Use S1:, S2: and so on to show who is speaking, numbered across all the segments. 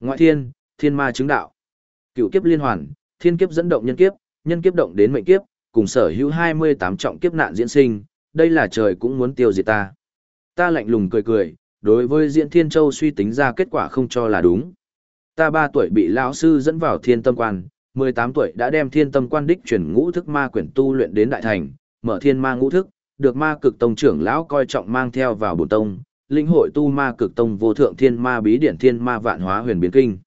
S1: Ngoại thiên, thiên ma chứng đạo. Cựu kiếp liên hoàn, thiên kiếp dẫn động nhân kiếp, nhân kiếp động đến mệnh kiếp, cùng sở hữu 28 trọng kiếp nạn diễn sinh, đây là trời cũng muốn tiêu diệt ta. Ta lạnh lùng cười cười, đối với Diễn Thiên Châu suy tính ra kết quả không cho là đúng. Ta 3 tuổi bị lão sư dẫn vào Thiên Tâm Quan, 18 tuổi đã đem Thiên Tâm Quan đích chuyển ngũ thức ma quyển tu luyện đến đại thành, mở thiên ma ngũ thức, được ma cực tông trưởng lão coi trọng mang theo vào bổn tông, linh hội tu ma cực tông vô thượng thiên ma bí điển thiên ma vạn hóa huyền biến kinh.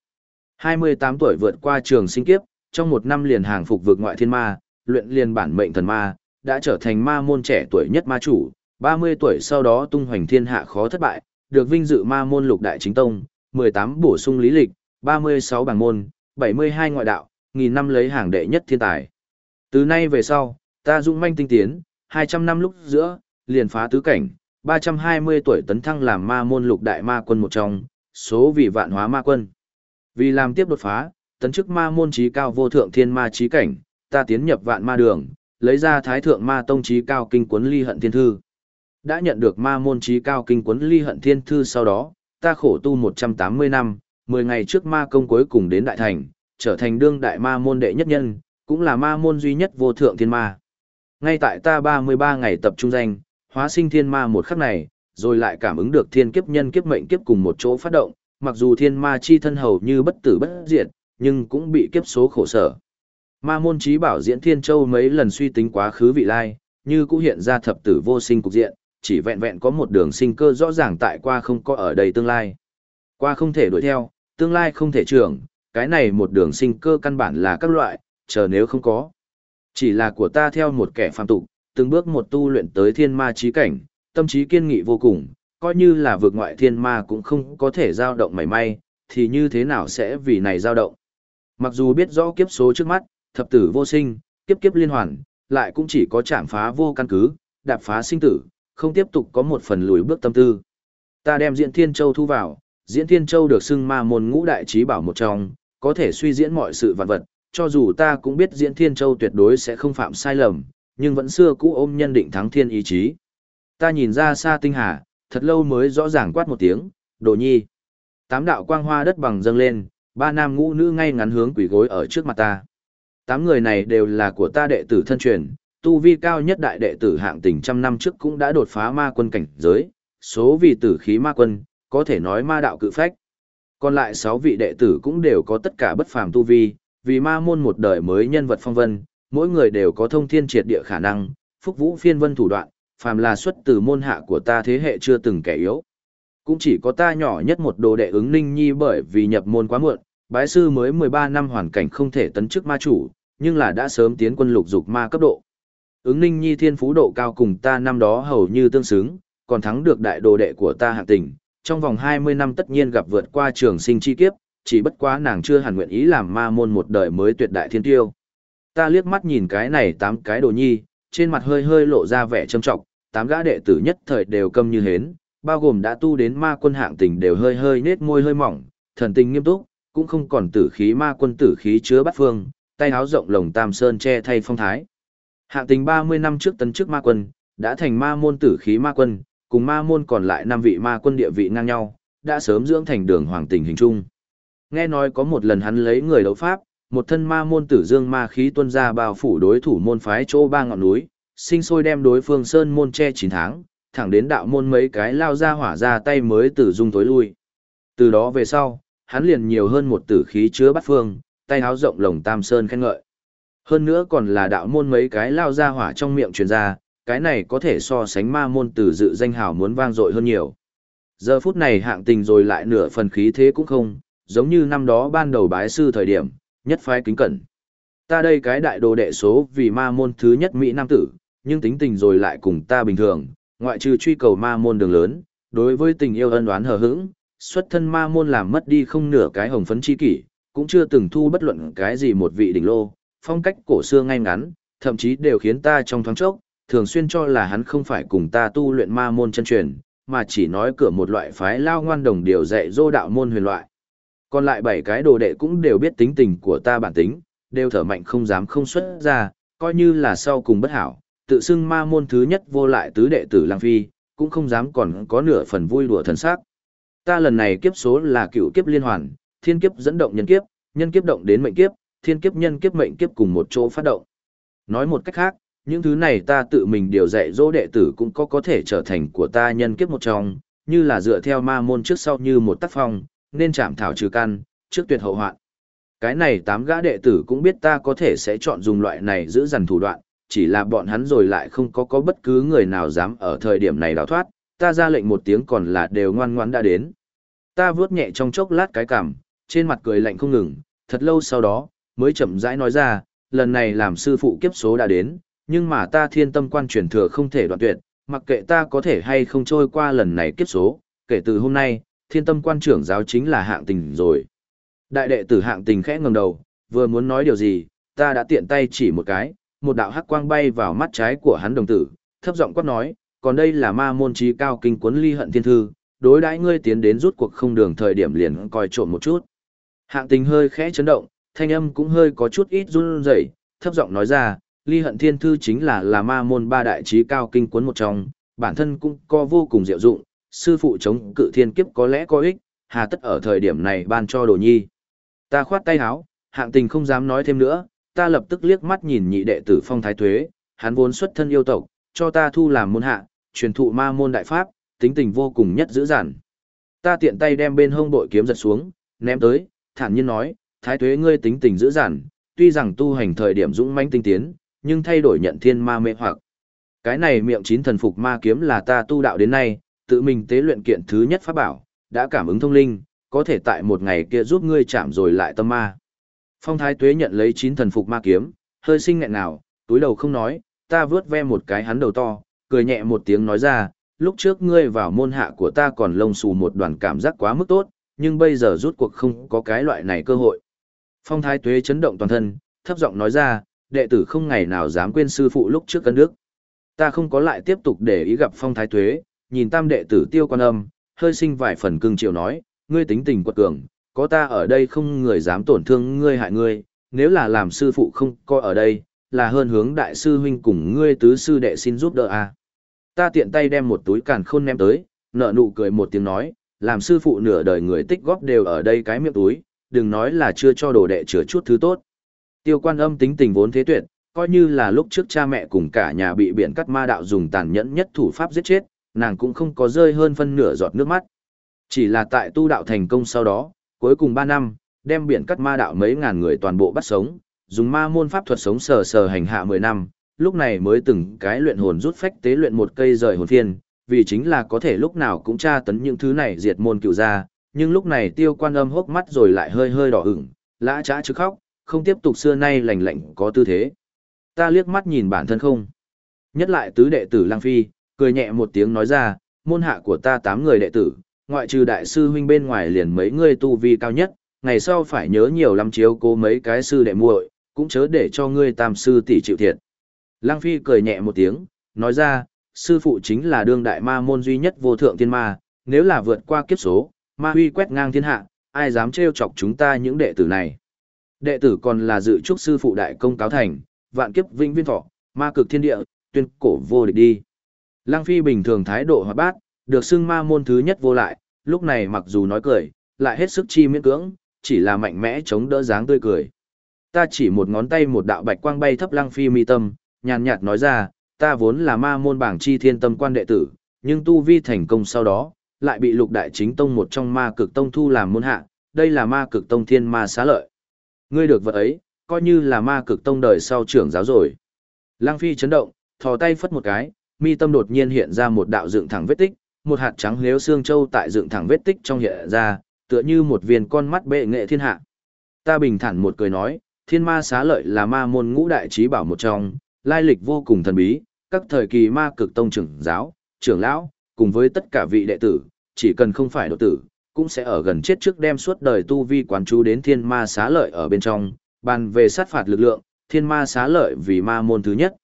S1: 28 tuổi vượt qua trường sinh kiếp, trong một năm liền hàng phục vực ngoại thiên ma, luyện liền bản mệnh thần ma, đã trở thành ma môn trẻ tuổi nhất ma chủ, 30 tuổi sau đó tung hoành thiên hạ khó thất bại, được vinh dự ma môn lục đại chính tông, 18 bổ sung lý lịch, 36 bảng môn, 72 ngoại đạo, nghìn năm lấy hàng đệ nhất thiên tài. Từ nay về sau, ta dũng manh tinh tiến, 200 năm lúc giữa, liền phá tứ cảnh, 320 tuổi tấn thăng làm ma môn lục đại ma quân một trong, số vị vạn hóa ma quân. Vì làm tiếp đột phá, tấn chức ma môn trí cao vô thượng thiên ma trí cảnh, ta tiến nhập vạn ma đường, lấy ra thái thượng ma tông trí cao kinh cuốn ly hận thiên thư. Đã nhận được ma môn trí cao kinh cuốn ly hận thiên thư sau đó, ta khổ tu 180 năm, 10 ngày trước ma công cuối cùng đến đại thành, trở thành đương đại ma môn đệ nhất nhân, cũng là ma môn duy nhất vô thượng thiên ma. Ngay tại ta 33 ngày tập trung danh, hóa sinh thiên ma một khắc này, rồi lại cảm ứng được thiên kiếp nhân kiếp mệnh kiếp cùng một chỗ phát động, mặc dù thiên ma chi thân hầu như bất tử bất diệt, nhưng cũng bị kiếp số khổ sở. Ma môn trí bảo diễn thiên châu mấy lần suy tính quá khứ vị lai, như cũng hiện ra thập tử vô sinh cục diện, chỉ vẹn vẹn có một đường sinh cơ rõ ràng tại qua không có ở đây tương lai. Qua không thể đuổi theo, tương lai không thể trưởng, cái này một đường sinh cơ căn bản là các loại, chờ nếu không có. Chỉ là của ta theo một kẻ phàm tục, từng bước một tu luyện tới thiên ma trí cảnh, tâm trí kiên nghị vô cùng, coi như là vượt ngoại thiên ma cũng không có thể dao động mảy may, thì như thế nào sẽ vì này dao động. Mặc dù biết rõ kiếp số trước mắt, thập tử vô sinh, kiếp kiếp liên hoàn, lại cũng chỉ có chạm phá vô căn cứ, đạp phá sinh tử, không tiếp tục có một phần lùi bước tâm tư. Ta đem Diễn Thiên Châu thu vào, Diễn Thiên Châu được xưng ma môn ngũ đại trí bảo một trong, có thể suy diễn mọi sự vạn vật, cho dù ta cũng biết Diễn Thiên Châu tuyệt đối sẽ không phạm sai lầm, nhưng vẫn xưa cũ ôm nhân định thắng thiên ý chí. Ta nhìn ra xa tinh hà, thật lâu mới rõ ràng quát một tiếng, đồ nhi. Tám đạo quang hoa đất bằng dâng lên, ba nam ngũ nữ ngay ngắn hướng quỷ gối ở trước mặt ta. Tám người này đều là của ta đệ tử thân truyền, tu vi cao nhất đại đệ tử hạng tình trăm năm trước cũng đã đột phá ma quân cảnh giới, số vị tử khí ma quân, có thể nói ma đạo cự phách. Còn lại sáu vị đệ tử cũng đều có tất cả bất phàm tu vi, vì ma môn một đời mới nhân vật phong vân, mỗi người đều có thông thiên triệt địa khả năng, phúc vũ phiên vân thủ đoạn, phàm là xuất từ môn hạ của ta thế hệ chưa từng kẻ yếu. Cũng chỉ có ta nhỏ nhất một đồ đệ ứng ninh nhi bởi vì nhập môn quá muộn, bái sư mới 13 năm hoàn cảnh không thể tấn chức ma chủ, nhưng là đã sớm tiến quân lục dục ma cấp độ. Ứng ninh nhi thiên phú độ cao cùng ta năm đó hầu như tương xứng, còn thắng được đại đồ đệ của ta hạng tình, trong vòng 20 năm tất nhiên gặp vượt qua trường sinh chi kiếp, chỉ bất quá nàng chưa hẳn nguyện ý làm ma môn một đời mới tuyệt đại thiên tiêu. Ta liếc mắt nhìn cái này tám cái đồ nhi, trên mặt hơi hơi lộ ra vẻ trâm trọng, tám gã đệ tử nhất thời đều câm như hến, bao gồm đã tu đến ma quân hạng tình đều hơi hơi nết môi hơi mỏng, thần tình nghiêm túc, cũng không còn tử khí ma quân tử khí chứa bắt phương, tay háo rộng lồng tam sơn che thay phong thái. Hạng tình 30 năm trước tấn chức ma quân, đã thành ma môn tử khí ma quân, cùng ma môn còn lại năm vị ma quân địa vị ngang nhau, đã sớm dưỡng thành đường hoàng tình hình chung. Nghe nói có một lần hắn lấy người đấu pháp, một thân ma môn tử dương ma khí tuân ra bao phủ đối thủ môn phái chỗ ba ngọn núi, sinh sôi đem đối phương sơn môn che chín tháng, thẳng đến đạo môn mấy cái lao ra hỏa ra tay mới tử dung tối lui. Từ đó về sau, hắn liền nhiều hơn một tử khí chứa bắt phương, tay háo rộng lồng tam sơn khen ngợi. Hơn nữa còn là đạo môn mấy cái lao ra hỏa trong miệng truyền ra, cái này có thể so sánh ma môn tử dự danh hào muốn vang dội hơn nhiều. Giờ phút này hạng tình rồi lại nửa phần khí thế cũng không, giống như năm đó ban đầu bái sư thời điểm, nhất phái kính cẩn. Ta đây cái đại đồ đệ số vì ma môn thứ nhất Mỹ Nam tử, nhưng tính tình rồi lại cùng ta bình thường, ngoại trừ truy cầu ma môn đường lớn, đối với tình yêu ân oán hờ hững, xuất thân ma môn làm mất đi không nửa cái hồng phấn chi kỷ, cũng chưa từng thu bất luận cái gì một vị đỉnh lô, phong cách cổ xưa ngay ngắn, thậm chí đều khiến ta trong thoáng chốc, thường xuyên cho là hắn không phải cùng ta tu luyện ma môn chân truyền, mà chỉ nói cửa một loại phái lao ngoan đồng điều dạy dô đạo môn huyền loại. Còn lại bảy cái đồ đệ cũng đều biết tính tình của ta bản tính, đều thở mạnh không dám không xuất ra, coi như là sau cùng bất hảo, tự xưng ma môn thứ nhất vô lại tứ đệ tử lang phi, cũng không dám còn có nửa phần vui đùa thần sắc. Ta lần này kiếp số là cựu kiếp liên hoàn, thiên kiếp dẫn động nhân kiếp, nhân kiếp động đến mệnh kiếp, thiên kiếp nhân kiếp mệnh kiếp cùng một chỗ phát động. Nói một cách khác, những thứ này ta tự mình điều dạy dỗ đệ tử cũng có có thể trở thành của ta nhân kiếp một trong, như là dựa theo ma môn trước sau như một tác phong, nên chạm thảo trừ căn, trước tuyệt hậu hoạn. Cái này tám gã đệ tử cũng biết ta có thể sẽ chọn dùng loại này giữ dằn thủ đoạn, chỉ là bọn hắn rồi lại không có có bất cứ người nào dám ở thời điểm này đào thoát, ta ra lệnh một tiếng còn là đều ngoan ngoãn đã đến. Ta vướt nhẹ trong chốc lát cái cằm, trên mặt cười lạnh không ngừng, thật lâu sau đó, mới chậm rãi nói ra, lần này làm sư phụ kiếp số đã đến, nhưng mà ta thiên tâm quan truyền thừa không thể đoạn tuyệt, mặc kệ ta có thể hay không trôi qua lần này kiếp số, kể từ hôm nay, thiên tâm quan trưởng giáo chính là hạng tình rồi. Đại đệ tử hạng tình khẽ ngẩng đầu, vừa muốn nói điều gì, ta đã tiện tay chỉ một cái, một đạo hắc quang bay vào mắt trái của hắn đồng tử, thấp giọng quát nói, còn đây là ma môn trí cao kinh cuốn ly hận thiên thư, đối đãi ngươi tiến đến rút cuộc không đường thời điểm liền coi trộm một chút. Hạng tình hơi khẽ chấn động, thanh âm cũng hơi có chút ít run rẩy, thấp giọng nói ra, ly hận thiên thư chính là là ma môn ba đại trí cao kinh cuốn một trong, bản thân cũng có vô cùng diệu dụng, sư phụ chống cự thiên kiếp có lẽ có ích, hà tất ở thời điểm này ban cho đồ nhi. Ta khoát tay háo, hạng tình không dám nói thêm nữa, ta lập tức liếc mắt nhìn nhị đệ tử phong thái tuế, hắn vốn xuất thân yêu tộc, cho ta thu làm môn hạ, truyền thụ ma môn đại pháp, tính tình vô cùng nhất dữ dằn. Ta tiện tay đem bên hông bội kiếm giật xuống, ném tới, thản nhiên nói, thái tuế ngươi tính tình dữ dằn, tuy rằng tu hành thời điểm dũng mãnh tinh tiến, nhưng thay đổi nhận thiên ma mê hoặc. Cái này miệng chín thần phục ma kiếm là ta tu đạo đến nay, tự mình tế luyện kiện thứ nhất pháp bảo, đã cảm ứng thông linh, có thể tại một ngày kia giúp ngươi chạm rồi lại tâm ma. Phong thái tuế nhận lấy chín thần phục ma kiếm, hơi sinh nghẹn nào, túi đầu không nói, ta vướt ve một cái hắn đầu to, cười nhẹ một tiếng nói ra, lúc trước ngươi vào môn hạ của ta còn lông xù một đoàn cảm giác quá mức tốt, nhưng bây giờ rút cuộc không có cái loại này cơ hội. Phong thái tuế chấn động toàn thân, thấp giọng nói ra, đệ tử không ngày nào dám quên sư phụ lúc trước cân nước. Ta không có lại tiếp tục để ý gặp phong thái tuế, nhìn tam đệ tử tiêu quan âm, hơi sinh vài phần cưng chiều nói, ngươi tính tình quật cường, có ta ở đây không người dám tổn thương ngươi hại ngươi, nếu là làm sư phụ không có ở đây, là hơn hướng đại sư huynh cùng ngươi tứ sư đệ xin giúp đỡ à. Ta tiện tay đem một túi càn khôn ném tới, nợ nụ cười một tiếng nói, làm sư phụ nửa đời người tích góp đều ở đây cái miệng túi, đừng nói là chưa cho đồ đệ chứa chút thứ tốt. Tiêu quan âm tính tình vốn thế tuyệt, coi như là lúc trước cha mẹ cùng cả nhà bị biển cắt ma đạo dùng tàn nhẫn nhất thủ pháp giết chết, nàng cũng không có rơi hơn phân nửa giọt nước mắt. Chỉ là tại tu đạo thành công sau đó, cuối cùng 3 năm, đem biển cắt ma đạo mấy ngàn người toàn bộ bắt sống, dùng ma môn pháp thuật sống sờ sờ hành hạ 10 năm, lúc này mới từng cái luyện hồn rút phách tế luyện một cây rời hồn phiên, vì chính là có thể lúc nào cũng tra tấn những thứ này diệt môn cựu ra, nhưng lúc này tiêu quan âm hốc mắt rồi lại hơi hơi đỏ ửng, lã trã chứ khóc, không tiếp tục xưa nay lành lạnh có tư thế. Ta liếc mắt nhìn bản thân không. Nhất lại tứ đệ tử Lang Phi, cười nhẹ một tiếng nói ra, môn hạ của ta tám người đệ tử, ngoại trừ đại sư huynh bên ngoài liền mấy người tu vi cao nhất, ngày sau phải nhớ nhiều lắm chiếu cố mấy cái sư đệ muội, cũng chớ để cho ngươi tam sư tỷ chịu thiệt. Lăng Phi cười nhẹ một tiếng, nói ra, sư phụ chính là đương đại ma môn duy nhất vô thượng thiên ma, nếu là vượt qua kiếp số, ma huy quét ngang thiên hạ, ai dám trêu chọc chúng ta những đệ tử này. Đệ tử còn là dự chúc sư phụ đại công cáo thành, vạn kiếp vinh viên thọ, ma cực thiên địa, tuyên cổ vô địch đi. Lăng Phi bình thường thái độ hoạt bát, được xưng ma môn thứ nhất vô lại, lúc này mặc dù nói cười, lại hết sức chi miễn cưỡng, chỉ là mạnh mẽ chống đỡ dáng tươi cười. Ta chỉ một ngón tay một đạo bạch quang bay thấp Lăng Phi mi tâm, nhàn nhạt nói ra, ta vốn là ma môn bảng chi thiên tâm quan đệ tử, nhưng tu vi thành công sau đó, lại bị lục đại chính tông một trong ma cực tông thu làm môn hạ, đây là ma cực tông thiên ma xá lợi. Ngươi được vật ấy, coi như là ma cực tông đời sau trưởng giáo rồi. Lăng Phi chấn động, thò tay phất một cái, mi tâm đột nhiên hiện ra một đạo dựng thẳng vết tích, một hạt trắng nếu xương châu tại dựng thẳng vết tích trong hiện ra, tựa như một viên con mắt bệ nghệ thiên hạ. Ta bình thản một cười nói, thiên ma xá lợi là ma môn ngũ đại trí bảo một trong, lai lịch vô cùng thần bí, các thời kỳ ma cực tông trưởng giáo, trưởng lão, cùng với tất cả vị đệ tử, chỉ cần không phải độ tử, cũng sẽ ở gần chết trước đem suốt đời tu vi quán chú đến thiên ma xá lợi ở bên trong, bàn về sát phạt lực lượng, thiên ma xá lợi vì ma môn thứ nhất.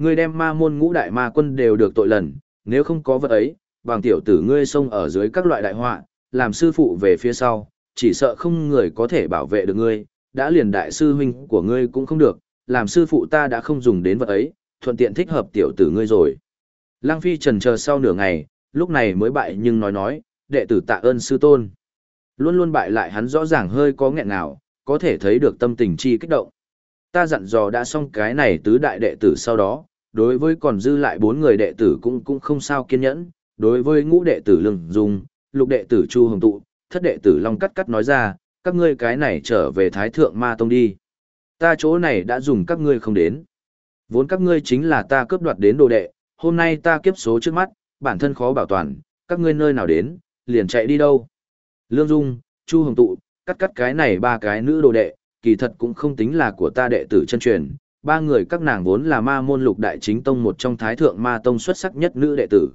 S1: Ngươi đem ma môn ngũ đại ma quân đều được tội lần, nếu không có vật ấy, bằng tiểu tử ngươi xông ở dưới các loại đại họa, làm sư phụ về phía sau, chỉ sợ không người có thể bảo vệ được ngươi, đã liền đại sư huynh của ngươi cũng không được, làm sư phụ ta đã không dùng đến vật ấy, thuận tiện thích hợp tiểu tử ngươi rồi. Lăng Phi trần chờ sau nửa ngày, lúc này mới bại nhưng nói nói, đệ tử tạ ơn sư tôn. Luôn luôn bại lại hắn rõ ràng hơi có nghẹn nào, có thể thấy được tâm tình chi kích động. Ta dặn dò đã xong cái này tứ đại đệ tử sau đó, đối với còn dư lại bốn người đệ tử cũng cũng không sao kiên nhẫn, đối với ngũ đệ tử Lương Dung, lục đệ tử Chu Hồng Tụ, thất đệ tử Long Cắt Cắt nói ra, các ngươi cái này trở về Thái Thượng Ma Tông đi. Ta chỗ này đã dùng các ngươi không đến. Vốn các ngươi chính là ta cướp đoạt đến đồ đệ, hôm nay ta kiếp số trước mắt, bản thân khó bảo toàn, các ngươi nơi nào đến, liền chạy đi đâu. Lương Dung, Chu Hồng Tụ, cắt cắt cái này ba cái nữ đồ đệ, kỳ thật cũng không tính là của ta đệ tử chân truyền, ba người các nàng vốn là ma môn lục đại chính tông một trong thái thượng ma tông xuất sắc nhất nữ đệ tử.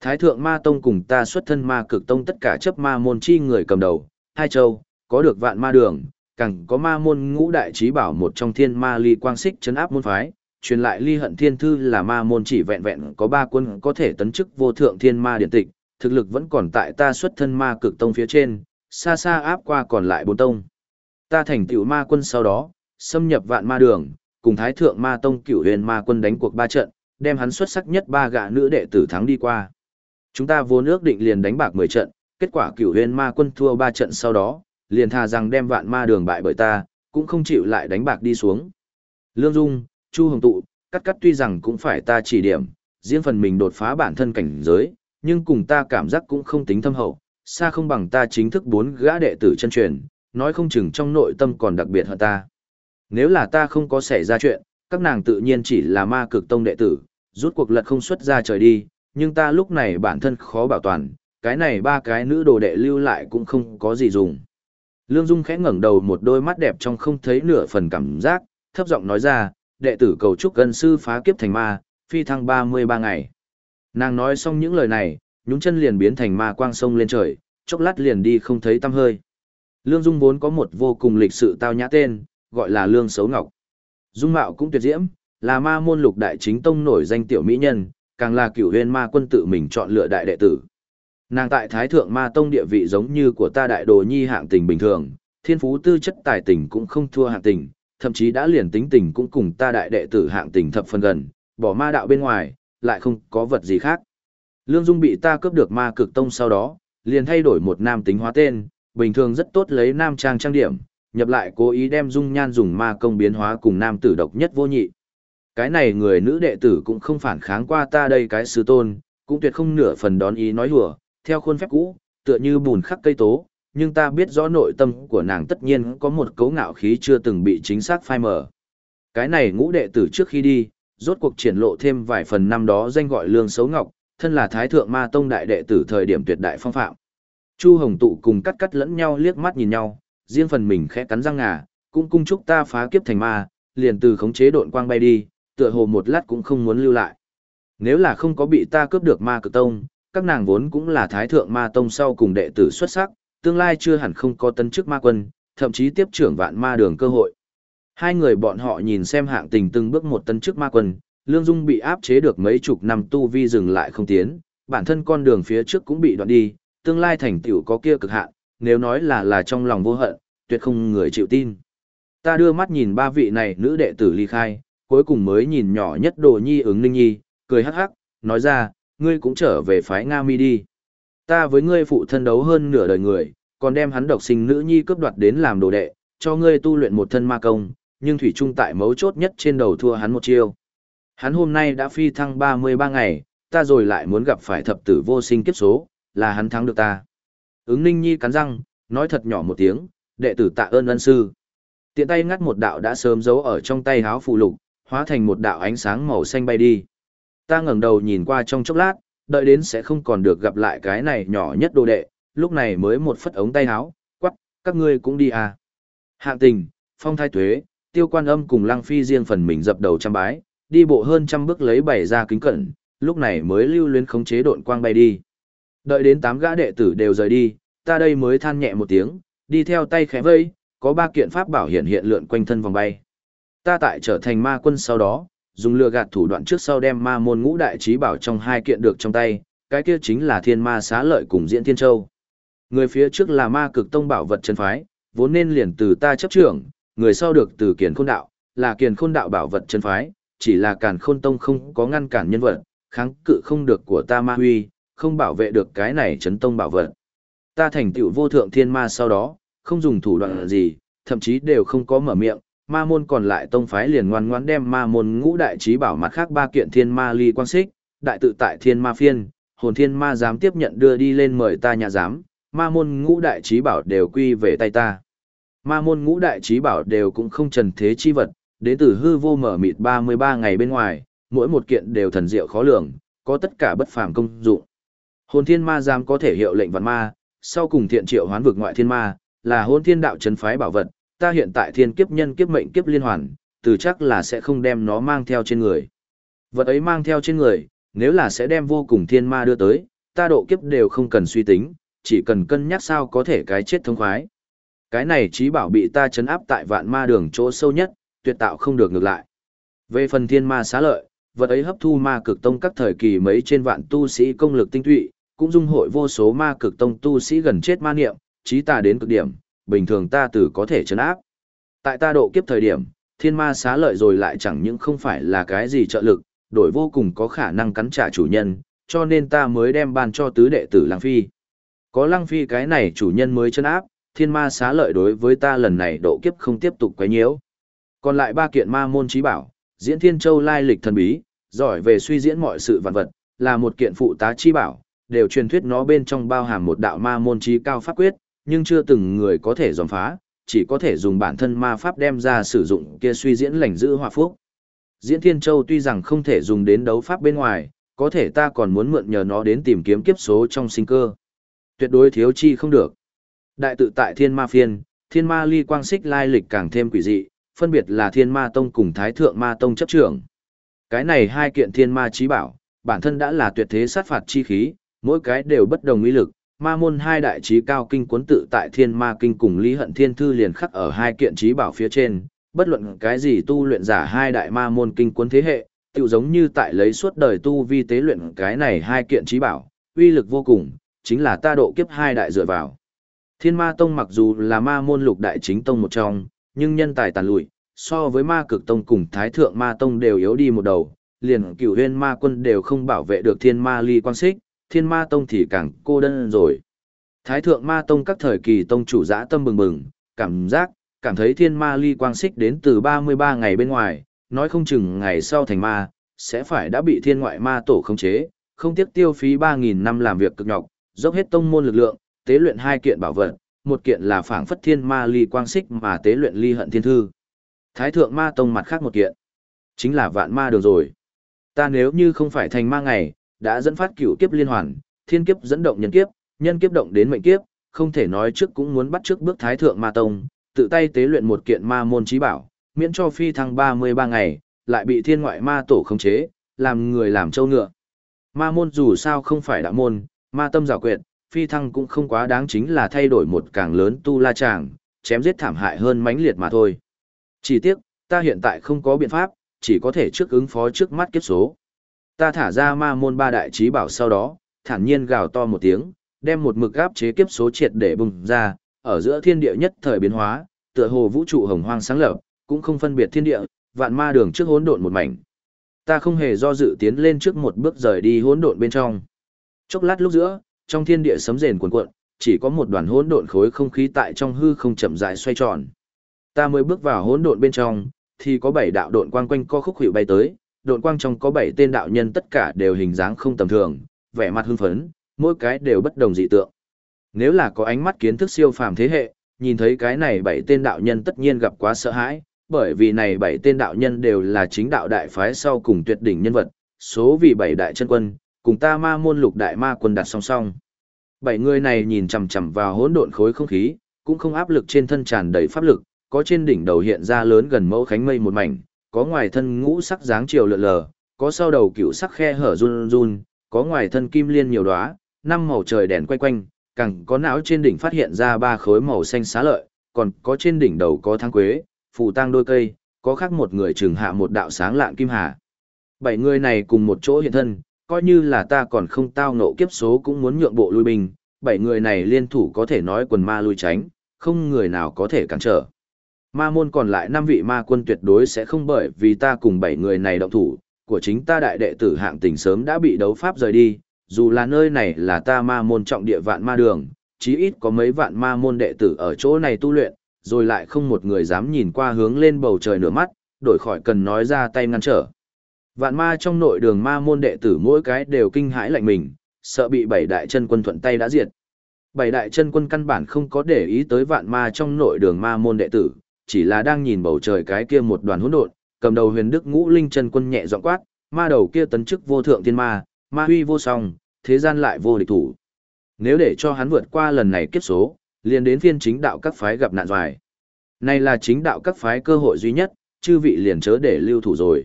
S1: Thái thượng ma tông cùng ta xuất thân ma cực tông tất cả chấp ma môn chi người cầm đầu, hai châu, có được vạn ma đường, càng có ma môn ngũ đại trí bảo một trong thiên ma ly quang xích chấn áp môn phái, truyền lại ly hận thiên thư là ma môn chỉ vẹn vẹn có ba quân có thể tấn chức vô thượng thiên ma điện tịch, thực lực vẫn còn tại ta xuất thân ma cực tông phía trên, xa xa áp qua còn lại bốn tông. Ta thành tiểu ma quân sau đó, xâm nhập vạn ma đường, cùng thái thượng ma tông cửu huyền ma quân đánh cuộc ba trận, đem hắn xuất sắc nhất ba gã nữ đệ tử thắng đi qua. Chúng ta vô nước định liền đánh bạc 10 trận, kết quả cửu huyền ma quân thua ba trận sau đó, liền thà rằng đem vạn ma đường bại bởi ta, cũng không chịu lại đánh bạc đi xuống. Lương Dung, Chu Hồng Tụ, cắt cắt tuy rằng cũng phải ta chỉ điểm, riêng phần mình đột phá bản thân cảnh giới, nhưng cùng ta cảm giác cũng không tính thâm hậu, xa không bằng ta chính thức bốn gã đệ tử chân truyền, nói không chừng trong nội tâm còn đặc biệt hơn ta. Nếu là ta không có xảy ra chuyện, các nàng tự nhiên chỉ là ma cực tông đệ tử, rút cuộc lật không xuất ra trời đi, nhưng ta lúc này bản thân khó bảo toàn, cái này ba cái nữ đồ đệ lưu lại cũng không có gì dùng. Lương Dung khẽ ngẩng đầu một đôi mắt đẹp trong không thấy nửa phần cảm giác, thấp giọng nói ra, đệ tử cầu chúc gần sư phá kiếp thành ma, phi thăng 33 ngày. Nàng nói xong những lời này, nhúng chân liền biến thành ma quang sông lên trời, chốc lát liền đi không thấy tăm hơi. Lương Dung vốn có một vô cùng lịch sự tao nhã tên, gọi là Lương Xấu Ngọc. Dung mạo cũng tuyệt diễm, là ma môn lục đại chính tông nổi danh tiểu mỹ nhân, càng là cửu huyền ma quân tự mình chọn lựa đại đệ tử. Nàng tại Thái Thượng Ma Tông địa vị giống như của ta đại đồ nhi hạng tình bình thường, thiên phú tư chất tài tình cũng không thua hạng tình, thậm chí đã liền tính tình cũng cùng ta đại đệ tử hạng tình thập phần gần, bỏ ma đạo bên ngoài, lại không có vật gì khác. Lương Dung bị ta cướp được ma cực tông sau đó, liền thay đổi một nam tính hóa tên, bình thường rất tốt lấy nam trang trang điểm, nhập lại cố ý đem dung nhan dùng ma công biến hóa cùng nam tử độc nhất vô nhị. Cái này người nữ đệ tử cũng không phản kháng qua ta đây cái sư tôn, cũng tuyệt không nửa phần đón ý nói hùa, theo khuôn phép cũ, tựa như bùn khắc cây tố, nhưng ta biết rõ nội tâm của nàng tất nhiên có một cấu ngạo khí chưa từng bị chính xác phai mờ. Cái này ngũ đệ tử trước khi đi, rốt cuộc triển lộ thêm vài phần năm đó danh gọi lương xấu ngọc, thân là thái thượng ma tông đại đệ tử thời điểm tuyệt đại phong phạm. Chu Hồng tụ cùng cắt cắt lẫn nhau liếc mắt nhìn nhau, riêng phần mình khẽ cắn răng ngà, cũng cung chúc ta phá kiếp thành ma, liền từ khống chế độn quang bay đi, tựa hồ một lát cũng không muốn lưu lại. Nếu là không có bị ta cướp được ma cực tông, các nàng vốn cũng là thái thượng ma tông sau cùng đệ tử xuất sắc, tương lai chưa hẳn không có tân chức ma quân, thậm chí tiếp trưởng vạn ma đường cơ hội. Hai người bọn họ nhìn xem hạng tình từng bước một tân chức ma quân, Lương Dung bị áp chế được mấy chục năm tu vi dừng lại không tiến, bản thân con đường phía trước cũng bị đoạn đi, tương lai thành tựu có kia cực hạn, nếu nói là là trong lòng vô hận, tuyệt không người chịu tin. Ta đưa mắt nhìn ba vị này nữ đệ tử ly khai, cuối cùng mới nhìn nhỏ nhất đồ nhi ứng ninh nhi, cười hắc hắc, nói ra, ngươi cũng trở về phái Nga mi đi. Ta với ngươi phụ thân đấu hơn nửa đời người, còn đem hắn độc sinh nữ nhi cướp đoạt đến làm đồ đệ, cho ngươi tu luyện một thân ma công, nhưng thủy trung tại mấu chốt nhất trên đầu thua hắn một chiêu. Hắn hôm nay đã phi thăng 33 ngày, ta rồi lại muốn gặp phải thập tử vô sinh kiếp số, là hắn thắng được ta. Ứng ninh nhi cắn răng, nói thật nhỏ một tiếng, đệ tử tạ ơn ân sư. Tiện tay ngắt một đạo đã sớm giấu ở trong tay háo phụ lục, hóa thành một đạo ánh sáng màu xanh bay đi. Ta ngẩng đầu nhìn qua trong chốc lát, đợi đến sẽ không còn được gặp lại cái này nhỏ nhất đồ đệ, lúc này mới một phất ống tay háo, quắc, các ngươi cũng đi à. Hạng tình, phong thái tuế, tiêu quan âm cùng lăng phi riêng phần mình dập đầu trăm bái, đi bộ hơn trăm bước lấy bảy ra kính cẩn, lúc này mới lưu luyến khống chế độn quang bay đi. Đợi đến tám gã đệ tử đều rời đi, ta đây mới than nhẹ một tiếng, đi theo tay khẽ vây, có ba kiện pháp bảo hiện hiện lượn quanh thân vòng bay. Ta tại trở thành ma quân sau đó, dùng lừa gạt thủ đoạn trước sau đem ma môn ngũ đại trí bảo trong hai kiện được trong tay, cái kia chính là thiên ma xá lợi cùng diễn thiên châu. Người phía trước là ma cực tông bảo vật chân phái, vốn nên liền từ ta chấp trưởng, người sau được từ kiền khôn đạo, là kiền khôn đạo bảo vật chân phái, chỉ là càn khôn tông không có ngăn cản nhân vật, kháng cự không được của ta ma huy, không bảo vệ được cái này chấn tông bảo vật. Ta thành tựu vô thượng thiên ma sau đó, không dùng thủ đoạn gì, thậm chí đều không có mở miệng, ma môn còn lại tông phái liền ngoan ngoãn đem ma môn ngũ đại trí bảo mặt khác ba kiện thiên ma ly quang xích, đại tự tại thiên ma phiên, hồn thiên ma dám tiếp nhận đưa đi lên mời ta nhà giám, ma môn ngũ đại trí bảo đều quy về tay ta. Ma môn ngũ đại trí bảo đều cũng không trần thế chi vật, đến từ hư vô mở mịt 33 ngày bên ngoài, mỗi một kiện đều thần diệu khó lường, có tất cả bất phàm công dụng. Hồn thiên ma giám có thể hiệu lệnh vạn ma, sau cùng thiện triệu hoán vực ngoại thiên ma, là hôn thiên đạo chấn phái bảo vật, ta hiện tại thiên kiếp nhân kiếp mệnh kiếp liên hoàn, từ chắc là sẽ không đem nó mang theo trên người. Vật ấy mang theo trên người, nếu là sẽ đem vô cùng thiên ma đưa tới, ta độ kiếp đều không cần suy tính, chỉ cần cân nhắc sao có thể cái chết thông khoái. Cái này trí bảo bị ta chấn áp tại vạn ma đường chỗ sâu nhất, tuyệt tạo không được ngược lại. Về phần thiên ma xá lợi, vật ấy hấp thu ma cực tông các thời kỳ mấy trên vạn tu sĩ công lực tinh tụy, cũng dung hội vô số ma cực tông tu sĩ gần chết ma niệm, trí ta đến cực điểm, bình thường ta tử có thể chấn áp. Tại ta độ kiếp thời điểm, thiên ma xá lợi rồi lại chẳng những không phải là cái gì trợ lực, đổi vô cùng có khả năng cắn trả chủ nhân, cho nên ta mới đem ban cho tứ đệ tử Lăng Phi. Có Lăng Phi cái này chủ nhân mới chấn áp, thiên ma xá lợi đối với ta lần này độ kiếp không tiếp tục quấy nhiễu. Còn lại ba kiện ma môn trí bảo, diễn thiên châu lai lịch thần bí, giỏi về suy diễn mọi sự vạn vật, là một kiện phụ tá chi bảo, đều truyền thuyết nó bên trong bao hàm một đạo ma môn trí cao pháp quyết, nhưng chưa từng người có thể dòm phá, chỉ có thể dùng bản thân ma pháp đem ra sử dụng kia suy diễn lành giữ hòa phúc. Diễn Thiên Châu tuy rằng không thể dùng đến đấu pháp bên ngoài, có thể ta còn muốn mượn nhờ nó đến tìm kiếm kiếp số trong sinh cơ. Tuyệt đối thiếu chi không được. Đại tự tại Thiên Ma Phiên, Thiên Ma Ly Quang Xích lai lịch càng thêm quỷ dị, phân biệt là Thiên Ma Tông cùng Thái Thượng Ma Tông chấp trưởng. Cái này hai kiện Thiên Ma trí bảo, bản thân đã là tuyệt thế sát phạt chi khí, mỗi cái đều bất đồng uy lực, ma môn hai đại trí cao kinh cuốn tự tại thiên ma kinh cùng lý hận thiên thư liền khắc ở hai kiện trí bảo phía trên, bất luận cái gì tu luyện giả hai đại ma môn kinh cuốn thế hệ, tự giống như tại lấy suốt đời tu vi tế luyện cái này hai kiện trí bảo, uy lực vô cùng, chính là ta độ kiếp hai đại dựa vào. Thiên ma tông mặc dù là ma môn lục đại chính tông một trong, nhưng nhân tài tàn lụi, so với ma cực tông cùng thái thượng ma tông đều yếu đi một đầu, liền cửu huyên ma quân đều không bảo vệ được thiên ma ly quan xích, thiên ma tông thì càng cô đơn rồi. Thái thượng ma tông các thời kỳ tông chủ giã tâm bừng bừng, cảm giác, cảm thấy thiên ma ly quang xích đến từ 33 ngày bên ngoài, nói không chừng ngày sau thành ma, sẽ phải đã bị thiên ngoại ma tổ khống chế, không tiếc tiêu phí 3.000 năm làm việc cực nhọc, dốc hết tông môn lực lượng, tế luyện hai kiện bảo vật, một kiện là phảng phất thiên ma ly quang xích mà tế luyện ly hận thiên thư. Thái thượng ma tông mặt khác một kiện, chính là vạn ma đường rồi. Ta nếu như không phải thành ma ngày, đã dẫn phát cửu kiếp liên hoàn, thiên kiếp dẫn động nhân kiếp, nhân kiếp động đến mệnh kiếp, không thể nói trước cũng muốn bắt trước bước thái thượng ma tông, tự tay tế luyện một kiện ma môn trí bảo, miễn cho phi thăng 33 ngày, lại bị thiên ngoại ma tổ khống chế, làm người làm châu ngựa. Ma môn dù sao không phải đạo môn, ma tâm giả quyệt, phi thăng cũng không quá đáng chính là thay đổi một càng lớn tu la tràng, chém giết thảm hại hơn mãnh liệt mà thôi. Chỉ tiếc, ta hiện tại không có biện pháp, chỉ có thể trước ứng phó trước mắt kiếp số. Ta thả ra ma môn ba đại trí bảo sau đó, thản nhiên gào to một tiếng, đem một mực gáp chế kiếp số triệt để bùng ra, ở giữa thiên địa nhất thời biến hóa, tựa hồ vũ trụ hồng hoang sáng lập, cũng không phân biệt thiên địa, vạn ma đường trước hỗn độn một mảnh. Ta không hề do dự tiến lên trước một bước rời đi hỗn độn bên trong. Chốc lát lúc giữa, trong thiên địa sấm rền cuồn cuộn, chỉ có một đoàn hỗn độn khối không khí tại trong hư không chậm rãi xoay tròn. Ta mới bước vào hỗn độn bên trong, thì có bảy đạo độn quang quanh co khúc hữu bay tới, độn quang trong có bảy tên đạo nhân tất cả đều hình dáng không tầm thường, vẻ mặt hưng phấn, mỗi cái đều bất đồng dị tượng. Nếu là có ánh mắt kiến thức siêu phàm thế hệ, nhìn thấy cái này bảy tên đạo nhân tất nhiên gặp quá sợ hãi, bởi vì này bảy tên đạo nhân đều là chính đạo đại phái sau cùng tuyệt đỉnh nhân vật, số vì bảy đại chân quân, cùng ta ma môn lục đại ma quân đặt song song. Bảy người này nhìn chằm chằm vào hỗn độn khối không khí, cũng không áp lực trên thân tràn đầy pháp lực, có trên đỉnh đầu hiện ra lớn gần mẫu khánh mây một mảnh, có ngoài thân ngũ sắc dáng chiều lượn lờ, có sau đầu cựu sắc khe hở run run, có ngoài thân kim liên nhiều đóa, năm màu trời đèn quay quanh, càng có não trên đỉnh phát hiện ra ba khối màu xanh xá lợi, còn có trên đỉnh đầu có tháng quế, phù tang đôi cây, có khác một người trừng hạ một đạo sáng lạng kim hà. Bảy người này cùng một chỗ hiện thân, coi như là ta còn không tao nộ kiếp số cũng muốn nhượng bộ lui binh, bảy người này liên thủ có thể nói quần ma lui tránh, không người nào có thể cản trở. Ma môn còn lại năm vị ma quân tuyệt đối sẽ không bởi vì ta cùng bảy người này động thủ, của chính ta đại đệ tử hạng tình sớm đã bị đấu pháp rời đi, dù là nơi này là ta ma môn trọng địa vạn ma đường, chí ít có mấy vạn ma môn đệ tử ở chỗ này tu luyện, rồi lại không một người dám nhìn qua hướng lên bầu trời nửa mắt, đổi khỏi cần nói ra tay ngăn trở. Vạn ma trong nội đường ma môn đệ tử mỗi cái đều kinh hãi lạnh mình, sợ bị bảy đại chân quân thuận tay đã diệt. Bảy đại chân quân căn bản không có để ý tới vạn ma trong nội đường ma môn đệ tử, chỉ là đang nhìn bầu trời cái kia một đoàn hỗn độn, cầm đầu huyền đức ngũ linh chân quân nhẹ giọng quát, ma đầu kia tấn chức vô thượng tiên ma, ma huy vô song, thế gian lại vô địch thủ. Nếu để cho hắn vượt qua lần này kiếp số, liền đến phiên chính đạo các phái gặp nạn doài. Này là chính đạo các phái cơ hội duy nhất, chư vị liền chớ để lưu thủ rồi.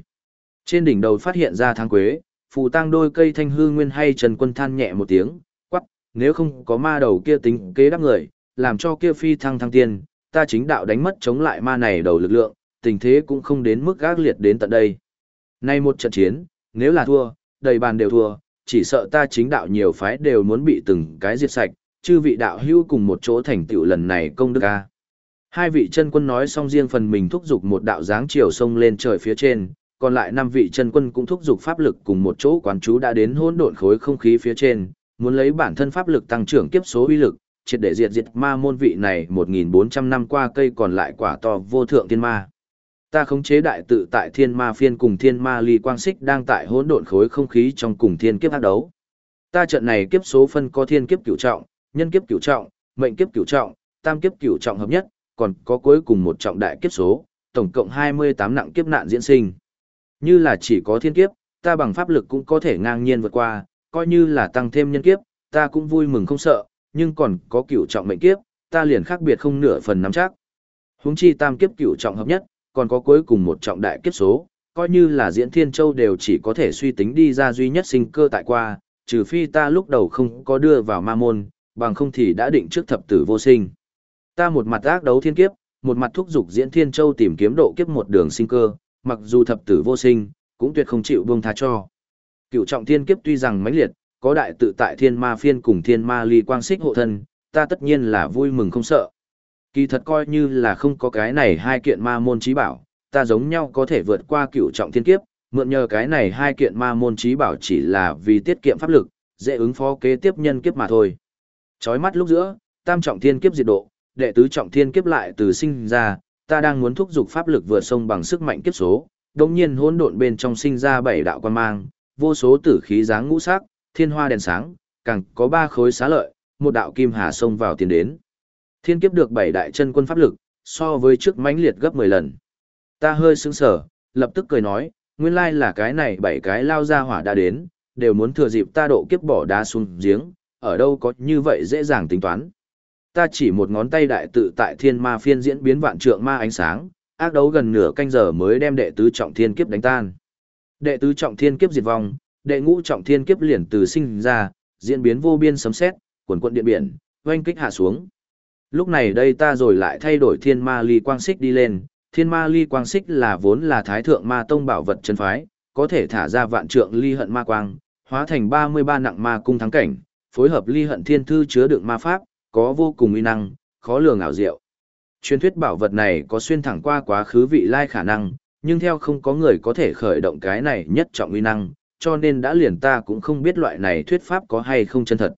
S1: Trên đỉnh đầu phát hiện ra tháng quế, phù tang đôi cây thanh hư nguyên hay trần quân than nhẹ một tiếng, quắc, nếu không có ma đầu kia tính kế đắc người, làm cho kia phi thăng thăng tiên, ta chính đạo đánh mất chống lại ma này đầu lực lượng, tình thế cũng không đến mức gác liệt đến tận đây. Nay một trận chiến, nếu là thua, đầy bàn đều thua, chỉ sợ ta chính đạo nhiều phái đều muốn bị từng cái diệt sạch, chư vị đạo hữu cùng một chỗ thành tựu lần này công đức a. Hai vị chân quân nói xong riêng phần mình thúc giục một đạo dáng chiều sông lên trời phía trên, còn lại năm vị chân quân cũng thúc giục pháp lực cùng một chỗ quán chú đã đến hỗn độn khối không khí phía trên, muốn lấy bản thân pháp lực tăng trưởng kiếp số uy lực, triệt để diệt diệt ma môn vị này 1.400 năm qua cây còn lại quả to vô thượng thiên ma. Ta khống chế đại tự tại thiên ma phiên cùng thiên ma ly quang xích đang tại hỗn độn khối không khí trong cùng thiên kiếp ác đấu. Ta trận này kiếp số phân có thiên kiếp cửu trọng, nhân kiếp cửu trọng, mệnh kiếp cửu trọng, tam kiếp cửu trọng hợp nhất, còn có cuối cùng một trọng đại kiếp số, tổng cộng 28 nặng kiếp nạn diễn sinh. Như là chỉ có thiên kiếp, ta bằng pháp lực cũng có thể ngang nhiên vượt qua, coi như là tăng thêm nhân kiếp, ta cũng vui mừng không sợ, nhưng còn có cửu trọng mệnh kiếp, ta liền khác biệt không nửa phần nắm chắc. Huống chi tam kiếp cửu trọng hợp nhất, còn có cuối cùng một trọng đại kiếp số, coi như là diễn thiên châu đều chỉ có thể suy tính đi ra duy nhất sinh cơ tại qua, trừ phi ta lúc đầu không có đưa vào ma môn, bằng không thì đã định trước thập tử vô sinh. Ta một mặt ác đấu thiên kiếp, một mặt thúc giục diễn thiên châu tìm kiếm độ kiếp một đường sinh cơ, mặc dù thập tử vô sinh, cũng tuyệt không chịu buông tha cho. Cựu trọng thiên kiếp tuy rằng mãnh liệt, có đại tự tại thiên ma phiên cùng thiên ma ly quang xích hộ thân, ta tất nhiên là vui mừng không sợ. Kỳ thật coi như là không có cái này hai kiện ma môn trí bảo, ta giống nhau có thể vượt qua cựu trọng thiên kiếp, mượn nhờ cái này hai kiện ma môn trí bảo chỉ là vì tiết kiệm pháp lực, dễ ứng phó kế tiếp nhân kiếp mà thôi. Chói mắt lúc giữa, tam trọng thiên kiếp diệt độ, đệ tứ trọng thiên kiếp lại từ sinh ra, ta đang muốn thúc giục pháp lực vượt sông bằng sức mạnh kiếp số, đồng nhiên hỗn độn bên trong sinh ra bảy đạo quan mang, vô số tử khí dáng ngũ sắc, thiên hoa đèn sáng, càng có ba khối xá lợi, một đạo kim hà sông vào tiền đến. Thiên kiếp được bảy đại chân quân pháp lực, so với trước mãnh liệt gấp 10 lần. Ta hơi sững sờ, lập tức cười nói, nguyên lai là cái này bảy cái lao ra hỏa đã đến, đều muốn thừa dịp ta độ kiếp bỏ đá xuống giếng, ở đâu có như vậy dễ dàng tính toán. Ta chỉ một ngón tay đại tự tại thiên ma phiên diễn biến vạn trượng ma ánh sáng, ác đấu gần nửa canh giờ mới đem đệ tứ trọng thiên kiếp đánh tan. Đệ tứ trọng thiên kiếp diệt vong, đệ ngũ trọng thiên kiếp liền từ sinh ra, diễn biến vô biên sấm sét, quần quận điện biển, oanh kích hạ xuống. Lúc này đây ta rồi lại thay đổi thiên ma ly quang xích đi lên, thiên ma ly quang xích là vốn là thái thượng ma tông bảo vật chân phái, có thể thả ra vạn trượng ly hận ma quang, hóa thành 33 nặng ma cung thắng cảnh, phối hợp ly hận thiên thư chứa đựng ma pháp, có vô cùng uy năng, khó lường ảo diệu. Truyền thuyết bảo vật này có xuyên thẳng qua quá khứ vị lai khả năng, nhưng theo không có người có thể khởi động cái này nhất trọng uy năng, cho nên đã liền ta cũng không biết loại này thuyết pháp có hay không chân thật.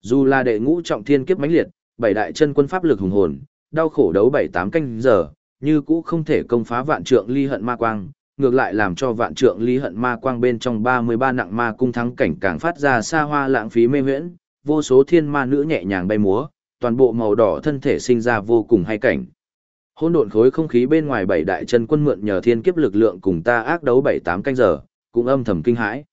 S1: Dù là đệ ngũ trọng thiên kiếp mãnh liệt, bảy đại chân quân pháp lực hùng hồn, đau khổ đấu bảy tám canh giờ, như cũ không thể công phá vạn trượng ly hận ma quang, ngược lại làm cho vạn trượng ly hận ma quang bên trong 33 nặng ma cung thắng cảnh càng phát ra xa hoa lãng phí mê huyễn, vô số thiên ma nữ nhẹ nhàng bay múa, toàn bộ màu đỏ thân thể sinh ra vô cùng hay cảnh. Hỗn độn khối không khí bên ngoài bảy đại chân quân mượn nhờ thiên kiếp lực lượng cùng ta ác đấu bảy tám canh giờ, cũng âm thầm kinh hãi.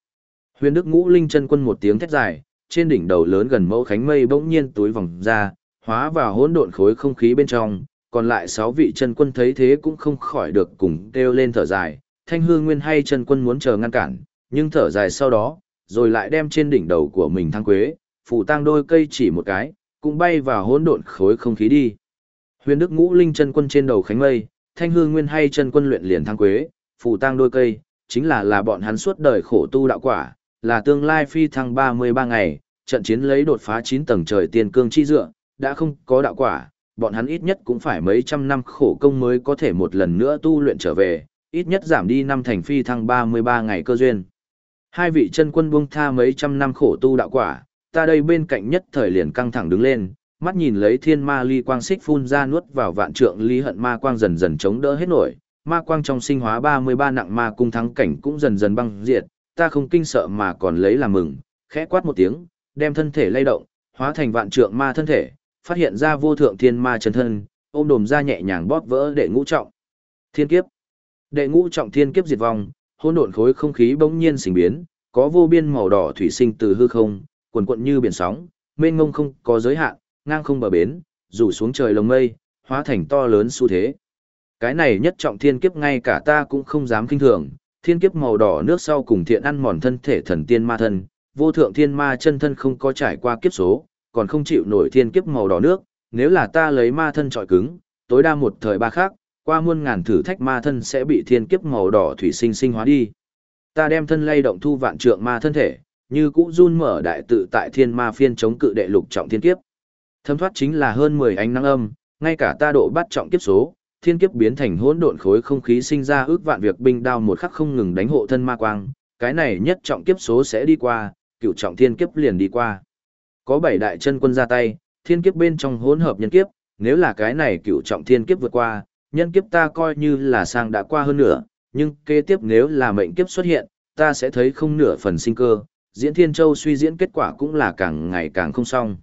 S1: Huyền Đức Ngũ Linh chân quân một tiếng thét dài, trên đỉnh đầu lớn gần mẫu khánh mây bỗng nhiên túi vòng ra, hóa vào hỗn độn khối không khí bên trong, còn lại sáu vị chân quân thấy thế cũng không khỏi được cùng kêu lên thở dài, Thanh Hương Nguyên hay chân quân muốn chờ ngăn cản, nhưng thở dài sau đó, rồi lại đem trên đỉnh đầu của mình thăng quế, phủ tang đôi cây chỉ một cái, cũng bay vào hỗn độn khối không khí đi. Huyền Đức Ngũ Linh chân quân trên đầu khánh mây, Thanh Hương Nguyên hay chân quân luyện liền thăng quế, phủ tang đôi cây, chính là là bọn hắn suốt đời khổ tu đạo quả, là tương lai phi thăng 33 ngày, trận chiến lấy đột phá 9 tầng trời tiên cương chi dựa, đã không có đạo quả, bọn hắn ít nhất cũng phải mấy trăm năm khổ công mới có thể một lần nữa tu luyện trở về, ít nhất giảm đi năm thành phi thăng 33 ngày cơ duyên. Hai vị chân quân buông tha mấy trăm năm khổ tu đạo quả, ta đây bên cạnh nhất thời liền căng thẳng đứng lên, mắt nhìn lấy thiên ma ly quang xích phun ra nuốt vào vạn trượng ly hận ma quang dần dần chống đỡ hết nổi, ma quang trong sinh hóa 33 nặng ma cung thắng cảnh cũng dần dần băng diệt, ta không kinh sợ mà còn lấy làm mừng, khẽ quát một tiếng, đem thân thể lay động, hóa thành vạn trượng ma thân thể, phát hiện ra vô thượng thiên ma chân thân, ôm đồm ra nhẹ nhàng bóp vỡ đệ ngũ trọng. Thiên kiếp. Đệ ngũ trọng thiên kiếp diệt vong, hỗn độn khối không khí bỗng nhiên sinh biến, có vô biên màu đỏ thủy sinh từ hư không, cuồn cuộn như biển sóng, mênh mông không có giới hạn, ngang không bờ bến, rủ xuống trời lồng mây, hóa thành to lớn xu thế. Cái này nhất trọng thiên kiếp ngay cả ta cũng không dám kinh thường, thiên kiếp màu đỏ nước sau cùng thiện ăn mòn thân thể thần tiên ma thân, vô thượng thiên ma chân thân không có trải qua kiếp số, còn không chịu nổi thiên kiếp màu đỏ nước, nếu là ta lấy ma thân trọi cứng, tối đa một thời ba khác, qua muôn ngàn thử thách ma thân sẽ bị thiên kiếp màu đỏ thủy sinh sinh hóa đi. Ta đem thân lay động thu vạn trượng ma thân thể, như cũ run mở đại tự tại thiên ma phiên chống cự đệ lục trọng thiên kiếp. Thâm thoát chính là hơn 10 ánh nắng âm, ngay cả ta độ bắt trọng kiếp số, thiên kiếp biến thành hỗn độn khối không khí sinh ra ước vạn việc binh đao một khắc không ngừng đánh hộ thân ma quang, cái này nhất trọng kiếp số sẽ đi qua, cựu trọng thiên kiếp liền đi qua. Có bảy đại chân quân ra tay, thiên kiếp bên trong hỗn hợp nhân kiếp, nếu là cái này cựu trọng thiên kiếp vượt qua, nhân kiếp ta coi như là sang đã qua hơn nửa, nhưng kế tiếp nếu là mệnh kiếp xuất hiện, ta sẽ thấy không nửa phần sinh cơ, diễn thiên châu suy diễn kết quả cũng là càng ngày càng không xong.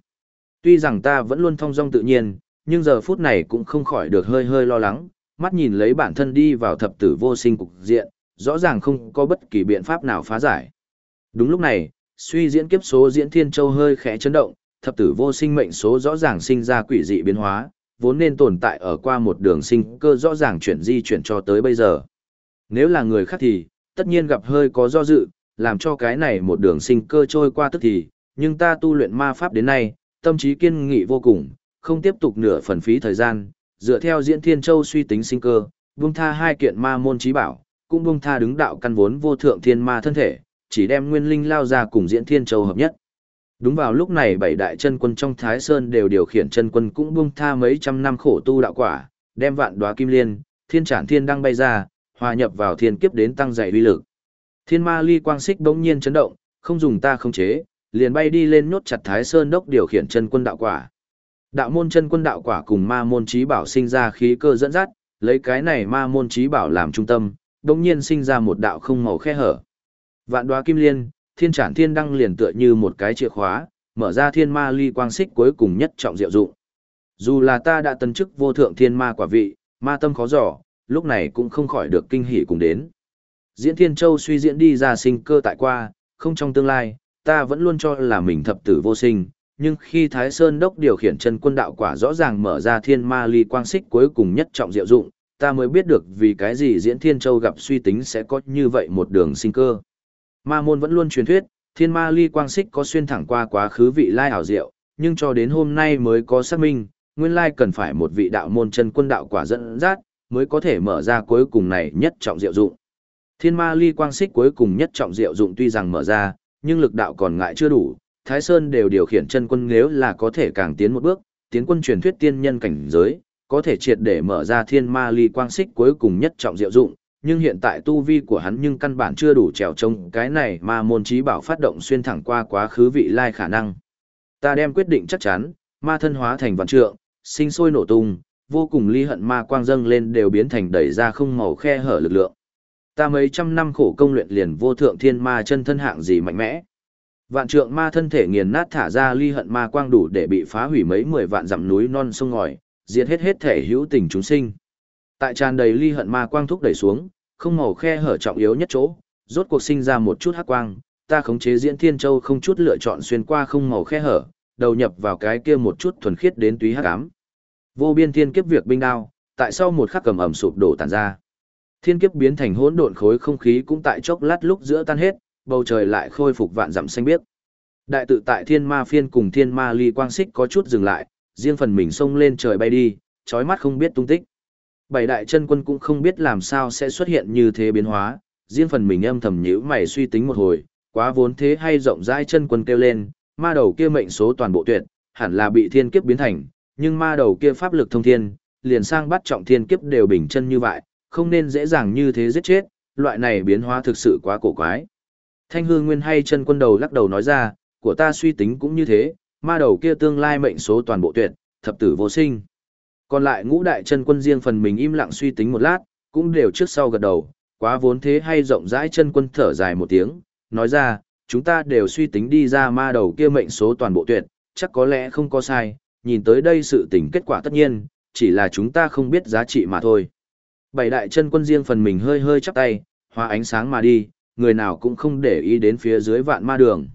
S1: Tuy rằng ta vẫn luôn thong dong tự nhiên, nhưng giờ phút này cũng không khỏi được hơi hơi lo lắng, mắt nhìn lấy bản thân đi vào thập tử vô sinh cục diện, rõ ràng không có bất kỳ biện pháp nào phá giải. Đúng lúc này, suy diễn kiếp số diễn thiên châu hơi khẽ chấn động, thập tử vô sinh mệnh số rõ ràng sinh ra quỷ dị biến hóa, vốn nên tồn tại ở qua một đường sinh cơ rõ ràng chuyển di chuyển cho tới bây giờ. Nếu là người khác thì, tất nhiên gặp hơi có do dự, làm cho cái này một đường sinh cơ trôi qua tức thì, nhưng ta tu luyện ma pháp đến nay, tâm trí kiên nghị vô cùng, không tiếp tục nửa phần phí thời gian, dựa theo diễn thiên châu suy tính sinh cơ, buông tha hai kiện ma môn trí bảo, cũng buông tha đứng đạo căn vốn vô thượng thiên ma thân thể, chỉ đem nguyên linh lao ra cùng diễn thiên châu hợp nhất. Đúng vào lúc này bảy đại chân quân trong Thái Sơn đều điều khiển chân quân cũng buông tha mấy trăm năm khổ tu đạo quả, đem vạn đóa kim liên, thiên trản thiên đăng bay ra, hòa nhập vào thiên kiếp đến tăng dày uy lực. Thiên ma ly quang xích bỗng nhiên chấn động, không dùng ta không chế, liền bay đi lên nhốt chặt Thái Sơn đốc điều khiển chân quân đạo quả. Đạo môn chân quân đạo quả cùng ma môn trí bảo sinh ra khí cơ dẫn dắt, lấy cái này ma môn trí bảo làm trung tâm, bỗng nhiên sinh ra một đạo không màu khe hở. Vạn đoá kim liên, thiên trản thiên đăng liền tựa như một cái chìa khóa, mở ra thiên ma ly quang xích cuối cùng nhất trọng diệu dụng. Dù là ta đã tân chức vô thượng thiên ma quả vị, ma tâm khó giỏ, lúc này cũng không khỏi được kinh hỉ cùng đến. Diễn Thiên Châu suy diễn đi ra sinh cơ tại qua, không trong tương lai, ta vẫn luôn cho là mình thập tử vô sinh, nhưng khi Thái Sơn Đốc điều khiển chân quân đạo quả rõ ràng mở ra thiên ma ly quang xích cuối cùng nhất trọng diệu dụng, ta mới biết được vì cái gì Diễn Thiên Châu gặp suy tính sẽ có như vậy một đường sinh cơ. Ma môn vẫn luôn truyền thuyết, thiên ma ly quang xích có xuyên thẳng qua quá khứ vị lai ảo diệu, nhưng cho đến hôm nay mới có xác minh, nguyên lai cần phải một vị đạo môn chân quân đạo quả dẫn dắt, mới có thể mở ra cuối cùng này nhất trọng diệu dụng. Thiên ma ly quang xích cuối cùng nhất trọng diệu dụng tuy rằng mở ra, nhưng lực đạo còn ngại chưa đủ, Thái Sơn đều điều khiển chân quân nếu là có thể càng tiến một bước, tiến quân truyền thuyết tiên nhân cảnh giới, có thể triệt để mở ra thiên ma ly quang xích cuối cùng nhất trọng diệu dụng, nhưng hiện tại tu vi của hắn nhưng căn bản chưa đủ trèo trông cái này mà môn trí bảo phát động xuyên thẳng qua quá khứ vị lai khả năng. Ta đem quyết định chắc chắn, ma thân hóa thành vạn trượng, sinh sôi nổ tung, vô cùng ly hận ma quang dâng lên đều biến thành đẩy ra không màu khe hở lực lượng. Ta mấy trăm năm khổ công luyện liền vô thượng thiên ma chân thân hạng gì mạnh mẽ. Vạn trượng ma thân thể nghiền nát thả ra ly hận ma quang đủ để bị phá hủy mấy mười vạn dặm núi non sông ngòi, diệt hết hết thể hữu tình chúng sinh. Tại tràn đầy ly hận ma quang thúc đẩy xuống, không màu khe hở trọng yếu nhất chỗ, rốt cuộc sinh ra một chút hắc quang, ta khống chế diễn thiên châu không chút lựa chọn xuyên qua không màu khe hở, đầu nhập vào cái kia một chút thuần khiết đến túy hắc ám. Vô biên thiên kiếp việc binh đao, tại sau một khắc cầm ẩm sụp đổ tàn ra. Thiên kiếp biến thành hỗn độn khối không khí cũng tại chốc lát lúc giữa tan hết, bầu trời lại khôi phục vạn dặm xanh biếc. Đại tự tại thiên ma phiên cùng thiên ma ly quang xích có chút dừng lại, riêng phần mình xông lên trời bay đi, chói mắt không biết tung tích. Bảy đại chân quân cũng không biết làm sao sẽ xuất hiện như thế biến hóa, riêng phần mình âm thầm nhíu mày suy tính một hồi, quá vốn thế hay rộng rãi chân quân kêu lên, ma đầu kia mệnh số toàn bộ tuyệt, hẳn là bị thiên kiếp biến thành, nhưng ma đầu kia pháp lực thông thiên, liền sang bắt trọng thiên kiếp đều bình chân như vậy, không nên dễ dàng như thế giết chết, loại này biến hóa thực sự quá cổ quái. Thanh hương nguyên hay chân quân đầu lắc đầu nói ra, của ta suy tính cũng như thế, ma đầu kia tương lai mệnh số toàn bộ tuyệt, thập tử vô sinh. Còn lại ngũ đại chân quân riêng phần mình im lặng suy tính một lát, cũng đều trước sau gật đầu, quá vốn thế hay rộng rãi chân quân thở dài một tiếng, nói ra, chúng ta đều suy tính đi ra ma đầu kia mệnh số toàn bộ tuyệt, chắc có lẽ không có sai, nhìn tới đây sự tình kết quả tất nhiên, chỉ là chúng ta không biết giá trị mà thôi. Bảy đại chân quân riêng phần mình hơi hơi chắp tay, hóa ánh sáng mà đi, người nào cũng không để ý đến phía dưới vạn ma đường.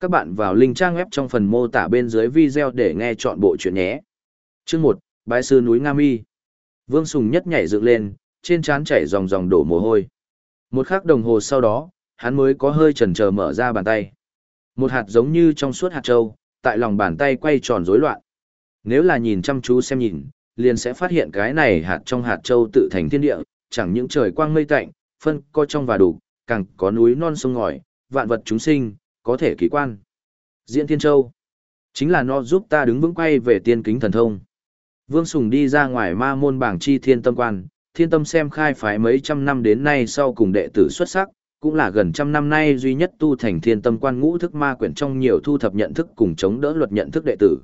S1: Các bạn vào link trang web trong phần mô tả bên dưới video để nghe chọn bộ chuyện nhé. Chương 1, Bái sư núi Nga Mi. Vương Sùng nhất nhảy dựng lên, trên trán chảy dòng dòng đổ mồ hôi. Một khắc đồng hồ sau đó, hắn mới có hơi chần chờ mở ra bàn tay. Một hạt giống như trong suốt hạt châu, tại lòng bàn tay quay tròn rối loạn. Nếu là nhìn chăm chú xem nhìn, liền sẽ phát hiện cái này hạt trong hạt châu tự thành thiên địa, chẳng những trời quang mây tạnh, phân co trong và đủ, càng có núi non sông ngòi, vạn vật chúng sinh, có thể kỳ quan. Diễn Thiên Châu, chính là nó giúp ta đứng vững quay về tiên kính thần thông. Vương Sùng đi ra ngoài ma môn bảng chi thiên tâm quan, thiên tâm xem khai phái mấy trăm năm đến nay sau cùng đệ tử xuất sắc, cũng là gần trăm năm nay duy nhất tu thành thiên tâm quan ngũ thức ma quyển trong nhiều thu thập nhận thức cùng chống đỡ luật nhận thức đệ tử.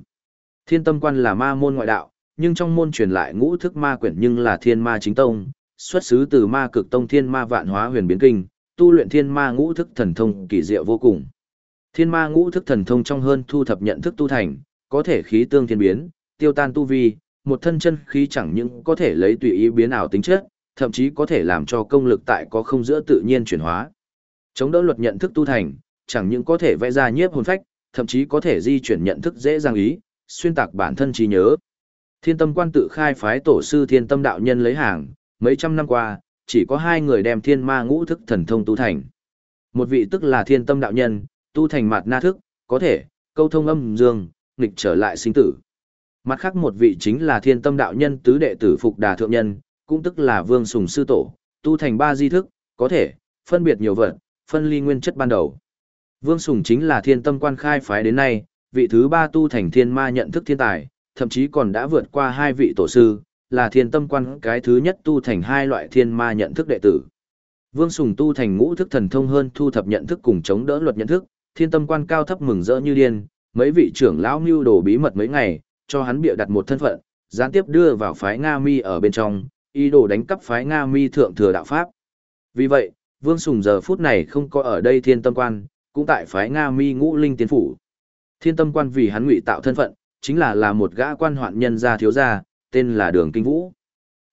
S1: Thiên tâm quan là ma môn ngoại đạo, nhưng trong môn truyền lại ngũ thức ma quyển nhưng là thiên ma chính tông, xuất xứ từ ma cực tông thiên ma vạn hóa huyền biến kinh, tu luyện thiên ma ngũ thức thần thông kỳ diệu vô cùng. Thiên ma ngũ thức thần thông trong hơn thu thập nhận thức tu thành, có thể khí tương thiên biến, tiêu tan tu vi, một thân chân khí chẳng những có thể lấy tùy ý biến ảo tính chất, thậm chí có thể làm cho công lực tại có không giữa tự nhiên chuyển hóa. Chống đỡ luật nhận thức tu thành, chẳng những có thể vẽ ra nhiếp hồn phách, thậm chí có thể di chuyển nhận thức dễ dàng ý, xuyên tạc bản thân trí nhớ. Thiên tâm quan tự khai phái tổ sư thiên tâm đạo nhân lấy hàng, mấy trăm năm qua, chỉ có hai người đem thiên ma ngũ thức thần thông tu thành. Một vị tức là thiên tâm đạo nhân, tu thành mặt na thức, có thể, câu thông âm dương, nghịch trở lại sinh tử. Mặt khác một vị chính là thiên tâm đạo nhân tứ đệ tử Phục Đà Thượng Nhân, cũng tức là Vương Sùng Sư Tổ, tu thành ba di thức, có thể, phân biệt nhiều vật, phân ly nguyên chất ban đầu. Vương Sùng chính là thiên tâm quan khai phái đến nay, vị thứ ba tu thành thiên ma nhận thức thiên tài, thậm chí còn đã vượt qua hai vị tổ sư, là thiên tâm quan cái thứ nhất tu thành hai loại thiên ma nhận thức đệ tử. Vương Sùng tu thành ngũ thức thần thông hơn thu thập nhận thức cùng chống đỡ luật nhận thức, thiên tâm quan cao thấp mừng rỡ như điên, mấy vị trưởng lão mưu đồ bí mật mấy ngày, cho hắn bịa đặt một thân phận, gián tiếp đưa vào phái Nga Mi ở bên trong, ý đồ đánh cắp phái Nga Mi thượng thừa đạo pháp. Vì vậy, Vương Sùng giờ phút này không có ở đây thiên tâm quan, cũng tại phái Nga Mi ngũ linh tiến phủ. Thiên tâm quan vì hắn ngụy tạo thân phận, chính là là một gã quan hoạn nhân gia thiếu gia, tên là Đường Kinh Vũ.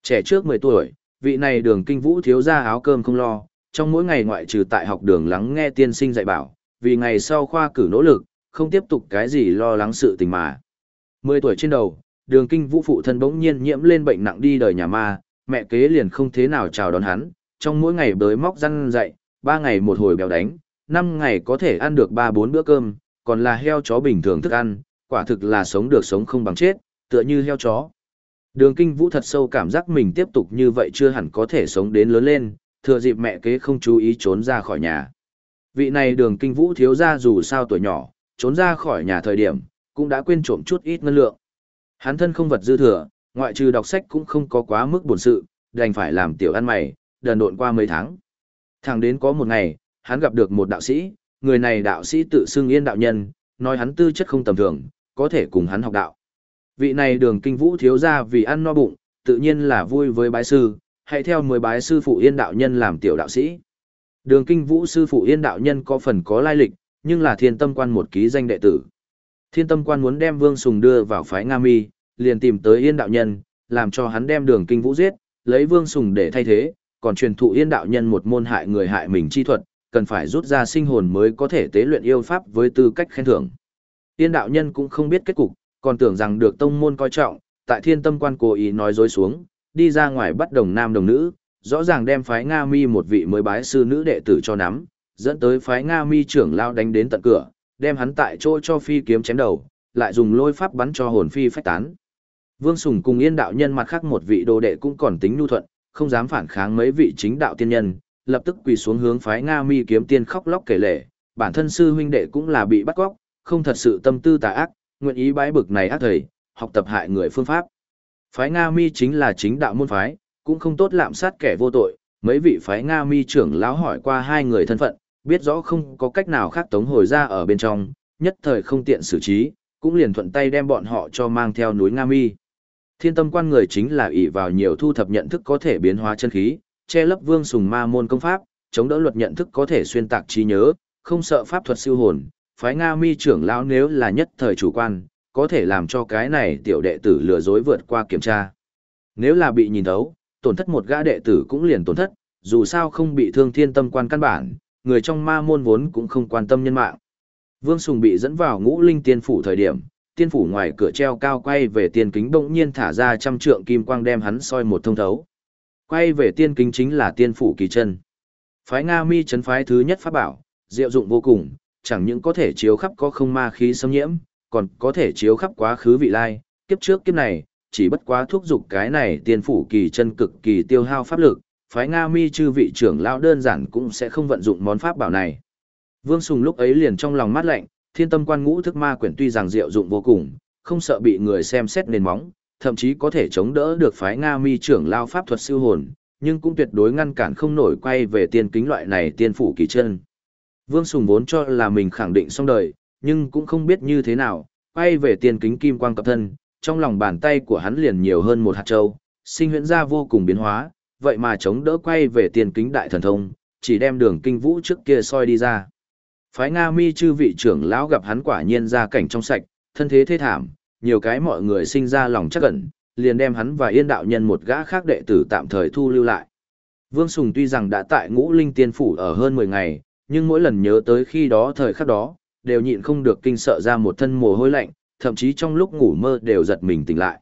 S1: Trẻ trước 10 tuổi, vị này Đường Kinh Vũ thiếu gia áo cơm không lo, trong mỗi ngày ngoại trừ tại học đường lắng nghe tiên sinh dạy bảo, vì ngày sau khoa cử nỗ lực, không tiếp tục cái gì lo lắng sự tình mà. 10 tuổi trên đầu, Đường Kinh Vũ phụ thân bỗng nhiên nhiễm lên bệnh nặng đi đời nhà ma, mẹ kế liền không thế nào chào đón hắn, trong mỗi ngày bới móc răng dạy 3 ngày một hồi béo đánh, 5 ngày có thể ăn được 3-4 bữa cơm, còn là heo chó bình thường thức ăn, quả thực là sống được sống không bằng chết, tựa như heo chó. Đường kinh vũ thật sâu cảm giác mình tiếp tục như vậy chưa hẳn có thể sống đến lớn lên, thừa dịp mẹ kế không chú ý trốn ra khỏi nhà. Vị này đường kinh vũ thiếu ra dù sao tuổi nhỏ, trốn ra khỏi nhà thời điểm, cũng đã quên trộm chút ít ngân lượng. Hắn thân không vật dư thừa, ngoại trừ đọc sách cũng không có quá mức buồn sự, đành phải làm tiểu ăn mày, đần độn qua mấy tháng. Thẳng đến có một ngày, hắn gặp được một đạo sĩ, người này đạo sĩ tự xưng yên đạo nhân, nói hắn tư chất không tầm thường, có thể cùng hắn học đạo. Vị này đường kinh vũ thiếu ra vì ăn no bụng, tự nhiên là vui với bái sư, hãy theo mười bái sư phụ yên đạo nhân làm tiểu đạo sĩ. Đường kinh vũ sư phụ yên đạo nhân có phần có lai lịch, nhưng là thiên tâm quan một ký danh đệ tử. Thiên tâm quan muốn đem vương sùng đưa vào phái Nga mi, liền tìm tới yên đạo nhân, làm cho hắn đem đường kinh vũ giết, lấy vương sùng để thay thế, còn truyền thụ yên đạo nhân một môn hại người hại mình chi thuật, cần phải rút ra sinh hồn mới có thể tế luyện yêu pháp với tư cách khen thưởng. Yên đạo nhân cũng không biết kết cục, còn tưởng rằng được tông môn coi trọng, tại thiên tâm quan cố ý nói dối xuống, đi ra ngoài bắt đồng nam đồng nữ, rõ ràng đem phái Nga mi một vị mới bái sư nữ đệ tử cho nắm, dẫn tới phái Nga mi trưởng lao đánh đến tận cửa, đem hắn tại chỗ cho phi kiếm chém đầu, lại dùng lôi pháp bắn cho hồn phi phách tán. Vương Sùng cùng yên đạo nhân mặt khác một vị đồ đệ cũng còn tính nhu thuận, không dám phản kháng mấy vị chính đạo tiên nhân, lập tức quỳ xuống hướng phái Nga mi kiếm tiên khóc lóc kể lể, bản thân sư huynh đệ cũng là bị bắt cóc, không thật sự tâm tư tà ác, nguyện ý bái bực này ác thầy, học tập hại người phương pháp. Phái Nga Mi chính là chính đạo môn phái, cũng không tốt lạm sát kẻ vô tội, mấy vị phái Nga Mi trưởng lão hỏi qua hai người thân phận, biết rõ không có cách nào khác tống hồi ra ở bên trong, nhất thời không tiện xử trí, cũng liền thuận tay đem bọn họ cho mang theo núi Nga Mi. Thiên tâm quan người chính là ỷ vào nhiều thu thập nhận thức có thể biến hóa chân khí, che lấp vương sùng ma môn công pháp, chống đỡ luật nhận thức có thể xuyên tạc trí nhớ, không sợ pháp thuật siêu hồn, phái Nga Mi trưởng lão nếu là nhất thời chủ quan, có thể làm cho cái này tiểu đệ tử lừa dối vượt qua kiểm tra. Nếu là bị nhìn thấu, tổn thất một gã đệ tử cũng liền tổn thất, dù sao không bị thương thiên tâm quan căn bản, người trong ma môn vốn cũng không quan tâm nhân mạng. Vương Sùng bị dẫn vào ngũ linh tiên phủ thời điểm, tiên phủ ngoài cửa treo cao quay về tiên kính bỗng nhiên thả ra trăm trượng kim quang đem hắn soi một thông thấu. Quay về tiên kính chính là tiên phủ kỳ chân. Phái Nga mi chấn phái thứ nhất pháp bảo, diệu dụng vô cùng, chẳng những có thể chiếu khắp có không ma khí xâm nhiễm, còn có thể chiếu khắp quá khứ vị lai, kiếp trước kiếp này, chỉ bất quá thúc dục cái này tiên phủ kỳ chân cực kỳ tiêu hao pháp lực, phái Nga mi chư vị trưởng lão đơn giản cũng sẽ không vận dụng món pháp bảo này. Vương Sùng lúc ấy liền trong lòng mát lạnh, thiên tâm quan ngũ thức ma quyển tuy rằng diệu dụng vô cùng, không sợ bị người xem xét nền móng, thậm chí có thể chống đỡ được phái Nga mi trưởng lao pháp thuật siêu hồn, nhưng cũng tuyệt đối ngăn cản không nổi quay về tiên kính loại này tiên phủ kỳ chân. Vương Sùng vốn cho là mình khẳng định xong đời, nhưng cũng không biết như thế nào, quay về tiên kính kim quang cập thân, trong lòng bàn tay của hắn liền nhiều hơn một hạt châu, sinh huyễn ra vô cùng biến hóa, vậy mà chống đỡ quay về tiên kính đại thần thông, chỉ đem đường kinh vũ trước kia soi đi ra. Phái Nga mi chư vị trưởng lão gặp hắn quả nhiên ra cảnh trong sạch, thân thế thê thảm, nhiều cái mọi người sinh ra lòng chắc ẩn, liền đem hắn và yên đạo nhân một gã khác đệ tử tạm thời thu lưu lại. Vương Sùng tuy rằng đã tại ngũ linh tiên phủ ở hơn 10 ngày, nhưng mỗi lần nhớ tới khi đó thời khắc đó, đều nhịn không được kinh sợ ra một thân mồ hôi lạnh, thậm chí trong lúc ngủ mơ đều giật mình tỉnh lại.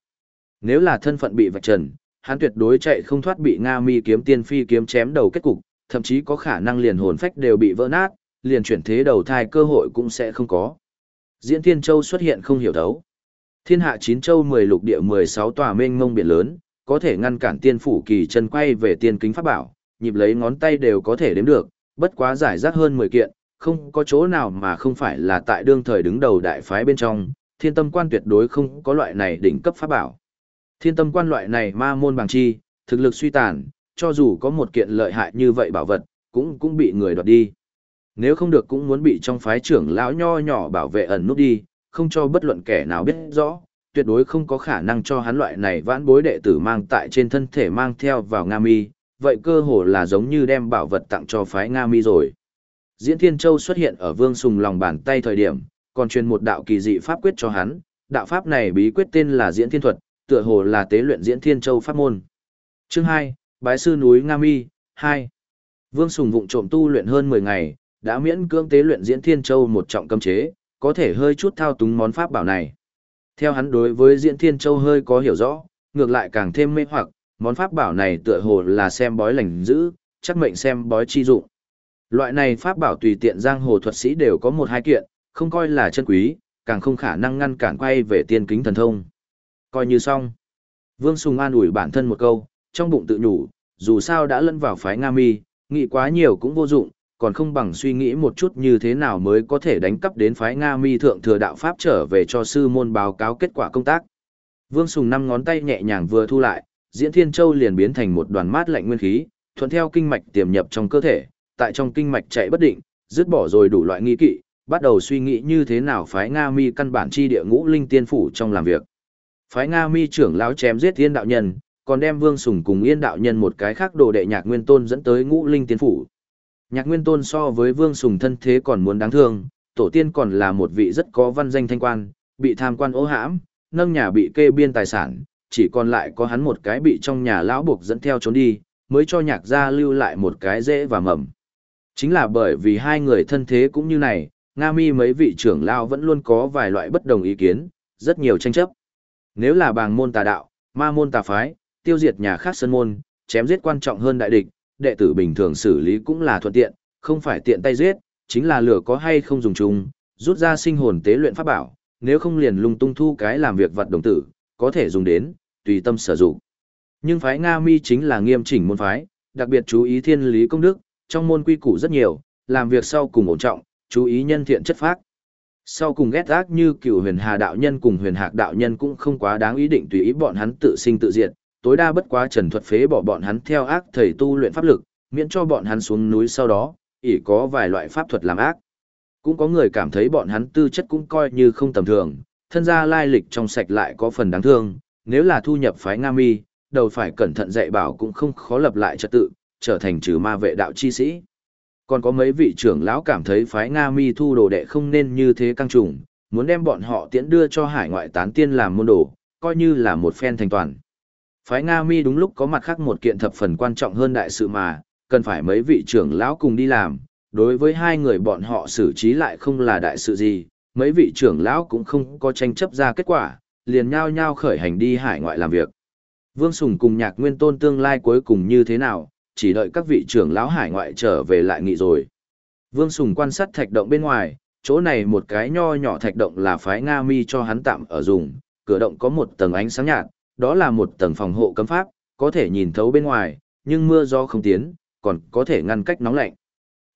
S1: Nếu là thân phận bị vạch trần, hắn tuyệt đối chạy không thoát bị Nga Mi kiếm tiên phi kiếm chém đầu kết cục, thậm chí có khả năng liền hồn phách đều bị vỡ nát, liền chuyển thế đầu thai cơ hội cũng sẽ không có. Diễn Thiên Châu xuất hiện không hiểu thấu. Thiên hạ chín châu 10 lục địa 16 tòa mênh mông biển lớn, có thể ngăn cản tiên phủ kỳ chân quay về tiên kính pháp bảo, nhịp lấy ngón tay đều có thể đếm được, bất quá giải rác hơn 10 kiện, không có chỗ nào mà không phải là tại đương thời đứng đầu đại phái bên trong, thiên tâm quan tuyệt đối không có loại này đỉnh cấp pháp bảo. Thiên tâm quan loại này ma môn bằng chi, thực lực suy tàn, cho dù có một kiện lợi hại như vậy bảo vật, cũng cũng bị người đoạt đi. Nếu không được cũng muốn bị trong phái trưởng lão nho nhỏ bảo vệ ẩn nút đi, không cho bất luận kẻ nào biết rõ, tuyệt đối không có khả năng cho hắn loại này vãn bối đệ tử mang tại trên thân thể mang theo vào Nga Mi, vậy cơ hồ là giống như đem bảo vật tặng cho phái Nga Mi rồi. Diễn Thiên Châu xuất hiện ở Vương Sùng lòng bàn tay thời điểm, còn truyền một đạo kỳ dị pháp quyết cho hắn, đạo pháp này bí quyết tên là Diễn Thiên Thuật, tựa hồ là tế luyện Diễn Thiên Châu pháp môn. Chương 2, Bái sư núi Nga Mi 2. Vương Sùng vụng trộm tu luyện hơn 10 ngày, đã miễn cưỡng tế luyện Diễn Thiên Châu một trọng cấm chế, có thể hơi chút thao túng món pháp bảo này. Theo hắn đối với Diễn Thiên Châu hơi có hiểu rõ, ngược lại càng thêm mê hoặc, món pháp bảo này tựa hồ là xem bói lành giữ, chắc mệnh xem bói chi dụng. Loại này pháp bảo tùy tiện giang hồ thuật sĩ đều có một hai kiện, không coi là chân quý, càng không khả năng ngăn cản quay về tiên kính thần thông. Coi như xong. Vương Sùng an ủi bản thân một câu, trong bụng tự nhủ, dù sao đã lẫn vào phái Nga Mi, nghĩ quá nhiều cũng vô dụng, còn không bằng suy nghĩ một chút như thế nào mới có thể đánh cắp đến phái Nga Mi thượng thừa đạo Pháp trở về cho sư môn báo cáo kết quả công tác. Vương Sùng năm ngón tay nhẹ nhàng vừa thu lại, Diễn Thiên Châu liền biến thành một đoàn mát lạnh nguyên khí, thuận theo kinh mạch tiềm nhập trong cơ thể, tại trong kinh mạch chạy bất định, dứt bỏ rồi đủ loại nghi kỵ, bắt đầu suy nghĩ như thế nào phái Nga Mi căn bản chi địa ngũ linh tiên phủ trong làm việc. Phái Nga Mi trưởng lão chém giết Thiên đạo nhân, còn đem Vương Sùng cùng Yên đạo nhân một cái khác đồ đệ Nhạc Nguyên Tôn dẫn tới ngũ linh tiên phủ. Nhạc Nguyên Tôn so với Vương Sùng thân thế còn muốn đáng thương, tổ tiên còn là một vị rất có văn danh thanh quan, bị tham quan ố hãm, nâng nhà bị kê biên tài sản, chỉ còn lại có hắn một cái bị trong nhà lão buộc dẫn theo trốn đi, mới cho nhạc gia lưu lại một cái dễ và mầm. Chính là bởi vì hai người thân thế cũng như này, Nga mi mấy vị trưởng lao vẫn luôn có vài loại bất đồng ý kiến, rất nhiều tranh chấp. Nếu là bàng môn tà đạo, ma môn tà phái, tiêu diệt nhà khác sân môn, chém giết quan trọng hơn đại địch, đệ tử bình thường xử lý cũng là thuận tiện, không phải tiện tay giết, chính là lửa có hay không dùng chung, rút ra sinh hồn tế luyện pháp bảo, nếu không liền lung tung thu cái làm việc vật đồng tử, có thể dùng đến, tùy tâm sử dụng. Nhưng phái Nga Mi chính là nghiêm chỉnh môn phái, đặc biệt chú ý thiên lý công đức, trong môn quy củ rất nhiều, làm việc sau cùng ổn trọng, chú ý nhân thiện chất phác. Sau cùng ghét ác như cựu huyền hà đạo nhân cùng huyền hạc đạo nhân cũng không quá đáng ý định tùy ý bọn hắn tự sinh tự diệt, tối đa bất quá trần thuật phế bỏ bọn hắn theo ác thầy tu luyện pháp lực, miễn cho bọn hắn xuống núi sau đó, ỷ có vài loại pháp thuật làm ác. Cũng có người cảm thấy bọn hắn tư chất cũng coi như không tầm thường, thân gia lai lịch trong sạch lại có phần đáng thương, nếu là thu nhập phái Nga Mi, đầu phải cẩn thận dạy bảo cũng không khó lập lại trật tự, trở thành trừ ma vệ đạo chi sĩ. Còn có mấy vị trưởng lão cảm thấy phái Nga Mi thu đồ đệ không nên như thế căng trùng, muốn đem bọn họ tiễn đưa cho hải ngoại tán tiên làm môn đồ, coi như là một phen thành toàn. Phái Nga Mi đúng lúc có mặt khác một kiện thập phần quan trọng hơn đại sự mà, cần phải mấy vị trưởng lão cùng đi làm, đối với hai người bọn họ xử trí lại không là đại sự gì, mấy vị trưởng lão cũng không có tranh chấp ra kết quả, liền nhao nhao khởi hành đi hải ngoại làm việc. Vương Sùng cùng nhạc nguyên tôn tương lai cuối cùng như thế nào, chỉ đợi các vị trưởng lão hải ngoại trở về lại nghị rồi. Vương Sùng quan sát thạch động bên ngoài, chỗ này một cái nho nhỏ thạch động là phái Nga mi cho hắn tạm ở dùng, cửa động có một tầng ánh sáng nhạt, đó là một tầng phòng hộ cấm pháp, có thể nhìn thấu bên ngoài, nhưng mưa gió không tiến, còn có thể ngăn cách nóng lạnh.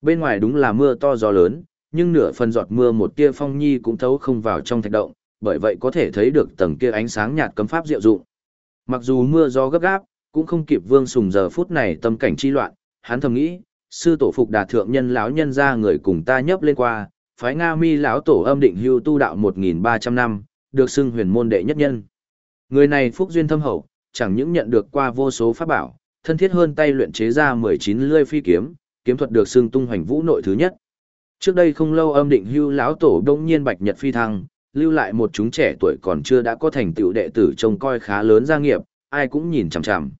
S1: Bên ngoài đúng là mưa to gió lớn, nhưng nửa phần giọt mưa một tia phong nhi cũng thấu không vào trong thạch động, bởi vậy có thể thấy được tầng kia ánh sáng nhạt cấm pháp diệu dụng. Mặc dù mưa gió gấp gáp, cũng không kịp Vương Sùng giờ phút này tâm cảnh chi loạn, hắn thầm nghĩ, sư tổ phục đà thượng nhân lão nhân ra người cùng ta nhấp lên qua, phái Nga Mi lão tổ âm định hưu tu đạo 1300 năm, được xưng huyền môn đệ nhất nhân. Người này phúc duyên thâm hậu, chẳng những nhận được qua vô số pháp bảo, thân thiết hơn tay luyện chế ra 19 lươi phi kiếm, kiếm thuật được xưng tung hoành vũ nội thứ nhất. Trước đây không lâu âm định hưu lão tổ đông nhiên bạch nhật phi thăng, lưu lại một chúng trẻ tuổi còn chưa đã có thành tựu đệ tử trông coi khá lớn gia nghiệp, ai cũng nhìn chằm chằm.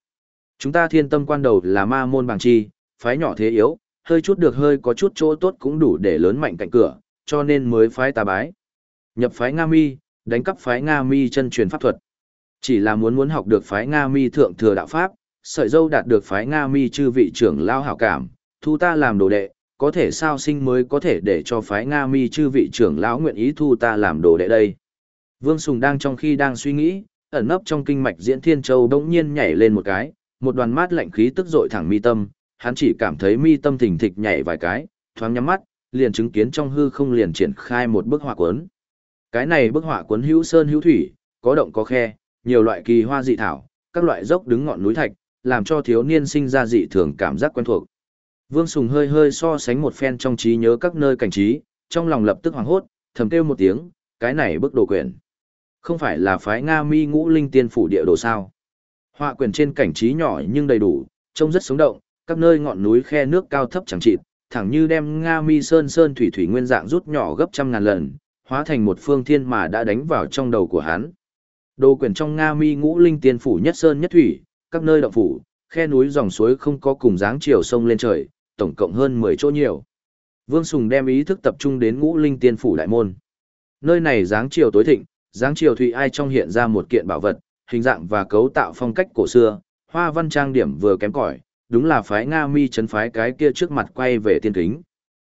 S1: Chúng ta thiên tâm quan đầu là ma môn bằng chi, phái nhỏ thế yếu, hơi chút được hơi có chút chỗ tốt cũng đủ để lớn mạnh cạnh cửa, cho nên mới phái tà bái. Nhập phái Nga Mi, đánh cắp phái Nga Mi chân truyền pháp thuật. Chỉ là muốn muốn học được phái Nga Mi thượng thừa đạo pháp, sợi dâu đạt được phái Nga Mi chư vị trưởng lao hảo cảm, thu ta làm đồ đệ, có thể sao sinh mới có thể để cho phái Nga Mi chư vị trưởng lão nguyện ý thu ta làm đồ đệ đây. Vương Sùng đang trong khi đang suy nghĩ, ẩn nấp trong kinh mạch diễn thiên châu bỗng nhiên nhảy lên một cái, một đoàn mát lạnh khí tức dội thẳng mi tâm, hắn chỉ cảm thấy mi tâm thình thịch nhảy vài cái, thoáng nhắm mắt, liền chứng kiến trong hư không liền triển khai một bức họa cuốn. Cái này bức họa cuốn hữu sơn hữu thủy, có động có khe, nhiều loại kỳ hoa dị thảo, các loại dốc đứng ngọn núi thạch, làm cho thiếu niên sinh ra dị thường cảm giác quen thuộc. Vương Sùng hơi hơi so sánh một phen trong trí nhớ các nơi cảnh trí, trong lòng lập tức hoảng hốt, thầm kêu một tiếng, cái này bức đồ quyển. Không phải là phái Nga mi ngũ linh tiên phủ địa đồ sao. Họa quyển trên cảnh trí nhỏ nhưng đầy đủ, trông rất sống động, các nơi ngọn núi khe nước cao thấp chẳng chịt, thẳng như đem Nga mi sơn sơn thủy thủy nguyên dạng rút nhỏ gấp trăm ngàn lần, hóa thành một phương thiên mà đã đánh vào trong đầu của hắn. Đồ quyển trong Nga mi ngũ linh tiên phủ nhất sơn nhất thủy, các nơi động phủ, khe núi dòng suối không có cùng dáng chiều sông lên trời, tổng cộng hơn 10 chỗ nhiều. Vương Sùng đem ý thức tập trung đến ngũ linh tiên phủ đại môn. Nơi này dáng chiều tối thịnh, dáng chiều thủy ai trong hiện ra một kiện bảo vật, hình dạng và cấu tạo phong cách cổ xưa, hoa văn trang điểm vừa kém cỏi, đúng là phái Nga Mi chấn phái cái kia trước mặt quay về tiên kính.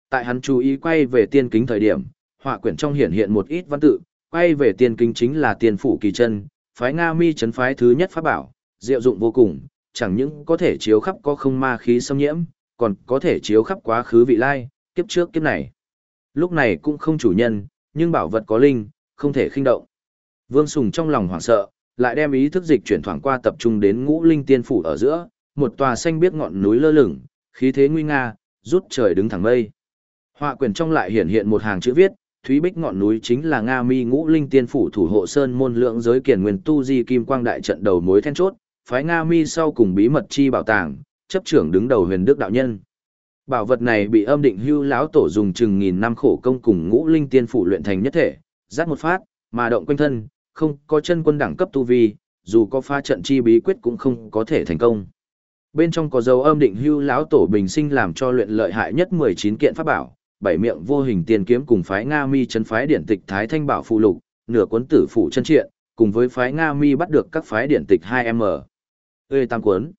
S1: Tại hắn chú ý quay về tiên kính thời điểm, họa quyển trong hiện hiện một ít văn tự, quay về tiên kính chính là tiên phủ kỳ chân, phái Nga Mi chấn phái thứ nhất pháp bảo, diệu dụng vô cùng, chẳng những có thể chiếu khắp có không ma khí xâm nhiễm, còn có thể chiếu khắp quá khứ vị lai, kiếp trước kiếp này. Lúc này cũng không chủ nhân, nhưng bảo vật có linh, không thể khinh động. Vương Sùng trong lòng hoảng sợ, lại đem ý thức dịch chuyển thoảng qua tập trung đến ngũ linh tiên phủ ở giữa, một tòa xanh biết ngọn núi lơ lửng, khí thế nguy nga, rút trời đứng thẳng mây. Họa quyển trong lại hiện hiện một hàng chữ viết, Thúy Bích ngọn núi chính là Nga Mi Ngũ Linh Tiên phủ thủ hộ sơn môn lượng giới kiền nguyên tu di kim quang đại trận đầu mối then chốt, phái Nga Mi sau cùng bí mật chi bảo tàng, chấp trưởng đứng đầu huyền đức đạo nhân. Bảo vật này bị âm định hưu lão tổ dùng chừng nghìn năm khổ công cùng ngũ linh tiên phủ luyện thành nhất thể, dắt một phát, mà động quanh thân, không có chân quân đẳng cấp tu vi, dù có pha trận chi bí quyết cũng không có thể thành công. Bên trong có dấu âm định hưu lão tổ bình sinh làm cho luyện lợi hại nhất 19 kiện pháp bảo, bảy miệng vô hình tiên kiếm cùng phái Nga Mi chấn phái điển tịch Thái Thanh Bảo phụ lục, nửa cuốn tử phụ chân triện, cùng với phái Nga Mi bắt được các phái điển tịch 2M. Ê tam cuốn.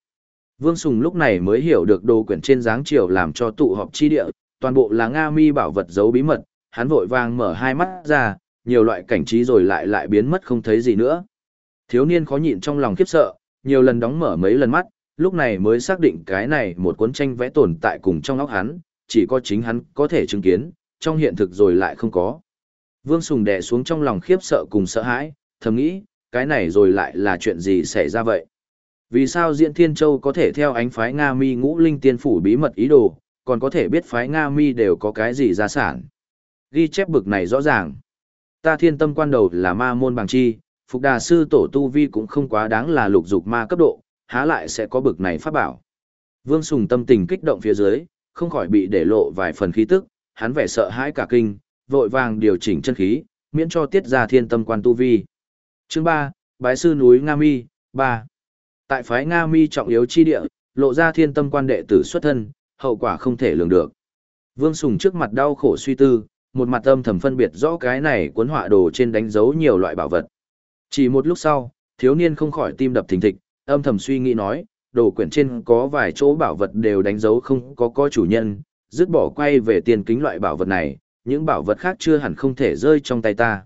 S1: Vương Sùng lúc này mới hiểu được đồ quyển trên dáng chiều làm cho tụ họp chi địa, toàn bộ là Nga Mi bảo vật giấu bí mật, hắn vội vàng mở hai mắt ra, nhiều loại cảnh trí rồi lại lại biến mất không thấy gì nữa. Thiếu niên khó nhịn trong lòng khiếp sợ, nhiều lần đóng mở mấy lần mắt, lúc này mới xác định cái này một cuốn tranh vẽ tồn tại cùng trong óc hắn, chỉ có chính hắn có thể chứng kiến, trong hiện thực rồi lại không có. Vương Sùng đè xuống trong lòng khiếp sợ cùng sợ hãi, thầm nghĩ, cái này rồi lại là chuyện gì xảy ra vậy? Vì sao Diễn Thiên Châu có thể theo ánh phái Nga Mi ngũ linh tiên phủ bí mật ý đồ, còn có thể biết phái Nga Mi đều có cái gì gia sản? Ghi chép bực này rõ ràng. ta thiên tâm quan đầu là ma môn bằng chi, phục đà sư tổ tu vi cũng không quá đáng là lục dục ma cấp độ, há lại sẽ có bực này pháp bảo. Vương Sùng tâm tình kích động phía dưới, không khỏi bị để lộ vài phần khí tức, hắn vẻ sợ hãi cả kinh, vội vàng điều chỉnh chân khí, miễn cho tiết ra thiên tâm quan tu vi. Chương 3, Bái sư núi Nga Mi, 3. Tại phái Nga Mi trọng yếu chi địa, lộ ra thiên tâm quan đệ tử xuất thân, hậu quả không thể lường được. Vương Sùng trước mặt đau khổ suy tư, một mặt âm thầm phân biệt rõ cái này cuốn họa đồ trên đánh dấu nhiều loại bảo vật. Chỉ một lúc sau, thiếu niên không khỏi tim đập thình thịch, âm thầm suy nghĩ nói, đồ quyển trên có vài chỗ bảo vật đều đánh dấu không có có chủ nhân, dứt bỏ quay về tiền kính loại bảo vật này, những bảo vật khác chưa hẳn không thể rơi trong tay ta.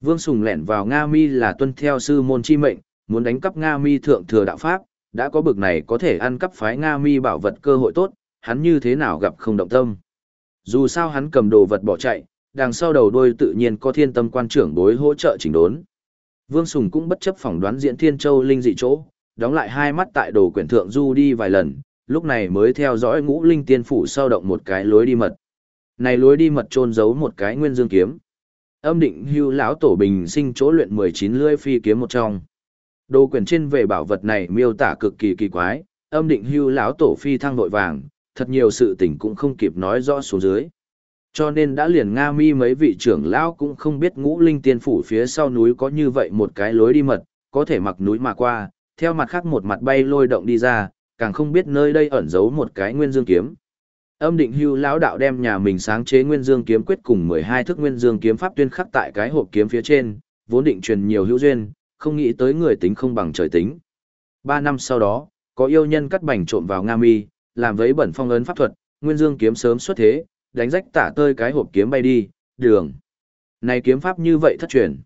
S1: Vương Sùng lẻn vào Nga Mi là tuân theo sư môn chi mệnh, muốn đánh cắp Nga Mi thượng thừa đạo pháp, đã có bực này có thể ăn cắp phái Nga Mi bảo vật cơ hội tốt, hắn như thế nào gặp không động tâm. Dù sao hắn cầm đồ vật bỏ chạy, đằng sau đầu đôi tự nhiên có thiên tâm quan trưởng bối hỗ trợ chỉnh đốn. Vương Sùng cũng bất chấp phỏng đoán diễn thiên châu linh dị chỗ, đóng lại hai mắt tại đồ quyển thượng du đi vài lần, lúc này mới theo dõi ngũ linh tiên phủ sau động một cái lối đi mật. Này lối đi mật chôn giấu một cái nguyên dương kiếm. Âm định hưu lão tổ bình sinh chỗ luyện 19 lưỡi phi kiếm một trong. Đồ quyển trên về bảo vật này miêu tả cực kỳ kỳ quái, âm định hưu lão tổ phi thăng nội vàng, thật nhiều sự tình cũng không kịp nói rõ xuống dưới. Cho nên đã liền Nga mi mấy vị trưởng lão cũng không biết ngũ linh tiên phủ phía sau núi có như vậy một cái lối đi mật, có thể mặc núi mà qua, theo mặt khác một mặt bay lôi động đi ra, càng không biết nơi đây ẩn giấu một cái nguyên dương kiếm. Âm định hưu lão đạo đem nhà mình sáng chế nguyên dương kiếm quyết cùng 12 thức nguyên dương kiếm pháp tuyên khắc tại cái hộp kiếm phía trên, vốn định truyền nhiều hữu duyên, không nghĩ tới người tính không bằng trời tính. Ba năm sau đó, có yêu nhân cắt bảnh trộm vào Nga Mi, làm vấy bẩn phong ấn pháp thuật, nguyên dương kiếm sớm xuất thế, đánh rách tả tơi cái hộp kiếm bay đi, đường. Này kiếm pháp như vậy thất truyền.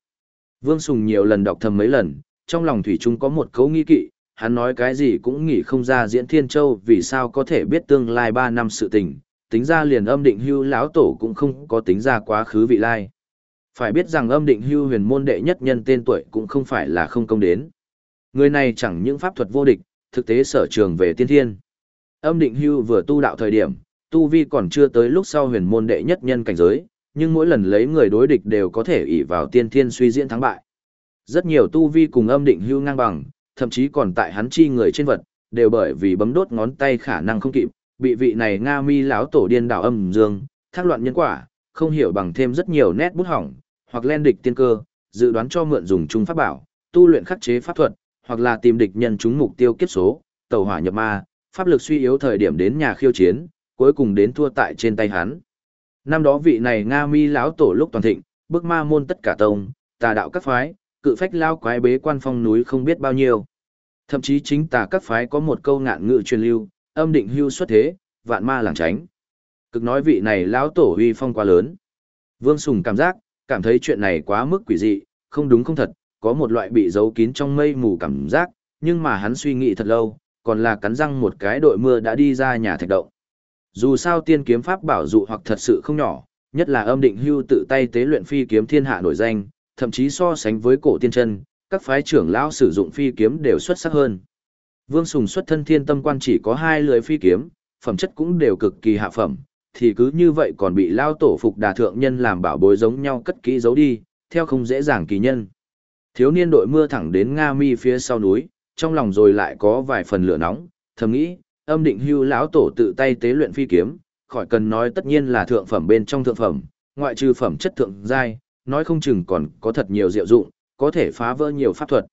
S1: Vương Sùng nhiều lần đọc thầm mấy lần, trong lòng Thủy Trung có một cấu nghi kỵ, hắn nói cái gì cũng nghĩ không ra diễn Thiên Châu vì sao có thể biết tương lai 3 năm sự tình, tính ra liền âm định hưu lão tổ cũng không có tính ra quá khứ vị lai. Phải biết rằng âm định hưu huyền môn đệ nhất nhân tên tuổi cũng không phải là không công đến. Người này chẳng những pháp thuật vô địch, thực tế sở trường về tiên thiên. Âm định hưu vừa tu đạo thời điểm, tu vi còn chưa tới lúc sau huyền môn đệ nhất nhân cảnh giới, nhưng mỗi lần lấy người đối địch đều có thể ỷ vào tiên thiên suy diễn thắng bại. Rất nhiều tu vi cùng âm định hưu ngang bằng, thậm chí còn tại hắn chi người trên vật, đều bởi vì bấm đốt ngón tay khả năng không kịp, bị vị này Nga mi lão tổ điên đảo âm dương, thác loạn nhân quả, không hiểu bằng thêm rất nhiều nét bút hỏng, hoặc len địch tiên cơ, dự đoán cho mượn dùng chung pháp bảo, tu luyện khắc chế pháp thuật, hoặc là tìm địch nhân chúng mục tiêu kiếp số, tàu hỏa nhập ma, pháp lực suy yếu thời điểm đến nhà khiêu chiến, cuối cùng đến thua tại trên tay hắn. Năm đó vị này Nga Mi lão tổ lúc toàn thịnh, bức ma môn tất cả tông, tà đạo các phái, cự phách lao quái bế quan phong núi không biết bao nhiêu. Thậm chí chính tà các phái có một câu ngạn ngữ truyền lưu, âm định hưu xuất thế, vạn ma làng tránh. Cực nói vị này lão tổ uy phong quá lớn. Vương Sùng cảm giác, cảm thấy chuyện này quá mức quỷ dị, không đúng không thật, có một loại bị giấu kín trong mây mù cảm giác, nhưng mà hắn suy nghĩ thật lâu, còn là cắn răng một cái đội mưa đã đi ra nhà thạch động. Dù sao tiên kiếm pháp bảo dụ hoặc thật sự không nhỏ, nhất là âm định hưu tự tay tế luyện phi kiếm thiên hạ nổi danh, thậm chí so sánh với cổ tiên chân, các phái trưởng lão sử dụng phi kiếm đều xuất sắc hơn. Vương Sùng xuất thân thiên tâm quan chỉ có hai lưỡi phi kiếm, phẩm chất cũng đều cực kỳ hạ phẩm, thì cứ như vậy còn bị lao tổ phục đà thượng nhân làm bảo bối giống nhau cất kỹ giấu đi, theo không dễ dàng kỳ nhân. Thiếu niên đội mưa thẳng đến Nga Mi phía sau núi, trong lòng rồi lại có vài phần lửa nóng, thầm nghĩ, âm định hưu lão tổ tự tay tế luyện phi kiếm, khỏi cần nói tất nhiên là thượng phẩm bên trong thượng phẩm, ngoại trừ phẩm chất thượng giai, nói không chừng còn có thật nhiều diệu dụng, có thể phá vỡ nhiều pháp thuật.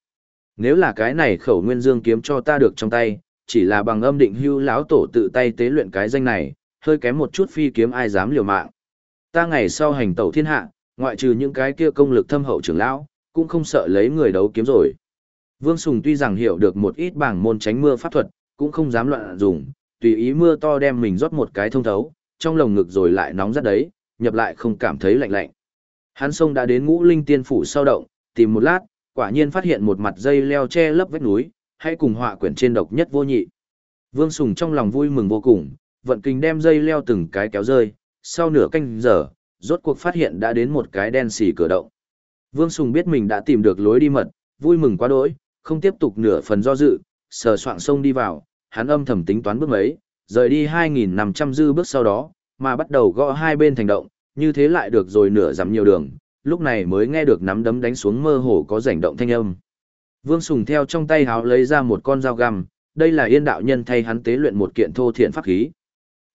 S1: Nếu là cái này khẩu nguyên dương kiếm cho ta được trong tay, chỉ là bằng âm định hưu lão tổ tự tay tế luyện cái danh này, hơi kém một chút phi kiếm ai dám liều mạng. Ta ngày sau hành tẩu thiên hạ, ngoại trừ những cái kia công lực thâm hậu trưởng lão, cũng không sợ lấy người đấu kiếm rồi. Vương Sùng tuy rằng hiểu được một ít bảng môn tránh mưa pháp thuật, cũng không dám loạn dùng, tùy ý mưa to đem mình rót một cái thông thấu, trong lồng ngực rồi lại nóng rất đấy, nhập lại không cảm thấy lạnh lạnh. Hắn sông đã đến ngũ linh tiên phủ sau động, tìm một lát, quả nhiên phát hiện một mặt dây leo che lấp vách núi, hay cùng họa quyển trên độc nhất vô nhị. Vương Sùng trong lòng vui mừng vô cùng, vận kinh đem dây leo từng cái kéo rơi, sau nửa canh giờ, rốt cuộc phát hiện đã đến một cái đen xì cửa động. Vương Sùng biết mình đã tìm được lối đi mật, vui mừng quá đỗi, không tiếp tục nửa phần do dự, sờ soạng sông đi vào, hắn âm thầm tính toán bước mấy, rời đi 2.500 dư bước sau đó, mà bắt đầu gõ hai bên thành động, như thế lại được rồi nửa dặm nhiều đường, lúc này mới nghe được nắm đấm đánh xuống mơ hồ có rảnh động thanh âm. Vương Sùng theo trong tay háo lấy ra một con dao găm, đây là yên đạo nhân thay hắn tế luyện một kiện thô thiện pháp khí.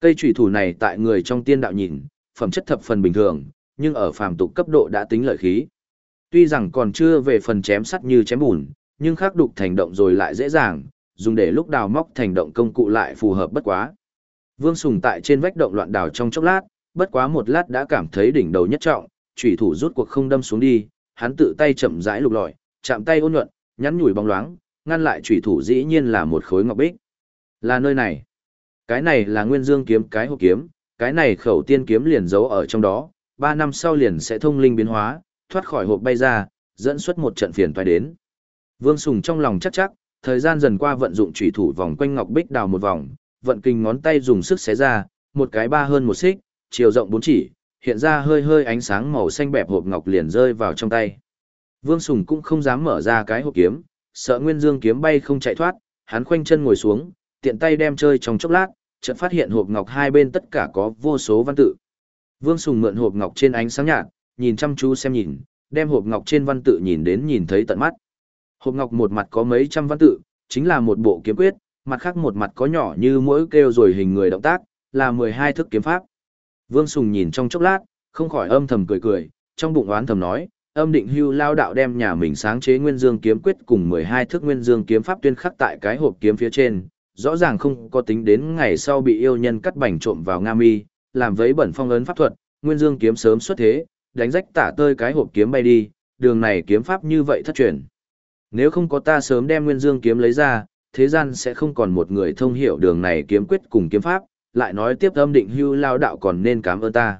S1: Cây trùy thủ này tại người trong tiên đạo nhìn, phẩm chất thập phần bình thường, nhưng ở phàm tục cấp độ đã tính lợi khí. Tuy rằng còn chưa về phần chém sắt như chém bùn, nhưng khắc đục thành động rồi lại dễ dàng, dùng để lúc đào móc thành động công cụ lại phù hợp bất quá. Vương Sùng tại trên vách động loạn đào trong chốc lát, bất quá một lát đã cảm thấy đỉnh đầu nhất trọng, chủy thủ rút cuộc không đâm xuống đi, hắn tự tay chậm rãi lục lọi, chạm tay ôn nhuận, nhắn nhủi bóng loáng, ngăn lại chủy thủ dĩ nhiên là một khối ngọc bích. Là nơi này. Cái này là Nguyên Dương kiếm cái hộp kiếm, cái này khẩu tiên kiếm liền giấu ở trong đó, ba năm sau liền sẽ thông linh biến hóa, thoát khỏi hộp bay ra, dẫn xuất một trận phiền toái đến. Vương Sùng trong lòng chắc chắc, thời gian dần qua vận dụng chủy thủ vòng quanh ngọc bích đào một vòng, vận kinh ngón tay dùng sức xé ra, một cái ba hơn một xích, chiều rộng bốn chỉ, hiện ra hơi hơi ánh sáng màu xanh bẹp hộp ngọc liền rơi vào trong tay. Vương Sùng cũng không dám mở ra cái hộp kiếm, sợ Nguyên Dương kiếm bay không chạy thoát, hắn khoanh chân ngồi xuống, tiện tay đem chơi trong chốc lát, chợt phát hiện hộp ngọc hai bên tất cả có vô số văn tự. Vương Sùng mượn hộp ngọc trên ánh sáng nhạt, nhìn chăm chú xem nhìn, đem hộp ngọc trên văn tự nhìn đến nhìn thấy tận mắt. Hộp ngọc một mặt có mấy trăm văn tự, chính là một bộ kiếm quyết, mặt khác một mặt có nhỏ như mỗi kêu rồi hình người động tác, là 12 thức kiếm pháp. Vương Sùng nhìn trong chốc lát, không khỏi âm thầm cười cười, trong bụng oán thầm nói, âm định hưu lao đạo đem nhà mình sáng chế nguyên dương kiếm quyết cùng 12 thức nguyên dương kiếm pháp tuyên khắc tại cái hộp kiếm phía trên, rõ ràng không có tính đến ngày sau bị yêu nhân cắt bảnh trộm vào Nga mi, làm vấy bẩn phong ấn pháp thuật, nguyên dương kiếm sớm xuất thế, đánh rách tả tơi cái hộp kiếm bay đi, đường này kiếm pháp như vậy thất truyền. Nếu không có ta sớm đem nguyên dương kiếm lấy ra, thế gian sẽ không còn một người thông hiểu đường này kiếm quyết cùng kiếm pháp, lại nói tiếp âm định hưu lao đạo còn nên cảm ơn ta.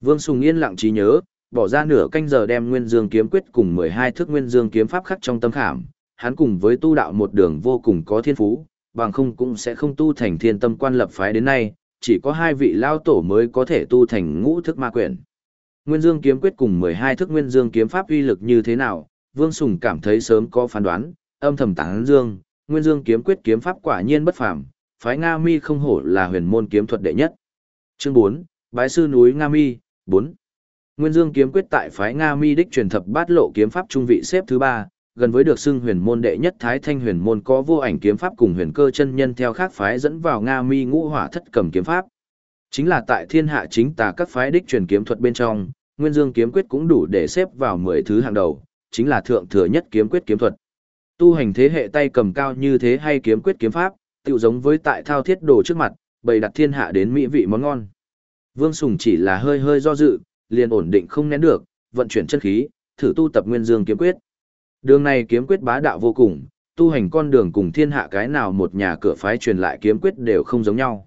S1: Vương Sùng yên lặng trí nhớ, bỏ ra nửa canh giờ đem Nguyên Dương kiếm quyết cùng 12 thước Nguyên Dương kiếm pháp khắc trong tâm khảm, hắn cùng với tu đạo một đường vô cùng có thiên phú, bằng không cũng sẽ không tu thành thiên tâm quan lập phái đến nay, chỉ có hai vị lao tổ mới có thể tu thành ngũ thức ma quyển. Nguyên Dương kiếm quyết cùng 12 thức Nguyên Dương kiếm pháp uy lực như thế nào, Vương Sùng cảm thấy sớm có phán đoán, âm thầm tán dương, Nguyên Dương kiếm quyết kiếm pháp quả nhiên bất phàm, phái Nga Mi không hổ là huyền môn kiếm thuật đệ nhất. Chương 4, Bái sư núi Nga Mi, 4. Nguyên Dương kiếm quyết tại phái Nga Mi đích truyền thập bát lộ kiếm pháp trung vị xếp thứ 3, gần với được xưng huyền môn đệ nhất Thái Thanh huyền môn có vô ảnh kiếm pháp cùng huyền cơ chân nhân theo khác phái dẫn vào Nga Mi ngũ hỏa thất cầm kiếm pháp. Chính là tại thiên hạ chính tà các phái đích truyền kiếm thuật bên trong, Nguyên Dương kiếm quyết cũng đủ để xếp vào 10 thứ hàng đầu, chính là thượng thừa nhất kiếm quyết kiếm thuật. Tu hành thế hệ tay cầm cao như thế hay kiếm quyết kiếm pháp, tự giống với tại thao thiết đồ trước mặt, bày đặt thiên hạ đến mỹ vị món ngon. Vương Sùng chỉ là hơi hơi do dự, liền ổn định không nén được, vận chuyển chân khí, thử tu tập Nguyên Dương kiếm quyết. Đường này kiếm quyết bá đạo vô cùng, tu hành con đường cùng thiên hạ cái nào một nhà cửa phái truyền lại kiếm quyết đều không giống nhau.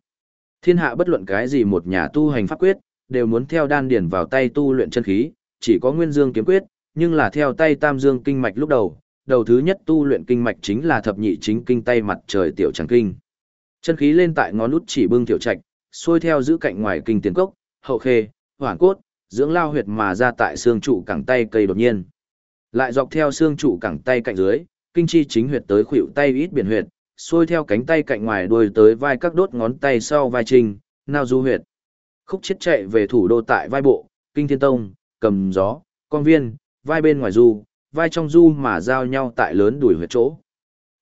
S1: Thiên hạ bất luận cái gì một nhà tu hành pháp quyết, đều muốn theo đan điển vào tay tu luyện chân khí, chỉ có Nguyên Dương kiếm quyết, nhưng là theo tay Tam Dương kinh mạch lúc đầu, đầu thứ nhất tu luyện kinh mạch chính là thập nhị chính kinh tay mặt trời tiểu tràng kinh. Chân khí lên tại ngón út chỉ bưng tiểu trạch, xuôi theo giữ cạnh ngoài kinh tiền cốc, hậu khê, hoàn cốt, dưỡng lao huyệt mà ra tại xương trụ cẳng tay cây đột nhiên. Lại dọc theo xương trụ cẳng tay cạnh dưới, kinh chi chính huyệt tới khuỷu tay ít biển huyệt, xuôi theo cánh tay cạnh ngoài đuôi tới vai các đốt ngón tay sau vai trình, nào du huyệt. Khúc chết chạy về thủ đô tại vai bộ, kinh thiên tông, cầm gió, con viên, vai bên ngoài du, vai trong du mà giao nhau tại lớn đùi huyệt chỗ.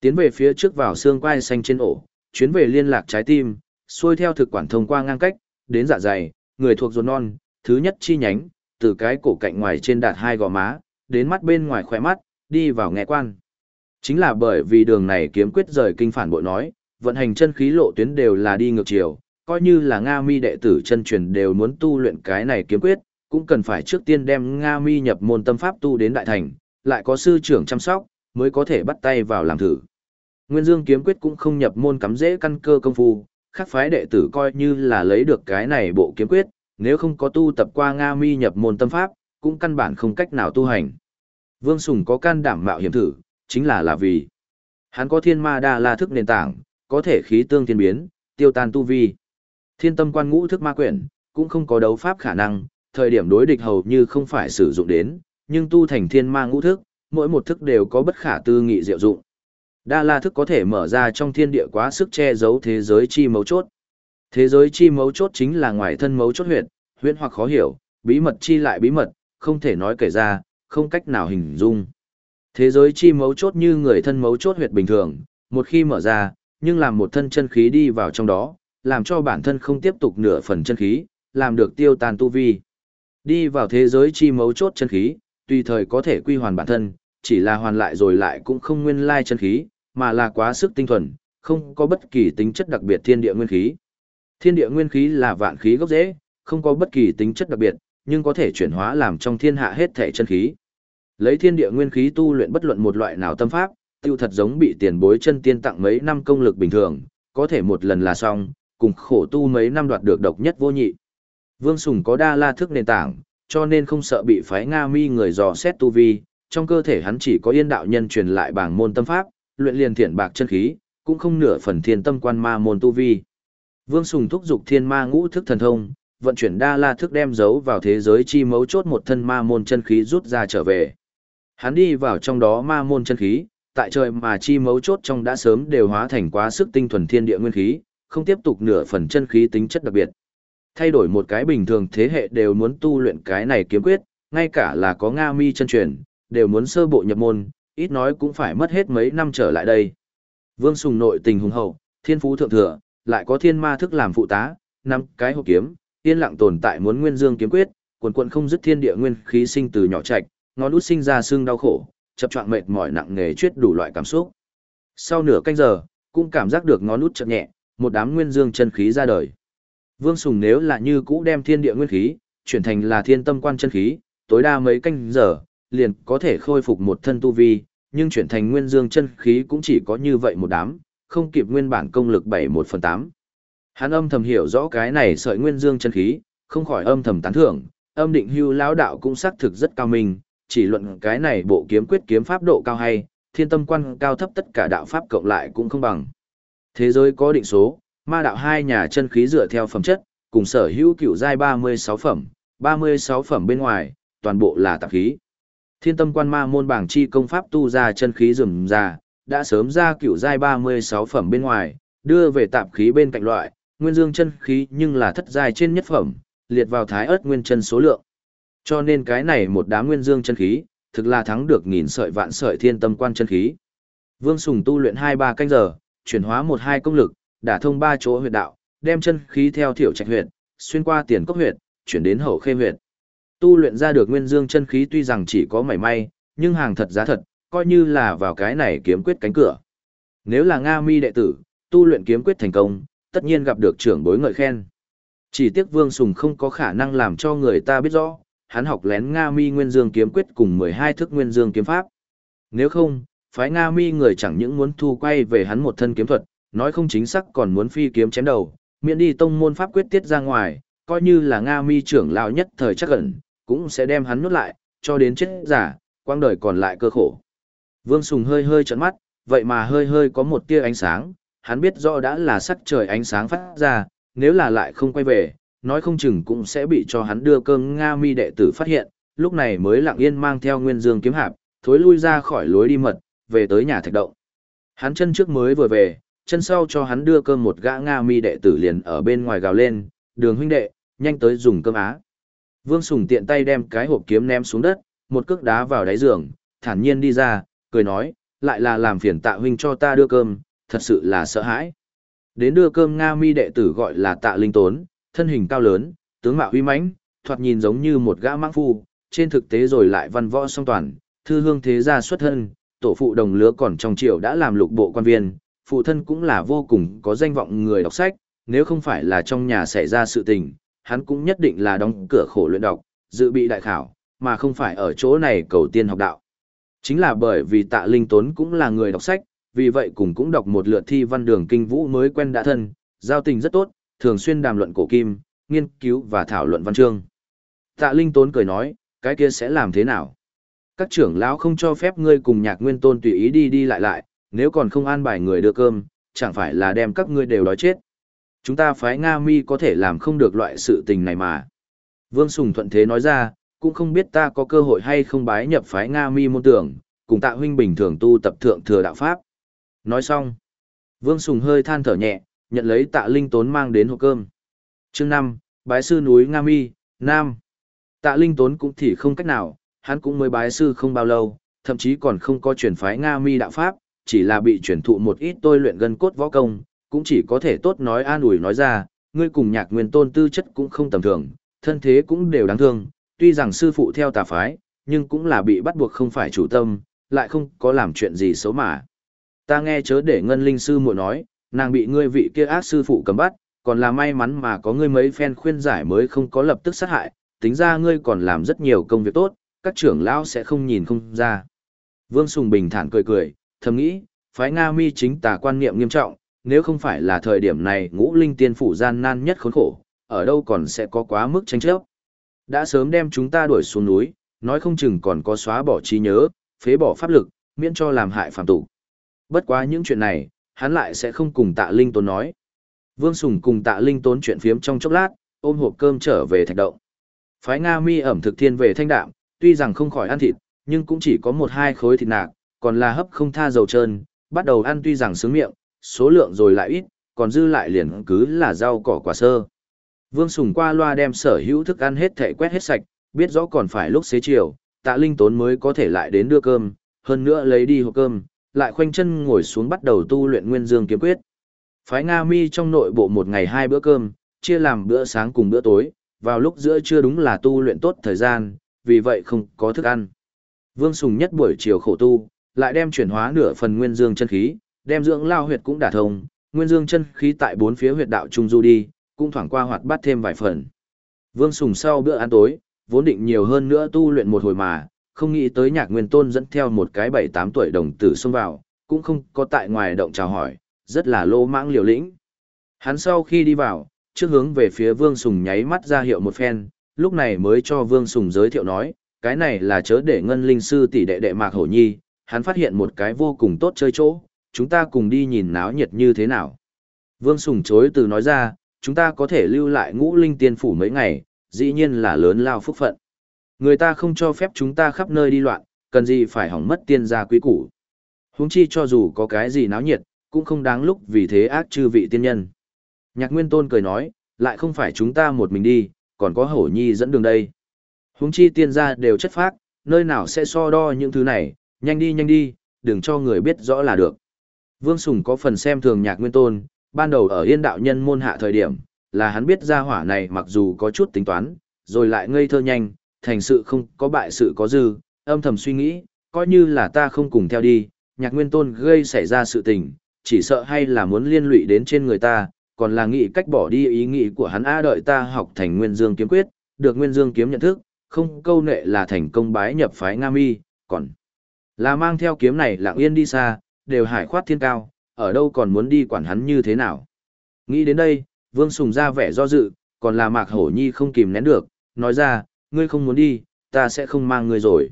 S1: Tiến về phía trước vào xương quai xanh trên ổ, chuyến về liên lạc trái tim, xuôi theo thực quản thông qua ngang cách, đến dạ dày, người thuộc ruột non, thứ nhất chi nhánh, từ cái cổ cạnh ngoài trên đạt hai gò má, đến mắt bên ngoài khỏe mắt, đi vào nghe quan. Chính là bởi vì đường này kiếm quyết rời kinh phản bội nói, vận hành chân khí lộ tuyến đều là đi ngược chiều, coi như là Nga mi đệ tử chân truyền đều muốn tu luyện cái này kiếm quyết, cũng cần phải trước tiên đem Nga mi nhập môn tâm pháp tu đến đại thành, lại có sư trưởng chăm sóc, mới có thể bắt tay vào làm thử. Nguyên Dương kiếm quyết cũng không nhập môn cắm dễ căn cơ công phu, khác phái đệ tử coi như là lấy được cái này bộ kiếm quyết, nếu không có tu tập qua Nga mi nhập môn tâm pháp, cũng căn bản không cách nào tu hành. Vương Sùng có can đảm mạo hiểm thử, chính là là vì hắn có thiên ma đa la thức nền tảng, có thể khí tương thiên biến, tiêu tan tu vi. Thiên tâm quan ngũ thức ma quyển, cũng không có đấu pháp khả năng, thời điểm đối địch hầu như không phải sử dụng đến, nhưng tu thành thiên ma ngũ thức, mỗi một thức đều có bất khả tư nghị diệu dụng. Đa la thức có thể mở ra trong thiên địa quá sức che giấu thế giới chi mấu chốt. Thế giới chi mấu chốt chính là ngoài thân mấu chốt huyệt, huyễn hoặc khó hiểu, bí mật chi lại bí mật, không thể nói kể ra, không cách nào hình dung. Thế giới chi mấu chốt như người thân mấu chốt huyệt bình thường, một khi mở ra, nhưng làm một thân chân khí đi vào trong đó, làm cho bản thân không tiếp tục nửa phần chân khí, làm được tiêu tan tu vi. Đi vào thế giới chi mấu chốt chân khí, tùy thời có thể quy hoàn bản thân, chỉ là hoàn lại rồi lại cũng không nguyên lai chân khí, mà là quá sức tinh thuần, không có bất kỳ tính chất đặc biệt thiên địa nguyên khí. Thiên địa nguyên khí là vạn khí gốc rễ, không có bất kỳ tính chất đặc biệt, nhưng có thể chuyển hóa làm trong thiên hạ hết thể chân khí. Lấy thiên địa nguyên khí tu luyện bất luận một loại nào tâm pháp, tiêu thật giống bị tiền bối chân tiên tặng mấy năm công lực bình thường, có thể một lần là xong, cùng khổ tu mấy năm đoạt được độc nhất vô nhị. Vương Sùng có đa la thức nền tảng, cho nên không sợ bị phái Nga mi người dò xét tu vi, trong cơ thể hắn chỉ có yên đạo nhân truyền lại bảng môn tâm pháp, luyện liền thiện bạc chân khí, cũng không nửa phần thiên tâm quan ma môn tu vi. Vương Sùng thúc dục thiên ma ngũ thức thần thông, vận chuyển đa la thức đem giấu vào thế giới chi mấu chốt một thân ma môn chân khí rút ra trở về. Hắn đi vào trong đó ma môn chân khí, tại trời mà chi mấu chốt trong đã sớm đều hóa thành quá sức tinh thuần thiên địa nguyên khí, không tiếp tục nửa phần chân khí tính chất đặc biệt. Thay đổi một cái bình thường thế hệ đều muốn tu luyện cái này kiếm quyết, ngay cả là có Nga mi chân truyền, đều muốn sơ bộ nhập môn, ít nói cũng phải mất hết mấy năm trở lại đây. Vương Sùng nội tình hùng hậu, thiên phú thượng thừa, lại có thiên ma thức làm phụ tá, năm cái hộ kiếm, yên lặng tồn tại muốn nguyên dương kiếm quyết, quần quần không dứt thiên địa nguyên khí sinh từ nhỏ trạch, ngón út sinh ra xương đau khổ, chập choạng mệt mỏi nặng nề chuyết đủ loại cảm xúc. Sau nửa canh giờ, cũng cảm giác được ngón út chậm nhẹ, một đám nguyên dương chân khí ra đời. Vương Sùng nếu là như cũ đem thiên địa nguyên khí, chuyển thành là thiên tâm quan chân khí, tối đa mấy canh giờ, liền có thể khôi phục một thân tu vi, nhưng chuyển thành nguyên dương chân khí cũng chỉ có như vậy một đám, không kịp nguyên bản công lực 7 1 phần 8. Hắn âm thầm hiểu rõ cái này sợi nguyên dương chân khí, không khỏi âm thầm tán thưởng, âm định hưu lão đạo cũng xác thực rất cao minh, chỉ luận cái này bộ kiếm quyết kiếm pháp độ cao hay, thiên tâm quan cao thấp tất cả đạo pháp cộng lại cũng không bằng. Thế giới có định số, ma đạo hai nhà chân khí dựa theo phẩm chất, cùng sở hữu cửu giai 36 phẩm, 36 phẩm bên ngoài, toàn bộ là tạp khí. Thiên tâm quan ma môn bảng chi công pháp tu ra chân khí rừng ra, đã sớm ra cửu giai 36 phẩm bên ngoài, đưa về tạp khí bên cạnh loại, nguyên dương chân khí nhưng là thất giai trên nhất phẩm, liệt vào thái ớt nguyên chân số lượng. Cho nên cái này một đám nguyên dương chân khí, thực là thắng được nghìn sợi vạn sợi thiên tâm quan chân khí. Vương Sùng tu luyện 2-3 canh giờ, chuyển hóa một hai công lực, đã thông ba chỗ huyệt đạo, đem chân khí theo thiểu trạch huyệt, xuyên qua tiền cốc huyệt, chuyển đến hậu khê huyệt. Tu luyện ra được nguyên dương chân khí tuy rằng chỉ có mảy may, nhưng hàng thật giá thật, coi như là vào cái này kiếm quyết cánh cửa. Nếu là Nga Mi đệ tử, tu luyện kiếm quyết thành công, tất nhiên gặp được trưởng bối ngợi khen. Chỉ tiếc Vương Sùng không có khả năng làm cho người ta biết rõ, hắn học lén Nga Mi Nguyên Dương kiếm quyết cùng 12 thức Nguyên Dương kiếm pháp. Nếu không, phái Nga Mi người chẳng những muốn thu quay về hắn một thân kiếm thuật, nói không chính xác còn muốn phi kiếm chém đầu, miễn đi tông môn pháp quyết tiết ra ngoài, coi như là Nga Mi trưởng lão nhất thời chắc ẩn, cũng sẽ đem hắn nuốt lại, cho đến chết giả, quang đời còn lại cơ khổ. Vương Sùng hơi hơi trợn mắt, vậy mà hơi hơi có một tia ánh sáng, hắn biết rõ đã là sắc trời ánh sáng phát ra, nếu là lại không quay về, nói không chừng cũng sẽ bị cho hắn đưa cơm Nga mi đệ tử phát hiện, lúc này mới lặng yên mang theo nguyên dương kiếm hạp, thối lui ra khỏi lối đi mật, về tới nhà thạch động. Hắn chân trước mới vừa về, chân sau cho hắn đưa cơm một gã Nga mi đệ tử liền ở bên ngoài gào lên, đường huynh đệ, nhanh tới dùng cơm á. Vương Sùng tiện tay đem cái hộp kiếm ném xuống đất, một cước đá vào đáy giường, thản nhiên đi ra, cười nói, lại là làm phiền tạ huynh cho ta đưa cơm, thật sự là sợ hãi. Đến đưa cơm Nga mi đệ tử gọi là tạ linh tốn, thân hình cao lớn, tướng mạo uy mãnh, thoạt nhìn giống như một gã mãng phu, trên thực tế rồi lại văn võ song toàn, thư hương thế gia xuất thân, tổ phụ đồng lứa còn trong triều đã làm lục bộ quan viên, phụ thân cũng là vô cùng có danh vọng người đọc sách, nếu không phải là trong nhà xảy ra sự tình, hắn cũng nhất định là đóng cửa khổ luyện đọc, dự bị đại khảo, mà không phải ở chỗ này cầu tiên học đạo. Chính là bởi vì tạ linh tốn cũng là người đọc sách, vì vậy cùng cũng đọc một lượt thi văn đường kinh vũ mới quen đã thân, giao tình rất tốt, thường xuyên đàm luận cổ kim, nghiên cứu và thảo luận văn chương. Tạ Linh Tốn cười nói, cái kia sẽ làm thế nào? Các trưởng lão không cho phép ngươi cùng nhạc nguyên tôn tùy ý đi đi lại lại, nếu còn không an bài người đưa cơm, chẳng phải là đem các ngươi đều đói chết. Chúng ta phái Nga mi có thể làm không được loại sự tình này mà. Vương Sùng thuận thế nói ra, cũng không biết ta có cơ hội hay không bái nhập phái Nga mi môn tưởng, cùng tạ huynh bình thường tu tập thượng thừa đạo Pháp. Nói xong, Vương Sùng hơi than thở nhẹ, nhận lấy tạ linh tốn mang đến hộp cơm. Chương năm bái sư núi Nga Mi, Nam. Tạ Linh Tốn cũng thì không cách nào, hắn cũng mới bái sư không bao lâu, thậm chí còn không có truyền phái Nga Mi đạo pháp, chỉ là bị truyền thụ một ít tôi luyện gân cốt võ công, cũng chỉ có thể tốt nói an ủi nói ra, ngươi cùng nhạc nguyên tôn tư chất cũng không tầm thường, thân thế cũng đều đáng thương, tuy rằng sư phụ theo tà phái, nhưng cũng là bị bắt buộc không phải chủ tâm, lại không có làm chuyện gì xấu mà. Ta nghe chớ để ngân linh sư muội nói, nàng bị ngươi vị kia ác sư phụ cầm bắt, còn là may mắn mà có ngươi mấy phen khuyên giải mới không có lập tức sát hại, tính ra ngươi còn làm rất nhiều công việc tốt, các trưởng lão sẽ không nhìn không ra. Vương Sùng bình thản cười cười, thầm nghĩ, phái Nga mi chính tà quan niệm nghiêm trọng, nếu không phải là thời điểm này ngũ linh tiên phủ gian nan nhất khốn khổ, ở đâu còn sẽ có quá mức tranh chấp. Đã sớm đem chúng ta đuổi xuống núi, nói không chừng còn có xóa bỏ trí nhớ, phế bỏ pháp lực, miễn cho làm hại phạm tụ. Bất quá những chuyện này, hắn lại sẽ không cùng tạ linh tốn nói. Vương Sùng cùng tạ linh tốn chuyện phiếm trong chốc lát, ôm hộp cơm trở về thạch động. Phái Nga mi ẩm thực thiên về thanh đạm, tuy rằng không khỏi ăn thịt, nhưng cũng chỉ có một hai khối thịt nạc, còn là hấp không tha dầu trơn, bắt đầu ăn tuy rằng sướng miệng, số lượng rồi lại ít, còn dư lại liền cứ là rau cỏ quả sơ. Vương Sùng qua loa đem sở hữu thức ăn hết thể quét hết sạch, biết rõ còn phải lúc xế chiều, tạ linh tốn mới có thể lại đến đưa cơm, hơn nữa lấy đi hộp cơm, lại khoanh chân ngồi xuống bắt đầu tu luyện nguyên dương kiếm quyết. Phái Nga mi trong nội bộ một ngày hai bữa cơm, chia làm bữa sáng cùng bữa tối, vào lúc giữa trưa đúng là tu luyện tốt thời gian, vì vậy không có thức ăn. Vương Sùng nhất buổi chiều khổ tu, lại đem chuyển hóa nửa phần nguyên dương chân khí, đem dưỡng lao huyệt cũng đả thông, nguyên dương chân khí tại bốn phía huyệt đạo trung du đi, cũng thoảng qua hoạt bát thêm vài phần. Vương Sùng sau bữa ăn tối, vốn định nhiều hơn nữa tu luyện một hồi mà, không nghĩ tới nhạc nguyên tôn dẫn theo một cái bảy tám tuổi đồng tử xông vào, cũng không có tại ngoài động chào hỏi, rất là lô mãng liều lĩnh. Hắn sau khi đi vào, trước hướng về phía Vương Sùng nháy mắt ra hiệu một phen, lúc này mới cho Vương Sùng giới thiệu nói, cái này là chớ để ngân linh sư tỷ đệ đệ Mạc Hổ Nhi, hắn phát hiện một cái vô cùng tốt chơi chỗ, chúng ta cùng đi nhìn náo nhiệt như thế nào. Vương Sùng chối từ nói ra, chúng ta có thể lưu lại ngũ linh tiên phủ mấy ngày, dĩ nhiên là lớn lao phúc phận. Người ta không cho phép chúng ta khắp nơi đi loạn, cần gì phải hỏng mất tiên gia quý củ. Huống chi cho dù có cái gì náo nhiệt, cũng không đáng lúc vì thế ác chư vị tiên nhân. Nhạc Nguyên Tôn cười nói, lại không phải chúng ta một mình đi, còn có hổ nhi dẫn đường đây. Huống chi tiên gia đều chất phác, nơi nào sẽ so đo những thứ này, nhanh đi nhanh đi, đừng cho người biết rõ là được. Vương Sùng có phần xem thường nhạc nguyên tôn, ban đầu ở yên đạo nhân môn hạ thời điểm, là hắn biết ra hỏa này mặc dù có chút tính toán, rồi lại ngây thơ nhanh, thành sự không có bại sự có dư, âm thầm suy nghĩ, coi như là ta không cùng theo đi, nhạc nguyên tôn gây xảy ra sự tình, chỉ sợ hay là muốn liên lụy đến trên người ta, còn là nghĩ cách bỏ đi ý nghĩ của hắn a đợi ta học thành nguyên dương kiếm quyết, được nguyên dương kiếm nhận thức, không câu nệ là thành công bái nhập phái Nga Mi, còn là mang theo kiếm này lặng yên đi xa, đều hải khoát thiên cao, ở đâu còn muốn đi quản hắn như thế nào. Nghĩ đến đây, Vương Sùng ra vẻ do dự, còn là Mạc Hổ Nhi không kìm nén được, nói ra, ngươi không muốn đi, ta sẽ không mang ngươi rồi.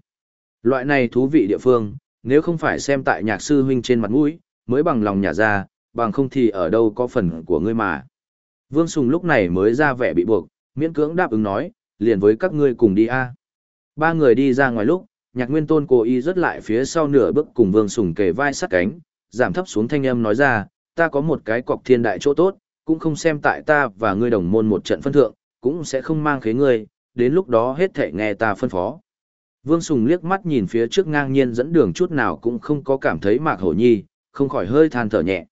S1: Loại này thú vị địa phương, nếu không phải xem tại nhạc sư huynh trên mặt mũi, mới bằng lòng nhả ra, bằng không thì ở đâu có phần của ngươi mà. Vương Sùng lúc này mới ra vẻ bị buộc, miễn cưỡng đáp ứng nói, liền với các ngươi cùng đi a. Ba người đi ra ngoài lúc, nhạc nguyên tôn cố ý rớt lại phía sau nửa bước cùng vương sùng kề vai sát cánh, giảm thấp xuống thanh âm nói ra, ta có một cái cọc thiên đại chỗ tốt, cũng không xem tại ta và ngươi đồng môn một trận phân thượng, cũng sẽ không mang khế ngươi, đến lúc đó hết thể nghe ta phân phó. Vương Sùng liếc mắt nhìn phía trước ngang nhiên dẫn đường chút nào cũng không có cảm thấy Mạc Hổ Nhi, không khỏi hơi than thở nhẹ.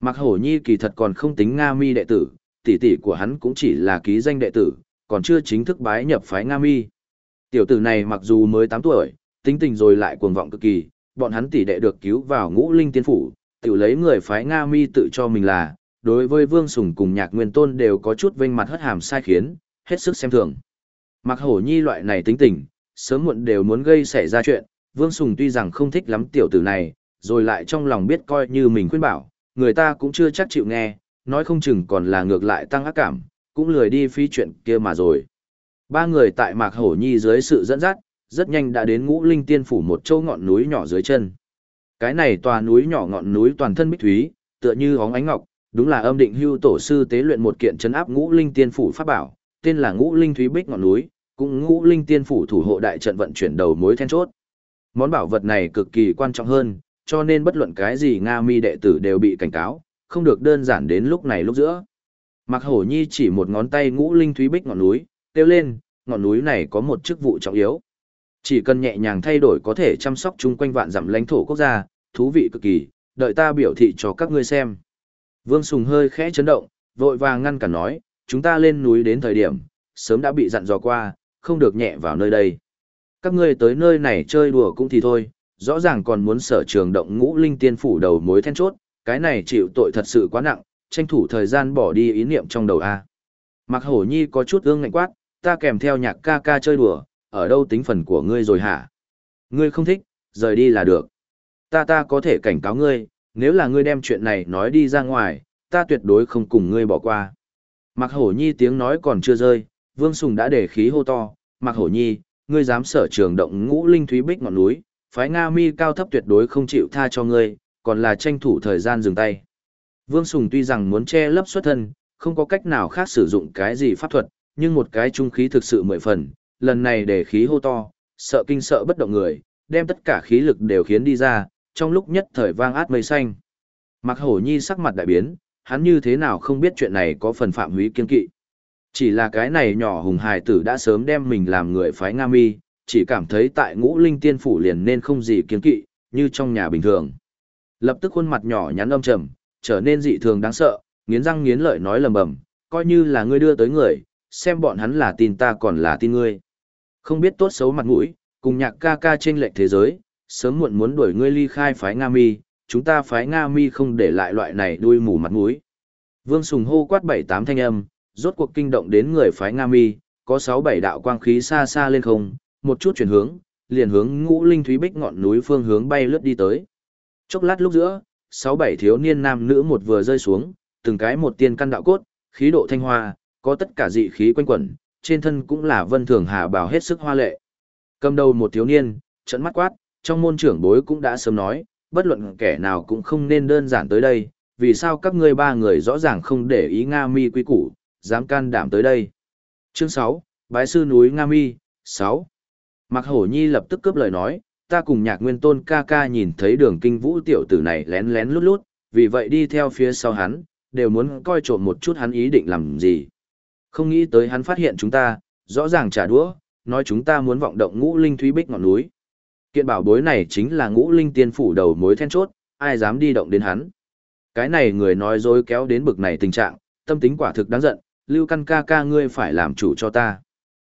S1: Mạc Hổ Nhi kỳ thật còn không tính Nga Mi đệ tử, tỷ tỷ của hắn cũng chỉ là ký danh đệ tử, còn chưa chính thức bái nhập phái Nga Mi. Tiểu tử này mặc dù mới 8 tuổi, tính tình rồi lại cuồng vọng cực kỳ, bọn hắn tỷ đệ được cứu vào ngũ linh tiên phủ, tiểu lấy người phái Nga mi tự cho mình là, đối với Vương Sùng cùng Nhạc Nguyên Tôn đều có chút vinh mặt hất hàm sai khiến, hết sức xem thường. Mặc hổ nhi loại này tính tình, sớm muộn đều muốn gây xảy ra chuyện, Vương Sùng tuy rằng không thích lắm tiểu tử này, rồi lại trong lòng biết coi như mình khuyên bảo, người ta cũng chưa chắc chịu nghe, nói không chừng còn là ngược lại tăng ác cảm, cũng lười đi phi chuyện kia mà rồi. Ba người tại Mạc Hổ Nhi dưới sự dẫn dắt, rất nhanh đã đến ngũ linh tiên phủ một châu ngọn núi nhỏ dưới chân. Cái này tòa núi nhỏ ngọn núi toàn thân bích thúy, tựa như hóng ánh ngọc, đúng là âm định hưu tổ sư tế luyện một kiện chấn áp ngũ linh tiên phủ pháp bảo, tên là ngũ linh thúy bích ngọn núi, cũng ngũ linh tiên phủ thủ hộ đại trận vận chuyển đầu mối then chốt. Món bảo vật này cực kỳ quan trọng hơn, cho nên bất luận cái gì Nga mi đệ tử đều bị cảnh cáo, không được đơn giản đến lúc này lúc giữa. Mặc hổ nhi chỉ một ngón tay ngũ linh thúy bích ngọn núi, kêu lên, ngọn núi này có một chức vụ trọng yếu. Chỉ cần nhẹ nhàng thay đổi có thể chăm sóc chung quanh vạn dặm lãnh thổ quốc gia, thú vị cực kỳ, đợi ta biểu thị cho các ngươi xem. Vương Sùng hơi khẽ chấn động, vội vàng ngăn cản nói, chúng ta lên núi đến thời điểm, sớm đã bị dặn dò qua, không được nhẹ vào nơi đây. Các ngươi tới nơi này chơi đùa cũng thì thôi, rõ ràng còn muốn sở trường động ngũ linh tiên phủ đầu mối then chốt, cái này chịu tội thật sự quá nặng, tranh thủ thời gian bỏ đi ý niệm trong đầu A. Mặc hổ nhi có chút ương ngạnh quát, ta kèm theo nhạc ca ca chơi đùa, ở đâu tính phần của ngươi rồi hả? Ngươi không thích, rời đi là được. Ta ta có thể cảnh cáo ngươi, nếu là ngươi đem chuyện này nói đi ra ngoài, ta tuyệt đối không cùng ngươi bỏ qua. Mặc hổ nhi tiếng nói còn chưa rơi, vương sùng đã để khí hô to, Mặc hổ nhi, ngươi dám sở trường động ngũ linh thúy bích ngọn núi, phái Nga mi cao thấp tuyệt đối không chịu tha cho ngươi, còn là tranh thủ thời gian dừng tay. Vương Sùng tuy rằng muốn che lấp xuất thân, không có cách nào khác sử dụng cái gì pháp thuật, nhưng một cái trung khí thực sự mười phần, lần này để khí hô to, sợ kinh sợ bất động người, đem tất cả khí lực đều khiến đi ra, trong lúc nhất thời vang át mây xanh. Mặc hổ nhi sắc mặt đại biến, hắn như thế nào không biết chuyện này có phần phạm húy kiên kỵ. Chỉ là cái này nhỏ hùng hài tử đã sớm đem mình làm người phái Nga mi, chỉ cảm thấy tại ngũ linh tiên phủ liền nên không gì kiên kỵ, như trong nhà bình thường. Lập tức khuôn mặt nhỏ nhắn âm trầm, trở nên dị thường đáng sợ, nghiến răng nghiến lợi nói lầm bầm, coi như là ngươi đưa tới người, xem bọn hắn là tin ta còn là tin ngươi. Không biết tốt xấu mặt mũi, cùng nhạc ca ca trên lệnh thế giới, sớm muộn muốn đuổi ngươi ly khai phái Nga mi, chúng ta phái Nga mi không để lại loại này đuôi mù mặt mũi. Vương Sùng hô quát bảy tám thanh âm, rốt cuộc kinh động đến người phái Nga mi, có sáu bảy đạo quang khí xa xa lên không, một chút chuyển hướng, liền hướng ngũ linh thúy bích ngọn núi phương hướng bay lướt đi tới. Chốc lát lúc giữa, sáu bảy thiếu niên nam nữ một vừa rơi xuống, từng cái một tiên căn đạo cốt, khí độ thanh hoa, có tất cả dị khí quanh quẩn, trên thân cũng là vân thường hà bảo hết sức hoa lệ. Cầm đầu một thiếu niên, trận mắt quát, trong môn trưởng bối cũng đã sớm nói, bất luận kẻ nào cũng không nên đơn giản tới đây, vì sao các ngươi ba người rõ ràng không để ý Nga Mi quy củ, dám can đảm tới đây. Chương 6, Bái sư núi Nga Mi, 6. Mạc Hổ Nhi lập tức cướp lời nói, ta cùng nhạc nguyên tôn ca ca nhìn thấy đường kinh vũ tiểu tử này lén lén lút lút, vì vậy đi theo phía sau hắn, đều muốn coi trộm một chút hắn ý định làm gì. Không nghĩ tới hắn phát hiện chúng ta, rõ ràng trả đũa, nói chúng ta muốn vọng động ngũ linh thúy bích ngọn núi. Kiện bảo bối này chính là ngũ linh tiên phủ đầu mối then chốt, ai dám đi động đến hắn. Cái này người nói dối kéo đến bực này tình trạng, tâm tính quả thực đáng giận, lưu căn ca ca ngươi phải làm chủ cho ta.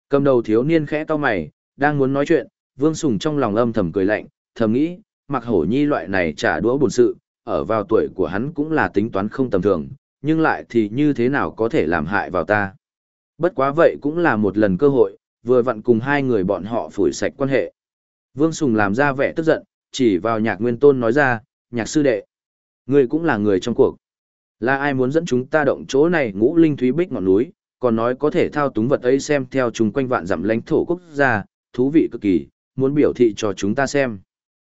S1: Cầm đầu thiếu niên khẽ to mày, đang muốn nói chuyện, Vương Sùng trong lòng âm thầm cười lạnh, thầm nghĩ, mặc hổ nhi loại này trả đũa buồn sự, ở vào tuổi của hắn cũng là tính toán không tầm thường, nhưng lại thì như thế nào có thể làm hại vào ta. Bất quá vậy cũng là một lần cơ hội, vừa vặn cùng hai người bọn họ phủi sạch quan hệ. Vương Sùng làm ra vẻ tức giận, chỉ vào nhạc nguyên tôn nói ra, nhạc sư đệ. Người cũng là người trong cuộc. Là ai muốn dẫn chúng ta động chỗ này ngũ linh thúy bích ngọn núi, còn nói có thể thao túng vật ấy xem theo chúng quanh vạn dặm lãnh thổ quốc gia, thú vị cực kỳ, muốn biểu thị cho chúng ta xem.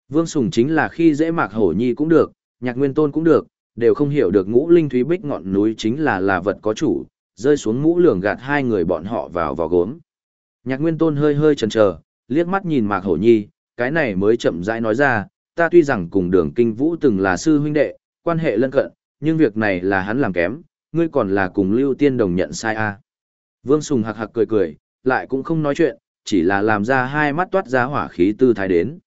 S1: Vương Sùng chính là khi dễ mạc hổ nhi cũng được, nhạc nguyên tôn cũng được, đều không hiểu được ngũ linh thúy bích ngọn núi chính là là vật có chủ, rơi xuống mũ lường gạt hai người bọn họ vào vào gốm. Nhạc nguyên tôn hơi hơi chần chờ, liếc mắt nhìn mạc hổ nhi, cái này mới chậm rãi nói ra, ta tuy rằng cùng đường kinh vũ từng là sư huynh đệ, quan hệ lân cận, nhưng việc này là hắn làm kém, ngươi còn là cùng lưu tiên đồng nhận sai a à. Vương Sùng hạc hạc cười cười, lại cũng không nói chuyện, chỉ là làm ra hai mắt toát ra hỏa khí tư thái đến.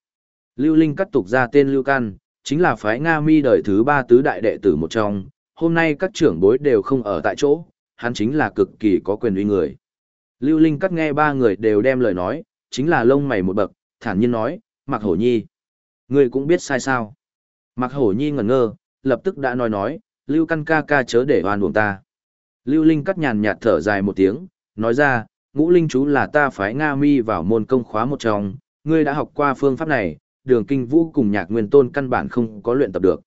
S1: Lưu Linh cắt tục ra tên Lưu Căn, chính là phái Nga mi đời thứ ba tứ đại đệ tử một trong, hôm nay các trưởng bối đều không ở tại chỗ, hắn chính là cực kỳ có quyền uy người. Lưu Linh cắt nghe ba người đều đem lời nói, chính là lông mày một bậc, thản nhiên nói, Mạc Hổ Nhi. Người cũng biết sai sao. Mạc Hổ Nhi ngẩn ngơ, lập tức đã nói nói, Lưu Căn ca ca chớ để oan uổng ta. Lưu Linh cắt nhàn nhạt thở dài một tiếng, nói ra, ngũ linh chú là ta phái Nga mi vào môn công khóa một trong, ngươi đã học qua phương pháp này, đường kinh vũ cùng nhạc nguyên tôn căn bản không có luyện tập được.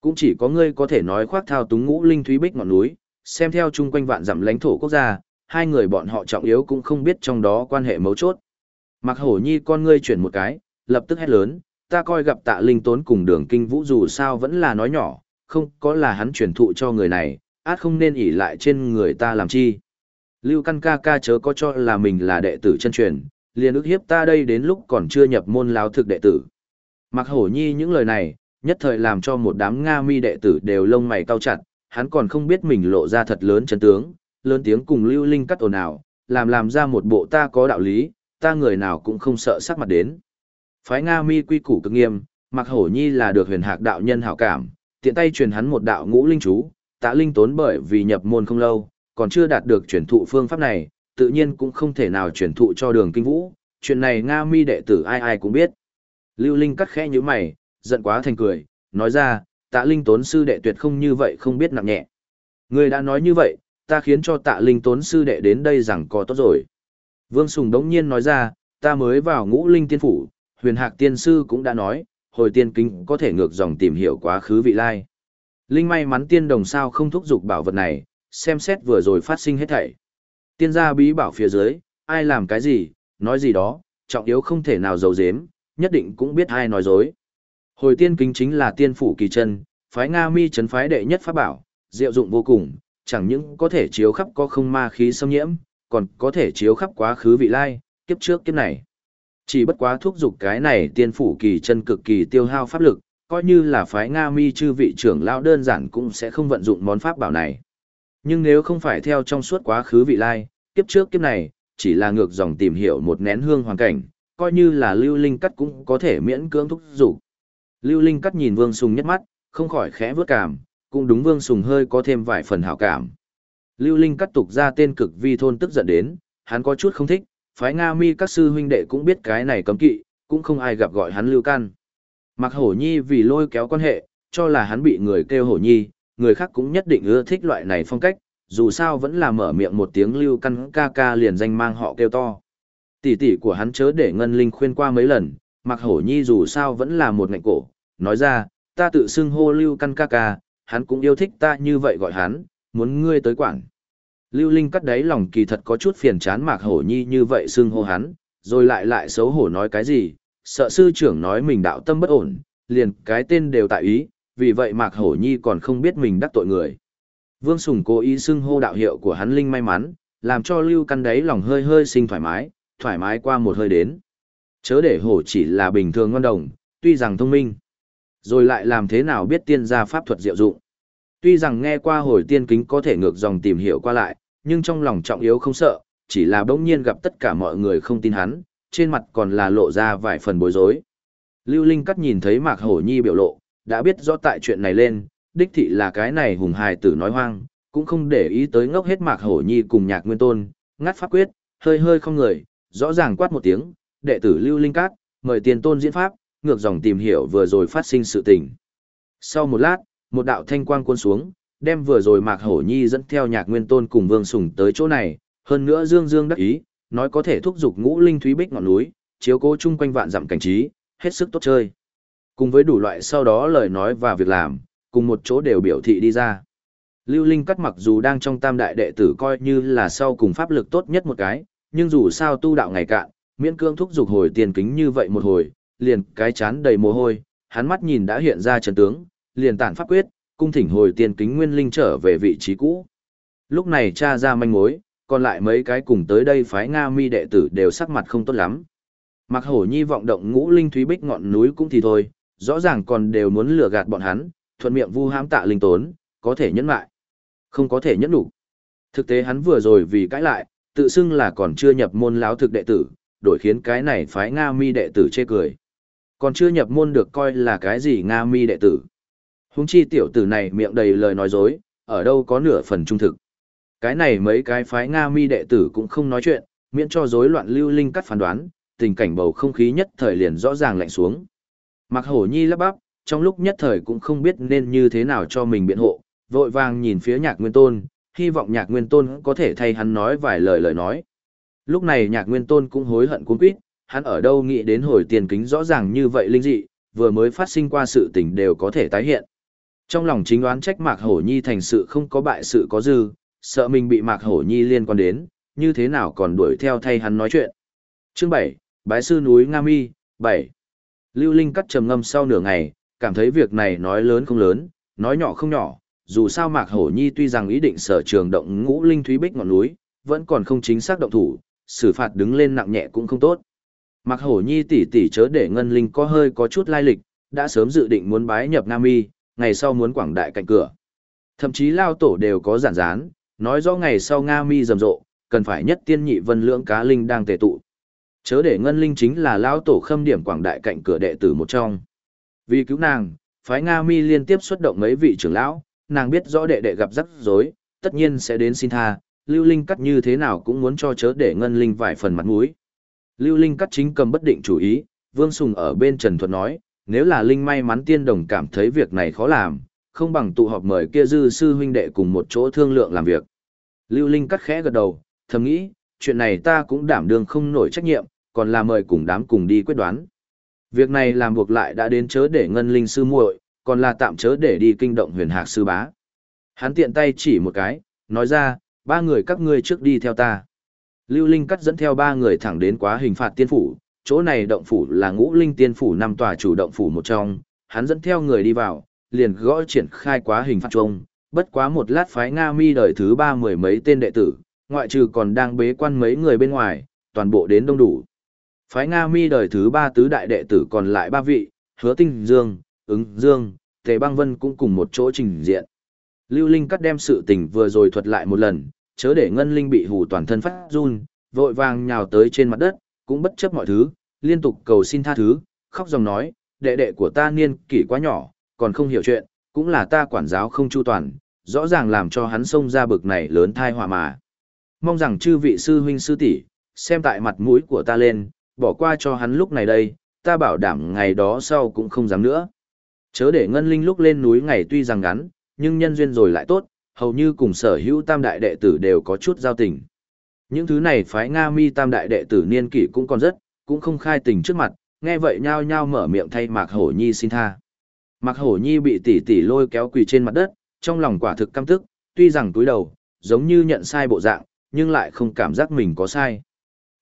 S1: Cũng chỉ có ngươi có thể nói khoác thao túng ngũ linh thúy bích ngọn núi, xem theo chung quanh vạn dặm lãnh thổ quốc gia, hai người bọn họ trọng yếu cũng không biết trong đó quan hệ mấu chốt. Mặc hổ nhi con ngươi chuyển một cái, lập tức hét lớn, ta coi gặp tạ linh tốn cùng đường kinh vũ dù sao vẫn là nói nhỏ, không có là hắn chuyển thụ cho người này, át không nên ỉ lại trên người ta làm chi. Lưu căn ca ca chớ có cho là mình là đệ tử chân truyền, liền ức hiếp ta đây đến lúc còn chưa nhập môn láo thực đệ tử. Mặc hổ nhi những lời này, nhất thời làm cho một đám Nga mi đệ tử đều lông mày cau chặt, hắn còn không biết mình lộ ra thật lớn chân tướng, lớn tiếng cùng lưu linh cắt ồn ào, làm làm ra một bộ ta có đạo lý, ta người nào cũng không sợ sắc mặt đến. Phái Nga mi quy củ cực nghiêm, Mạc Hổ Nhi là được huyền hạc đạo nhân hảo cảm, tiện tay truyền hắn một đạo ngũ linh chú, tạ linh tốn bởi vì nhập môn không lâu, còn chưa đạt được truyền thụ phương pháp này, tự nhiên cũng không thể nào truyền thụ cho đường kinh vũ, chuyện này Nga mi đệ tử ai ai cũng biết. Lưu Linh cắt khẽ như mày, giận quá thành cười, nói ra, tạ linh tốn sư đệ tuyệt không như vậy không biết nặng nhẹ. Người đã nói như vậy, ta khiến cho tạ linh tốn sư đệ đến đây rằng có tốt rồi. Vương Sùng đống nhiên nói ra, ta mới vào ngũ linh tiên phủ, huyền hạc tiên sư cũng đã nói, hồi tiên kính có thể ngược dòng tìm hiểu quá khứ vị lai. Linh may mắn tiên đồng sao không thúc giục bảo vật này, xem xét vừa rồi phát sinh hết thảy. Tiên gia bí bảo phía dưới, ai làm cái gì, nói gì đó, trọng yếu không thể nào giấu giếm, nhất định cũng biết ai nói dối. Hồi tiên kính chính là tiên phủ kỳ chân, phái Nga mi chấn phái đệ nhất pháp bảo, diệu dụng vô cùng, chẳng những có thể chiếu khắp có không ma khí xâm nhiễm, còn có thể chiếu khắp quá khứ vị lai, kiếp trước kiếp này. Chỉ bất quá thúc dục cái này tiên phủ kỳ chân cực kỳ tiêu hao pháp lực, coi như là phái Nga mi chư vị trưởng lão đơn giản cũng sẽ không vận dụng món pháp bảo này. Nhưng nếu không phải theo trong suốt quá khứ vị lai, kiếp trước kiếp này, chỉ là ngược dòng tìm hiểu một nén hương hoàn cảnh, coi như là lưu linh cắt cũng có thể miễn cưỡng thúc dục. Lưu linh cắt nhìn vương sùng nhất mắt, không khỏi khẽ vước cảm, cũng đúng vương sùng hơi có thêm vài phần hảo cảm. Lưu linh cắt tục ra tên cực vi thôn tức giận đến, hắn có chút không thích, phái Nga mi các sư huynh đệ cũng biết cái này cấm kỵ, cũng không ai gặp gọi hắn lưu can. Mặc hổ nhi vì lôi kéo quan hệ, cho là hắn bị người kêu hổ nhi, người khác cũng nhất định ưa thích loại này phong cách, dù sao vẫn là mở miệng một tiếng lưu căn ca ca liền danh mang họ kêu to. Tỷ tỷ của hắn chớ để ngân linh khuyên qua mấy lần, mặc hổ nhi dù sao vẫn là một ngạnh cổ, nói ra, ta tự xưng hô lưu căn ca ca, hắn cũng yêu thích ta như vậy gọi hắn, muốn ngươi tới quản. Lưu Linh cắt đáy lòng kỳ thật có chút phiền chán Mạc Hổ Nhi như vậy xưng hô hắn, rồi lại lại xấu hổ nói cái gì, sợ sư trưởng nói mình đạo tâm bất ổn, liền cái tên đều tại ý, vì vậy Mạc Hổ Nhi còn không biết mình đắc tội người. Vương Sùng cố ý xưng hô đạo hiệu của hắn Linh may mắn, làm cho Lưu căn đáy lòng hơi hơi sinh thoải mái, thoải mái qua một hơi đến. Chớ để hổ chỉ là bình thường ngon đồng, tuy rằng thông minh. Rồi lại làm thế nào biết tiên gia pháp thuật diệu dụng. Tuy rằng nghe qua hồi tiên kính có thể ngược dòng tìm hiểu qua lại, nhưng trong lòng trọng yếu không sợ, chỉ là bỗng nhiên gặp tất cả mọi người không tin hắn, trên mặt còn là lộ ra vài phần bối rối. Lưu Linh cắt nhìn thấy Mạc Hổ Nhi biểu lộ, đã biết rõ tại chuyện này lên, đích thị là cái này hùng hài tử nói hoang, cũng không để ý tới ngốc hết Mạc Hổ Nhi cùng nhạc nguyên tôn, ngắt pháp quyết, hơi hơi không người, rõ ràng quát một tiếng, đệ tử Lưu Linh Cát, mời tiền tôn diễn pháp, ngược dòng tìm hiểu vừa rồi phát sinh sự tình. Sau một lát, một đạo thanh quang cuốn xuống, đem vừa rồi Mạc Hổ Nhi dẫn theo nhạc nguyên tôn cùng Vương Sùng tới chỗ này, hơn nữa Dương Dương đắc ý, nói có thể thúc giục ngũ linh thúy bích ngọn núi, chiếu cố chung quanh vạn dặm cảnh trí, hết sức tốt chơi. Cùng với đủ loại sau đó lời nói và việc làm, cùng một chỗ đều biểu thị đi ra. Lưu Linh cắt mặc dù đang trong tam đại đệ tử coi như là sau cùng pháp lực tốt nhất một cái, nhưng dù sao tu đạo ngày cạn, miễn cương thúc giục hồi tiền kính như vậy một hồi, liền cái chán đầy mồ hôi, hắn mắt nhìn đã hiện ra chân tướng, liền tản pháp quyết, cung thỉnh hồi tiền kính nguyên linh trở về vị trí cũ. Lúc này cha ra manh mối, còn lại mấy cái cùng tới đây phái Nga mi đệ tử đều sắc mặt không tốt lắm. Mặc hổ nhi vọng động ngũ linh thúy bích ngọn núi cũng thì thôi, rõ ràng còn đều muốn lừa gạt bọn hắn, thuận miệng vu hãm tạ linh tốn, có thể nhẫn lại. Không có thể nhẫn đủ. Thực tế hắn vừa rồi vì cãi lại, tự xưng là còn chưa nhập môn láo thực đệ tử, đổi khiến cái này phái Nga mi đệ tử chê cười. Còn chưa nhập môn được coi là cái gì Nga mi đệ tử. Húng chi tiểu tử này miệng đầy lời nói dối, ở đâu có nửa phần trung thực. Cái này mấy cái phái Nga mi đệ tử cũng không nói chuyện, miễn cho rối loạn lưu linh cắt phán đoán, tình cảnh bầu không khí nhất thời liền rõ ràng lạnh xuống. Mặc hổ nhi lắp bắp, trong lúc nhất thời cũng không biết nên như thế nào cho mình biện hộ, vội vàng nhìn phía nhạc nguyên tôn, hy vọng nhạc nguyên tôn có thể thay hắn nói vài lời lời nói. Lúc này nhạc nguyên tôn cũng hối hận cuốn quýt, hắn ở đâu nghĩ đến hồi tiền kính rõ ràng như vậy linh dị, vừa mới phát sinh qua sự tình đều có thể tái hiện. Trong lòng chính đoán trách Mạc Hổ Nhi thành sự không có bại sự có dư, sợ mình bị Mạc Hổ Nhi liên quan đến, như thế nào còn đuổi theo thay hắn nói chuyện. Chương 7, Bái sư núi Nga Mi, 7. Lưu Linh cắt trầm ngâm sau nửa ngày, cảm thấy việc này nói lớn không lớn, nói nhỏ không nhỏ, dù sao Mạc Hổ Nhi tuy rằng ý định sở trường động ngũ linh thúy bích ngọn núi, vẫn còn không chính xác động thủ, xử phạt đứng lên nặng nhẹ cũng không tốt. Mạc Hổ Nhi tỷ tỷ chớ để ngân linh có hơi có chút lai lịch, đã sớm dự định muốn bái nhập Nam Mi, ngày sau muốn quảng đại cạnh cửa. Thậm chí lao tổ đều có giản dán, nói rõ ngày sau Nga Mi rầm rộ, cần phải nhất tiên nhị vân lưỡng cá linh đang tề tụ. Chớ để ngân linh chính là lão tổ khâm điểm quảng đại cạnh cửa đệ tử một trong. Vì cứu nàng, phái Nga Mi liên tiếp xuất động mấy vị trưởng lão, nàng biết rõ đệ đệ gặp rắc rối, tất nhiên sẽ đến xin tha, Lưu Linh cắt như thế nào cũng muốn cho chớ để ngân linh vài phần mặt mũi. Lưu Linh cắt chính cầm bất định chủ ý, Vương Sùng ở bên Trần Thuật nói, nếu là Linh may mắn tiên đồng cảm thấy việc này khó làm, không bằng tụ họp mời kia dư sư huynh đệ cùng một chỗ thương lượng làm việc. Lưu Linh cắt khẽ gật đầu, thầm nghĩ, chuyện này ta cũng đảm đương không nổi trách nhiệm, còn là mời cùng đám cùng đi quyết đoán. Việc này làm buộc lại đã đến chớ để ngân linh sư muội, còn là tạm chớ để đi kinh động huyền hạc sư bá. Hắn tiện tay chỉ một cái, nói ra, ba người các ngươi trước đi theo ta. Lưu Linh cắt dẫn theo ba người thẳng đến quá hình phạt tiên phủ, chỗ này động phủ là ngũ linh tiên phủ năm tòa chủ động phủ một trong, hắn dẫn theo người đi vào, liền gõ triển khai quá hình phạt trung, bất quá một lát phái Nga mi đời thứ ba mười mấy tên đệ tử, ngoại trừ còn đang bế quan mấy người bên ngoài, toàn bộ đến đông đủ. Phái Nga mi đời thứ ba tứ đại đệ tử còn lại ba vị, hứa tinh dương, ứng dương, tề băng vân cũng cùng một chỗ trình diện. Lưu Linh cắt đem sự tình vừa rồi thuật lại một lần, chớ để ngân linh bị hù toàn thân phát run, vội vàng nhào tới trên mặt đất, cũng bất chấp mọi thứ, liên tục cầu xin tha thứ, khóc dòng nói, đệ đệ của ta niên kỷ quá nhỏ, còn không hiểu chuyện, cũng là ta quản giáo không chu toàn, rõ ràng làm cho hắn xông ra bực này lớn thai họa mà. Mong rằng chư vị sư huynh sư tỷ xem tại mặt mũi của ta lên, bỏ qua cho hắn lúc này đây, ta bảo đảm ngày đó sau cũng không dám nữa. Chớ để ngân linh lúc lên núi ngày tuy rằng ngắn, nhưng nhân duyên rồi lại tốt, hầu như cùng sở hữu tam đại đệ tử đều có chút giao tình. Những thứ này phái Nga mi tam đại đệ tử niên kỷ cũng còn rất, cũng không khai tình trước mặt, nghe vậy nhao nhao mở miệng thay Mạc Hổ Nhi xin tha. Mạc Hổ Nhi bị tỷ tỷ lôi kéo quỳ trên mặt đất, trong lòng quả thực căm tức, tuy rằng túi đầu, giống như nhận sai bộ dạng, nhưng lại không cảm giác mình có sai.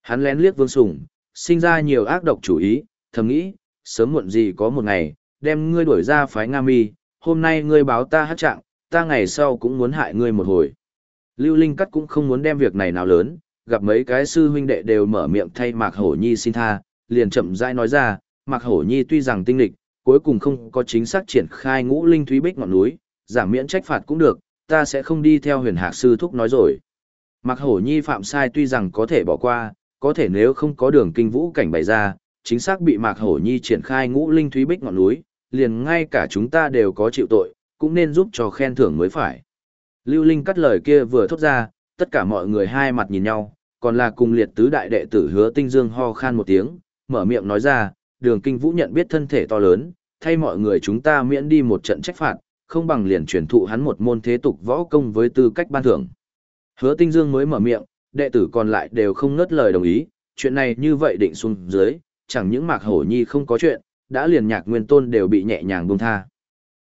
S1: Hắn lén liếc Vương Sùng, sinh ra nhiều ác độc chủ ý, thầm nghĩ, sớm muộn gì có một ngày, đem ngươi đuổi ra phái Nga Mi, hôm nay ngươi báo ta hát trạng, ta ngày sau cũng muốn hại ngươi một hồi. Lưu Linh Cắt cũng không muốn đem việc này nào lớn, gặp mấy cái sư huynh đệ đều mở miệng thay Mạc Hổ Nhi xin tha, liền chậm rãi nói ra, Mạc Hổ Nhi tuy rằng tinh lịch, cuối cùng không có chính xác triển khai ngũ linh thúy bích ngọn núi, giảm miễn trách phạt cũng được, ta sẽ không đi theo huyền hạc sư thúc nói rồi. Mạc Hổ Nhi phạm sai tuy rằng có thể bỏ qua, có thể nếu không có đường kinh vũ cảnh bày ra, chính xác bị Mạc Hổ Nhi triển khai ngũ linh thúy bích ngọn núi, liền ngay cả chúng ta đều có chịu tội, cũng nên giúp cho khen thưởng mới phải. Lưu Linh cắt lời kia vừa thốt ra, tất cả mọi người hai mặt nhìn nhau, còn là cùng liệt tứ đại đệ tử hứa tinh dương ho khan một tiếng, mở miệng nói ra, đường kinh vũ nhận biết thân thể to lớn, thay mọi người chúng ta miễn đi một trận trách phạt, không bằng liền truyền thụ hắn một môn thế tục võ công với tư cách ban thưởng. Hứa tinh dương mới mở miệng, đệ tử còn lại đều không ngớt lời đồng ý, chuyện này như vậy định xuống dưới, chẳng những mạc hổ nhi không có chuyện, đã liền nhạc nguyên tôn đều bị nhẹ nhàng buông tha.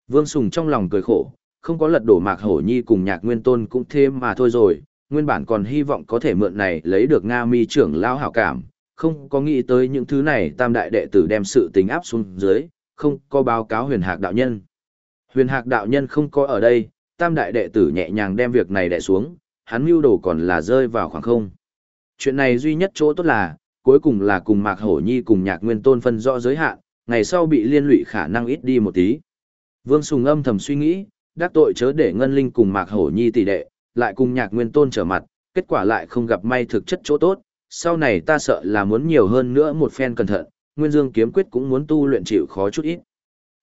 S1: Vương Sùng trong lòng cười khổ, không có lật đổ mạc hổ nhi cùng nhạc nguyên tôn cũng thêm mà thôi rồi, nguyên bản còn hy vọng có thể mượn này lấy được Nga mi trưởng lao hảo cảm, không có nghĩ tới những thứ này tam đại đệ tử đem sự tình áp xuống dưới, không có báo cáo huyền hạc đạo nhân. Huyền hạc đạo nhân không có ở đây, tam đại đệ tử nhẹ nhàng đem việc này đẻ xuống, hắn mưu đồ còn là rơi vào khoảng không. Chuyện này duy nhất chỗ tốt là, cuối cùng là cùng Mạc Hổ Nhi cùng Nhạc Nguyên Tôn phân rõ giới hạn, ngày sau bị liên lụy khả năng ít đi một tí. Vương Sùng âm thầm suy nghĩ, đắc tội chớ để Ngân Linh cùng Mạc Hổ Nhi tỷ đệ, lại cùng Nhạc Nguyên Tôn trở mặt, kết quả lại không gặp may thực chất chỗ tốt, sau này ta sợ là muốn nhiều hơn nữa một phen cẩn thận, Nguyên Dương kiếm quyết cũng muốn tu luyện chịu khó chút ít.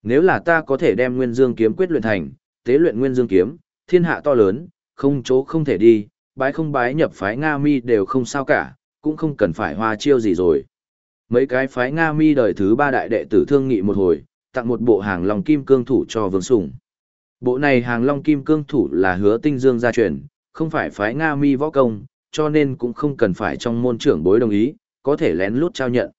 S1: Nếu là ta có thể đem Nguyên Dương kiếm quyết luyện thành, tế luyện Nguyên Dương kiếm, thiên hạ to lớn, không chỗ không thể đi, bái không bái nhập phái Nga Mi đều không sao cả, cũng không cần phải hoa chiêu gì rồi. Mấy cái phái Nga Mi đời thứ ba đại đệ tử thương nghị một hồi, tặng một bộ hàng long kim cương thủ cho Vương Sùng. Bộ này hàng long kim cương thủ là hứa tinh dương gia truyền, không phải phái Nga Mi võ công, cho nên cũng không cần phải trong môn trưởng bối đồng ý, có thể lén lút trao nhận.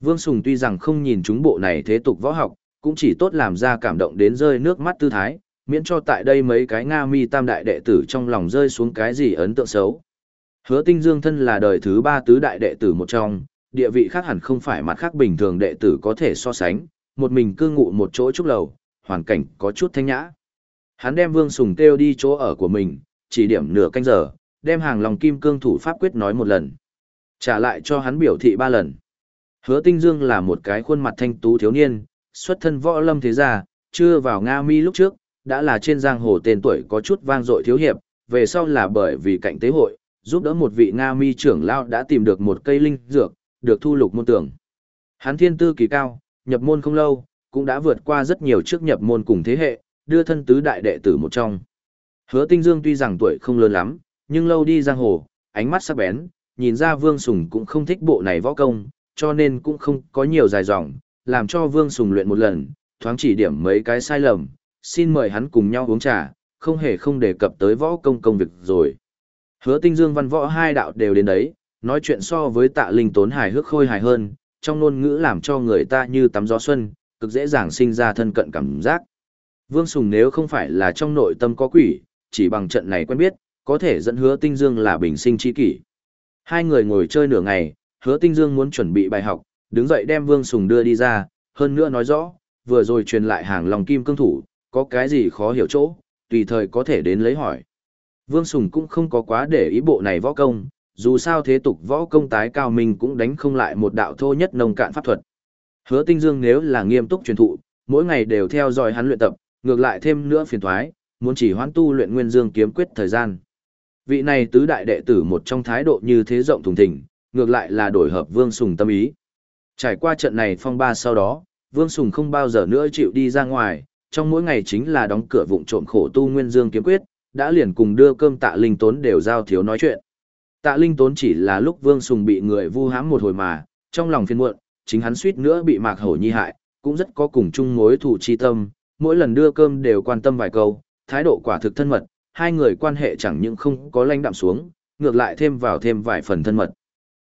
S1: Vương Sùng tuy rằng không nhìn chúng bộ này thế tục võ học, cũng chỉ tốt làm ra cảm động đến rơi nước mắt tư thái, miễn cho tại đây mấy cái Nga mi tam đại đệ tử trong lòng rơi xuống cái gì ấn tượng xấu. Hứa tinh dương thân là đời thứ ba tứ đại đệ tử một trong, địa vị khác hẳn không phải mặt khác bình thường đệ tử có thể so sánh, một mình cư ngụ một chỗ trúc lầu, hoàn cảnh có chút thanh nhã. Hắn đem Vương Sùng kêu đi chỗ ở của mình, chỉ điểm nửa canh giờ, đem hàng lòng kim cương thủ pháp quyết nói một lần. Trả lại cho hắn biểu thị ba lần. Hứa Tinh Dương là một cái khuôn mặt thanh tú thiếu niên, xuất thân võ lâm thế gia, chưa vào Nga Mi lúc trước, đã là trên giang hồ tên tuổi có chút vang dội thiếu hiệp, về sau là bởi vì cạnh tế hội, giúp đỡ một vị Nga mi trưởng lao đã tìm được một cây linh dược, được thu lục môn tưởng. Hắn thiên tư kỳ cao, nhập môn không lâu, cũng đã vượt qua rất nhiều trước nhập môn cùng thế hệ, đưa thân tứ đại đệ tử một trong. Hứa Tinh Dương tuy rằng tuổi không lớn lắm, nhưng lâu đi giang hồ, ánh mắt sắc bén, nhìn ra Vương Sùng cũng không thích bộ này võ công, cho nên cũng không có nhiều dài dòng, làm cho Vương Sùng luyện một lần, thoáng chỉ điểm mấy cái sai lầm, xin mời hắn cùng nhau uống trà, không hề không đề cập tới võ công công việc rồi. Hứa Tinh Dương văn võ hai đạo đều đến đấy, nói chuyện so với tạ linh tốn hài hước khôi hài hơn, trong ngôn ngữ làm cho người ta như tắm gió xuân, cực dễ dàng sinh ra thân cận cảm giác. Vương Sùng nếu không phải là trong nội tâm có quỷ, chỉ bằng trận này quen biết, có thể dẫn hứa tinh dương là bình sinh chi kỷ. Hai người ngồi chơi nửa ngày, hứa tinh dương muốn chuẩn bị bài học, đứng dậy đem Vương Sùng đưa đi ra, hơn nữa nói rõ, vừa rồi truyền lại hàng lòng kim cương thủ, có cái gì khó hiểu chỗ, tùy thời có thể đến lấy hỏi. Vương Sùng cũng không có quá để ý bộ này võ công, dù sao thế tục võ công tái cao mình cũng đánh không lại một đạo thô nhất nông cạn pháp thuật. Hứa Tinh Dương nếu là nghiêm túc truyền thụ, mỗi ngày đều theo dõi hắn luyện tập, ngược lại thêm nữa phiền thoái, muốn chỉ hoãn tu luyện Nguyên Dương kiếm quyết thời gian. Vị này tứ đại đệ tử một trong thái độ như thế rộng thùng thình, ngược lại là đổi hợp Vương Sùng tâm ý. Trải qua trận này phong ba sau đó, Vương Sùng không bao giờ nữa chịu đi ra ngoài, trong mỗi ngày chính là đóng cửa vụng trộm khổ tu Nguyên Dương kiếm quyết, đã liền cùng đưa cơm tạ linh tốn đều giao thiếu nói chuyện. Tạ linh tốn chỉ là lúc Vương Sùng bị người vu hãm một hồi mà, trong lòng phiền muộn, chính hắn suýt nữa bị Mạc Hổ Nhi hại, cũng rất có cùng chung mối thù chi tâm, mỗi lần đưa cơm đều quan tâm vài câu, thái độ quả thực thân mật, hai người quan hệ chẳng những không có lanh đạm xuống, ngược lại thêm vào thêm vài phần thân mật.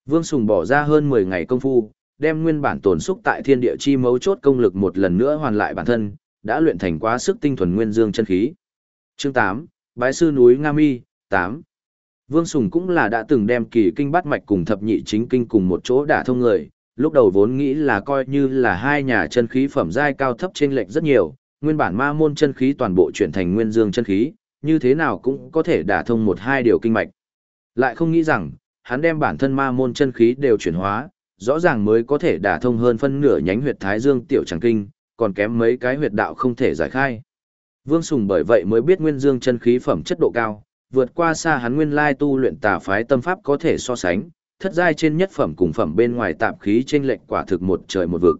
S1: Vương Sùng bỏ ra hơn 10 ngày công phu, đem nguyên bản tổn xúc tại thiên địa chi mấu chốt công lực một lần nữa hoàn lại bản thân, đã luyện thành quá sức tinh thuần nguyên dương chân khí. Chương 8, Bái sư núi Nga Mi, 8. Vương Sùng cũng là đã từng đem kỳ kinh bát mạch cùng thập nhị chính kinh cùng một chỗ đả thông người, lúc đầu vốn nghĩ là coi như là hai nhà chân khí phẩm giai cao thấp trên lệch rất nhiều, nguyên bản ma môn chân khí toàn bộ chuyển thành nguyên dương chân khí, như thế nào cũng có thể đả thông một hai điều kinh mạch. Lại không nghĩ rằng, hắn đem bản thân ma môn chân khí đều chuyển hóa, rõ ràng mới có thể đả thông hơn phân nửa nhánh huyệt thái dương tiểu tràng kinh, còn kém mấy cái huyệt đạo không thể giải khai. Vương Sùng bởi vậy mới biết nguyên dương chân khí phẩm chất độ cao, vượt qua xa hắn nguyên lai tu luyện tà phái tâm pháp có thể so sánh, thất giai trên nhất phẩm cùng phẩm bên ngoài tạp khí trên lệch quả thực một trời một vực.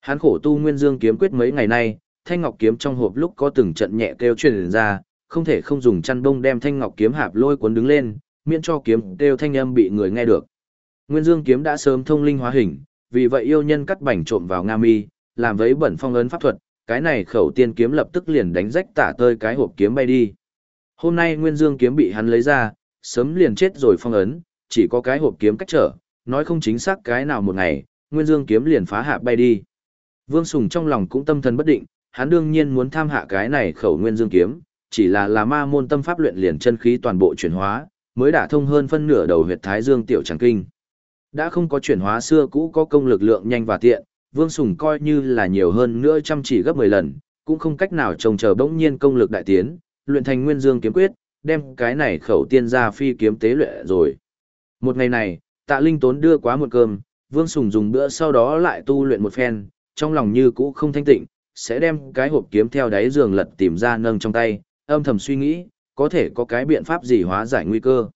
S1: Hắn khổ tu nguyên dương kiếm quyết mấy ngày nay, thanh ngọc kiếm trong hộp lúc có từng trận nhẹ kêu truyền ra, không thể không dùng chăn bông đem thanh ngọc kiếm hạp lôi cuốn đứng lên, miễn cho kiếm kêu thanh âm bị người nghe được. Nguyên dương kiếm đã sớm thông linh hóa hình, vì vậy yêu nhân cắt bảnh trộm vào nga mi, làm vấy bẩn phong ấn pháp thuật, cái này khẩu tiên kiếm lập tức liền đánh rách tả tơi cái hộp kiếm bay đi. Hôm nay Nguyên Dương kiếm bị hắn lấy ra, sớm liền chết rồi phong ấn, chỉ có cái hộp kiếm cách trở, nói không chính xác cái nào một ngày, Nguyên Dương kiếm liền phá hạ bay đi. Vương Sùng trong lòng cũng tâm thần bất định, hắn đương nhiên muốn tham hạ cái này khẩu Nguyên Dương kiếm, chỉ là là ma môn tâm pháp luyện liền chân khí toàn bộ chuyển hóa, mới đả thông hơn phân nửa đầu huyệt thái dương tiểu tràng kinh. Đã không có chuyển hóa xưa cũ có công lực lượng nhanh và tiện, Vương Sùng coi như là nhiều hơn nữa chăm chỉ gấp 10 lần, cũng không cách nào trông chờ bỗng nhiên công lực đại tiến, luyện thành nguyên dương kiếm quyết, đem cái này khẩu tiên ra phi kiếm tế luyện rồi. Một ngày này, tạ linh tốn đưa quá một cơm, Vương Sùng dùng bữa sau đó lại tu luyện một phen, trong lòng như cũ không thanh tịnh, sẽ đem cái hộp kiếm theo đáy giường lật tìm ra nâng trong tay, âm thầm suy nghĩ, có thể có cái biện pháp gì hóa giải nguy cơ.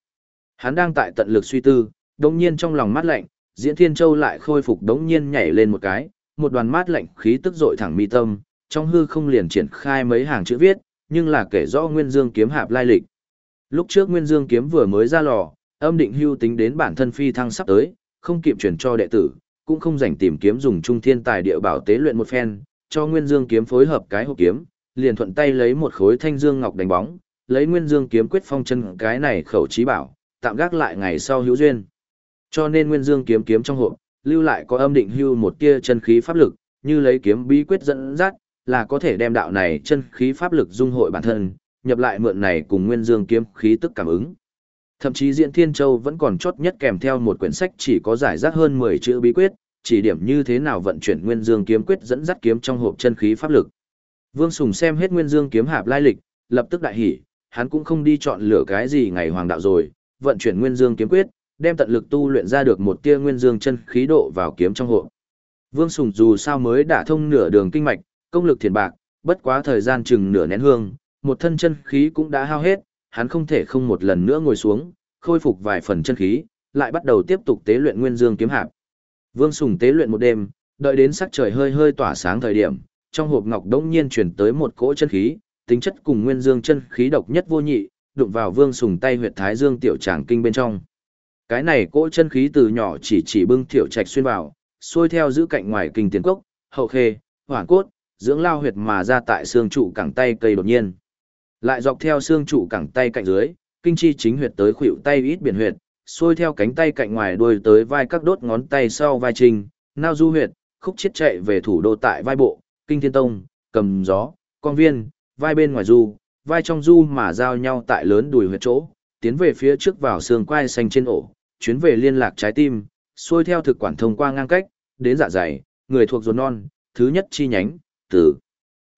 S1: Hắn đang tại tận lực suy tư, đồng nhiên trong lòng mát lạnh, diễn thiên châu lại khôi phục đống nhiên nhảy lên một cái, một đoàn mát lạnh khí tức dội thẳng mi tâm, trong hư không liền triển khai mấy hàng chữ viết, nhưng là kể rõ Nguyên Dương kiếm hạp lai lịch. Lúc trước Nguyên Dương kiếm vừa mới ra lò, âm định hưu tính đến bản thân phi thăng sắp tới, không kịp chuyển cho đệ tử, cũng không rảnh tìm kiếm dùng trung thiên tài địa bảo tế luyện một phen, cho Nguyên Dương kiếm phối hợp cái hộp kiếm, liền thuận tay lấy một khối thanh dương ngọc đánh bóng, lấy Nguyên Dương kiếm quyết phong chân cái này khẩu trí bảo, tạm gác lại ngày sau hữu duyên. Cho nên Nguyên Dương kiếm kiếm trong hộp, lưu lại có âm định hưu một tia chân khí pháp lực, như lấy kiếm bí quyết dẫn dắt, là có thể đem đạo này chân khí pháp lực dung hội bản thân, nhập lại mượn này cùng Nguyên Dương kiếm khí tức cảm ứng. Thậm chí Diễn Thiên Châu vẫn còn chốt nhất kèm theo một quyển sách chỉ có giải rác hơn 10 chữ bí quyết, chỉ điểm như thế nào vận chuyển Nguyên Dương kiếm quyết dẫn dắt kiếm trong hộp chân khí pháp lực. Vương Sùng xem hết Nguyên Dương kiếm hạp lai lịch, lập tức đại hỉ, hắn cũng không đi chọn lựa cái gì ngày hoàng đạo rồi, vận chuyển Nguyên Dương kiếm quyết, đem tận lực tu luyện ra được một tia Nguyên Dương chân khí độ vào kiếm trong hộp. Vương Sùng dù sao mới đã thông nửa đường kinh mạch, công lực thiền bạc, bất quá thời gian chừng nửa nén hương, một thân chân khí cũng đã hao hết, hắn không thể không một lần nữa ngồi xuống, khôi phục vài phần chân khí, lại bắt đầu tiếp tục tế luyện Nguyên Dương kiếm hạp. Vương Sùng tế luyện một đêm, đợi đến sắc trời hơi hơi tỏa sáng thời điểm, trong hộp ngọc đống nhiên chuyển tới một cỗ chân khí, tính chất cùng Nguyên Dương chân khí độc nhất vô nhị, đụng vào Vương Sùng tay huyệt thái dương tiểu tràng kinh bên trong. Cái này cỗ chân khí từ nhỏ chỉ chỉ bưng tiểu trạch xuyên vào, xuôi theo giữ cạnh ngoài kinh tiền cốc, hậu khê, hoàn cốt, dưỡng lao huyệt mà ra tại xương trụ cẳng tay cây đột nhiên. Lại dọc theo xương trụ cẳng tay cạnh dưới, kinh chi chính huyệt tới khuỷu tay ít biển huyệt, xuôi theo cánh tay cạnh ngoài đuôi tới vai các đốt ngón tay sau vai trình, nao du huyệt, khúc chết chạy về thủ đô tại vai bộ, kinh thiên tông, cầm gió, con viên, vai bên ngoài du, vai trong du mà giao nhau tại lớn đùi huyệt chỗ, tiến về phía trước vào xương quai xanh trên ổ, chuyến về liên lạc trái tim, xuôi theo thực quản thông qua ngang cách, đến dạ dày, người thuộc ruột non, thứ nhất chi nhánh, từ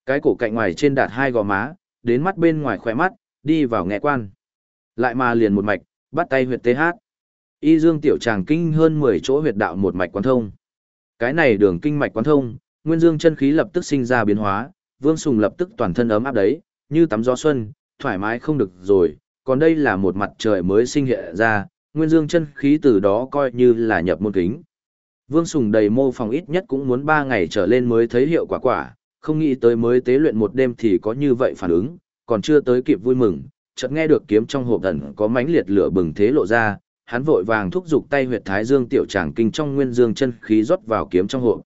S1: cái cổ cạnh ngoài trên đạt hai gò má, đến mắt bên ngoài khỏe mắt, đi vào nghe quan. Lại mà liền một mạch, bắt tay huyệt TH. Y dương tiểu tràng kinh hơn 10 chỗ huyệt đạo một mạch quán thông. Cái này đường kinh mạch quán thông, nguyên dương chân khí lập tức sinh ra biến hóa, Vương Sùng lập tức toàn thân ấm áp đấy, như tắm gió xuân, thoải mái không được rồi, còn đây là một mặt trời mới sinh hiện ra, nguyên dương chân khí từ đó coi như là nhập môn kính. Vương Sùng đầy mô phòng ít nhất cũng muốn 3 ngày trở lên mới thấy hiệu quả quả, không nghĩ tới mới tế luyện một đêm thì có như vậy phản ứng, còn chưa tới kịp vui mừng, chợt nghe được kiếm trong hộp thần có mánh liệt lửa bừng thế lộ ra, hắn vội vàng thúc giục tay huyệt thái dương tiểu tràng kinh trong nguyên dương chân khí rót vào kiếm trong hộp.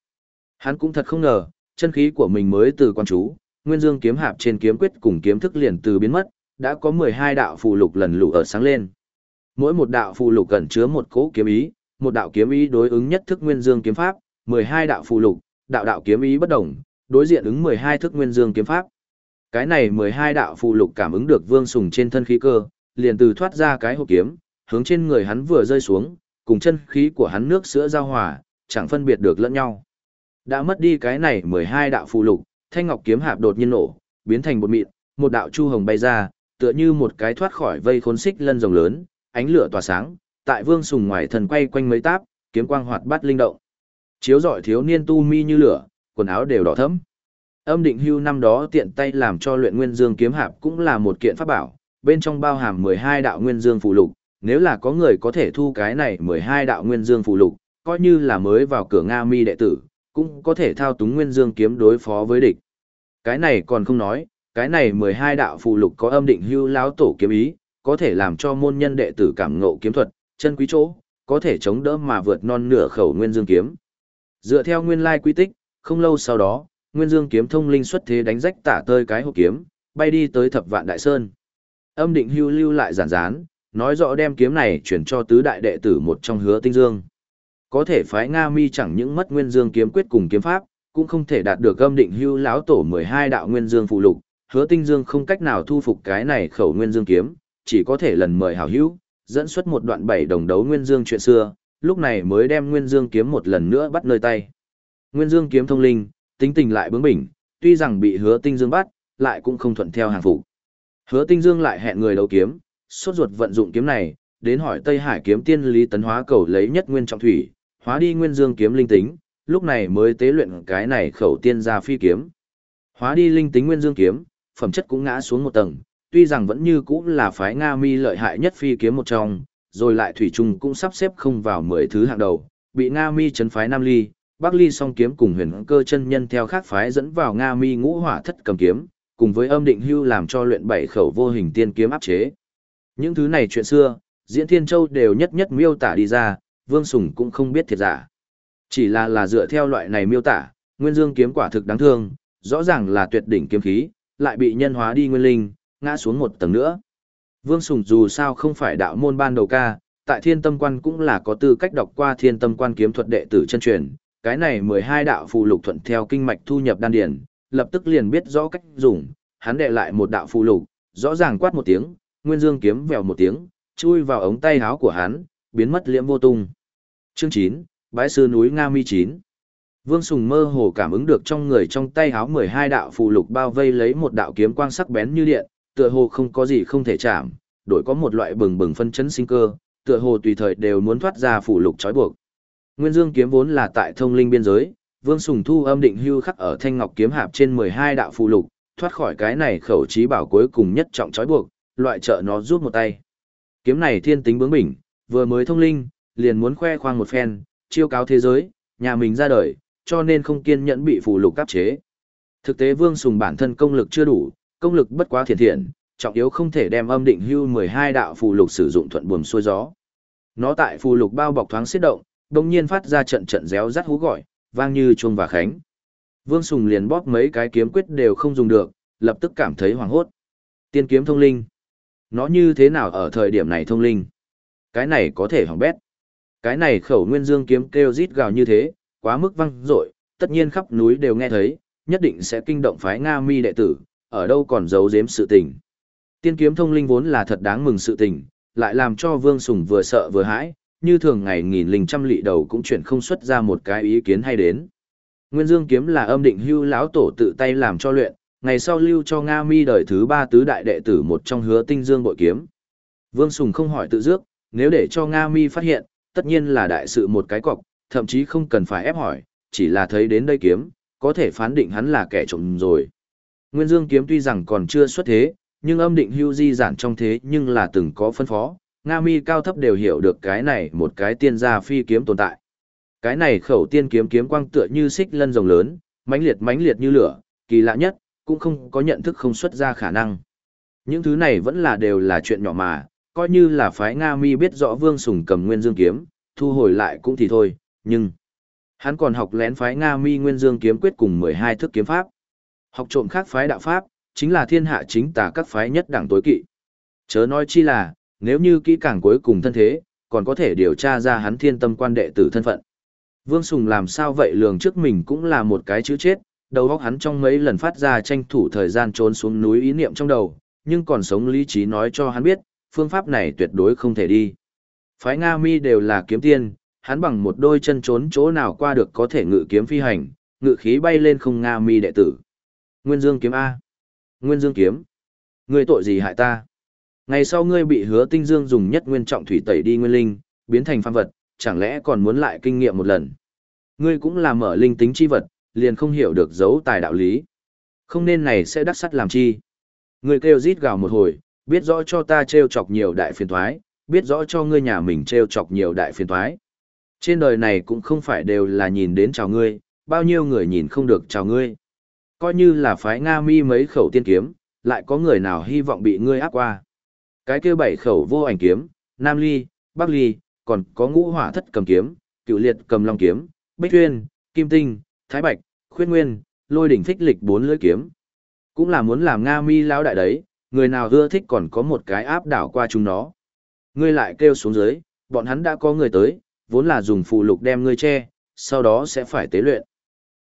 S1: Hắn cũng thật không ngờ, chân khí của mình mới từ quan chú, nguyên dương kiếm hạp trên kiếm quyết cùng kiếm thức liền từ biến mất, đã có 12 đạo phù lục lần lụ ở sáng lên. Mỗi một đạo phù lục cần chứa một cỗ kiếm ý, một đạo kiếm ý đối ứng nhất thức nguyên dương kiếm pháp, 12 đạo phù lục, đạo đạo kiếm ý bất đồng, đối diện ứng 12 thức nguyên dương kiếm pháp. Cái này 12 đạo phù lục cảm ứng được Vương Sùng trên thân khí cơ, liền từ thoát ra cái hộp kiếm, hướng trên người hắn vừa rơi xuống, cùng chân khí của hắn nước sữa giao hòa, chẳng phân biệt được lẫn nhau. Đã mất đi cái này 12 đạo phù lục, thanh ngọc kiếm hạp đột nhiên nổ, biến thành bột mịn, một đạo chu hồng bay ra, tựa như một cái thoát khỏi vây khốn xích lân rồng lớn, ánh lửa tỏa sáng, tại Vương Sùng ngoài thần quay quanh mấy táp, kiếm quang hoạt bát linh động. Chiếu rọi thiếu niên tu mi như lửa, quần áo đều đỏ thẫm. Âm định hưu năm đó tiện tay làm cho luyện nguyên dương kiếm hạp cũng là một kiện pháp bảo, bên trong bao hàm 12 đạo nguyên dương phù lục, nếu là có người có thể thu cái này 12 đạo nguyên dương phù lục, coi như là mới vào cửa Nga mi đệ tử, cũng có thể thao túng nguyên dương kiếm đối phó với địch. Cái này còn không nói, cái này 12 đạo phù lục có âm định hưu lão tổ kiếm ý, có thể làm cho môn nhân đệ tử cảm ngộ kiếm thuật, chân quý chỗ, có thể chống đỡ mà vượt non nửa khẩu nguyên dương kiếm. Dựa theo nguyên lai quy tích, không lâu sau đó, nguyên dương kiếm thông linh xuất thế đánh rách tả tơi cái hộp kiếm, bay đi tới thập vạn đại sơn. Âm định hưu lưu lại giản dán, nói rõ đem kiếm này chuyển cho tứ đại đệ tử một trong hứa tinh dương. Có thể phái Nga mi chẳng những mất nguyên dương kiếm quyết cùng kiếm pháp, cũng không thể đạt được âm định hưu lão tổ 12 đạo nguyên dương phụ lục, hứa tinh dương không cách nào thu phục cái này khẩu nguyên dương kiếm, chỉ có thể lần mời hảo hữu, dẫn xuất một đoạn bảy đồng đấu nguyên dương chuyện xưa, lúc này mới đem nguyên dương kiếm một lần nữa bắt nơi tay. Nguyên dương kiếm thông linh, tính tình lại bướng bỉnh, tuy rằng bị hứa tinh dương bắt, lại cũng không thuận theo hàng phục. Hứa tinh dương lại hẹn người đấu kiếm, sốt ruột vận dụng kiếm này, đến hỏi Tây Hải kiếm tiên Lý Tấn Hóa cầu lấy nhất nguyên trọng thủy, hóa đi nguyên dương kiếm linh tính, lúc này mới tế luyện cái này khẩu tiên gia phi kiếm. Hóa đi linh tính nguyên dương kiếm, phẩm chất cũng ngã xuống một tầng, tuy rằng vẫn như cũ là phái Nga mi lợi hại nhất phi kiếm một trong, rồi lại thủy trùng cũng sắp xếp không vào mười thứ hạng đầu, bị Nga mi trấn phái Nam Ly, Bắc Ly song kiếm cùng huyền cơ chân nhân theo khác phái dẫn vào Nga mi ngũ hỏa thất cầm kiếm, cùng với âm định hưu làm cho luyện bảy khẩu vô hình tiên kiếm áp chế. Những thứ này chuyện xưa, Diễn Thiên Châu đều nhất nhất miêu tả đi ra, Vương Sùng cũng không biết thiệt giả. Chỉ là là dựa theo loại này miêu tả, Nguyên Dương kiếm quả thực đáng thương, rõ ràng là tuyệt đỉnh kiếm khí, lại bị nhân hóa đi nguyên linh, ngã xuống một tầng nữa. Vương Sùng dù sao không phải đạo môn ban đầu ca, tại thiên tâm quan cũng là có tư cách đọc qua thiên tâm quan kiếm thuật đệ tử chân truyền, cái này 12 đạo phù lục thuận theo kinh mạch thu nhập đan điển, lập tức liền biết rõ cách dùng, hắn đệ lại một đạo phù lục, rõ ràng quát một tiếng, nguyên dương kiếm vèo một tiếng, chui vào ống tay áo của hắn, biến mất liễm vô tung. Chương 9, Bái sư núi Nga Mi 9. Vương Sùng mơ hồ cảm ứng được trong người trong tay áo 12 đạo phù lục bao vây lấy một đạo kiếm quang sắc bén như điện, tựa hồ không có gì không thể chạm, đổi có một loại bừng bừng phân chấn sinh cơ, tựa hồ tùy thời đều muốn thoát ra phù lục trói buộc. Nguyên Dương kiếm vốn là tại thông linh biên giới, Vương Sùng Thu âm định hưu khắc ở thanh ngọc kiếm hạp trên 12 đạo phù lục, thoát khỏi cái này khẩu trí bảo cuối cùng nhất trọng trói buộc, loại trợ nó rút một tay. Kiếm này thiên tính bướng bỉnh, vừa mới thông linh, liền muốn khoe khoang một phen, chiêu cáo thế giới, nhà mình ra đời, cho nên không kiên nhẫn bị phù lục cấp chế. Thực tế Vương Sùng bản thân công lực chưa đủ, công lực bất quá thiện thiện, trọng yếu không thể đem âm định hưu 12 đạo phù lục sử dụng thuận buồm xuôi gió. Nó tại phù lục bao bọc thoáng xiết động, đồng nhiên phát ra trận trận réo rắt hú gọi, vang như chuông và khánh. Vương Sùng liền bóp mấy cái kiếm quyết đều không dùng được, lập tức cảm thấy hoảng hốt. Tiên kiếm thông linh. Nó như thế nào ở thời điểm này thông linh? Cái này có thể hỏng bét. Cái này khẩu nguyên dương kiếm kêu rít gào như thế, quá mức vang rội tất nhiên khắp núi đều nghe thấy, nhất định sẽ kinh động phái Nga mi đệ tử, ở đâu còn giấu giếm sự tình. Tiên kiếm thông linh vốn là thật đáng mừng sự tình, lại làm cho Vương Sùng vừa sợ vừa hãi, như thường ngày nghìn linh trăm lị đầu cũng chuyển không xuất ra một cái ý kiến hay đến. Nguyên Dương kiếm là âm định hưu lão tổ tự tay làm cho luyện, ngày sau lưu cho Nga Mi đời thứ ba tứ đại đệ tử một trong hứa tinh dương bội kiếm. Vương Sùng không hỏi tự dước, nếu để cho Nga Mi phát hiện, tất nhiên là đại sự một cái cọc, thậm chí không cần phải ép hỏi, chỉ là thấy đến đây kiếm, có thể phán định hắn là kẻ trộm rồi. Nguyên Dương kiếm tuy rằng còn chưa xuất thế, nhưng âm định hưu di giản trong thế nhưng là từng có phân phó, Nga Mi cao thấp đều hiểu được cái này một cái tiên gia phi kiếm tồn tại. Cái này khẩu tiên kiếm kiếm quang tựa như xích lân rồng lớn, mãnh liệt mãnh liệt như lửa, kỳ lạ nhất, cũng không có nhận thức không xuất ra khả năng. Những thứ này vẫn là đều là chuyện nhỏ mà, coi như là phái Nga Mi biết rõ Vương Sùng cầm Nguyên Dương kiếm, thu hồi lại cũng thì thôi, nhưng hắn còn học lén phái Nga Mi Nguyên Dương kiếm quyết cùng 12 thức kiếm pháp. Học trộm khác phái đạo pháp, chính là thiên hạ chính tà các phái nhất đẳng tối kỵ. Chớ nói chi là, nếu như kỹ càng cuối cùng thân thế, còn có thể điều tra ra hắn thiên tâm quan đệ tử thân phận. Vương Sùng làm sao vậy lường trước mình cũng là một cái chữ chết, đầu óc hắn trong mấy lần phát ra tranh thủ thời gian trốn xuống núi ý niệm trong đầu, nhưng còn sống lý trí nói cho hắn biết, phương pháp này tuyệt đối không thể đi. Phái Nga Mi đều là kiếm tiên, hắn bằng một đôi chân trốn chỗ nào qua được có thể ngự kiếm phi hành, ngự khí bay lên không Nga Mi đệ tử. Nguyên Dương kiếm A. Nguyên Dương kiếm. Ngươi tội gì hại ta? Ngày sau ngươi bị hứa tinh dương dùng nhất nguyên trọng thủy tẩy đi nguyên linh, biến thành phàm vật, chẳng lẽ còn muốn lại kinh nghiệm một lần? Ngươi cũng là mở linh tính chi vật, liền không hiểu được dấu tài đạo lý. Không nên này sẽ đắc sắt làm chi. Ngươi kêu rít gào một hồi, biết rõ cho ta treo chọc nhiều đại phiền thoái, biết rõ cho ngươi nhà mình treo chọc nhiều đại phiền thoái. Trên đời này cũng không phải đều là nhìn đến chào ngươi, bao nhiêu người nhìn không được chào ngươi. Coi như là phái Nga mi mấy khẩu tiên kiếm, lại có người nào hy vọng bị ngươi áp qua. Cái kia bảy khẩu vô ảnh kiếm, Nam Ly, Bắc Ly, còn có ngũ hỏa thất cầm kiếm, cựu liệt cầm long kiếm, bích tuyên, kim tinh, thái bạch, khuyên nguyên, lôi đỉnh phích lịch bốn lưỡi kiếm. Cũng là muốn làm Nga mi lão đại đấy, người nào ưa thích còn có một cái áp đảo qua chúng nó. Ngươi lại kêu xuống dưới, bọn hắn đã có người tới, vốn là dùng phụ lục đem ngươi che, sau đó sẽ phải tế luyện.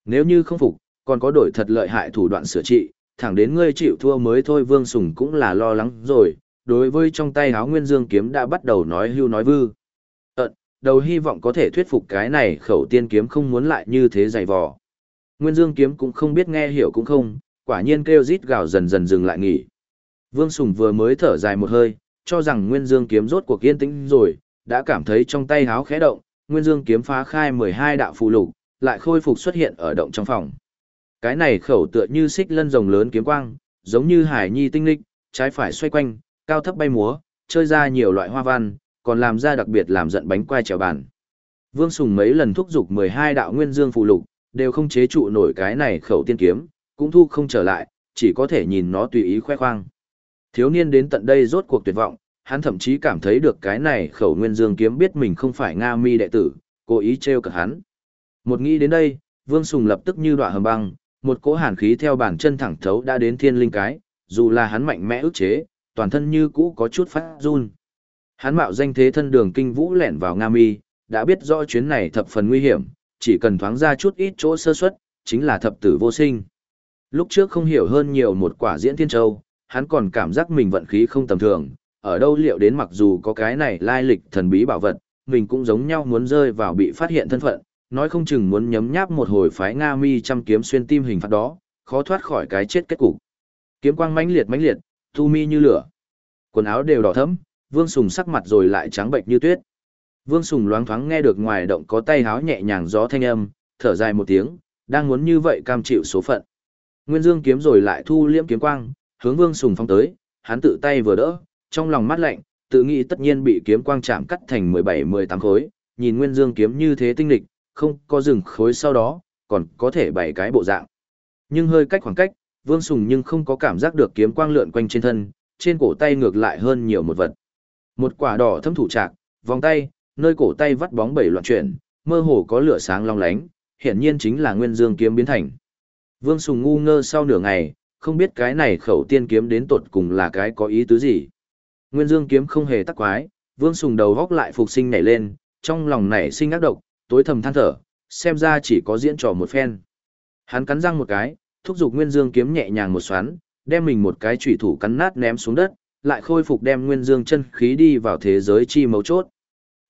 S1: Nếu như không phục, còn có đổi thật lợi hại thủ đoạn sửa trị, thẳng đến ngươi chịu thua mới thôi Vương Sùng cũng là lo lắng rồi, đối với trong tay áo nguyên dương kiếm đã bắt đầu nói hưu nói vư. Ận, đầu hy vọng có thể thuyết phục cái này khẩu tiên kiếm không muốn lại như thế dày vò. Nguyên dương kiếm cũng không biết nghe hiểu cũng không, quả nhiên kêu rít gào dần dần dừng lại nghỉ. Vương Sùng vừa mới thở dài một hơi, cho rằng Nguyên Dương kiếm rốt cuộc yên tĩnh rồi, đã cảm thấy trong tay háo khẽ động, Nguyên Dương kiếm phá khai 12 đạo phù lục, lại khôi phục xuất hiện ở động trong phòng. Cái này khẩu tựa như xích lân rồng lớn kiếm quang, giống như hải nhi tinh lịch, trái phải xoay quanh, cao thấp bay múa, chơi ra nhiều loại hoa văn, còn làm ra đặc biệt làm giận bánh quai trèo bàn. Vương Sùng mấy lần thúc giục 12 đạo nguyên dương phụ lục, đều không chế trụ nổi cái này khẩu tiên kiếm, cũng thu không trở lại, chỉ có thể nhìn nó tùy ý khoe khoang. Thiếu niên đến tận đây rốt cuộc tuyệt vọng, hắn thậm chí cảm thấy được cái này khẩu nguyên dương kiếm biết mình không phải Nga mi đệ tử, cố ý trêu cả hắn. Một nghĩ đến đây, Vương Sùng lập tức như đọa hầm băng, một cỗ hàn khí theo bản chân thẳng thấu đã đến thiên linh cái, dù là hắn mạnh mẽ ức chế, toàn thân như cũ có chút phát run. Hắn mạo danh thế thân đường kinh vũ lẻn vào Nga Mi, đã biết rõ chuyến này thập phần nguy hiểm, chỉ cần thoáng ra chút ít chỗ sơ suất, chính là thập tử vô sinh. Lúc trước không hiểu hơn nhiều một quả diễn thiên châu, hắn còn cảm giác mình vận khí không tầm thường, ở đâu liệu đến mặc dù có cái này lai lịch thần bí bảo vật, mình cũng giống nhau muốn rơi vào bị phát hiện thân phận, nói không chừng muốn nhấm nháp một hồi phái Nga Mi chăm kiếm xuyên tim hình phạt đó, khó thoát khỏi cái chết kết cục. Kiếm quang mãnh liệt mãnh liệt, thu mi như lửa. Quần áo đều đỏ thẫm, Vương Sùng sắc mặt rồi lại trắng bệnh như tuyết. Vương Sùng loáng thoáng nghe được ngoài động có tay háo nhẹ nhàng gió thanh âm, thở dài một tiếng, đang muốn như vậy cam chịu số phận. Nguyên Dương kiếm rồi lại thu liễm kiếm quang, hướng Vương Sùng phong tới, hắn tự tay vừa đỡ, trong lòng mắt lạnh, tự nghĩ tất nhiên bị kiếm quang chạm cắt thành 17-18 khối, nhìn Nguyên Dương kiếm như thế tinh lịch, không có dừng khối sau đó, còn có thể bảy cái bộ dạng. Nhưng hơi cách khoảng cách, Vương Sùng nhưng không có cảm giác được kiếm quang lượn quanh trên thân, trên cổ tay ngược lại hơn nhiều một vật. Một quả đỏ thâm thủ trạc, vòng tay, nơi cổ tay vắt bóng bảy loạn chuyển, mơ hồ có lửa sáng long lánh, hiển nhiên chính là Nguyên Dương kiếm biến thành. Vương Sùng ngu ngơ sau nửa ngày, không biết cái này khẩu tiên kiếm đến tột cùng là cái có ý tứ gì. Nguyên Dương kiếm không hề tắc quái, Vương Sùng đầu góc lại phục sinh nhảy lên, trong lòng nảy sinh ác độc, tối thầm than thở, xem ra chỉ có diễn trò một phen. Hắn cắn răng một cái, thúc giục Nguyên Dương kiếm nhẹ nhàng một xoắn, đem mình một cái chủy thủ cắn nát ném xuống đất, lại khôi phục đem Nguyên Dương chân khí đi vào thế giới chi mấu chốt.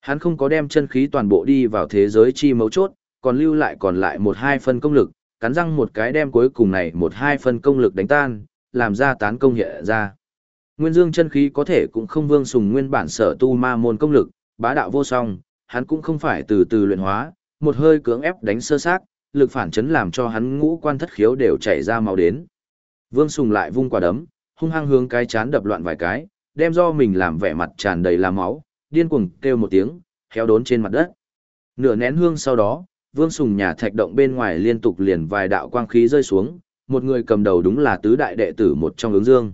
S1: Hắn không có đem chân khí toàn bộ đi vào thế giới chi mấu chốt, còn lưu lại còn lại một hai phân công lực, cắn răng một cái đem cuối cùng này một hai phân công lực đánh tan, làm ra tán công hiện ra. Nguyên Dương chân khí có thể cũng không vương sùng nguyên bản sở tu ma môn công lực, bá đạo vô song, hắn cũng không phải từ từ luyện hóa, một hơi cưỡng ép đánh sơ xác, lực phản chấn làm cho hắn ngũ quan thất khiếu đều chảy ra máu đến. Vương Sùng lại vung quả đấm, hung hăng hướng cái chán đập loạn vài cái, đem do mình làm vẻ mặt tràn đầy là máu, điên cuồng kêu một tiếng, héo đốn trên mặt đất. Nửa nén hương sau đó, Vương Sùng nhà thạch động bên ngoài liên tục liền vài đạo quang khí rơi xuống, một người cầm đầu đúng là tứ đại đệ tử một trong ứng dương.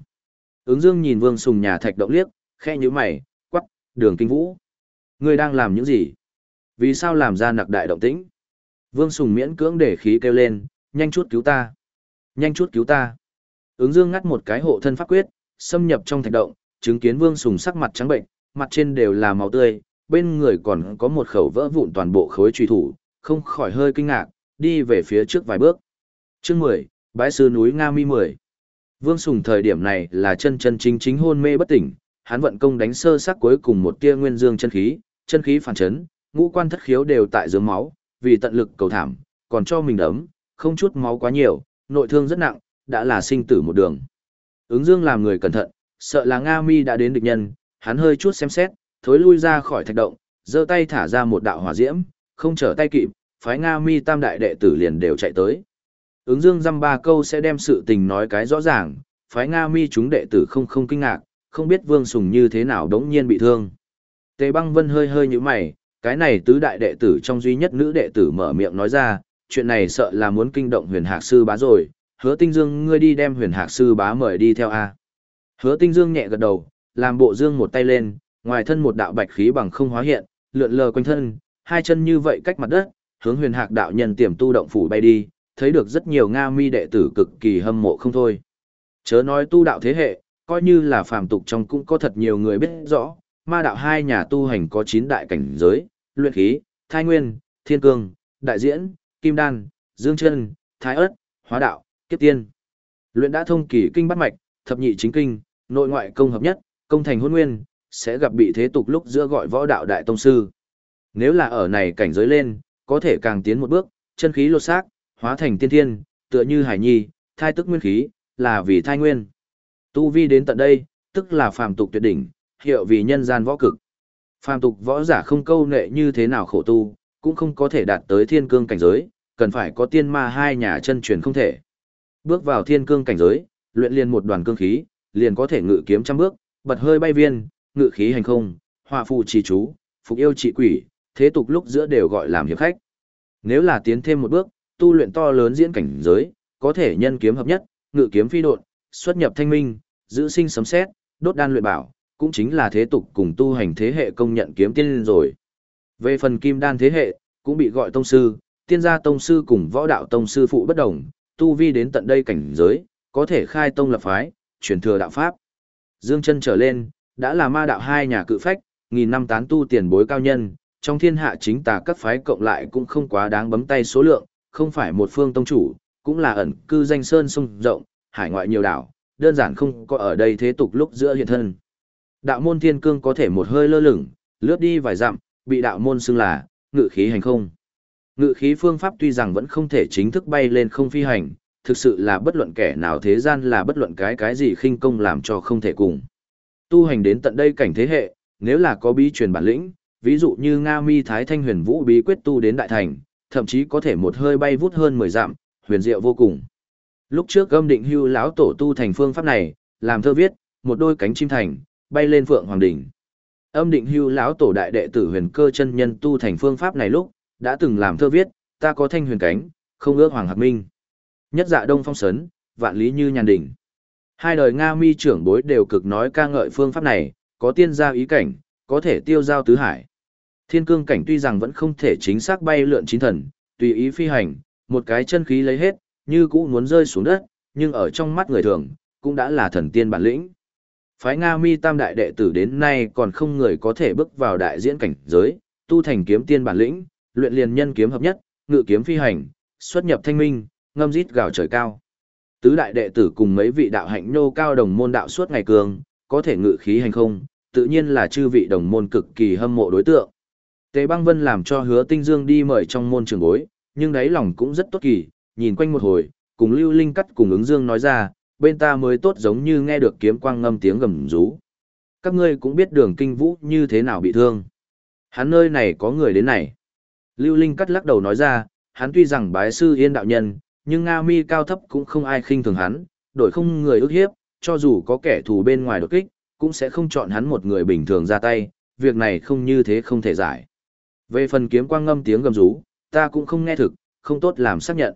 S1: Ứng dương nhìn Vương Sùng nhà thạch động liếc, khe như mày, quắc, đường kinh vũ. người đang làm những gì? Vì sao làm ra nặc đại động tĩnh? Vương Sùng miễn cưỡng để khí kêu lên, nhanh chút cứu ta. Nhanh chút cứu ta. Ứng dương ngắt một cái hộ thân pháp quyết, xâm nhập trong thạch động, chứng kiến Vương Sùng sắc mặt trắng bệnh, mặt trên đều là máu tươi, bên người còn có một khẩu vỡ vụn toàn bộ khối truy thủ, không khỏi hơi kinh ngạc, đi về phía trước vài bước. Chương 10, bãi sư núi Nga Mi 10. Vương Sùng thời điểm này là chân chân chính chính hôn mê bất tỉnh, hắn vận công đánh sơ sắc cuối cùng một tia nguyên dương chân khí, chân khí phản chấn, ngũ quan thất khiếu đều tại dưới máu, vì tận lực cầu thảm, còn cho mình đấm, không chút máu quá nhiều, nội thương rất nặng, đã là sinh tử một đường. Ứng Dương làm người cẩn thận, sợ là Nga Mi đã đến địch nhân, hắn hơi chút xem xét, thối lui ra khỏi thạch động, giơ tay thả ra một đạo hỏa diễm, không trở tay kịp, phái Nga Mi tam đại đệ tử liền đều chạy tới. Ứng Dương dăm ba câu sẽ đem sự tình nói cái rõ ràng, phái Nga Mi chúng đệ tử không không kinh ngạc, không biết Vương Sùng như thế nào đống nhiên bị thương. Tề Băng Vân hơi hơi như mày, cái này tứ đại đệ tử trong duy nhất nữ đệ tử mở miệng nói ra, chuyện này sợ là muốn kinh động huyền hạc sư bá rồi, hứa tinh dương, ngươi đi đem huyền hạc sư bá mời đi theo a. Hứa tinh dương nhẹ gật đầu, làm bộ dương một tay lên, ngoài thân một đạo bạch khí bằng không hóa hiện, lượn lờ quanh thân, hai chân như vậy cách mặt đất, hướng huyền hạc đạo nhân tiềm tu động phủ bay đi, thấy được rất nhiều nga mi đệ tử cực kỳ hâm mộ không thôi. Chớ nói tu đạo thế hệ, coi như là phàm tục trong cũng có thật nhiều người biết rõ, ma đạo hai nhà tu hành có chín đại cảnh giới, luyện khí, thai nguyên, thiên cương, đại diễn, kim đan, dương chân, thái ất hóa đạo kiếp tiên. Luyện đã thông kỳ kinh bắt mạch, thập nhị chính kinh, nội ngoại công hợp nhất, công thành hôn nguyên, sẽ gặp bị thế tục lúc giữa gọi võ đạo đại tông sư. Nếu là ở này cảnh giới lên, có thể càng tiến một bước, chân khí lột xác, hóa thành tiên thiên, tựa như hải nhi, thai tức nguyên khí, là vì thai nguyên. Tu vi đến tận đây, tức là phàm tục tuyệt đỉnh, hiệu vì nhân gian võ cực. Phàm tục võ giả không câu nệ như thế nào khổ tu, cũng không có thể đạt tới thiên cương cảnh giới, cần phải có tiên ma hai nhà chân truyền không thể. Bước vào thiên cương cảnh giới, luyện liền một đoàn cương khí, liền có thể ngự kiếm trăm bước, bật hơi bay viên, ngự khí hành không, hòa phù trì chú, phục yêu trị quỷ, thế tục lúc giữa đều gọi làm hiệp khách. Nếu là tiến thêm một bước, tu luyện to lớn diễn cảnh giới, có thể nhân kiếm hợp nhất, ngự kiếm phi độn, xuất nhập thanh minh, giữ sinh sấm xét, đốt đan luyện bảo, cũng chính là thế tục cùng tu hành thế hệ công nhận kiếm tiên rồi. Về phần kim đan thế hệ, cũng bị gọi tông sư, tiên gia tông sư cùng võ đạo tông sư phụ bất đồng, tu vi đến tận đây cảnh giới, có thể khai tông lập phái, truyền thừa đạo pháp. Dương chân trở lên, đã là ma đạo hai nhà cự phách, nghìn năm tán tu tiền bối cao nhân, trong thiên hạ chính tà các phái cộng lại cũng không quá đáng bấm tay số lượng, không phải một phương tông chủ, cũng là ẩn cư danh sơn sông rộng, hải ngoại nhiều đảo, đơn giản không có ở đây thế tục lúc giữa hiện thân. Đạo môn thiên cương có thể một hơi lơ lửng, lướt đi vài dặm, bị đạo môn xưng là ngự khí hành không. Ngự khí phương pháp tuy rằng vẫn không thể chính thức bay lên không phi hành, thực sự là bất luận kẻ nào thế gian là bất luận cái cái gì khinh công làm cho không thể cùng. Tu hành đến tận đây cảnh thế hệ, nếu là có bí truyền bản lĩnh, ví dụ như Nga Mi Thái Thanh Huyền Vũ bí quyết tu đến đại thành, thậm chí có thể một hơi bay vút hơn 10 dặm, huyền diệu vô cùng. Lúc trước âm định hưu lão tổ tu thành phương pháp này, làm thơ viết, một đôi cánh chim thành, bay lên phượng hoàng đỉnh. Âm định hưu lão tổ đại đệ tử huyền cơ chân nhân tu thành phương pháp này lúc, đã từng làm thơ viết, ta có thanh huyền cánh, không ước hoàng hạc minh. Nhất dạ đông phong sấn, vạn lý như nhàn đỉnh. Hai đời Nga mi trưởng bối đều cực nói ca ngợi phương pháp này, có tiên gia ý cảnh, có thể tiêu giao tứ hải. Thiên cương cảnh tuy rằng vẫn không thể chính xác bay lượn chín thần, tùy ý phi hành, một cái chân khí lấy hết, như cũ muốn rơi xuống đất, nhưng ở trong mắt người thường, cũng đã là thần tiên bản lĩnh. Phái Nga Mi Tam đại đệ tử đến nay còn không người có thể bước vào đại diễn cảnh giới, tu thành kiếm tiên bản lĩnh, luyện liền nhân kiếm hợp nhất, ngự kiếm phi hành, xuất nhập thanh minh, ngâm rít gào trời cao. Tứ đại đệ tử cùng mấy vị đạo hạnh nô cao đồng môn đạo suốt ngày cường, có thể ngự khí hành không, tự nhiên là chư vị đồng môn cực kỳ hâm mộ đối tượng. Tề Băng Vân làm cho Hứa Tinh Dương đi mời trong môn trường bối, nhưng đáy lòng cũng rất tốt kỳ, nhìn quanh một hồi, cùng Lưu Linh cắt cùng ứng Dương nói ra, bên ta mới tốt giống như nghe được kiếm quang ngâm tiếng gầm rú. Các ngươi cũng biết đường kinh vũ như thế nào bị thương. Hắn nơi này có người đến này. Lưu Linh cắt lắc đầu nói ra, hắn tuy rằng bái sư yên đạo nhân, nhưng Nga mi cao thấp cũng không ai khinh thường hắn, đổi không người ước hiếp, cho dù có kẻ thù bên ngoài đột kích, cũng sẽ không chọn hắn một người bình thường ra tay, việc này không như thế không thể giải. Về phần kiếm quang ngâm tiếng gầm rú, ta cũng không nghe thực, không tốt làm xác nhận.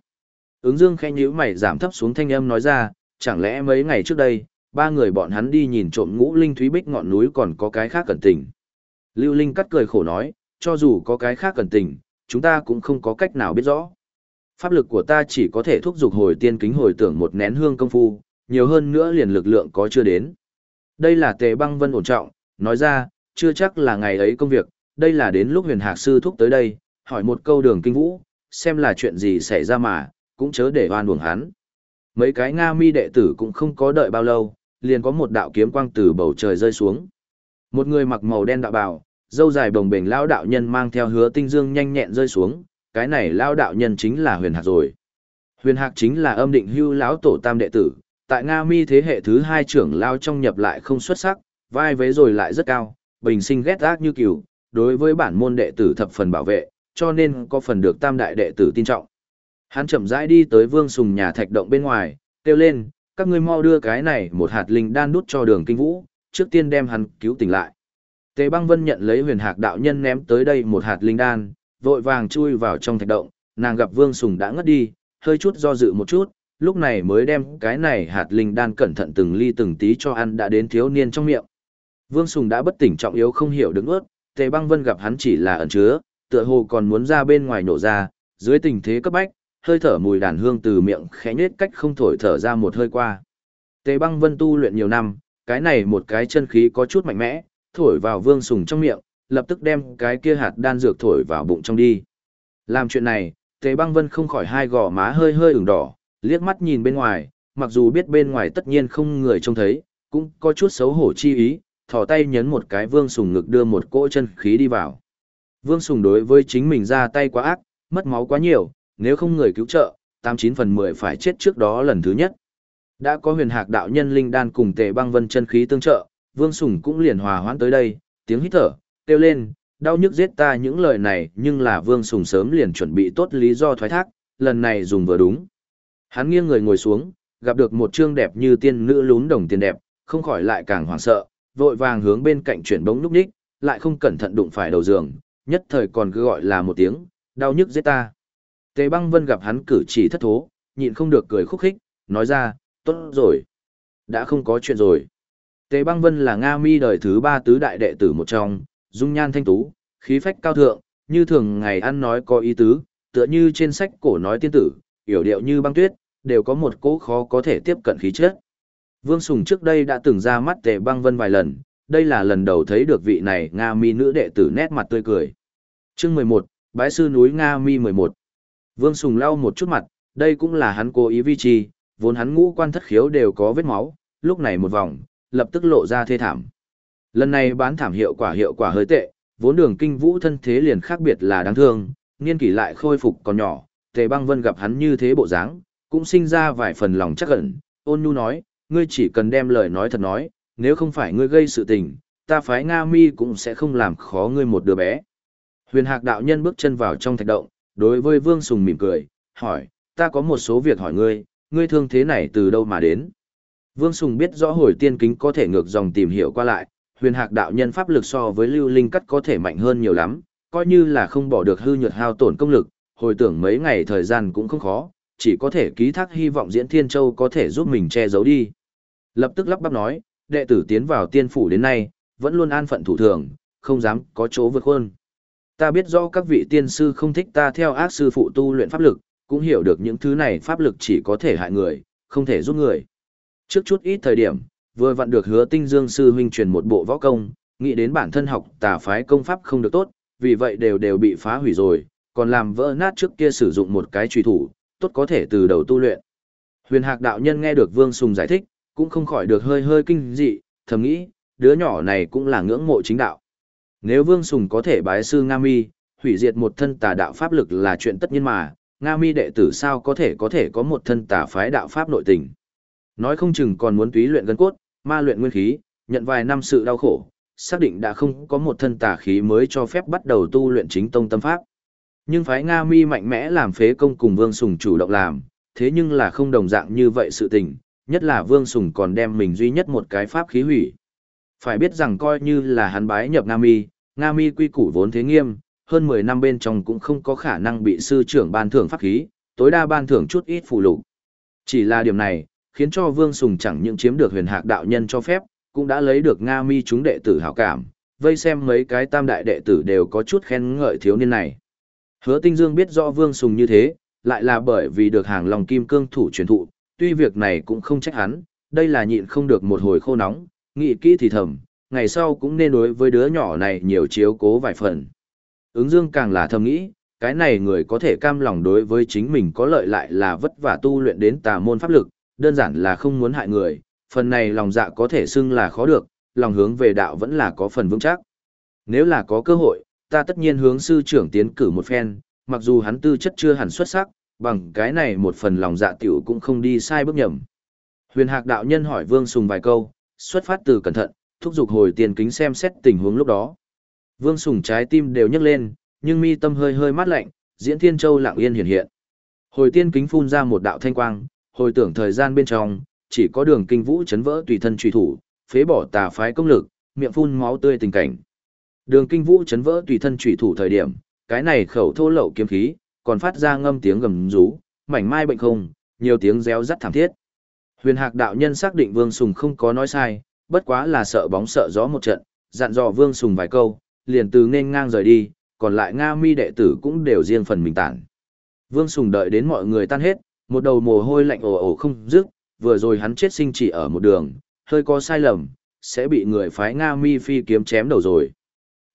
S1: Ứng dương khẽ nhíu mày giảm thấp xuống thanh âm nói ra, chẳng lẽ mấy ngày trước đây, ba người bọn hắn đi nhìn trộm ngũ linh thúy bích ngọn núi còn có cái khác cẩn tình. Lưu Linh cắt cười khổ nói, cho dù có cái khác cẩn tình, chúng ta cũng không có cách nào biết rõ. Pháp lực của ta chỉ có thể thúc giục hồi tiên kính hồi tưởng một nén hương công phu, nhiều hơn nữa liền lực lượng có chưa đến. Đây là tề băng vân ổn trọng, nói ra, chưa chắc là ngày ấy công việc, đây là đến lúc huyền hạc sư thúc tới đây, hỏi một câu đường kinh vũ, xem là chuyện gì xảy ra mà, cũng chớ để oan uổng hắn. Mấy cái Nga mi đệ tử cũng không có đợi bao lâu, liền có một đạo kiếm quang từ bầu trời rơi xuống. Một người mặc màu đen đạo bào, dâu dài bồng bềnh lão đạo nhân mang theo hứa tinh dương nhanh nhẹn rơi xuống, cái này lão đạo nhân chính là Huyền Hạc rồi. Huyền Hạc chính là âm định hưu lão tổ tam đệ tử, tại Nga Mi thế hệ thứ hai trưởng lao trong nhập lại không xuất sắc, vai vế rồi lại rất cao, bình sinh ghét ác như cừu, đối với bản môn đệ tử thập phần bảo vệ, cho nên có phần được tam đại đệ tử tin trọng. Hắn chậm rãi đi tới Vương Sùng nhà thạch động bên ngoài, kêu lên, các ngươi mau đưa cái này một hạt linh đan đút cho đường kinh vũ, trước tiên đem hắn cứu tỉnh lại. Tề băng vân nhận lấy huyền hạc đạo nhân ném tới đây một hạt linh đan, vội vàng chui vào trong thạch động, nàng gặp Vương Sùng đã ngất đi, hơi chút do dự một chút, lúc này mới đem cái này hạt linh đan cẩn thận từng ly từng tí cho ăn đã đến thiếu niên trong miệng. Vương Sùng đã bất tỉnh trọng yếu không hiểu đứng ướt, Tề băng vân gặp hắn chỉ là ẩn chứa, tựa hồ còn muốn ra bên ngoài nổ ra, dưới tình thế cấp bách, hơi thở mùi đàn hương từ miệng khẽ nhếch cách không thổi thở ra một hơi qua. Tề băng vân tu luyện nhiều năm, cái này một cái chân khí có chút mạnh mẽ, thổi vào vương sùng trong miệng, lập tức đem cái kia hạt đan dược thổi vào bụng trong đi. Làm chuyện này, tề băng vân không khỏi hai gò má hơi hơi ửng đỏ, liếc mắt nhìn bên ngoài, mặc dù biết bên ngoài tất nhiên không người trông thấy, cũng có chút xấu hổ chi ý, thò tay nhấn một cái vương sùng ngực đưa một cỗ chân khí đi vào. Vương sùng đối với chính mình ra tay quá ác, mất máu quá nhiều, nếu không người cứu trợ, 89 phần 10 phải chết trước đó lần thứ nhất. Đã có huyền hạc đạo nhân linh đan cùng tề băng vân chân khí tương trợ, Vương Sùng cũng liền hòa hoãn tới đây, tiếng hít thở, kêu lên, đau nhức giết ta những lời này nhưng là Vương Sùng sớm liền chuẩn bị tốt lý do thoái thác, lần này dùng vừa đúng. Hắn nghiêng người ngồi xuống, gặp được một trương đẹp như tiên nữ lún đồng tiền đẹp, không khỏi lại càng hoảng sợ, vội vàng hướng bên cạnh chuyển bóng núp đích, lại không cẩn thận đụng phải đầu giường, nhất thời còn cứ gọi là một tiếng, đau nhức giết ta. Tề băng vân gặp hắn cử chỉ thất thố, nhịn không được cười khúc khích, nói ra, tốt rồi. Đã không có chuyện rồi. Tề băng vân là Nga mi đời thứ ba tứ đại đệ tử một trong, dung nhan thanh tú, khí phách cao thượng, như thường ngày ăn nói có ý tứ, tựa như trên sách cổ nói tiên tử, yểu điệu như băng tuyết, đều có một cố khó có thể tiếp cận khí chất. Vương Sùng trước đây đã từng ra mắt tề băng vân vài lần, đây là lần đầu thấy được vị này Nga mi nữ đệ tử nét mặt tươi cười. Chương 11, Bái sư núi Nga mi 11. Vương Sùng lau một chút mặt, đây cũng là hắn cố ý vi trì, vốn hắn ngũ quan thất khiếu đều có vết máu, lúc này một vòng, lập tức lộ ra thê thảm. Lần này bán thảm hiệu quả hiệu quả hơi tệ, vốn đường kinh vũ thân thế liền khác biệt là đáng thương, niên kỷ lại khôi phục còn nhỏ, tề băng vân gặp hắn như thế bộ dáng, cũng sinh ra vài phần lòng chắc ẩn, ôn nhu nói, ngươi chỉ cần đem lời nói thật nói, nếu không phải ngươi gây sự tình, ta phái Nga mi cũng sẽ không làm khó ngươi một đứa bé. Huyền hạc đạo nhân bước chân vào trong thạch động, đối với Vương Sùng mỉm cười, hỏi, ta có một số việc hỏi ngươi, ngươi thương thế này từ đâu mà đến? Vương Sùng biết rõ hồi tiên kính có thể ngược dòng tìm hiểu qua lại, huyền hạc đạo nhân pháp lực so với lưu linh cắt có thể mạnh hơn nhiều lắm, coi như là không bỏ được hư nhược hao tổn công lực, hồi tưởng mấy ngày thời gian cũng không khó, chỉ có thể ký thác hy vọng diễn thiên châu có thể giúp mình che giấu đi. Lập tức lắp bắp nói, đệ tử tiến vào tiên phủ đến nay, vẫn luôn an phận thủ thường, không dám có chỗ vượt khuôn. Ta biết rõ các vị tiên sư không thích ta theo ác sư phụ tu luyện pháp lực, cũng hiểu được những thứ này pháp lực chỉ có thể hại người, không thể giúp người. Trước chút ít thời điểm, vừa vặn được hứa tinh dương sư huynh truyền một bộ võ công, nghĩ đến bản thân học tà phái công pháp không được tốt, vì vậy đều đều bị phá hủy rồi, còn làm vỡ nát trước kia sử dụng một cái truy thủ, tốt có thể từ đầu tu luyện. Huyền Hạc đạo nhân nghe được Vương Sùng giải thích, cũng không khỏi được hơi hơi kinh dị, thầm nghĩ, đứa nhỏ này cũng là ngưỡng mộ chính đạo. Nếu Vương Sùng có thể bái sư Nga Mi, hủy diệt một thân tà đạo pháp lực là chuyện tất nhiên mà, Nga Mi đệ tử sao có thể có thể có một thân tà phái đạo pháp nội tình. Nói không chừng còn muốn túy luyện gân cốt, ma luyện nguyên khí, nhận vài năm sự đau khổ, xác định đã không có một thân tà khí mới cho phép bắt đầu tu luyện chính tông tâm pháp. Nhưng phái Nga Mi mạnh mẽ làm phế công cùng Vương Sùng chủ động làm, thế nhưng là không đồng dạng như vậy sự tình, nhất là Vương Sùng còn đem mình duy nhất một cái pháp khí hủy. Phải biết rằng coi như là hắn bái nhập Nga Mi, Nga Mi quy củ vốn thế nghiêm, hơn 10 năm bên trong cũng không có khả năng bị sư trưởng ban thưởng pháp khí, tối đa ban thưởng chút ít phụ lục. Chỉ là điểm này, khiến cho Vương Sùng chẳng những chiếm được huyền hạc đạo nhân cho phép, cũng đã lấy được Nga Mi chúng đệ tử hảo cảm, vây xem mấy cái tam đại đệ tử đều có chút khen ngợi thiếu niên này. Hứa Tinh Dương biết rõ Vương Sùng như thế, lại là bởi vì được hàng lòng kim cương thủ truyền thụ, tuy việc này cũng không trách hắn, đây là nhịn không được một hồi khô nóng, nghĩ kỹ thì thầm, ngày sau cũng nên đối với đứa nhỏ này nhiều chiếu cố vài phần. Ứng Dương càng là thầm nghĩ, cái này người có thể cam lòng đối với chính mình có lợi lại là vất vả tu luyện đến tà môn pháp lực, đơn giản là không muốn hại người, phần này lòng dạ có thể xưng là khó được, lòng hướng về đạo vẫn là có phần vững chắc. Nếu là có cơ hội, ta tất nhiên hướng sư trưởng tiến cử một phen, mặc dù hắn tư chất chưa hẳn xuất sắc, bằng cái này một phần lòng dạ tiểu cũng không đi sai bước nhầm. Huyền Hạc đạo nhân hỏi Vương Sùng vài câu, xuất phát từ cẩn thận, thúc giục hồi tiền kính xem xét tình huống lúc đó. Vương Sùng trái tim đều nhấc lên, nhưng mi tâm hơi hơi mát lạnh, diễn thiên châu lặng yên hiện hiện. Hồi tiên kính phun ra một đạo thanh quang, hồi tưởng thời gian bên trong, chỉ có đường kinh vũ chấn vỡ tùy thân truy thủ, phế bỏ tà phái công lực, miệng phun máu tươi tình cảnh. Đường kinh vũ chấn vỡ tùy thân truy thủ thời điểm, cái này khẩu thô lậu kiếm khí, còn phát ra ngâm tiếng gầm rú, mảnh mai bệnh không, nhiều tiếng réo rắt thảm thiết. Huyền Hạc đạo nhân xác định Vương Sùng không có nói sai, bất quá là sợ bóng sợ gió một trận, dặn dò Vương Sùng vài câu, liền từ nên ngang rời đi, còn lại Nga Mi đệ tử cũng đều riêng phần mình tản. Vương Sùng đợi đến mọi người tan hết, một đầu mồ hôi lạnh ồ ồ không dứt, vừa rồi hắn chết sinh chỉ ở một đường, hơi có sai lầm, sẽ bị người phái Nga Mi phi kiếm chém đầu rồi.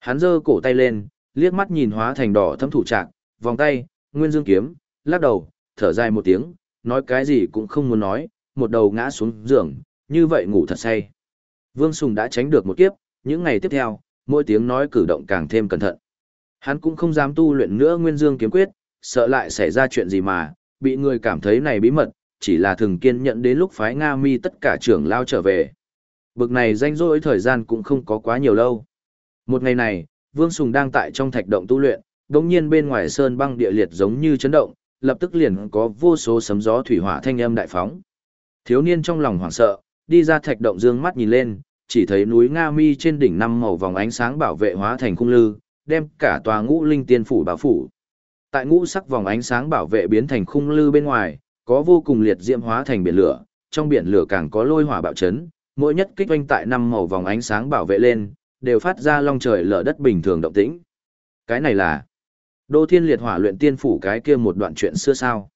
S1: Hắn giơ cổ tay lên, liếc mắt nhìn hóa thành đỏ thâm thủ trạng, vòng tay, nguyên dương kiếm, lắc đầu, thở dài một tiếng, nói cái gì cũng không muốn nói, một đầu ngã xuống giường, như vậy ngủ thật say. Vương Sùng đã tránh được một kiếp, những ngày tiếp theo, mỗi tiếng nói cử động càng thêm cẩn thận. Hắn cũng không dám tu luyện nữa nguyên dương kiếm quyết, sợ lại xảy ra chuyện gì mà, bị người cảm thấy này bí mật, chỉ là thường kiên nhận đến lúc phái Nga mi tất cả trưởng lao trở về. Bực này danh dỗi thời gian cũng không có quá nhiều lâu. Một ngày này, Vương Sùng đang tại trong thạch động tu luyện, đống nhiên bên ngoài sơn băng địa liệt giống như chấn động, lập tức liền có vô số sấm gió thủy hỏa thanh âm đại phóng. Thiếu niên trong lòng hoảng sợ, đi ra thạch động dương mắt nhìn lên, chỉ thấy núi Nga Mi trên đỉnh năm màu vòng ánh sáng bảo vệ hóa thành cung lư, đem cả tòa ngũ linh tiên phủ bảo phủ. Tại ngũ sắc vòng ánh sáng bảo vệ biến thành khung lư bên ngoài, có vô cùng liệt diễm hóa thành biển lửa, trong biển lửa càng có lôi hỏa bạo chấn, mỗi nhất kích oanh tại năm màu vòng ánh sáng bảo vệ lên, đều phát ra long trời lở đất bình thường động tĩnh. Cái này là Đô Thiên Liệt Hỏa luyện tiên phủ cái kia một đoạn chuyện xưa sao?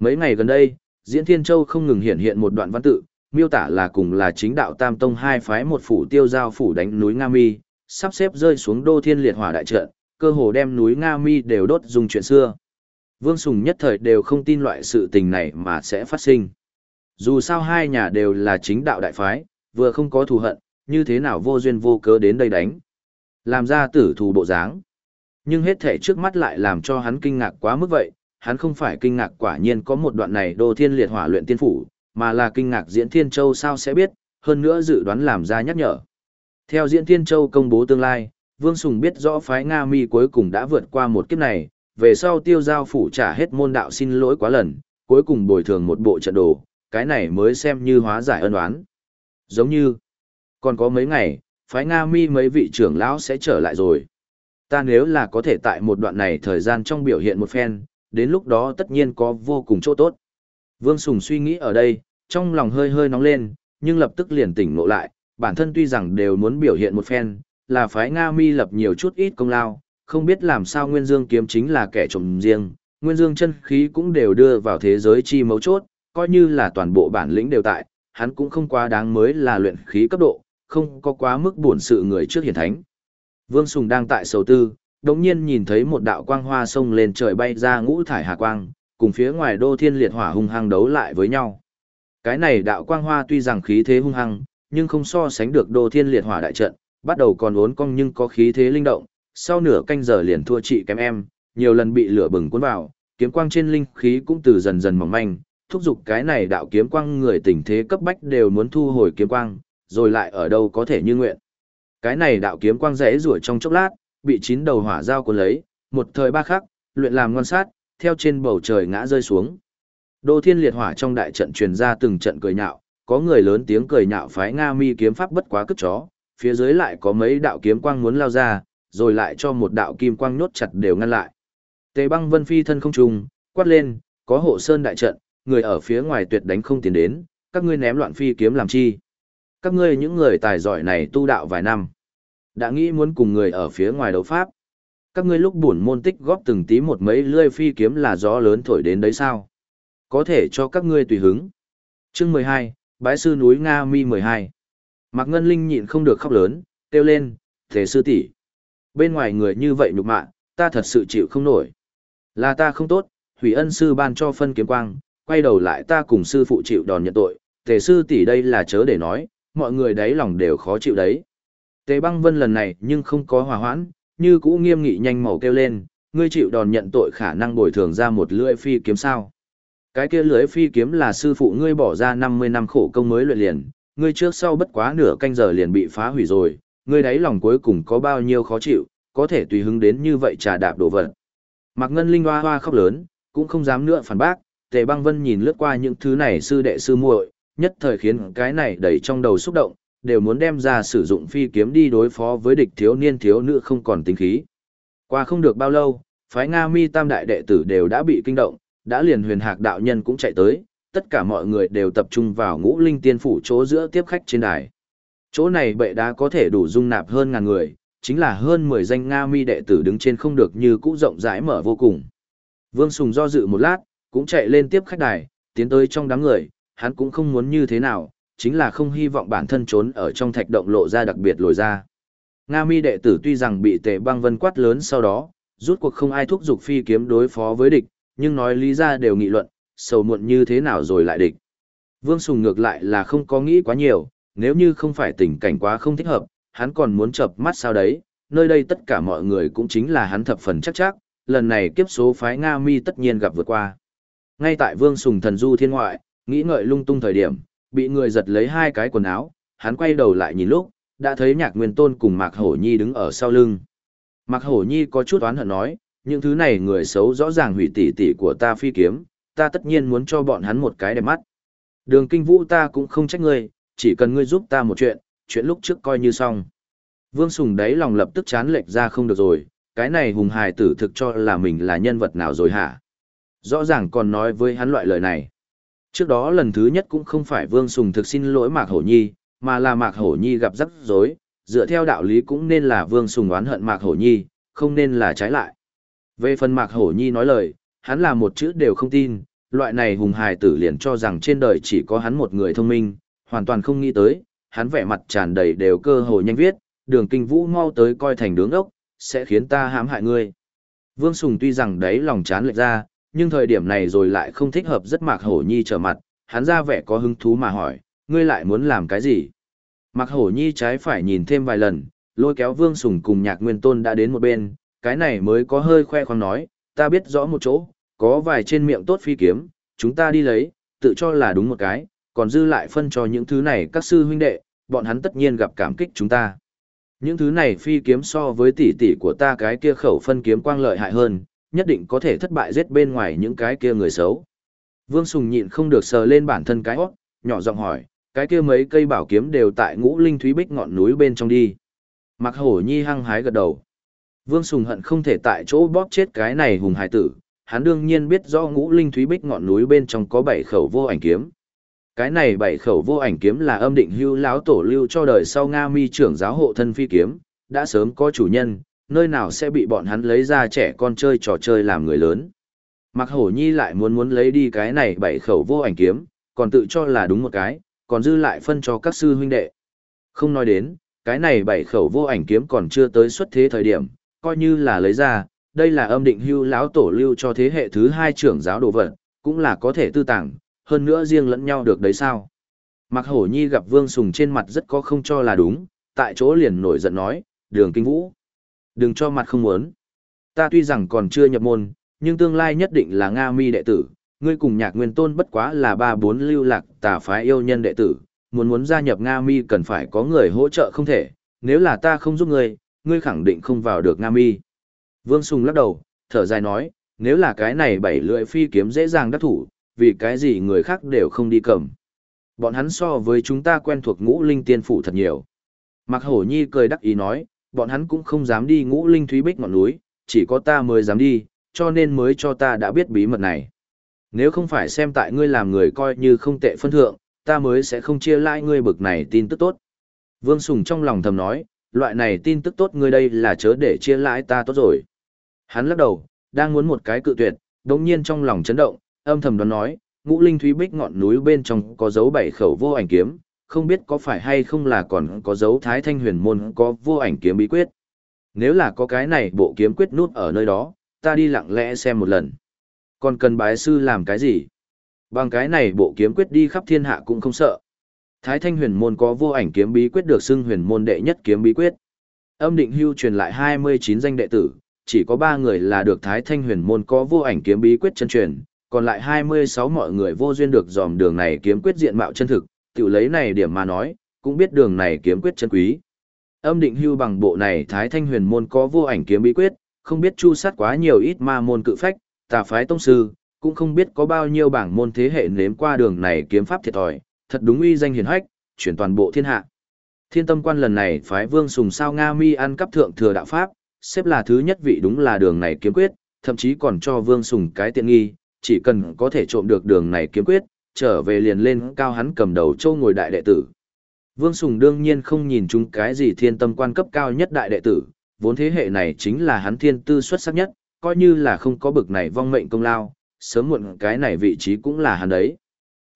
S1: Mấy ngày gần đây, Diễn Thiên Châu không ngừng hiện hiện một đoạn văn tự, miêu tả là cùng là chính đạo Tam Tông hai phái một phủ tiêu giao phủ đánh núi Nga Mi, sắp xếp rơi xuống Đô Thiên Liệt Hỏa đại trận, cơ hồ đem núi Nga Mi đều đốt dùng chuyện xưa. Vương Sùng nhất thời đều không tin loại sự tình này mà sẽ phát sinh. Dù sao hai nhà đều là chính đạo đại phái, vừa không có thù hận, như thế nào vô duyên vô cớ đến đây đánh. Làm ra tử thù bộ dáng. Nhưng hết thể trước mắt lại làm cho hắn kinh ngạc quá mức vậy, hắn không phải kinh ngạc quả nhiên có một đoạn này đô thiên liệt hỏa luyện tiên phủ, mà là kinh ngạc diễn thiên châu sao sẽ biết, hơn nữa dự đoán làm ra nhắc nhở. Theo diễn thiên châu công bố tương lai, Vương Sùng biết rõ phái Nga mi cuối cùng đã vượt qua một kiếp này, về sau tiêu giao phủ trả hết môn đạo xin lỗi quá lần, cuối cùng bồi thường một bộ trận đồ, cái này mới xem như hóa giải ân oán. Giống như, còn có mấy ngày, phái Nga mi mấy vị trưởng lão sẽ trở lại rồi. Ta nếu là có thể tại một đoạn này thời gian trong biểu hiện một phen, đến lúc đó tất nhiên có vô cùng chỗ tốt. Vương Sùng suy nghĩ ở đây, trong lòng hơi hơi nóng lên, nhưng lập tức liền tỉnh ngộ lại, bản thân tuy rằng đều muốn biểu hiện một phen, là phái Nga mi lập nhiều chút ít công lao, không biết làm sao Nguyên Dương kiếm chính là kẻ trộm riêng, Nguyên Dương chân khí cũng đều đưa vào thế giới chi mấu chốt, coi như là toàn bộ bản lĩnh đều tại, hắn cũng không quá đáng mới là luyện khí cấp độ, không có quá mức buồn sự người trước hiển thánh. Vương Sùng đang tại sầu tư, đồng nhiên nhìn thấy một đạo quang hoa sông lên trời bay ra ngũ thải hà quang, cùng phía ngoài đô thiên liệt hỏa hung hăng đấu lại với nhau. Cái này đạo quang hoa tuy rằng khí thế hung hăng, nhưng không so sánh được đô thiên liệt hỏa đại trận, bắt đầu còn uốn cong nhưng có khí thế linh động, sau nửa canh giờ liền thua chị kém em, nhiều lần bị lửa bừng cuốn vào, kiếm quang trên linh khí cũng từ dần dần mỏng manh, thúc giục cái này đạo kiếm quang người tình thế cấp bách đều muốn thu hồi kiếm quang, rồi lại ở đâu có thể như nguyện. Cái này đạo kiếm quang rẽ rủa trong chốc lát, bị chín đầu hỏa dao cuốn lấy, một thời ba khắc, luyện làm ngon sát, theo trên bầu trời ngã rơi xuống. Đô Thiên liệt hỏa trong đại trận truyền ra từng trận cười nhạo, có người lớn tiếng cười nhạo phái Nga Mi kiếm pháp bất quá cất chó, phía dưới lại có mấy đạo kiếm quang muốn lao ra, rồi lại cho một đạo kim quang nhốt chặt đều ngăn lại. Tề Băng Vân phi thân không trùng, quát lên, có hộ sơn đại trận, người ở phía ngoài tuyệt đánh không tiến đến, các ngươi ném loạn phi kiếm làm chi? Các ngươi những người tài giỏi này tu đạo vài năm, đã nghĩ muốn cùng người ở phía ngoài đấu pháp. Các ngươi lúc buồn môn tích góp từng tí một mấy lươi phi kiếm là gió lớn thổi đến đấy sao? Có thể cho các ngươi tùy hứng. Chương mười hai, Bái sư núi Nga Mi mười hai. Mạc Ngân Linh nhịn không được khóc lớn, kêu lên, "Thế sư tỷ, bên ngoài người như vậy nhục mạ, ta thật sự chịu không nổi. Là ta không tốt, hủy ân sư ban cho phân kiếm quang, quay đầu lại ta cùng sư phụ chịu đòn nhận tội, tề sư tỷ đây là chớ để nói, mọi người đấy lòng đều khó chịu đấy. Tề băng vân lần này nhưng không có hòa hoãn, như cũ nghiêm nghị nhanh màu kêu lên, ngươi chịu đòn nhận tội khả năng bồi thường ra một lưỡi phi kiếm sao. Cái kia lưỡi phi kiếm là sư phụ ngươi bỏ ra 50 năm khổ công mới luyện liền, ngươi trước sau bất quá nửa canh giờ liền bị phá hủy rồi, ngươi đấy lòng cuối cùng có bao nhiêu khó chịu, có thể tùy hứng đến như vậy trà đạp đổ vật. Mạc Ngân Linh hoa hoa khóc lớn, cũng không dám nữa phản bác, Tề Băng Vân nhìn lướt qua những thứ này sư đệ sư muội, nhất thời khiến cái này đầy trong đầu xúc động, đều muốn đem ra sử dụng phi kiếm đi đối phó với địch thiếu niên thiếu nữ không còn tính khí. Qua không được bao lâu, phái Nga Mi tam đại đệ tử đều đã bị kinh động, đã liền huyền hạc đạo nhân cũng chạy tới, tất cả mọi người đều tập trung vào ngũ linh tiên phủ chỗ giữa tiếp khách trên đài. Chỗ này bệ đá có thể đủ dung nạp hơn ngàn người, chính là hơn 10 danh Nga mi đệ tử đứng trên không được như cũ rộng rãi mở vô cùng. Vương Sùng do dự một lát, cũng chạy lên tiếp khách đài, tiến tới trong đám người, hắn cũng không muốn như thế nào, chính là không hy vọng bản thân trốn ở trong thạch động lộ ra đặc biệt lồi ra. Nga mi đệ tử tuy rằng bị tệ băng vân quát lớn sau đó, rút cuộc không ai thúc giục phi kiếm đối phó với địch, nhưng nói lý ra đều nghị luận, sầu muộn như thế nào rồi lại địch. Vương Sùng ngược lại là không có nghĩ quá nhiều, nếu như không phải tình cảnh quá không thích hợp, hắn còn muốn chập mắt sao đấy, nơi đây tất cả mọi người cũng chính là hắn thập phần chắc chắc, lần này kiếp số phái Nga mi tất nhiên gặp vượt qua. Ngay tại Vương Sùng thần du thiên ngoại, nghĩ ngợi lung tung thời điểm, bị người giật lấy hai cái quần áo, hắn quay đầu lại nhìn lúc, đã thấy nhạc nguyên tôn cùng Mạc Hổ Nhi đứng ở sau lưng. Mạc Hổ Nhi có chút oán hận nói, những thứ này người xấu rõ ràng hủy tỷ tỷ của ta phi kiếm, ta tất nhiên muốn cho bọn hắn một cái đẹp mắt. Đường kinh vũ ta cũng không trách ngươi, chỉ cần ngươi giúp ta một chuyện, chuyện lúc trước coi như xong. Vương Sùng đấy lòng lập tức chán lệch ra không được rồi, cái này hùng hài tử thực cho là mình là nhân vật nào rồi hả? Rõ ràng còn nói với hắn loại lời này. Trước đó lần thứ nhất cũng không phải Vương Sùng thực xin lỗi Mạc Hổ Nhi, mà là Mạc Hổ Nhi gặp rắc rối, dựa theo đạo lý cũng nên là Vương Sùng oán hận Mạc Hổ Nhi, không nên là trái lại. Về phần Mạc Hổ Nhi nói lời, hắn là một chữ đều không tin, loại này hùng hài tử liền cho rằng trên đời chỉ có hắn một người thông minh, hoàn toàn không nghĩ tới, hắn vẻ mặt tràn đầy đều cơ hồ nhanh viết, đường kinh vũ mau tới coi thành đứng ốc, sẽ khiến ta hãm hại ngươi. Vương Sùng tuy rằng đấy lòng chán lệch ra, nhưng thời điểm này rồi lại không thích hợp rất mạc hổ nhi trở mặt, hắn ra vẻ có hứng thú mà hỏi, ngươi lại muốn làm cái gì? Mạc hổ nhi trái phải nhìn thêm vài lần, lôi kéo Vương Sùng cùng nhạc nguyên tôn đã đến một bên, cái này mới có hơi khoe khoang nói, ta biết rõ một chỗ, có vài trên miệng tốt phi kiếm, chúng ta đi lấy, tự cho là đúng một cái, còn dư lại phân cho những thứ này các sư huynh đệ, bọn hắn tất nhiên gặp cảm kích chúng ta. Những thứ này phi kiếm so với tỷ tỷ của ta cái kia khẩu phân kiếm quang lợi hại hơn, nhất định có thể thất bại giết bên ngoài những cái kia người xấu. Vương Sùng nhịn không được sờ lên bản thân cái hót, nhỏ giọng hỏi, Cái kia mấy cây bảo kiếm đều tại ngũ linh thúy bích ngọn núi bên trong đi. Mặc hổ nhi hăng hái gật đầu. Vương Sùng hận không thể tại chỗ bóp chết cái này hùng hải tử, hắn đương nhiên biết rõ ngũ linh thúy bích ngọn núi bên trong có bảy khẩu vô ảnh kiếm. Cái này bảy khẩu vô ảnh kiếm là âm định hưu lão tổ lưu cho đời sau Nga mi trưởng giáo hộ thân phi kiếm, đã sớm có chủ nhân, nơi nào sẽ bị bọn hắn lấy ra trẻ con chơi trò chơi làm người lớn. Mặc hổ nhi lại muốn muốn lấy đi cái này bảy khẩu vô ảnh kiếm, còn tự cho là đúng một cái, còn dư lại phân cho các sư huynh đệ. Không nói đến, cái này bảy khẩu vô ảnh kiếm còn chưa tới xuất thế thời điểm, coi như là lấy ra, đây là âm định hưu lão tổ lưu cho thế hệ thứ hai trưởng giáo đồ vật, cũng là có thể tư tàng, hơn nữa riêng lẫn nhau được đấy sao. Mặc hổ nhi gặp vương sùng trên mặt rất có không cho là đúng, tại chỗ liền nổi giận nói, đường kinh vũ. Đừng cho mặt không muốn. Ta tuy rằng còn chưa nhập môn, nhưng tương lai nhất định là Nga mi đệ tử, ngươi cùng nhạc nguyên tôn bất quá là ba bốn lưu lạc tà phái yêu nhân đệ tử, muốn muốn gia nhập Nga mi cần phải có người hỗ trợ không thể, nếu là ta không giúp ngươi, ngươi khẳng định không vào được Nga mi. Vương Sùng lắc đầu, thở dài nói, nếu là cái này bảy lưỡi phi kiếm dễ dàng đắc thủ, vì cái gì người khác đều không đi cầm. Bọn hắn so với chúng ta quen thuộc ngũ linh tiên phủ thật nhiều. Mạc Hổ Nhi cười đắc ý nói, bọn hắn cũng không dám đi ngũ linh thúy bích ngọn núi, chỉ có ta mới dám đi, cho nên mới cho ta đã biết bí mật này. Nếu không phải xem tại ngươi làm người coi như không tệ phân thượng, ta mới sẽ không chia lại ngươi bực này tin tức tốt. Vương Sùng trong lòng thầm nói, loại này tin tức tốt ngươi đây là chớ để chia lãi ta tốt rồi. Hắn lắc đầu, đang muốn một cái cự tuyệt, đống nhiên trong lòng chấn động, âm thầm đoán nói, ngũ linh thúy bích ngọn núi bên trong có dấu bảy khẩu vô ảnh kiếm, không biết có phải hay không là còn có dấu thái thanh huyền môn có vô ảnh kiếm bí quyết. Nếu là có cái này bộ kiếm quyết nút ở nơi đó, ta đi lặng lẽ xem một lần. Còn cần bái sư làm cái gì? Bằng cái này bộ kiếm quyết đi khắp thiên hạ cũng không sợ. Thái thanh huyền môn có vô ảnh kiếm bí quyết được xưng huyền môn đệ nhất kiếm bí quyết. Âm định hưu truyền lại 29 danh đệ tử, chỉ có 3 người là được Thái thanh huyền môn có vô ảnh kiếm bí quyết chân truyền, còn lại 26 mọi người vô duyên được dòm đường này kiếm quyết diện mạo chân thực, tiểu lấy này điểm mà nói, cũng biết đường này kiếm quyết chân quý. Âm định hưu bằng bộ này Thái thanh huyền môn có vô ảnh kiếm bí quyết, không biết chu sát quá nhiều ít ma môn cự phách, tà phái tông sư, cũng không biết có bao nhiêu bảng môn thế hệ nếm qua đường này kiếm pháp thiệt thòi, thật đúng uy danh hiển hách, chuyển toàn bộ thiên hạ. Thiên tâm quan lần này phái vương sùng sao Nga mi ăn cắp thượng thừa đạo pháp, xếp là thứ nhất vị đúng là đường này kiếm quyết, thậm chí còn cho vương sùng cái tiện nghi, chỉ cần có thể trộm được đường này kiếm quyết, trở về liền lên cao hắn cầm đầu châu ngồi đại đệ tử. Vương Sùng đương nhiên không nhìn chúng cái gì thiên tâm quan cấp cao nhất đại đệ tử, vốn thế hệ này chính là hắn thiên tư xuất sắc nhất, coi như là không có bực này vong mệnh công lao, sớm muộn cái này vị trí cũng là hắn đấy.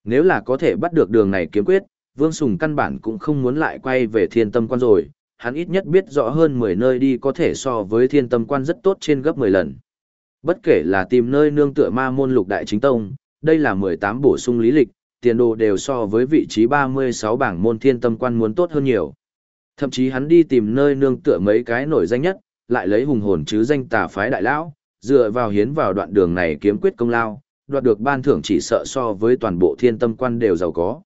S1: Nếu là có thể bắt được đường này kiếm quyết, Vương Sùng căn bản cũng không muốn lại quay về thiên tâm quan rồi, hắn ít nhất biết rõ hơn 10 nơi đi có thể so với thiên tâm quan rất tốt trên gấp 10 lần. Bất kể là tìm nơi nương tựa ma môn lục đại chính tông, đây là 18 bổ sung lý lịch, tiền đồ đều so với vị trí 36 bảng môn thiên tâm quan muốn tốt hơn nhiều. Thậm chí hắn đi tìm nơi nương tựa mấy cái nổi danh nhất, lại lấy hùng hồn chứ danh tà phái đại lão, dựa vào hiến vào đoạn đường này kiếm quyết công lao, đoạt được ban thưởng chỉ sợ so với toàn bộ thiên tâm quan đều giàu có.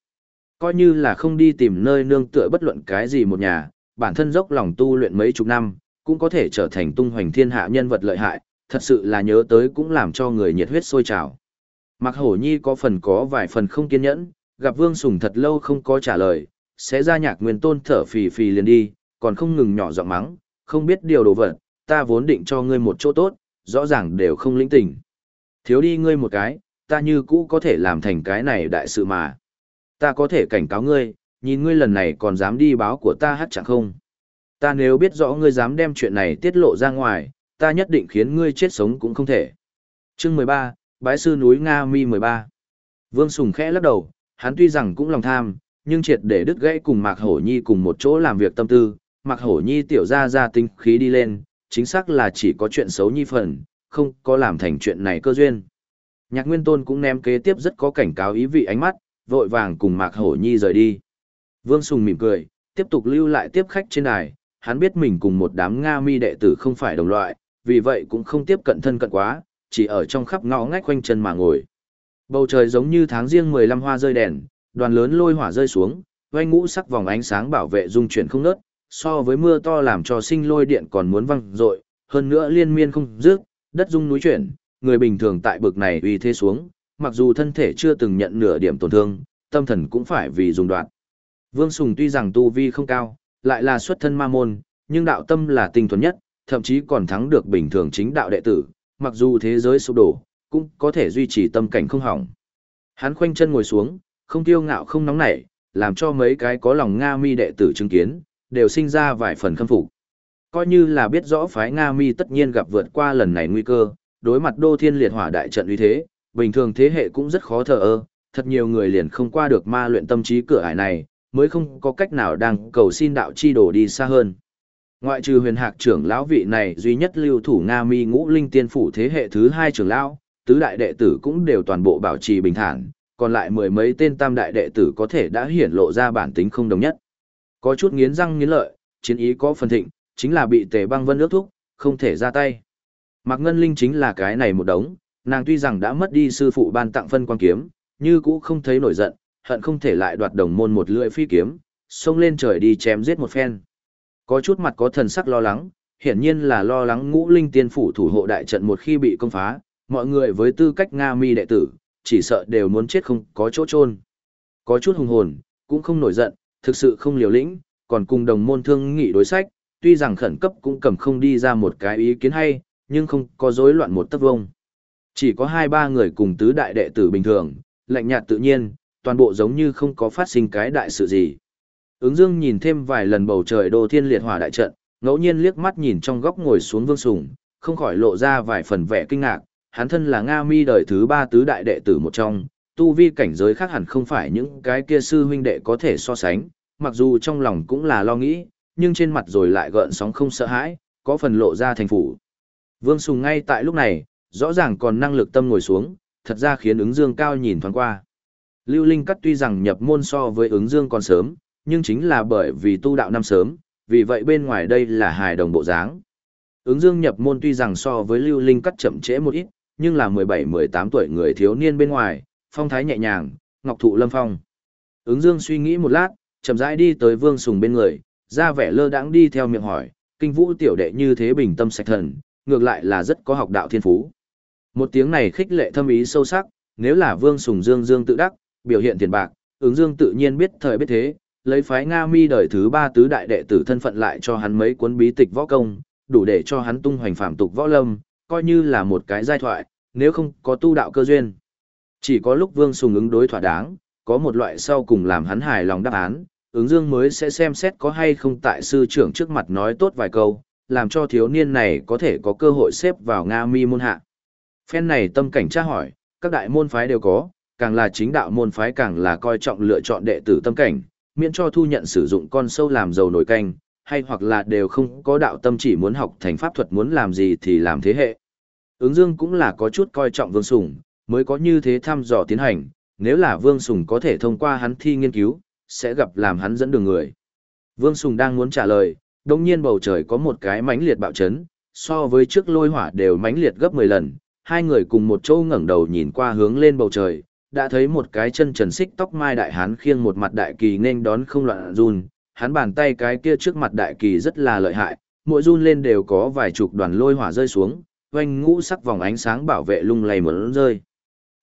S1: Coi như là không đi tìm nơi nương tựa bất luận cái gì một nhà, bản thân dốc lòng tu luyện mấy chục năm, cũng có thể trở thành tung hoành thiên hạ nhân vật lợi hại, thật sự là nhớ tới cũng làm cho người nhiệt huyết sôi trào. Mặc hổ nhi có phần có vài phần không kiên nhẫn, gặp vương sùng thật lâu không có trả lời, sẽ ra nhạc nguyên tôn thở phì phì liền đi, còn không ngừng nhỏ giọng mắng, không biết điều đồ vật, ta vốn định cho ngươi một chỗ tốt, rõ ràng đều không lĩnh tình. Thiếu đi ngươi một cái, ta như cũ có thể làm thành cái này đại sự mà. Ta có thể cảnh cáo ngươi, nhìn ngươi lần này còn dám đi báo của ta hát chẳng không. Ta nếu biết rõ ngươi dám đem chuyện này tiết lộ ra ngoài, ta nhất định khiến ngươi chết sống cũng không thể. Chương 13, Bái sư núi Nga Mi 13. Vương Sùng khẽ lắc đầu, hắn tuy rằng cũng lòng tham, nhưng triệt để đứt gãy cùng Mạc Hổ Nhi cùng một chỗ làm việc tâm tư, Mạc Hổ Nhi tiểu ra ra tinh khí đi lên, chính xác là chỉ có chuyện xấu nhi phần, không có làm thành chuyện này cơ duyên. Nhạc Nguyên Tôn cũng ném kế tiếp rất có cảnh cáo ý vị ánh mắt, vội vàng cùng Mạc Hổ Nhi rời đi. Vương Sùng mỉm cười, tiếp tục lưu lại tiếp khách trên đài, hắn biết mình cùng một đám Nga mi đệ tử không phải đồng loại, vì vậy cũng không tiếp cận thân cận quá, chỉ ở trong khắp ngõ ngách quanh chân mà ngồi. Bầu trời giống như tháng riêng 15 hoa rơi đèn, đoàn lớn lôi hỏa rơi xuống, quanh ngũ sắc vòng ánh sáng bảo vệ dung chuyển không ngớt, so với mưa to làm cho sinh lôi điện còn muốn văng rội, hơn nữa liên miên không dứt, đất dung núi chuyển, người bình thường tại bực này uy thế xuống, mặc dù thân thể chưa từng nhận nửa điểm tổn thương, tâm thần cũng phải vì dùng đoạn. Vương Sùng tuy rằng tu vi không cao, lại là xuất thân ma môn, nhưng đạo tâm là tinh thuần nhất, thậm chí còn thắng được bình thường chính đạo đệ tử, mặc dù thế giới sụp đổ, cũng có thể duy trì tâm cảnh không hỏng. Hắn khoanh chân ngồi xuống, không tiêu ngạo không nóng nảy, làm cho mấy cái có lòng Nga mi đệ tử chứng kiến, đều sinh ra vài phần khâm phục. Coi như là biết rõ phái Nga mi tất nhiên gặp vượt qua lần này nguy cơ, đối mặt đô thiên liệt hỏa đại trận uy thế, bình thường thế hệ cũng rất khó thờ ơ, thật nhiều người liền không qua được ma luyện tâm trí cửa ải này, mới không có cách nào đang cầu xin đạo chi đổ đi xa hơn. Ngoại trừ huyền hạc trưởng lão vị này duy nhất lưu thủ Nga mi ngũ linh tiên phủ thế hệ thứ hai trưởng lão, tứ đại đệ tử cũng đều toàn bộ bảo trì bình thản, còn lại mười mấy tên tam đại đệ tử có thể đã hiển lộ ra bản tính không đồng nhất. Có chút nghiến răng nghiến lợi, chiến ý có phần thịnh, chính là bị tề băng vân ước thúc, không thể ra tay. Mạc Ngân Linh chính là cái này một đống, nàng tuy rằng đã mất đi sư phụ ban tặng phân quan kiếm, như cũ không thấy nổi giận, hận không thể lại đoạt đồng môn một lưỡi phi kiếm, xông lên trời đi chém giết một phen. Có chút mặt có thần sắc lo lắng, hiển nhiên là lo lắng ngũ linh tiên phủ thủ hộ đại trận một khi bị công phá, mọi người với tư cách Nga mi đệ tử, chỉ sợ đều muốn chết không có chỗ chôn. Có chút hùng hồn, cũng không nổi giận, thực sự không liều lĩnh, còn cùng đồng môn thương nghị đối sách, tuy rằng khẩn cấp cũng cầm không đi ra một cái ý kiến hay, nhưng không có rối loạn một tấc vông. Chỉ có hai ba người cùng tứ đại đệ tử bình thường, lạnh nhạt tự nhiên, toàn bộ giống như không có phát sinh cái đại sự gì. Ứng dương nhìn thêm vài lần bầu trời đô thiên liệt hỏa đại trận, ngẫu nhiên liếc mắt nhìn trong góc ngồi xuống vương sùng, không khỏi lộ ra vài phần vẻ kinh ngạc, hắn thân là Nga mi đời thứ ba tứ đại đệ tử một trong, tu vi cảnh giới khác hẳn không phải những cái kia sư huynh đệ có thể so sánh, mặc dù trong lòng cũng là lo nghĩ, nhưng trên mặt rồi lại gợn sóng không sợ hãi, có phần lộ ra thành phủ. Vương Sùng ngay tại lúc này, rõ ràng còn năng lực tâm ngồi xuống, thật ra khiến ứng dương cao nhìn thoáng qua. Lưu Linh Cắt tuy rằng nhập môn so với ứng dương còn sớm, nhưng chính là bởi vì tu đạo năm sớm, vì vậy bên ngoài đây là hài đồng bộ dáng. Ứng dương nhập môn tuy rằng so với Lưu Linh Cắt chậm trễ một ít, nhưng là 17-18 tuổi người thiếu niên bên ngoài, phong thái nhẹ nhàng, ngọc thụ lâm phong. Ứng dương suy nghĩ một lát, chậm rãi đi tới vương sùng bên người, ra vẻ lơ đãng đi theo miệng hỏi, kinh vũ tiểu đệ như thế bình tâm sạch thần, ngược lại là rất có học đạo thiên phú. Một tiếng này khích lệ thâm ý sâu sắc, nếu là vương sùng dương dương tự đắc, biểu hiện tiền bạc, ứng dương tự nhiên biết thời biết thế, lấy phái Nga mi đời thứ ba tứ đại đệ tử thân phận lại cho hắn mấy cuốn bí tịch võ công, đủ để cho hắn tung hoành phạm tục võ lâm, coi như là một cái giai thoại, nếu không có tu đạo cơ duyên. Chỉ có lúc Vương Sùng ứng đối thỏa đáng, có một loại sau cùng làm hắn hài lòng đáp án, ứng dương mới sẽ xem xét có hay không tại sư trưởng trước mặt nói tốt vài câu, làm cho thiếu niên này có thể có cơ hội xếp vào Nga mi môn hạ. Phen này tâm cảnh tra hỏi, các đại môn phái đều có, càng là chính đạo môn phái càng là coi trọng lựa chọn đệ tử tâm cảnh, miễn cho thu nhận sử dụng con sâu làm dầu nổi canh, hay hoặc là đều không có đạo tâm chỉ muốn học thành pháp thuật muốn làm gì thì làm thế hệ. Ứng dương cũng là có chút coi trọng Vương Sùng, mới có như thế thăm dò tiến hành, nếu là Vương Sùng có thể thông qua hắn thi nghiên cứu, sẽ gặp làm hắn dẫn đường người. Vương Sùng đang muốn trả lời, đồng nhiên bầu trời có một cái mãnh liệt bạo chấn, so với trước lôi hỏa đều mãnh liệt gấp 10 lần, hai người cùng một chỗ ngẩng đầu nhìn qua hướng lên bầu trời, đã thấy một cái chân trần xích tóc mai đại hán khiêng một mặt đại kỳ nên đón không loạn run, hắn bàn tay cái kia trước mặt đại kỳ rất là lợi hại, mỗi run lên đều có vài chục đoàn lôi hỏa rơi xuống, oanh ngũ sắc vòng ánh sáng bảo vệ lung lay muốn rơi.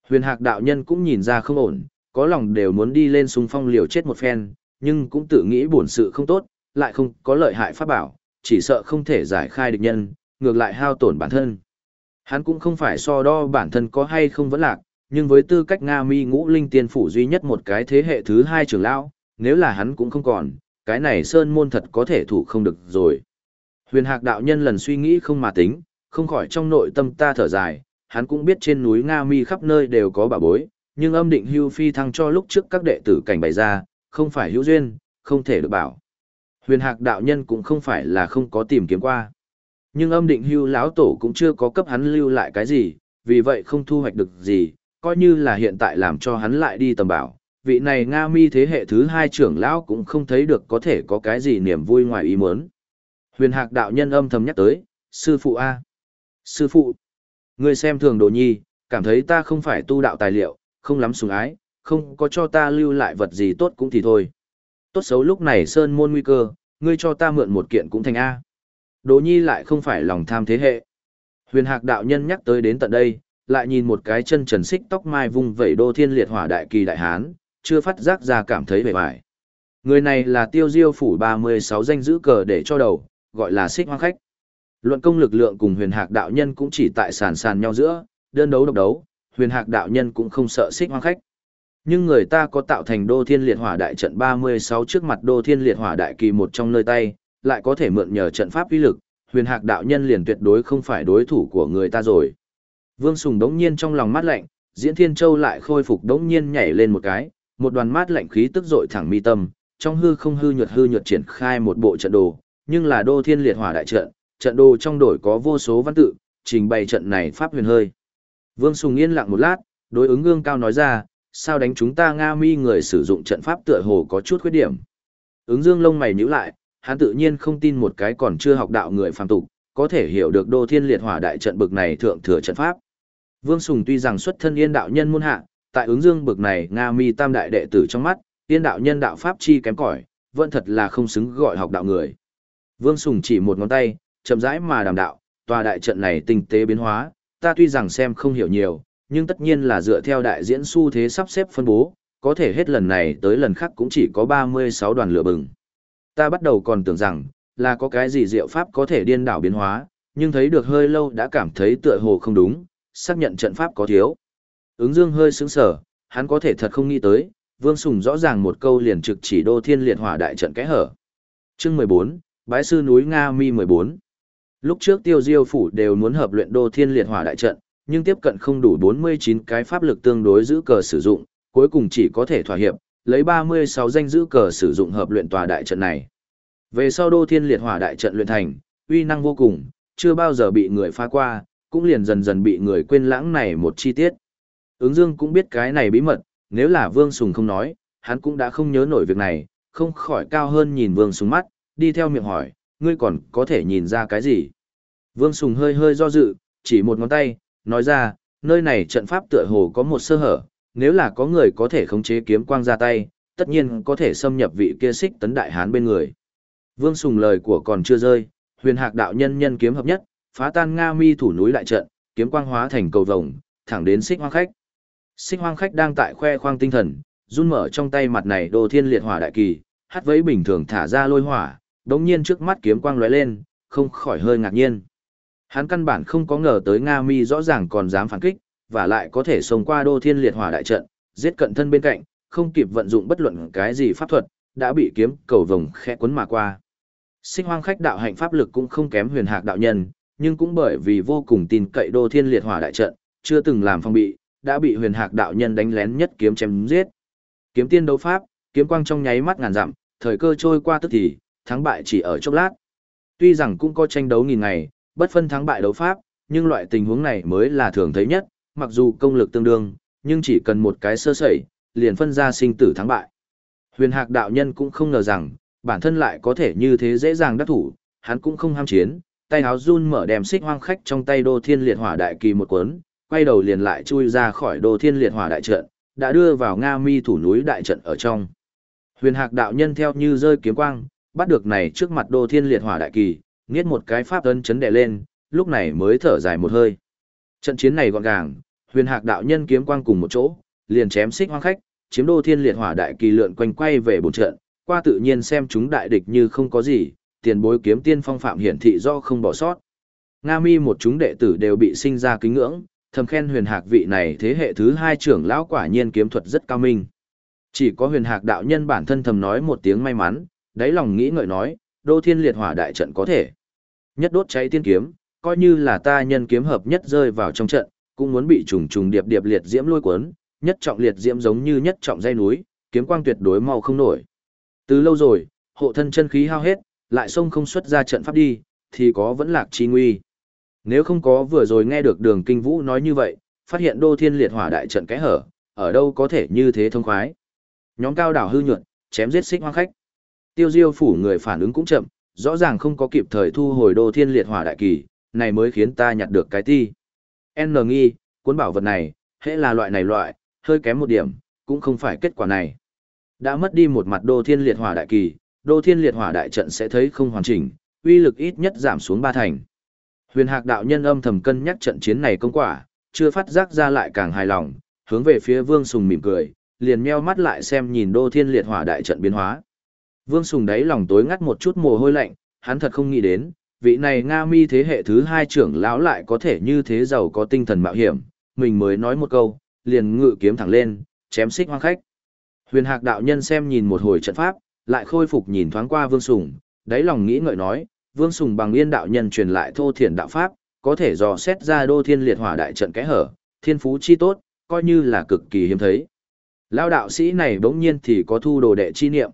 S1: Huyền hạc đạo nhân cũng nhìn ra không ổn, có lòng đều muốn đi lên xung phong liều chết một phen, nhưng cũng tự nghĩ bổn sự không tốt, lại không có lợi hại pháp bảo, chỉ sợ không thể giải khai địch nhân, ngược lại hao tổn bản thân. Hắn cũng không phải so đo bản thân có hay không vẫn lạc, nhưng với tư cách Nga mi ngũ linh tiên phủ duy nhất một cái thế hệ thứ hai trưởng lão, nếu là hắn cũng không còn, cái này sơn môn thật có thể thủ không được rồi. Huyền hạc đạo nhân lần suy nghĩ không mà tính, không khỏi trong nội tâm ta thở dài, hắn cũng biết trên núi Nga Mi khắp nơi đều có bà bối, nhưng âm định hưu phi thăng cho lúc trước các đệ tử cảnh bày ra, không phải hữu duyên, không thể được bảo. Huyền hạc đạo nhân cũng không phải là không có tìm kiếm qua. Nhưng âm định hưu lão tổ cũng chưa có cấp hắn lưu lại cái gì, vì vậy không thu hoạch được gì, coi như là hiện tại làm cho hắn lại đi tầm bảo. Vị này Nga mi thế hệ thứ hai trưởng lão cũng không thấy được có thể có cái gì niềm vui ngoài ý muốn. Huyền hạc đạo nhân âm thầm nhắc tới, sư phụ A. Sư phụ, ngươi xem thường đồ nhi, cảm thấy ta không phải tu đạo tài liệu, không lắm sủng ái, không có cho ta lưu lại vật gì tốt cũng thì thôi. Tốt xấu lúc này sơn môn nguy cơ, ngươi cho ta mượn một kiện cũng thành A. Đồ nhi lại không phải lòng tham thế hệ. Huyền hạc đạo nhân nhắc tới đến tận đây, lại nhìn một cái chân trần xích tóc mai vung vẩy đô thiên liệt hỏa đại kỳ đại hán, chưa phát giác ra cảm thấy vẻ vải. Người này là tiêu diêu phủ 36 danh giữ cờ để cho đầu, gọi là xích hoang khách. Luận công lực lượng cùng huyền hạc đạo nhân cũng chỉ tại sàn sàn nhau giữa, đơn đấu độc đấu, huyền hạc đạo nhân cũng không sợ xích hoang khách. Nhưng người ta có tạo thành đô thiên liệt hỏa đại trận 36 trước mặt đô thiên liệt hỏa đại kỳ một trong nơi tay, lại có thể mượn nhờ trận pháp uy lực, huyền hạc đạo nhân liền tuyệt đối không phải đối thủ của người ta rồi. Vương Sùng đống nhiên trong lòng mát lạnh, Diễn Thiên Châu lại khôi phục đống nhiên nhảy lên một cái, một đoàn mát lạnh khí tức dội thẳng mi tâm, trong hư không hư nhuật hư nhuật triển khai một bộ trận đồ, nhưng là đô thiên liệt hỏa đại trận, trận đồ trong đổi có vô số văn tự, trình bày trận này pháp huyền hơi. Vương Sùng yên lặng một lát, đối ứng gương cao nói ra, sao đánh chúng ta Nga mi người sử dụng trận pháp tựa hồ có chút khuyết điểm. Ứng dương lông mày nhíu lại, hắn tự nhiên không tin một cái còn chưa học đạo người phàm tục, có thể hiểu được đô thiên liệt hỏa đại trận bực này thượng thừa trận pháp. Vương Sùng tuy rằng xuất thân yên đạo nhân môn hạ, tại ứng dương bực này Nga mi tam đại đệ tử trong mắt, yên đạo nhân đạo pháp chi kém cỏi, vẫn thật là không xứng gọi học đạo người. Vương Sùng chỉ một ngón tay, chậm rãi mà đàm đạo, tòa đại trận này tinh tế biến hóa, ta tuy rằng xem không hiểu nhiều, nhưng tất nhiên là dựa theo đại diễn xu thế sắp xếp phân bố, có thể hết lần này tới lần khác cũng chỉ có 36 đoàn lửa bừng. Ta bắt đầu còn tưởng rằng, là có cái gì diệu pháp có thể điên đảo biến hóa, nhưng thấy được hơi lâu đã cảm thấy tựa hồ không đúng, xác nhận trận pháp có thiếu. Ứng dương hơi sững sờ hắn có thể thật không nghĩ tới, Vương Sùng rõ ràng một câu liền trực chỉ đô thiên liệt hỏa đại trận kẽ hở. Chương 14, Bái sư núi Nga Mi 14. Lúc trước Tiêu Diêu phủ đều muốn hợp luyện đô thiên liệt hỏa đại trận, nhưng tiếp cận không đủ 49 cái pháp lực tương đối giữ cờ sử dụng, cuối cùng chỉ có thể thỏa hiệp, lấy 36 danh giữ cờ sử dụng hợp luyện tòa đại trận này. Về sau đô thiên liệt hỏa đại trận luyện thành, uy năng vô cùng, chưa bao giờ bị người phá qua, cũng liền dần dần bị người quên lãng này một chi tiết. Ứng Dương cũng biết cái này bí mật, nếu là Vương Sùng không nói, hắn cũng đã không nhớ nổi việc này, không khỏi cao hơn nhìn Vương Sùng mắt, đi theo miệng hỏi, ngươi còn có thể nhìn ra cái gì? Vương Sùng hơi hơi do dự, chỉ một ngón tay, nói ra, nơi này trận pháp tựa hồ có một sơ hở, nếu là có người có thể khống chế kiếm quang ra tay, tất nhiên có thể xâm nhập vị kia xích tấn đại hán bên người. Vương Sùng lời của còn chưa rơi, huyền hạc đạo nhân nhân kiếm hợp nhất, phá tan Nga mi thủ núi đại trận, kiếm quang hóa thành cầu vồng, thẳng đến xích hoang khách. Xích hoang khách đang tại khoe khoang tinh thần, run mở trong tay mặt này đồ thiên liệt hỏa đại kỳ, hát vấy bình thường thả ra lôi hỏa, đống nhiên trước mắt kiếm quang lóe lên, không khỏi hơi ngạc nhiên. Hắn căn bản không có ngờ tới Nga Mi rõ ràng còn dám phản kích, và lại có thể xông qua đô thiên liệt hỏa đại trận, giết cận thân bên cạnh, không kịp vận dụng bất luận cái gì pháp thuật, đã bị kiếm cầu vồng khẽ cuốn mà qua. Sinh hoang khách đạo hạnh pháp lực cũng không kém huyền hạc đạo nhân, nhưng cũng bởi vì vô cùng tin cậy đô thiên liệt hỏa đại trận, chưa từng làm phong bị, đã bị huyền hạc đạo nhân đánh lén nhất kiếm chém giết. Kiếm tiên đấu pháp, kiếm quang trong nháy mắt ngàn dặm, thời cơ trôi qua tức thì, thắng bại chỉ ở chốc lát. Tuy rằng cũng có tranh đấu nghìn ngày, bất phân thắng bại đấu pháp, nhưng loại tình huống này mới là thường thấy nhất, mặc dù công lực tương đương, nhưng chỉ cần một cái sơ sẩy, liền phân ra sinh tử thắng bại. Huyền Hạc đạo nhân cũng không ngờ rằng, bản thân lại có thể như thế dễ dàng đắc thủ, hắn cũng không ham chiến, tay áo run mở đem xích hoang khách trong tay đô thiên liệt hỏa đại kỳ một cuốn, quay đầu liền lại chui ra khỏi đô thiên liệt hỏa đại trận, đã đưa vào Nga mi thủ núi đại trận ở trong. Huyền Hạc đạo nhân theo như rơi kiếm quang, bắt được này trước mặt đô thiên liệt hỏa đại kỳ, nghiết một cái pháp ấn chấn đè lên, lúc này mới thở dài một hơi. Trận chiến này gọn gàng, huyền hạc đạo nhân kiếm quang cùng một chỗ, liền chém xích hoang khách, chiếm đô thiên liệt hỏa đại kỳ lượn quanh quay về bổn trận, qua tự nhiên xem chúng đại địch như không có gì, tiền bối kiếm tiên phong phạm hiển thị do không bỏ sót. Nga mi một chúng đệ tử đều bị sinh ra kính ngưỡng, thầm khen huyền hạc vị này thế hệ thứ hai trưởng lão quả nhiên kiếm thuật rất cao minh. Chỉ có huyền hạc đạo nhân bản thân thầm nói một tiếng may mắn, đáy lòng nghĩ ngợi nói, đô thiên liệt hỏa đại trận có thể. Nhất đốt cháy tiên kiếm, coi như là ta nhân kiếm hợp nhất rơi vào trong trận, cũng muốn bị trùng trùng điệp điệp liệt diễm lôi cuốn, nhất trọng liệt diễm giống như nhất trọng dây núi, kiếm quang tuyệt đối mau không nổi. Từ lâu rồi, hộ thân chân khí hao hết, lại xông không xuất ra trận pháp đi, thì có vẫn lạc chi nguy. Nếu không có vừa rồi nghe được đường kinh vũ nói như vậy, phát hiện đô thiên liệt hỏa đại trận kẽ hở, ở đâu có thể như thế thông khoái. Nhóm cao đảo hư nhuận, chém giết xích hoang khách. Tiêu diêu phủ người phản ứng cũng chậm, rõ ràng không có kịp thời thu hồi đô thiên liệt hỏa đại kỳ, này mới khiến ta nhặt được cái ti. N nghi, cuốn bảo vật này, hễ là loại này loại, hơi kém một điểm, cũng không phải kết quả này. Đã mất đi một mặt đô thiên liệt hỏa đại kỳ, đô thiên liệt hỏa đại trận sẽ thấy không hoàn chỉnh, uy lực ít nhất giảm xuống ba thành. Huyền Hạc đạo nhân âm thầm cân nhắc trận chiến này công quả, chưa phát giác ra lại càng hài lòng, hướng về phía Vương Sùng mỉm cười, liền meo mắt lại xem nhìn đô thiên liệt hỏa đại trận biến hóa. Vương Sùng đáy lòng tối ngắt một chút mồ hôi lạnh, hắn thật không nghĩ đến, vị này Nga mi thế hệ thứ hai trưởng lão lại có thể như thế giàu có tinh thần mạo hiểm, mình mới nói một câu, liền ngự kiếm thẳng lên, chém xích hoang khách. Huyền Hạc đạo nhân xem nhìn một hồi trận pháp, lại khôi phục nhìn thoáng qua Vương Sùng, đáy lòng nghĩ ngợi nói, Vương Sùng bằng yên đạo nhân truyền lại thô thiền đạo pháp, có thể dò xét ra đô thiên liệt hỏa đại trận kẽ hở, thiên phú chi tốt, coi như là cực kỳ hiếm thấy. Lao đạo sĩ này bỗng nhiên thì có thu đồ đệ chi niệm.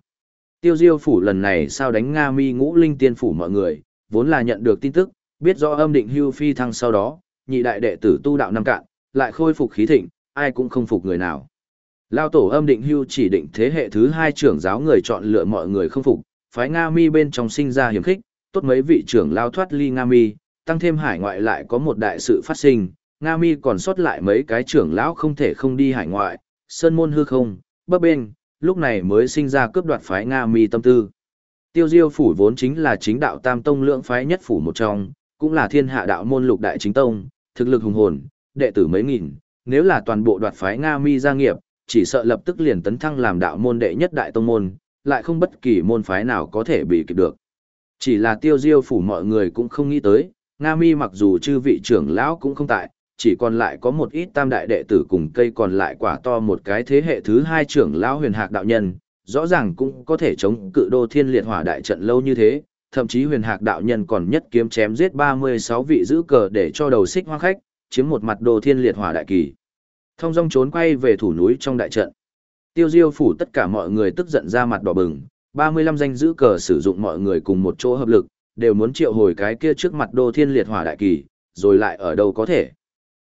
S1: Tiêu diêu phủ lần này sao đánh Nga mi ngũ linh tiên phủ mọi người, vốn là nhận được tin tức, biết rõ âm định hưu phi thăng sau đó, nhị đại đệ tử tu đạo năm cạn, lại khôi phục khí thịnh, ai cũng không phục người nào. Lao tổ âm định hưu chỉ định thế hệ thứ hai trưởng giáo người chọn lựa mọi người không phục, phái Nga mi bên trong sinh ra hiểm khích, tốt mấy vị trưởng lao thoát ly Nga mi, tăng thêm hải ngoại lại có một đại sự phát sinh, Nga mi còn sót lại mấy cái trưởng lão không thể không đi hải ngoại, sơn môn hư không, bấp bên, lúc này mới sinh ra cướp đoạt phái Nga mi tâm tư. Tiêu diêu phủ vốn chính là chính đạo tam tông lượng phái nhất phủ một trong, cũng là thiên hạ đạo môn lục đại chính tông, thực lực hùng hồn, đệ tử mấy nghìn, nếu là toàn bộ đoạt phái Nga mi gia nghiệp, chỉ sợ lập tức liền tấn thăng làm đạo môn đệ nhất đại tông môn, lại không bất kỳ môn phái nào có thể bị kịp được. Chỉ là tiêu diêu phủ mọi người cũng không nghĩ tới, Nga mi mặc dù chư vị trưởng lão cũng không tại, chỉ còn lại có một ít tam đại đệ tử cùng cây còn lại quả to một cái thế hệ thứ hai trưởng lão huyền hạc đạo nhân, rõ ràng cũng có thể chống cự đô thiên liệt hỏa đại trận lâu như thế, thậm chí huyền hạc đạo nhân còn nhất kiếm chém giết 36 vị giữ cờ để cho đầu xích hoang khách, chiếm một mặt đô thiên liệt hỏa đại kỳ. Thông dong trốn quay về thủ núi trong đại trận. Tiêu diêu phủ tất cả mọi người tức giận ra mặt đỏ bừng, 35 danh giữ cờ sử dụng mọi người cùng một chỗ hợp lực, đều muốn triệu hồi cái kia trước mặt đô thiên liệt hỏa đại kỳ, rồi lại ở đâu có thể.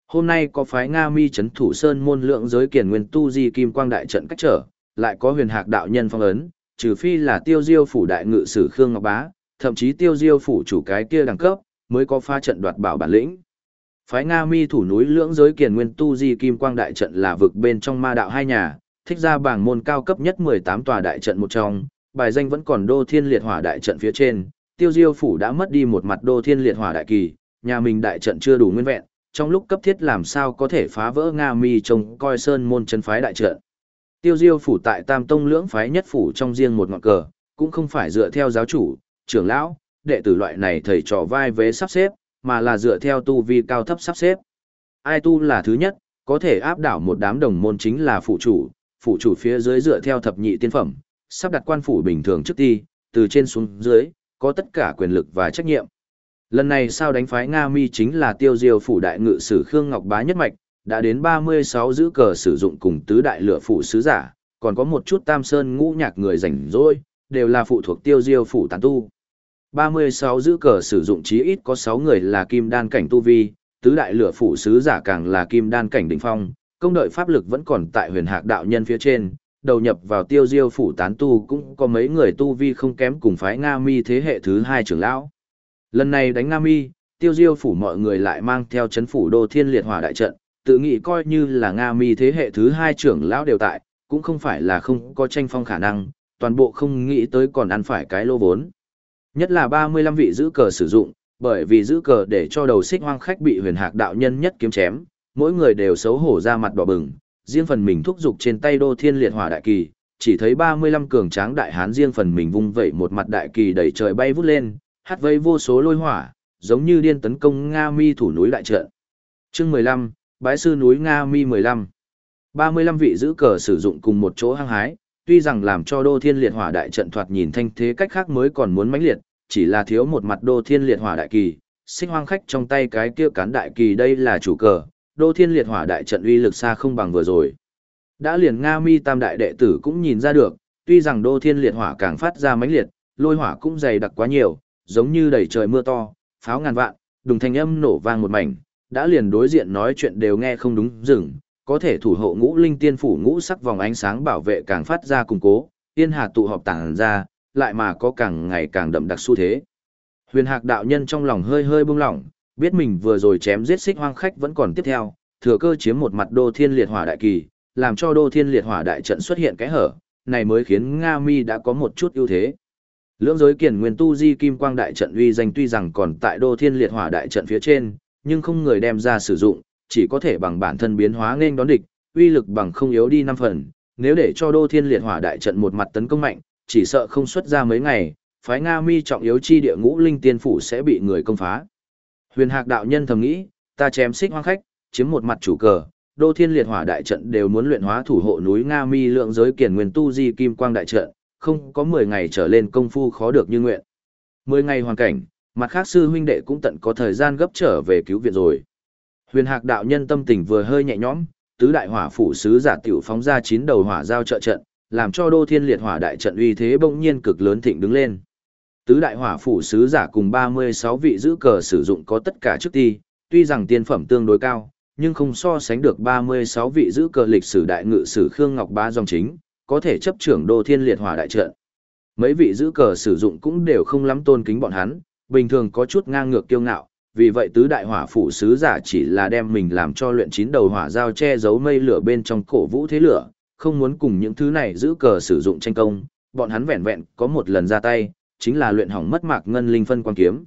S1: Hôm nay có phái Nga mi chấn thủ sơn môn lượng giới kiền nguyên tu di kim quang đại trận cách trở, lại có huyền hạc đạo nhân phong ấn, trừ phi là tiêu diêu phủ đại ngự sử Khương Ngọc Bá, thậm chí tiêu diêu phủ chủ cái kia đẳng cấp, mới có pha trận đoạt bảo bản lĩnh. Phái Nga mi thủ núi lưỡng giới kiền nguyên tu di kim quang đại trận là vực bên trong ma đạo hai nhà, thích ra bảng môn cao cấp nhất 18 tòa đại trận một trong, bài danh vẫn còn đô thiên liệt hỏa đại trận phía trên, tiêu diêu phủ đã mất đi một mặt đô thiên liệt hỏa đại kỳ, nhà mình đại trận chưa đủ nguyên vẹn, trong lúc cấp thiết làm sao có thể phá vỡ Nga mi trông coi sơn môn chân phái đại trận. Tiêu diêu phủ tại tam tông lưỡng phái nhất phủ trong riêng một ngọn cờ, cũng không phải dựa theo giáo chủ, trưởng lão, đệ tử loại này thầy trò vai vế sắp xếp, mà là dựa theo tu vi cao thấp sắp xếp. Ai tu là thứ nhất, có thể áp đảo một đám đồng môn chính là phụ chủ, phụ chủ phía dưới dựa theo thập nhị tiên phẩm, sắp đặt quan phủ bình thường trước ti, từ trên xuống dưới, có tất cả quyền lực và trách nhiệm. Lần này sao đánh phái Nga Mi chính là tiêu diêu phủ đại ngự sử Khương Ngọc Bá nhất mạch, đã đến 36 giữ cờ sử dụng cùng tứ đại lửa phủ sứ giả, còn có một chút tam sơn ngũ nhạc người rảnh rỗi, đều là phụ thuộc tiêu diêu phủ tán tu. 36 giữ cờ sử dụng chí ít có 6 người là kim đan cảnh tu vi, tứ đại lửa phủ sứ giả càng là kim đan cảnh đỉnh phong, công đợi pháp lực vẫn còn tại huyền hạc đạo nhân phía trên, đầu nhập vào tiêu diêu phủ tán tu cũng có mấy người tu vi không kém cùng phái Nga mi thế hệ thứ hai trưởng lão. Lần này đánh Nga mi, tiêu diêu phủ mọi người lại mang theo chấn phủ đô thiên liệt hỏa đại trận, tự nghĩ coi như là Nga mi thế hệ thứ hai trưởng lão đều tại, cũng không phải là không có tranh phong khả năng, toàn bộ không nghĩ tới còn ăn phải cái lô vốn. Nhất là 35 vị giữ cờ sử dụng, bởi vì giữ cờ để cho đầu xích hoang khách bị huyền hạc đạo nhân nhất kiếm chém, mỗi người đều xấu hổ ra mặt đỏ bừng, riêng phần mình thúc giục trên tay đô thiên liệt hỏa đại kỳ, chỉ thấy 35 cường tráng đại hán riêng phần mình vung vẩy một mặt đại kỳ đẩy trời bay vút lên, hát vây vô số lôi hỏa, giống như điên tấn công Nga mi thủ núi đại trận. Chương 15, Bái sư núi Nga Mi 15. 35 vị giữ cờ sử dụng cùng một chỗ hăng hái, tuy rằng làm cho đô thiên liệt hỏa đại trận thoạt nhìn thanh thế cách khác mới còn muốn mãnh liệt, chỉ là thiếu một mặt đô thiên liệt hỏa đại kỳ, sinh hoang khách trong tay cái kia cán đại kỳ đây là chủ cờ, đô thiên liệt hỏa đại trận uy lực xa không bằng vừa rồi. Đã liền Nga Mi tam đại đệ tử cũng nhìn ra được, tuy rằng đô thiên liệt hỏa càng phát ra mãnh liệt, lôi hỏa cũng dày đặc quá nhiều, giống như đầy trời mưa to, pháo ngàn vạn, đùng thanh âm nổ vang một mảnh, đã liền đối diện nói chuyện đều nghe không đúng dừng, có thể thủ hộ ngũ linh tiên phủ ngũ sắc vòng ánh sáng bảo vệ càng phát ra củng cố, yên hà tụ họp tàng ra, lại mà có càng ngày càng đậm đặc xu thế. Huyền hạc đạo nhân trong lòng hơi hơi bông lỏng, biết mình vừa rồi chém giết xích hoang khách vẫn còn tiếp theo, thừa cơ chiếm một mặt đô thiên liệt hỏa đại kỳ, làm cho đô thiên liệt hỏa đại trận xuất hiện cái hở, này mới khiến Nga Mi đã có một chút ưu thế. Lưỡng giới kiền nguyên tu di kim quang đại trận uy danh tuy rằng còn tại đô thiên liệt hỏa đại trận phía trên, nhưng không người đem ra sử dụng, chỉ có thể bằng bản thân biến hóa nên đón địch, uy lực bằng không yếu đi năm phần, nếu để cho Đô Thiên Liệt Hỏa đại trận một mặt tấn công mạnh, chỉ sợ không xuất ra mấy ngày, phái Nga mi trọng yếu chi địa ngũ linh tiên phủ sẽ bị người công phá. Huyền Hạc đạo nhân thầm nghĩ, ta chém xích hoang khách, chiếm một mặt chủ cờ, đô thiên liệt hỏa đại trận đều muốn luyện hóa thủ hộ núi Nga mi lượng giới kiền nguyên tu di kim quang đại trận, không có 10 ngày trở lên công phu khó được như nguyện. 10 ngày hoàn cảnh, mặt khác sư huynh đệ cũng tận có thời gian gấp trở về cứu viện rồi. Huyền Hạc đạo nhân tâm tình vừa hơi nhẹ nhõm, tứ đại hỏa phủ sứ giả tiểu phóng ra chín đầu hỏa giao trợ trận, làm cho đô thiên liệt hỏa đại trận uy thế bỗng nhiên cực lớn thịnh đứng lên. Tứ đại hỏa phủ sứ giả cùng 36 vị giữ cờ sử dụng có tất cả chức ti, tuy rằng tiên phẩm tương đối cao, nhưng không so sánh được 36 vị giữ cờ lịch sử đại ngự sử Khương Ngọc Ba dòng chính, có thể chấp trưởng đô thiên liệt hỏa đại trận. Mấy vị giữ cờ sử dụng cũng đều không lắm tôn kính bọn hắn, bình thường có chút ngang ngược kiêu ngạo, vì vậy tứ đại hỏa phủ sứ giả chỉ là đem mình làm cho luyện chín đầu hỏa giao che giấu mây lửa bên trong cổ vũ thế lửa, không muốn cùng những thứ này giữ cờ sử dụng tranh công, bọn hắn vẹn vẹn có một lần ra tay, chính là luyện hỏng mất mạc ngân linh phân quan kiếm.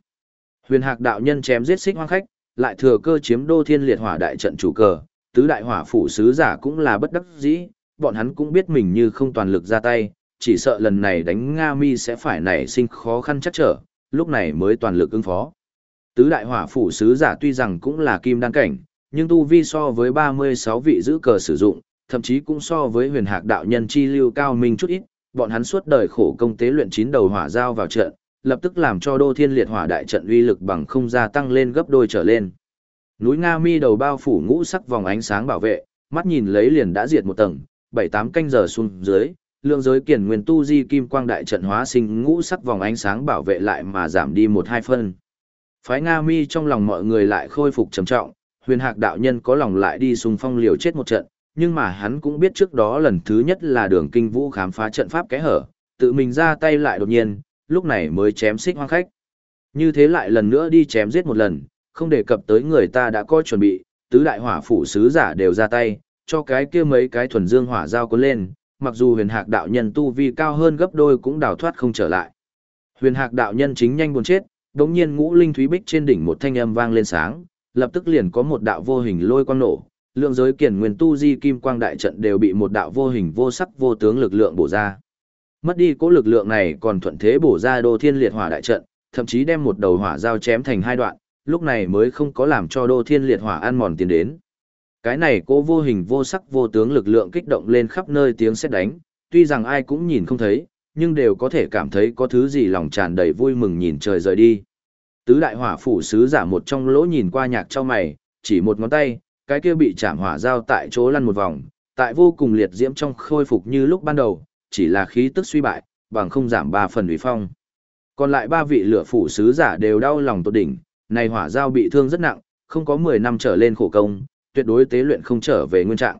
S1: Huyền Hạc đạo nhân chém giết xích hoang khách, lại thừa cơ chiếm đô thiên liệt hỏa đại trận chủ cờ, tứ đại hỏa phủ sứ giả cũng là bất đắc dĩ, bọn hắn cũng biết mình như không toàn lực ra tay, chỉ sợ lần này đánh Nga Mi sẽ phải nảy sinh khó khăn chắc trở, lúc này mới toàn lực ứng phó. Tứ đại hỏa phủ sứ giả tuy rằng cũng là kim đan cảnh, nhưng tu vi so với 36 vị giữ cờ sử dụng, thậm chí cũng so với huyền hạc đạo nhân chi lưu cao minh chút ít, bọn hắn suốt đời khổ công tế luyện chín đầu hỏa giao vào trận, lập tức làm cho đô thiên liệt hỏa đại trận uy lực bằng không gia tăng lên gấp đôi trở lên. Núi Nga Mi đầu bao phủ ngũ sắc vòng ánh sáng bảo vệ, mắt nhìn lấy liền đã diệt một tầng, bảy tám canh giờ xuống dưới, lượng giới kiển nguyên tu di kim quang đại trận hóa sinh ngũ sắc vòng ánh sáng bảo vệ lại mà giảm đi một hai phân. Phái Nga Mi trong lòng mọi người lại khôi phục trầm trọng, huyền hạc đạo nhân có lòng lại đi xung phong liều chết một trận, nhưng mà hắn cũng biết trước đó lần thứ nhất là đường kinh vũ khám phá trận pháp kẽ hở, tự mình ra tay lại đột nhiên, lúc này mới chém xích hoang khách. Như thế lại lần nữa đi chém giết một lần, không đề cập tới người ta đã có chuẩn bị, tứ đại hỏa phủ sứ giả đều ra tay, cho cái kia mấy cái thuần dương hỏa giao cuốn lên, mặc dù huyền hạc đạo nhân tu vi cao hơn gấp đôi cũng đào thoát không trở lại. Huyền hạc đạo nhân chính nhanh buồn chết, đống nhiên ngũ linh thúy bích trên đỉnh một thanh âm vang lên sáng, lập tức liền có một đạo vô hình lôi quang nổ, lượng giới kiển nguyên tu di kim quang đại trận đều bị một đạo vô hình vô sắc vô tướng lực lượng bổ ra. Mất đi cố lực lượng này còn thuận thế bổ ra đô thiên liệt hỏa đại trận, thậm chí đem một đầu hỏa giao chém thành hai đoạn, lúc này mới không có làm cho đô thiên liệt hỏa ăn mòn tiến đến. Cái này cố vô hình vô sắc vô tướng lực lượng kích động lên khắp nơi tiếng sét đánh, tuy rằng ai cũng nhìn không thấy, nhưng đều có thể cảm thấy có thứ gì lòng tràn đầy vui mừng nhìn trời rời đi. Tứ đại hỏa phủ sứ giả một trong lỗ nhìn qua nhạc cho mày, chỉ một ngón tay, cái kia bị chạm hỏa giao tại chỗ lăn một vòng, tại vô cùng liệt diễm trong khôi phục như lúc ban đầu, chỉ là khí tức suy bại, bằng không giảm ba phần uy phong. Còn lại ba vị lửa phủ sứ giả đều đau lòng tột đỉnh, này hỏa giao bị thương rất nặng, không có 10 năm trở lên khổ công, tuyệt đối tế luyện không trở về nguyên trạng.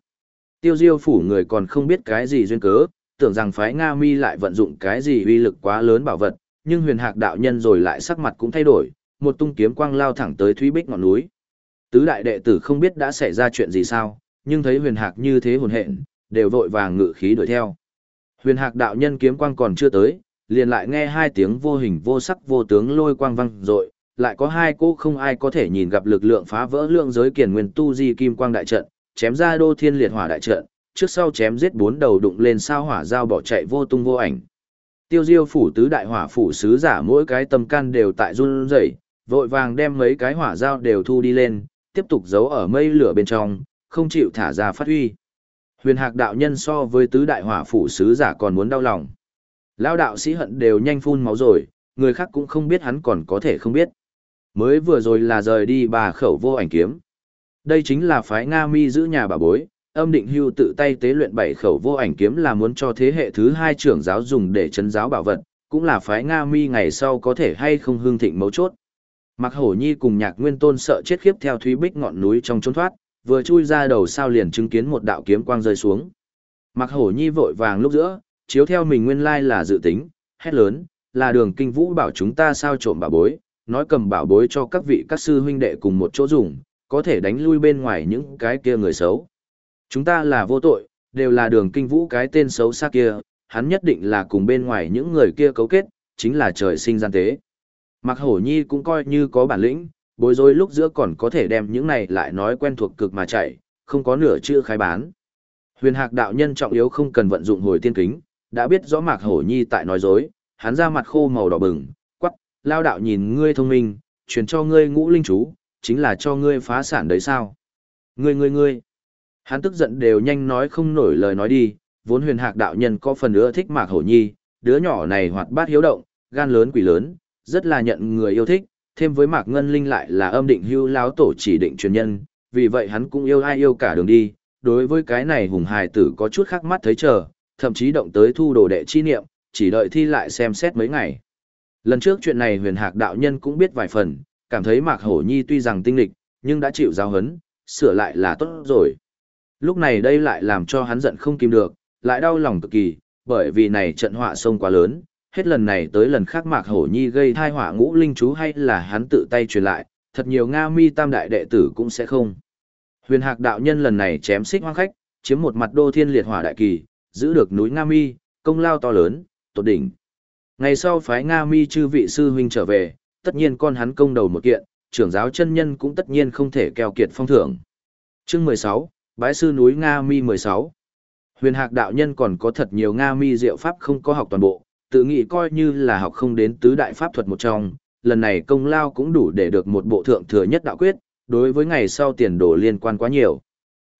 S1: Tiêu Diêu phủ người còn không biết cái gì duyên cớ, tưởng rằng phái Nga Mi lại vận dụng cái gì uy lực quá lớn bảo vật, nhưng Huyền Hạc đạo nhân rồi lại sắc mặt cũng thay đổi, một tung kiếm quang lao thẳng tới Thúy Bích ngọn núi. Tứ đại đệ tử không biết đã xảy ra chuyện gì sao, nhưng thấy Huyền Hạc như thế hồn hện, đều vội vàng ngự khí đuổi theo. Huyền Hạc đạo nhân kiếm quang còn chưa tới, liền lại nghe hai tiếng vô hình vô sắc vô tướng lôi quang vang rội, lại có hai cô không ai có thể nhìn gặp lực lượng phá vỡ lượng giới kiền nguyên tu di kim quang đại trận, chém ra đô thiên liệt hỏa đại trận, trước sau chém giết bốn đầu đụng lên sao hỏa dao bỏ chạy vô tung vô ảnh. Tiêu Diêu phủ tứ đại hỏa phủ sứ giả mỗi cái tâm can đều tại run rẩy, vội vàng đem mấy cái hỏa dao đều thu đi lên, tiếp tục giấu ở mây lửa bên trong, không chịu thả ra phát huy. Huyền Hạc đạo nhân so với tứ đại hỏa phủ sứ giả còn muốn đau lòng. Lão đạo sĩ hận đều nhanh phun máu rồi, người khác cũng không biết hắn còn có thể không biết. Mới vừa rồi là rời đi bà khẩu vô ảnh kiếm. Đây chính là phái Nga Mi giữ nhà bà bối, âm định hưu tự tay tế luyện bảy khẩu vô ảnh kiếm là muốn cho thế hệ thứ hai trưởng giáo dùng để chấn giáo bảo vật, cũng là phái Nga Mi ngày sau có thể hay không hương thịnh mấu chốt. Mặc hổ nhi cùng nhạc nguyên tôn sợ chết khiếp theo thúy bích ngọn núi trong trốn thoát, vừa chui ra đầu sao liền chứng kiến một đạo kiếm quang rơi xuống. Mặc hổ nhi vội vàng lúc giữa, chiếu theo mình nguyên lai là dự tính, hét lớn, là đường kinh vũ bảo chúng ta sao trộm bảo bối, nói cầm bảo bối cho các vị các sư huynh đệ cùng một chỗ dùng, có thể đánh lui bên ngoài những cái kia người xấu. Chúng ta là vô tội, đều là đường kinh vũ cái tên xấu xa kia, hắn nhất định là cùng bên ngoài những người kia cấu kết, chính là trời sinh gian tế. Mặc hổ nhi cũng coi như có bản lĩnh, bối rối lúc giữa còn có thể đem những này lại nói quen thuộc cực mà chạy, không có nửa chữ khai bán. Huyền hạc đạo nhân trọng yếu không cần vận dụng hồi tiên kính, đã biết rõ Mạc Hổ Nhi tại nói dối, hắn ra mặt khô màu đỏ bừng, quắc, lao đạo nhìn ngươi thông minh, truyền cho ngươi ngũ linh chú, chính là cho ngươi phá sản đấy sao? Ngươi ngươi ngươi. Hắn tức giận đều nhanh nói không nổi lời nói đi, vốn huyền hạc đạo nhân có phần ưa thích Mạc Hổ Nhi, đứa nhỏ này hoạt bát hiếu động, gan lớn quỷ lớn, rất là nhận người yêu thích, thêm với Mạc Ngân Linh lại là âm định hưu lão tổ chỉ định truyền nhân, vì vậy hắn cũng yêu ai yêu cả đường đi, đối với cái này hùng hài tử có chút khác mắt thấy chờ, thậm chí động tới thu đồ đệ chi niệm, chỉ đợi thi lại xem xét mấy ngày. Lần trước chuyện này huyền hạc đạo nhân cũng biết vài phần, cảm thấy Mạc Hổ Nhi tuy rằng tinh lịch, nhưng đã chịu giáo hấn, sửa lại là tốt rồi. Lúc này đây lại làm cho hắn giận không kìm được, lại đau lòng cực kỳ, bởi vì này trận họa sông quá lớn, hết lần này tới lần khác Mạc Hổ Nhi gây thai họa ngũ linh chú hay là hắn tự tay truyền lại, thật nhiều Nga mi tam đại đệ tử cũng sẽ không. Huyền Hạc đạo nhân lần này chém xích hoang khách, chiếm một mặt đô thiên liệt hỏa đại kỳ, giữ được núi Nga mi, công lao to lớn, tột đỉnh. Ngày sau phái Nga mi chư vị sư huynh trở về, tất nhiên con hắn công đầu một kiện, trưởng giáo chân nhân cũng tất nhiên không thể keo kiệt phong thưởng. Chương 16, Bái sư núi Nga Mi 16. Huyền Hạc đạo nhân còn có thật nhiều Nga Mi diệu pháp không có học toàn bộ, tự nghĩ coi như là học không đến tứ đại pháp thuật một trong, lần này công lao cũng đủ để được một bộ thượng thừa nhất đạo quyết, đối với ngày sau tiền đồ liên quan quá nhiều.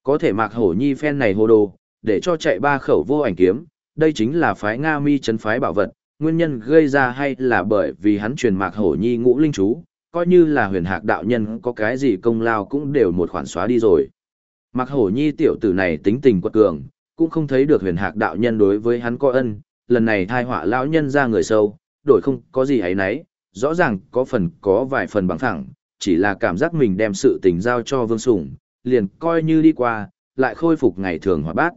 S1: Có thể Mạc Hổ Nhi phen này hồ đồ, để cho chạy ba khẩu vô ảnh kiếm, đây chính là phái Nga Mi chấn phái bảo vật, nguyên nhân gây ra hay là bởi vì hắn truyền Mạc Hổ Nhi ngũ linh chú, coi như là huyền hạc đạo nhân có cái gì công lao cũng đều một khoản xóa đi rồi. Mặc hổ nhi tiểu tử này tính tình quật cường, cũng không thấy được huyền hạc đạo nhân đối với hắn có ân, lần này thai họa lão nhân ra người sâu, đổi không có gì ấy nấy, rõ ràng có phần có vài phần bằng thẳng, chỉ là cảm giác mình đem sự tình giao cho vương sủng, liền coi như đi qua, lại khôi phục ngày thường hòa bát.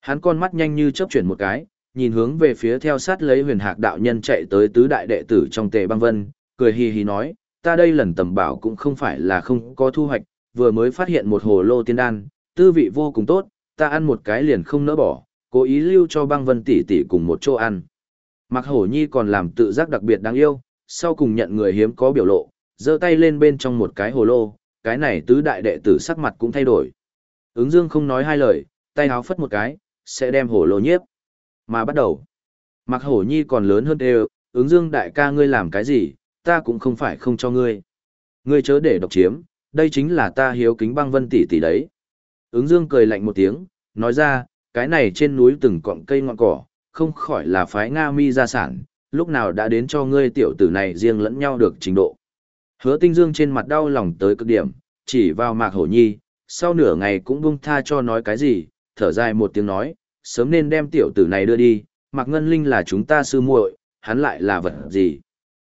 S1: Hắn con mắt nhanh như chớp chuyển một cái, nhìn hướng về phía theo sát lấy huyền hạc đạo nhân chạy tới tứ đại đệ tử trong tề băng vân, cười hì hì nói, ta đây lần tầm bảo cũng không phải là không có thu hoạch, vừa mới phát hiện một hồ lô tiên đan, tư vị vô cùng tốt, ta ăn một cái liền không nỡ bỏ, cố ý lưu cho băng vân tỷ tỷ cùng một chỗ ăn. Mặc hổ nhi còn làm tự giác đặc biệt đáng yêu, sau cùng nhận người hiếm có biểu lộ, giơ tay lên bên trong một cái hồ lô, cái này tứ đại đệ tử sắc mặt cũng thay đổi. Ứng dương không nói hai lời, tay háo phất một cái, sẽ đem hồ lô nhiếp. Mà bắt đầu, mặc hổ nhi còn lớn hơn đều, ứng dương đại ca ngươi làm cái gì, ta cũng không phải không cho ngươi. Ngươi chớ để độc chiếm, đây chính là ta hiếu kính băng vân tỷ tỷ đấy. Ứng dương cười lạnh một tiếng, nói ra, cái này trên núi từng cọng cây ngọn cỏ, không khỏi là phái Nga mi gia sản, lúc nào đã đến cho ngươi tiểu tử này riêng lẫn nhau được trình độ. Hứa tinh dương trên mặt đau lòng tới cực điểm, chỉ vào mạc hổ nhi, sau nửa ngày cũng buông tha cho nói cái gì, thở dài một tiếng nói, sớm nên đem tiểu tử này đưa đi, mạc ngân linh là chúng ta sư muội, hắn lại là vật gì.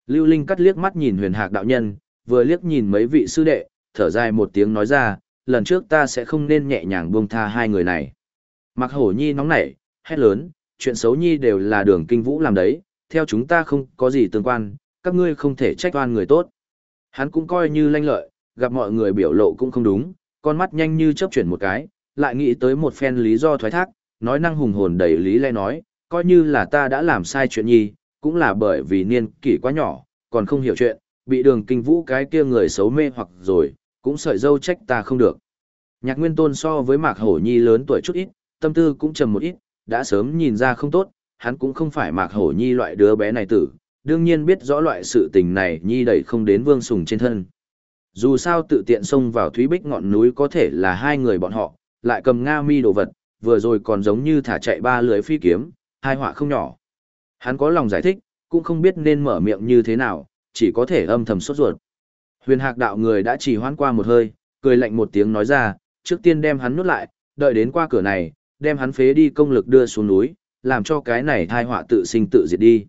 S1: Lưu Linh cắt liếc mắt nhìn huyền hạc đạo nhân, vừa liếc nhìn mấy vị sư đệ, thở dài một tiếng nói ra, lần trước ta sẽ không nên nhẹ nhàng buông tha hai người này. Mặc hổ nhi nóng nảy, hét lớn, chuyện xấu nhi đều là đường kinh vũ làm đấy, theo chúng ta không có gì tương quan, các ngươi không thể trách oan người tốt. Hắn cũng coi như lanh lợi, gặp mọi người biểu lộ cũng không đúng, con mắt nhanh như chớp chuyển một cái, lại nghĩ tới một phen lý do thoái thác, nói năng hùng hồn đầy lý lẽ nói, coi như là ta đã làm sai chuyện nhi, cũng là bởi vì niên kỷ quá nhỏ, còn không hiểu chuyện, bị đường kinh vũ cái kia người xấu mê hoặc rồi, cũng sợi dâu trách ta không được. Nhạc Nguyên Tôn so với Mạc Hổ Nhi lớn tuổi chút ít, tâm tư cũng trầm một ít, đã sớm nhìn ra không tốt, hắn cũng không phải Mạc Hổ Nhi loại đứa bé này tử, đương nhiên biết rõ loại sự tình này Nhi đẩy không đến Vương Sùng trên thân. Dù sao tự tiện xông vào Thúy Bích ngọn núi có thể là hai người bọn họ, lại cầm Nga mi đồ vật, vừa rồi còn giống như thả chạy ba lưới phi kiếm, hai họa không nhỏ. Hắn có lòng giải thích, cũng không biết nên mở miệng như thế nào, chỉ có thể âm thầm sốt ruột. Huyền hạc đạo người đã chỉ hoãn qua một hơi, cười lạnh một tiếng nói ra, trước tiên đem hắn nuốt lại, đợi đến qua cửa này, đem hắn phế đi công lực đưa xuống núi, làm cho cái này thai họa tự sinh tự diệt đi.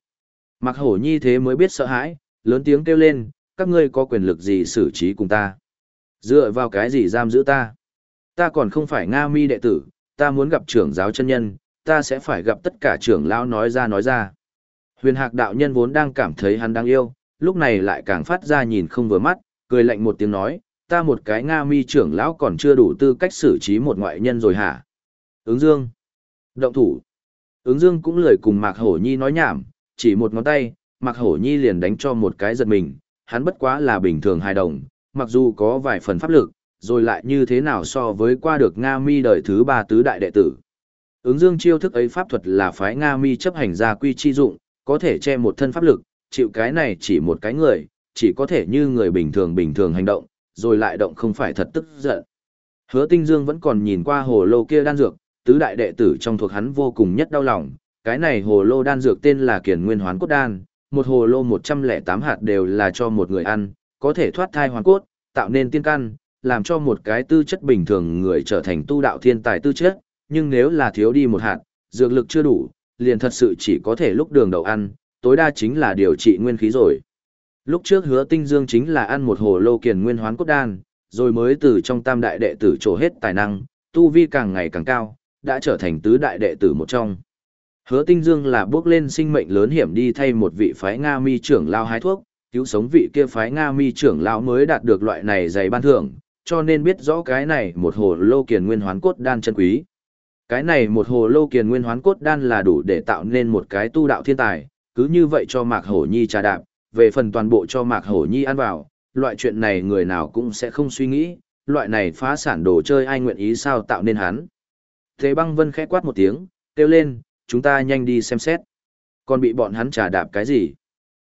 S1: Mặc hổ nhi thế mới biết sợ hãi, lớn tiếng kêu lên, các ngươi có quyền lực gì xử trí cùng ta? Dựa vào cái gì giam giữ ta? Ta còn không phải Nga mi đệ tử, ta muốn gặp trưởng giáo chân nhân, ta sẽ phải gặp tất cả trưởng lão nói ra nói ra. Huyền hạc đạo nhân vốn đang cảm thấy hắn đáng yêu, lúc này lại càng phát ra nhìn không vừa mắt, cười lạnh một tiếng nói, ta một cái Nga mi trưởng lão còn chưa đủ tư cách xử trí một ngoại nhân rồi hả? Ứng dương. Động thủ. Ứng dương cũng lười cùng Mạc Hổ Nhi nói nhảm, chỉ một ngón tay, Mạc Hổ Nhi liền đánh cho một cái giật mình, hắn bất quá là bình thường hài đồng, mặc dù có vài phần pháp lực, rồi lại như thế nào so với qua được Nga mi đời thứ ba tứ đại đệ tử. Ứng dương chiêu thức ấy pháp thuật là phái Nga mi chấp hành gia quy chi dụng, có thể che một thân pháp lực, chịu cái này chỉ một cái người, chỉ có thể như người bình thường bình thường hành động, rồi lại động không phải thật tức giận. Hứa Tinh Dương vẫn còn nhìn qua hồ lô kia đan dược, tứ đại đệ tử trong thuộc hắn vô cùng nhất đau lòng, cái này hồ lô đan dược tên là Kiền Nguyên Hoán Cốt Đan, một hồ lô 108 hạt đều là cho một người ăn, có thể thoát thai hoàn cốt, tạo nên tiên căn, làm cho một cái tư chất bình thường người trở thành tu đạo thiên tài tư chất, nhưng nếu là thiếu đi một hạt, dược lực chưa đủ, liền thật sự chỉ có thể lúc đường đầu ăn, tối đa chính là điều trị nguyên khí rồi. Lúc trước hứa tinh dương chính là ăn một hồ lô kiền nguyên hoán cốt đan, rồi mới từ trong tam đại đệ tử trổ hết tài năng, tu vi càng ngày càng cao, đã trở thành tứ đại đệ tử một trong. Hứa tinh dương là bước lên sinh mệnh lớn hiểm đi thay một vị phái Nga mi trưởng lao hái thuốc, cứu sống vị kia phái Nga mi trưởng lao mới đạt được loại này dày ban thưởng, cho nên biết rõ cái này một hồ lô kiền nguyên hoán cốt đan chân quý. Cái này một hồ lô kiền nguyên hoán cốt đan là đủ để tạo nên một cái tu đạo thiên tài, cứ như vậy cho Mạc Hổ Nhi trà đạp, về phần toàn bộ cho Mạc Hổ Nhi ăn vào, loại chuyện này người nào cũng sẽ không suy nghĩ, loại này phá sản đồ chơi ai nguyện ý sao tạo nên hắn. Thế băng vân khẽ quát một tiếng, kêu lên, chúng ta nhanh đi xem xét. Còn bị bọn hắn trà đạp cái gì?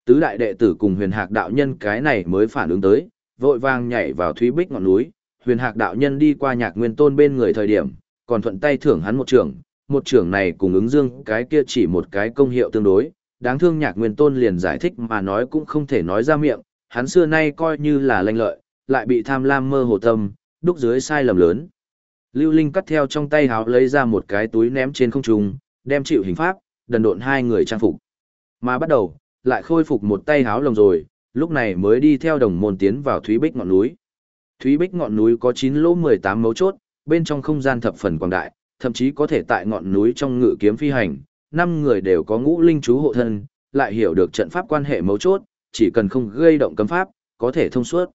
S1: Tứ đại đệ tử cùng huyền hạc đạo nhân cái này mới phản ứng tới, vội vàng nhảy vào thúy bích ngọn núi, huyền hạc đạo nhân đi qua nhạc nguyên tôn bên người thời điểm, còn thuận tay thưởng hắn một trưởng, một trưởng này cùng ứng dương cái kia chỉ một cái công hiệu tương đối, đáng thương nhạc nguyên tôn liền giải thích mà nói cũng không thể nói ra miệng, hắn xưa nay coi như là lanh lợi, lại bị tham lam mơ hồ tâm, đúc dưới sai lầm lớn. Lưu Linh cắt theo trong tay háo lấy ra một cái túi ném trên không trung, đem chịu hình pháp, đần độn hai người trang phục. Mà bắt đầu, lại khôi phục một tay háo lồng rồi, lúc này mới đi theo đồng môn tiến vào Thúy Bích ngọn núi. Thúy Bích ngọn núi có 9 lỗ 18 mấu chốt, bên trong không gian thập phần quảng đại, thậm chí có thể tại ngọn núi trong ngự kiếm phi hành, năm người đều có ngũ linh chú hộ thân, lại hiểu được trận pháp quan hệ mấu chốt, chỉ cần không gây động cấm pháp, có thể thông suốt.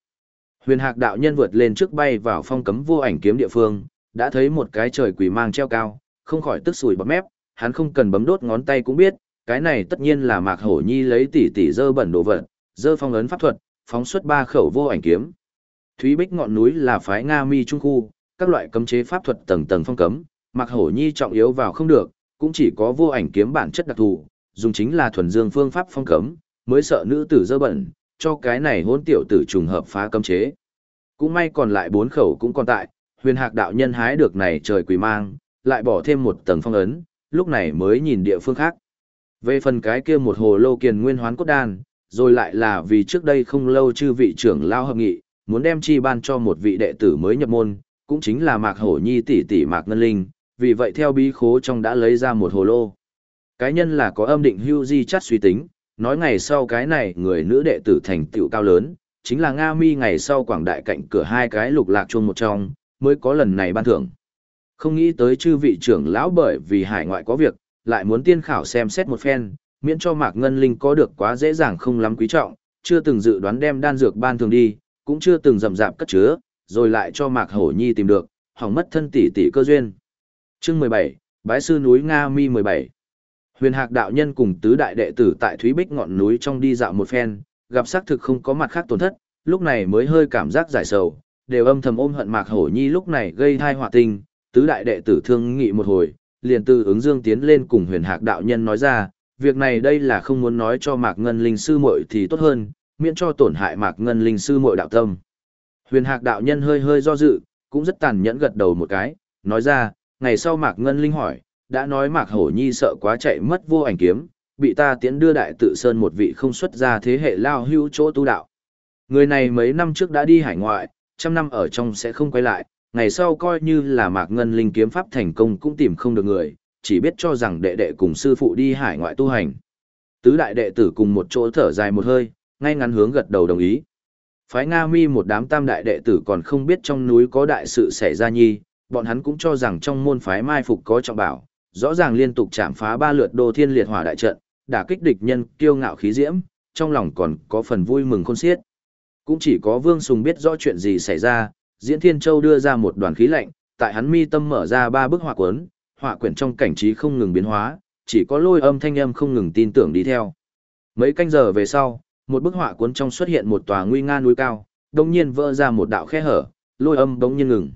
S1: Huyền Hạc đạo nhân vượt lên trước bay vào phong cấm vô ảnh kiếm địa phương, đã thấy một cái trời quỷ mang treo cao, không khỏi tức sùi bọt mép, hắn không cần bấm đốt ngón tay cũng biết, cái này tất nhiên là Mạc Hổ Nhi lấy tỷ tỷ dơ bẩn đồ vật, dơ phong ấn pháp thuật, phóng xuất ba khẩu vô ảnh kiếm. Thúy Bích ngọn núi là phái Nga Mi trung khu, các loại cấm chế pháp thuật tầng tầng phong cấm, Mạc Hổ Nhi trọng yếu vào không được, cũng chỉ có vô ảnh kiếm bản chất đặc thù, dùng chính là thuần dương phương pháp phong cấm, mới sợ nữ tử dơ bẩn, cho cái này hôn tiểu tử trùng hợp phá cấm chế. Cũng may còn lại bốn khẩu cũng còn tại, huyền hạc đạo nhân hái được này trời quỷ mang, lại bỏ thêm một tầng phong ấn, lúc này mới nhìn địa phương khác. Về phần cái kia một hồ lô kiền nguyên hoán cốt đan, rồi lại là vì trước đây không lâu chư vị trưởng lao hợp nghị, muốn đem chi ban cho một vị đệ tử mới nhập môn, cũng chính là Mạc Hổ Nhi tỷ tỷ Mạc Ngân Linh, vì vậy theo bí khố trong đã lấy ra một hồ lô. Cái nhân là có âm định hưu di chắt suy tính, nói ngày sau cái này người nữ đệ tử thành tựu cao lớn, chính là Nga Mi ngày sau quảng đại cạnh cửa hai cái lục lạc chuông một trong, mới có lần này ban thưởng. Không nghĩ tới chư vị trưởng lão bởi vì hải ngoại có việc, lại muốn tiên khảo xem xét một phen, miễn cho Mạc Ngân Linh có được quá dễ dàng không lắm quý trọng, chưa từng dự đoán đem đan dược ban thường đi, cũng chưa từng rầm rạp cất chứa, rồi lại cho Mạc Hổ Nhi tìm được, hỏng mất thân tỷ tỷ cơ duyên. Chương 17, Bái sư núi Nga Mi 17. Huyền Hạc đạo nhân cùng tứ đại đệ tử tại Thúy Bích ngọn núi trong đi dạo một phen, gặp xác thực không có mặt khác tổn thất, lúc này mới hơi cảm giác giải sầu, đều âm thầm ôm hận Mạc Hổ Nhi lúc này gây thai họa tình, tứ đại đệ tử thương nghị một hồi, liền từ ứng dương tiến lên cùng Huyền Hạc đạo nhân nói ra, việc này đây là không muốn nói cho Mạc Ngân Linh sư muội thì tốt hơn, miễn cho tổn hại Mạc Ngân Linh sư muội đạo tâm. Huyền Hạc đạo nhân hơi hơi do dự, cũng rất tàn nhẫn gật đầu một cái, nói ra, ngày sau Mạc Ngân Linh hỏi, đã nói Mạc Hổ Nhi sợ quá chạy mất vô ảnh kiếm, bị ta tiến đưa đại tự sơn một vị không xuất ra thế hệ lao hưu chỗ tu đạo. Người này mấy năm trước đã đi hải ngoại, trăm năm ở trong sẽ không quay lại, ngày sau coi như là Mạc Ngân Linh kiếm pháp thành công cũng tìm không được người, chỉ biết cho rằng đệ đệ cùng sư phụ đi hải ngoại tu hành. Tứ đại đệ tử cùng một chỗ thở dài một hơi, ngay ngắn hướng gật đầu đồng ý. Phái Nga Mi một đám tam đại đệ tử còn không biết trong núi có đại sự xảy ra nhi, bọn hắn cũng cho rằng trong môn phái mai phục có trọng bảo, rõ ràng liên tục chạm phá ba lượt đô thiên liệt hỏa đại trận, đả kích địch nhân kiêu ngạo khí diễm, trong lòng còn có phần vui mừng khôn xiết. Cũng chỉ có Vương Sùng biết rõ chuyện gì xảy ra, Diễn Thiên Châu đưa ra một đoàn khí lạnh, tại hắn mi tâm mở ra ba bức họa cuốn, họa quyển trong cảnh trí không ngừng biến hóa, chỉ có lôi âm thanh âm không ngừng tin tưởng đi theo. Mấy canh giờ về sau, một bức họa cuốn trong xuất hiện một tòa nguy nga núi cao, đồng nhiên vỡ ra một đạo khe hở, lôi âm đống nhiên ngừng.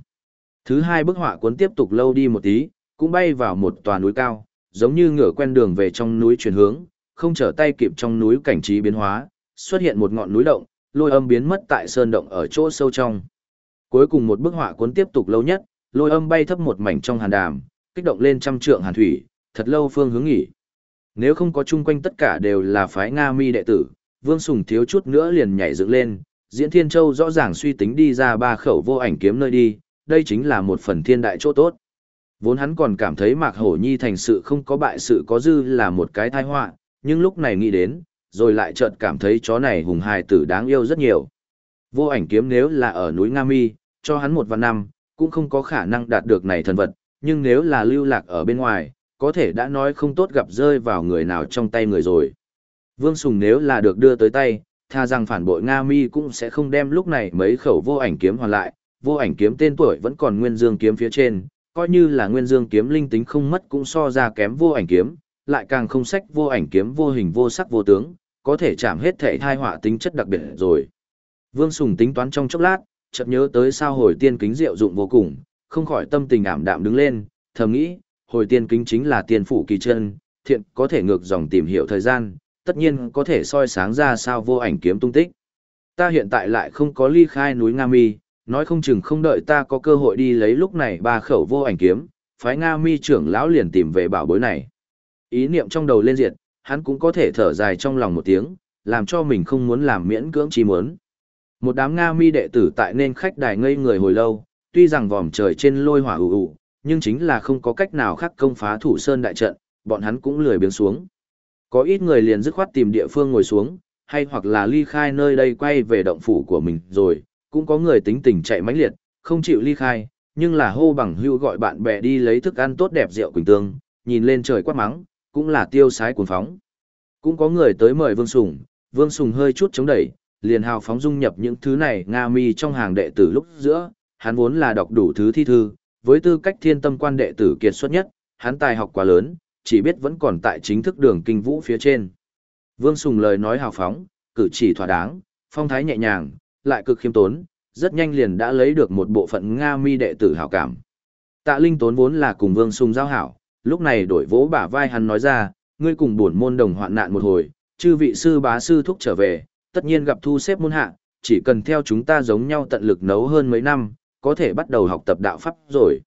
S1: Thứ hai bức họa cuốn tiếp tục lâu đi một tí, cũng bay vào một tòa núi cao, giống như ngựa quen đường về trong núi chuyển hướng, không trở tay kịp trong núi cảnh trí biến hóa, xuất hiện một ngọn núi động, lôi âm biến mất tại sơn động ở chỗ sâu trong. Cuối cùng một bức họa cuốn tiếp tục lâu nhất, lôi âm bay thấp một mảnh trong hàn đàm, kích động lên trăm trượng hàn thủy, thật lâu phương hướng nghỉ. Nếu không có chung quanh tất cả đều là phái Nga mi đệ tử, Vương Sùng thiếu chút nữa liền nhảy dựng lên, Diễn Thiên Châu rõ ràng suy tính đi ra ba khẩu vô ảnh kiếm nơi đi, đây chính là một phần thiên đại chỗ tốt. Vốn hắn còn cảm thấy Mạc Hổ Nhi thành sự không có bại sự có dư là một cái tai họa, nhưng lúc này nghĩ đến, rồi lại chợt cảm thấy chó này hùng hài tử đáng yêu rất nhiều. Vô ảnh kiếm nếu là ở núi Nga Mi, cho hắn một vạn năm, cũng không có khả năng đạt được này thần vật, nhưng nếu là lưu lạc ở bên ngoài, có thể đã nói không tốt gặp rơi vào người nào trong tay người rồi. Vương Sùng nếu là được đưa tới tay, tha rằng phản bội Nga Mi cũng sẽ không đem lúc này mấy khẩu vô ảnh kiếm hoàn lại, vô ảnh kiếm tên tuổi vẫn còn nguyên dương kiếm phía trên, coi như là nguyên dương kiếm linh tính không mất cũng so ra kém vô ảnh kiếm, lại càng không sách vô ảnh kiếm vô hình vô sắc vô tướng, có thể chạm hết thể thai họa tính chất đặc biệt rồi. Vương Sùng tính toán trong chốc lát, chợt nhớ tới sao hồi tiên kính diệu dụng vô cùng, không khỏi tâm tình ảm đạm đứng lên, thầm nghĩ, hồi tiên kính chính là tiên phủ kỳ chân, thiện có thể ngược dòng tìm hiểu thời gian, tất nhiên có thể soi sáng ra sao vô ảnh kiếm tung tích. Ta hiện tại lại không có ly khai núi Nga Mi, nói không chừng không đợi ta có cơ hội đi lấy lúc này ba khẩu vô ảnh kiếm, phái Nga Mi trưởng lão liền tìm về bảo bối này. Ý niệm trong đầu lên diệt, hắn cũng có thể thở dài trong lòng một tiếng, làm cho mình không muốn làm miễn cưỡng chi muốn. Một đám Nga Mi đệ tử tại nên khách đài ngây người hồi lâu, tuy rằng vòm trời trên lôi hỏa ù ù, nhưng chính là không có cách nào khác công phá thủ sơn đại trận, bọn hắn cũng lười biếng xuống. Có ít người liền dứt khoát tìm địa phương ngồi xuống, hay hoặc là ly khai nơi đây quay về động phủ của mình rồi, cũng có người tính tình chạy mãnh liệt, không chịu ly khai, nhưng là hô bằng hưu gọi bạn bè đi lấy thức ăn tốt đẹp rượu quỳnh tương, nhìn lên trời quát mắng, cũng là tiêu sái cuồng phóng. Cũng có người tới mời Vương Sùng, Vương Sùng hơi chút chống đẩy, liền hào phóng dung nhập những thứ này Nga mi trong hàng đệ tử lúc giữa, hắn vốn là đọc đủ thứ thi thư, với tư cách thiên tâm quan đệ tử kiệt xuất nhất, hắn tài học quá lớn, chỉ biết vẫn còn tại chính thức đường kinh vũ phía trên. Vương Sùng lời nói hào phóng, cử chỉ thỏa đáng, phong thái nhẹ nhàng, lại cực khiêm tốn, rất nhanh liền đã lấy được một bộ phận Nga mi đệ tử hảo cảm. Tạ Linh tốn vốn là cùng Vương Sùng giao hảo, lúc này đổi vỗ bả vai hắn nói ra, ngươi cùng bổn môn đồng hoạn nạn một hồi, chư vị sư bá sư thúc trở về, tất nhiên gặp thu xếp môn hạ, chỉ cần theo chúng ta giống nhau tận lực nấu hơn mấy năm, có thể bắt đầu học tập đạo pháp rồi.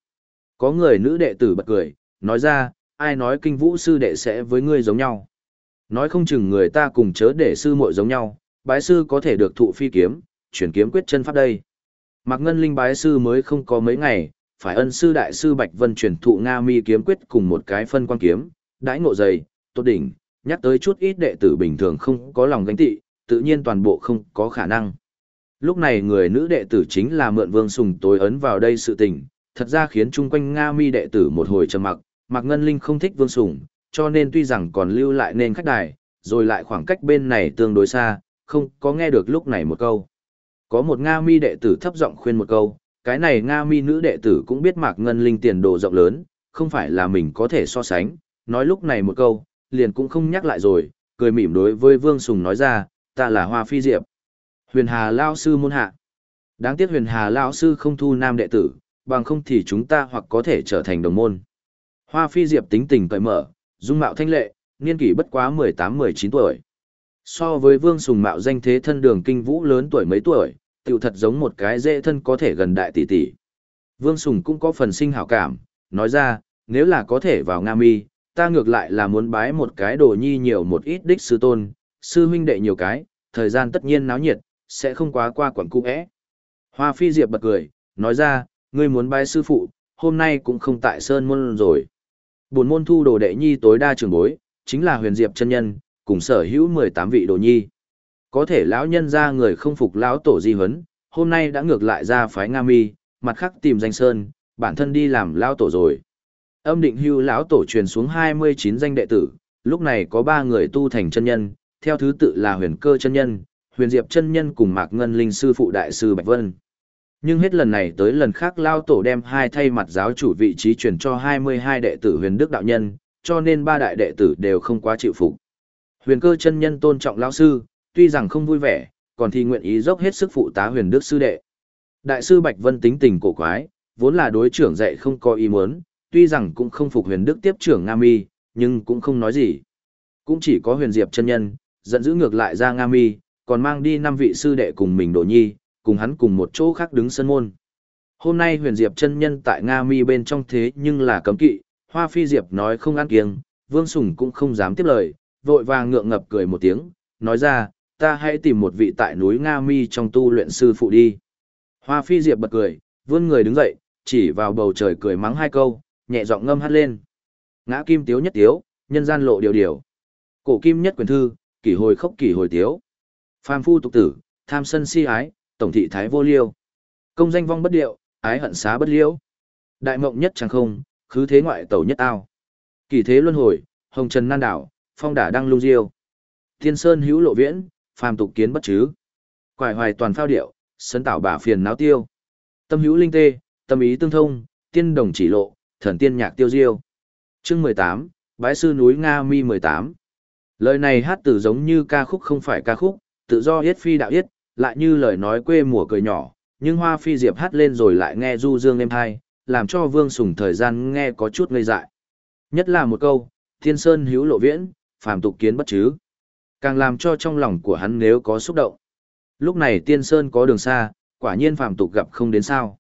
S1: Có người nữ đệ tử bật cười, nói ra, ai nói kinh vũ sư đệ sẽ với ngươi giống nhau. Nói không chừng người ta cùng chớ để sư muội giống nhau, bái sư có thể được thụ phi kiếm, chuyển kiếm quyết chân pháp đây. Mạc Ngân Linh bái sư mới không có mấy ngày, phải ân sư đại sư Bạch Vân truyền thụ Nga Mi kiếm quyết cùng một cái phân quan kiếm, đãi ngộ dày, tốt đỉnh, nhắc tới chút ít đệ tử bình thường không có lòng gánh tị, tự nhiên toàn bộ không có khả năng. Lúc này người nữ đệ tử chính là mượn Vương Sùng tối ấn vào đây sự tình, thật ra khiến chung quanh Nga Mi đệ tử một hồi trầm mặc, Mạc Ngân Linh không thích Vương Sùng, cho nên tuy rằng còn lưu lại nên khách đài, rồi lại khoảng cách bên này tương đối xa, không có nghe được lúc này một câu. Có một Nga Mi đệ tử thấp giọng khuyên một câu, cái này Nga Mi nữ đệ tử cũng biết Mạc Ngân Linh tiền đồ rộng lớn, không phải là mình có thể so sánh, nói lúc này một câu, liền cũng không nhắc lại rồi, cười mỉm đối với Vương Sùng nói ra, ta là Hoa Phi Diệp. Huyền Hà Lao Sư môn hạ. Đáng tiếc Huyền Hà Lao Sư không thu nam đệ tử, bằng không thì chúng ta hoặc có thể trở thành đồng môn. Hoa Phi Diệp tính tình cởi mở, dung mạo thanh lệ, niên kỷ bất quá 18-19 tuổi. So với Vương Sùng mạo danh thế thân đường kinh vũ lớn tuổi mấy tuổi, tiểu thật giống một cái dễ thân có thể gần đại tỷ tỷ. Vương Sùng cũng có phần sinh hảo cảm, nói ra, nếu là có thể vào Nga Mi, ta ngược lại là muốn bái một cái đồ nhi nhiều một ít đích sư tôn, sư huynh đệ nhiều cái, thời gian tất nhiên náo nhiệt, sẽ không quá qua quẩn cung ế. Hoa Phi Diệp bật cười, nói ra, ngươi muốn bái sư phụ, hôm nay cũng không tại Sơn Môn rồi. Buồn môn thu đồ đệ nhi tối đa trường bối, chính là huyền diệp chân nhân, cùng sở hữu 18 vị đồ nhi. Có thể lão nhân ra người không phục lão tổ di huấn, hôm nay đã ngược lại ra phái Nga Mi, mặt khác tìm danh sơn, bản thân đi làm lão tổ rồi. Âm định hưu lão tổ truyền xuống 29 danh đệ tử, lúc này có 3 người tu thành chân nhân, theo thứ tự là huyền cơ chân nhân, huyền diệp chân nhân cùng mạc ngân linh sư phụ đại sư Bạch Vân. Nhưng hết lần này tới lần khác lao tổ đem hai thay mặt giáo chủ vị trí truyền cho 22 đệ tử huyền đức đạo nhân, cho nên ba đại đệ tử đều không quá chịu phục. Huyền cơ chân nhân tôn trọng lão sư, tuy rằng không vui vẻ, còn thì nguyện ý dốc hết sức phụ tá huyền đức sư đệ. Đại sư Bạch Vân tính tình cổ quái, vốn là đối trưởng dạy không có ý muốn, tuy rằng cũng không phục huyền đức tiếp trưởng Nga Mi, nhưng cũng không nói gì. Cũng chỉ có huyền diệp chân nhân, giận dữ ngược lại ra Nga Mi, còn mang đi năm vị sư đệ cùng mình đổ nhi, cùng hắn cùng một chỗ khác đứng sân môn. Hôm nay huyền diệp chân nhân tại Nga Mi bên trong thế nhưng là cấm kỵ, hoa phi diệp nói không ăn kiêng, vương sùng cũng không dám tiếp lời, vội vàng ngượng ngập cười một tiếng, nói ra, ta hãy tìm một vị tại núi Nga Mi trong tu luyện sư phụ đi. Hoa phi diệp bật cười, vươn người đứng dậy, chỉ vào bầu trời cười mắng hai câu, nhẹ giọng ngâm hát lên. Ngã kim tiếu nhất tiếu, nhân gian lộ điều điều. Cổ kim nhất quyền thư, kỷ hồi khốc kỷ hồi tiếu. Phàm phu tục tử, tham sân si ái, tổng thị thái vô liêu. Công danh vong bất điệu, ái hận xá bất liễu. Đại mộng nhất chẳng không, khứ thế ngoại tẩu nhất ao. Kỳ thế luân hồi, hồng trần nan đảo, phong đả đăng lung diêu. Thiên sơn hữu lộ viễn, phàm tục kiến bất chứ. Quải hoài toàn phao điệu, sân tạo bả phiền náo tiêu. Tâm hữu linh tê, tâm ý tương thông, tiên đồng chỉ lộ, thần tiên nhạc tiêu diêu. Chương mười tám Bái sư núi Nga Mi mười tám Lời này hát từ giống như ca khúc không phải ca khúc, tự do yết phi đạo yết, lại như lời nói quê mùa cười nhỏ, nhưng hoa phi diệp hát lên rồi lại nghe du dương êm hai, làm cho vương sùng thời gian nghe có chút ngây dại. Nhất là một câu, thiên sơn hữu lộ viễn, phàm tục kiến bất chứ. Càng làm cho trong lòng của hắn nếu có xúc động. Lúc này tiên sơn có đường xa, quả nhiên phàm tục gặp không đến sao.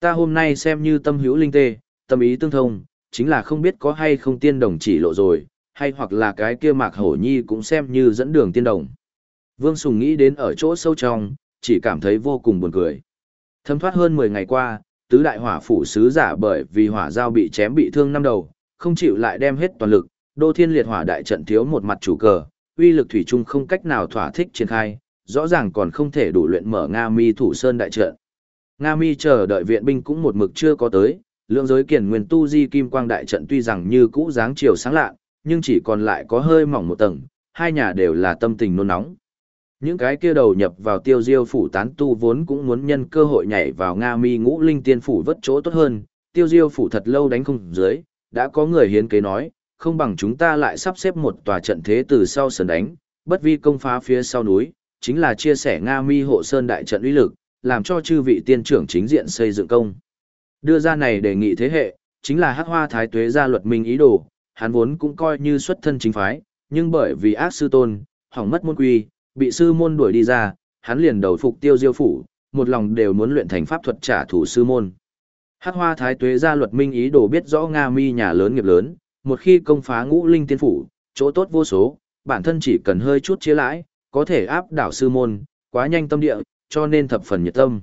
S1: Ta hôm nay xem như tâm hữu linh tê, tâm ý tương thông, chính là không biết có hay không tiên đồng chỉ lộ rồi, hay hoặc là cái kia mạc hổ nhi cũng xem như dẫn đường tiên đồng. Vương Sùng nghĩ đến ở chỗ sâu trong, chỉ cảm thấy vô cùng buồn cười. Thâm thoát hơn 10 ngày qua, tứ đại hỏa phủ sứ giả bởi vì hỏa giao bị chém bị thương năm đầu, không chịu lại đem hết toàn lực, đô thiên liệt hỏa đại trận thiếu một mặt chủ cờ, uy lực thủy chung không cách nào thỏa thích triển khai, rõ ràng còn không thể đủ luyện mở Nga Mi thủ sơn đại trận. Nga Mi chờ đợi viện binh cũng một mực chưa có tới, lượng giới kiền nguyên tu di kim quang đại trận tuy rằng như cũ dáng chiều sáng lạ, nhưng chỉ còn lại có hơi mỏng một tầng, hai nhà đều là tâm tình nôn nóng. Những cái kia đầu nhập vào tiêu diêu phủ tán tu vốn cũng muốn nhân cơ hội nhảy vào Nga mi ngũ linh tiên phủ vất chỗ tốt hơn, tiêu diêu phủ thật lâu đánh không dưới, đã có người hiến kế nói, không bằng chúng ta lại sắp xếp một tòa trận thế từ sau sườn đánh, bất vi công phá phía sau núi, chính là chia sẻ Nga mi hộ sơn đại trận uy lực, làm cho chư vị tiên trưởng chính diện xây dựng công. Đưa ra này đề nghị thế hệ, chính là hắc hoa thái tuế gia luật minh ý đồ, hắn vốn cũng coi như xuất thân chính phái, nhưng bởi vì ác sư tôn, hỏng mất môn quy, bị sư môn đuổi đi ra, hắn liền đầu phục tiêu diêu phủ, một lòng đều muốn luyện thành pháp thuật trả thù sư môn. Hắc hoa thái tuế gia luật minh ý đồ biết rõ Nga mi nhà lớn nghiệp lớn, một khi công phá ngũ linh tiên phủ, chỗ tốt vô số, bản thân chỉ cần hơi chút chia lãi, có thể áp đảo sư môn, quá nhanh tâm địa, cho nên thập phần nhiệt tâm.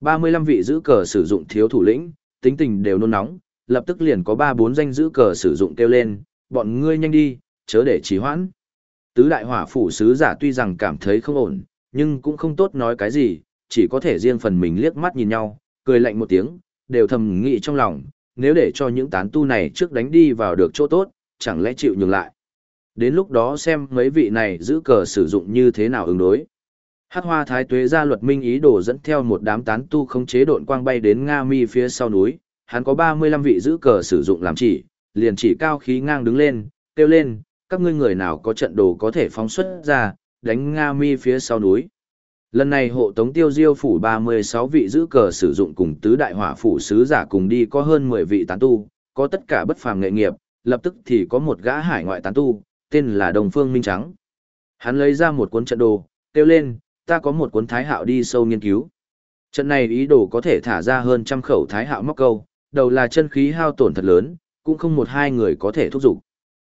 S1: 35 vị giữ cờ sử dụng thiếu thủ lĩnh, tính tình đều nôn nóng, lập tức liền có 3-4 danh giữ cờ sử dụng kêu lên, bọn ngươi nhanh đi, chớ để trì hoãn. Tứ đại hỏa phủ sứ giả tuy rằng cảm thấy không ổn, nhưng cũng không tốt nói cái gì, chỉ có thể riêng phần mình liếc mắt nhìn nhau, cười lạnh một tiếng, đều thầm nghĩ trong lòng, nếu để cho những tán tu này trước đánh đi vào được chỗ tốt, chẳng lẽ chịu nhường lại. Đến lúc đó xem mấy vị này giữ cờ sử dụng như thế nào ứng đối. Hát hoa thái tuế ra luật minh ý đồ dẫn theo một đám tán tu không chế độn quang bay đến Nga mi phía sau núi, hắn có 35 vị giữ cờ sử dụng làm chỉ, liền chỉ cao khí ngang đứng lên, kêu lên, các ngươi người nào có trận đồ có thể phóng xuất ra, đánh Nga mi phía sau núi. Lần này hộ tống tiêu diêu phủ 36 vị giữ cờ sử dụng cùng tứ đại hỏa phủ sứ giả cùng đi có hơn 10 vị tán tu, có tất cả bất phàm nghệ nghiệp, lập tức thì có một gã hải ngoại tán tu, tên là Đồng Phương Minh Trắng. Hắn lấy ra một cuốn trận đồ, kêu lên, ta có một cuốn thái hạo đi sâu nghiên cứu. Trận này ý đồ có thể thả ra hơn trăm khẩu thái hạo móc câu, đầu là chân khí hao tổn thật lớn, cũng không một hai người có thể thúc giục.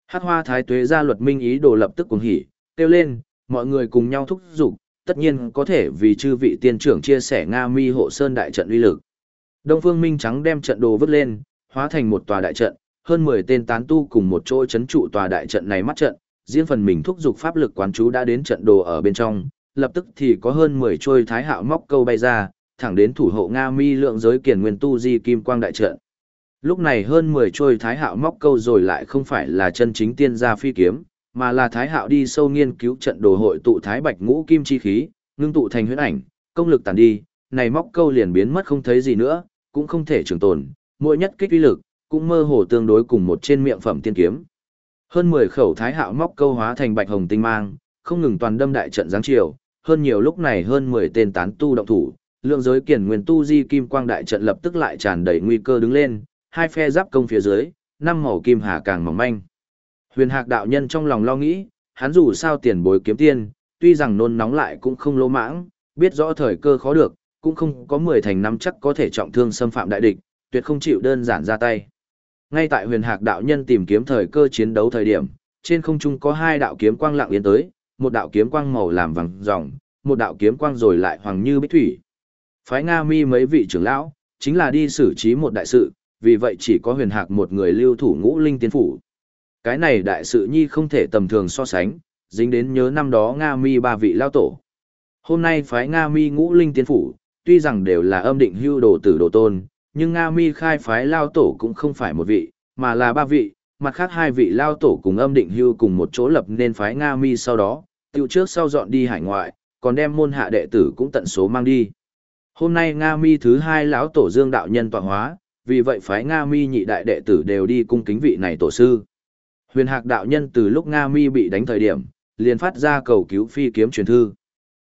S1: Hát hoa thái tuế ra luật minh ý đồ lập tức cuồng hỉ, kêu lên, mọi người cùng nhau thúc giục, tất nhiên có thể vì chư vị tiên trưởng chia sẻ Nga mi hộ sơn đại trận uy lực. Đông Phương Minh Trắng đem trận đồ vứt lên, hóa thành một tòa đại trận, hơn 10 tên tán tu cùng một chỗ chấn trụ tòa đại trận này mắt trận, riêng phần mình thúc giục pháp lực quán chú đã đến trận đồ ở bên trong, lập tức thì có hơn 10 trôi thái hạo móc câu bay ra, thẳng đến thủ hộ Nga mi lượng giới kiền nguyên tu di kim quang đại trận. Lúc này hơn 10 trôi thái hạo móc câu rồi lại không phải là chân chính tiên gia phi kiếm, mà là thái hạo đi sâu nghiên cứu trận đồ hội tụ thái bạch ngũ kim chi khí, ngưng tụ thành huyễn ảnh, công lực tàn đi, này móc câu liền biến mất không thấy gì nữa, cũng không thể trường tồn, mỗi nhất kích uy lực, cũng mơ hồ tương đối cùng một trên miệng phẩm tiên kiếm. Hơn 10 khẩu thái hạo móc câu hóa thành bạch hồng tinh mang, không ngừng toàn đâm đại trận giáng chiều, hơn nhiều lúc này hơn 10 tên tán tu động thủ, lượng giới kiển nguyên tu di kim quang đại trận lập tức lại tràn đầy nguy cơ đứng lên, hai phe giáp công phía dưới, năm màu kim hà càng mỏng manh. Huyền Hạc đạo nhân trong lòng lo nghĩ, hắn dù sao tiền bối kiếm tiên, tuy rằng nôn nóng lại cũng không lỗ mãng, biết rõ thời cơ khó được, cũng không có mười thành năm chắc có thể trọng thương xâm phạm đại địch, tuyệt không chịu đơn giản ra tay. Ngay tại huyền hạc đạo nhân tìm kiếm thời cơ chiến đấu thời điểm, trên không trung có hai đạo kiếm quang lặng yên tới, một đạo kiếm quang màu làm vàng ròng, một đạo kiếm quang rồi lại hoàng như bích thủy. Phái Nga mi mấy vị trưởng lão, chính là đi xử trí một đại sự, vì vậy chỉ có huyền hạc một người lưu thủ ngũ linh tiên phủ. Cái này đại sự nhi không thể tầm thường so sánh, dính đến nhớ năm đó Nga mi ba vị lao tổ. Hôm nay phái Nga mi ngũ linh tiên phủ, tuy rằng đều là âm định hưu đồ tử đồ tôn, nhưng Nga mi khai phái lao tổ cũng không phải một vị, mà là ba vị, mặt khác hai vị lao tổ cùng âm định hưu cùng một chỗ lập nên phái Nga mi sau đó, tiêu trước sau dọn đi hải ngoại, còn đem môn hạ đệ tử cũng tận số mang đi. Hôm nay Nga mi thứ hai lão tổ dương đạo nhân tọa hóa, vì vậy phái Nga mi nhị đại đệ tử đều đi cung kính vị này tổ sư. Huyền hạc đạo nhân từ lúc Nga mi bị đánh thời điểm, liền phát ra cầu cứu phi kiếm truyền thư.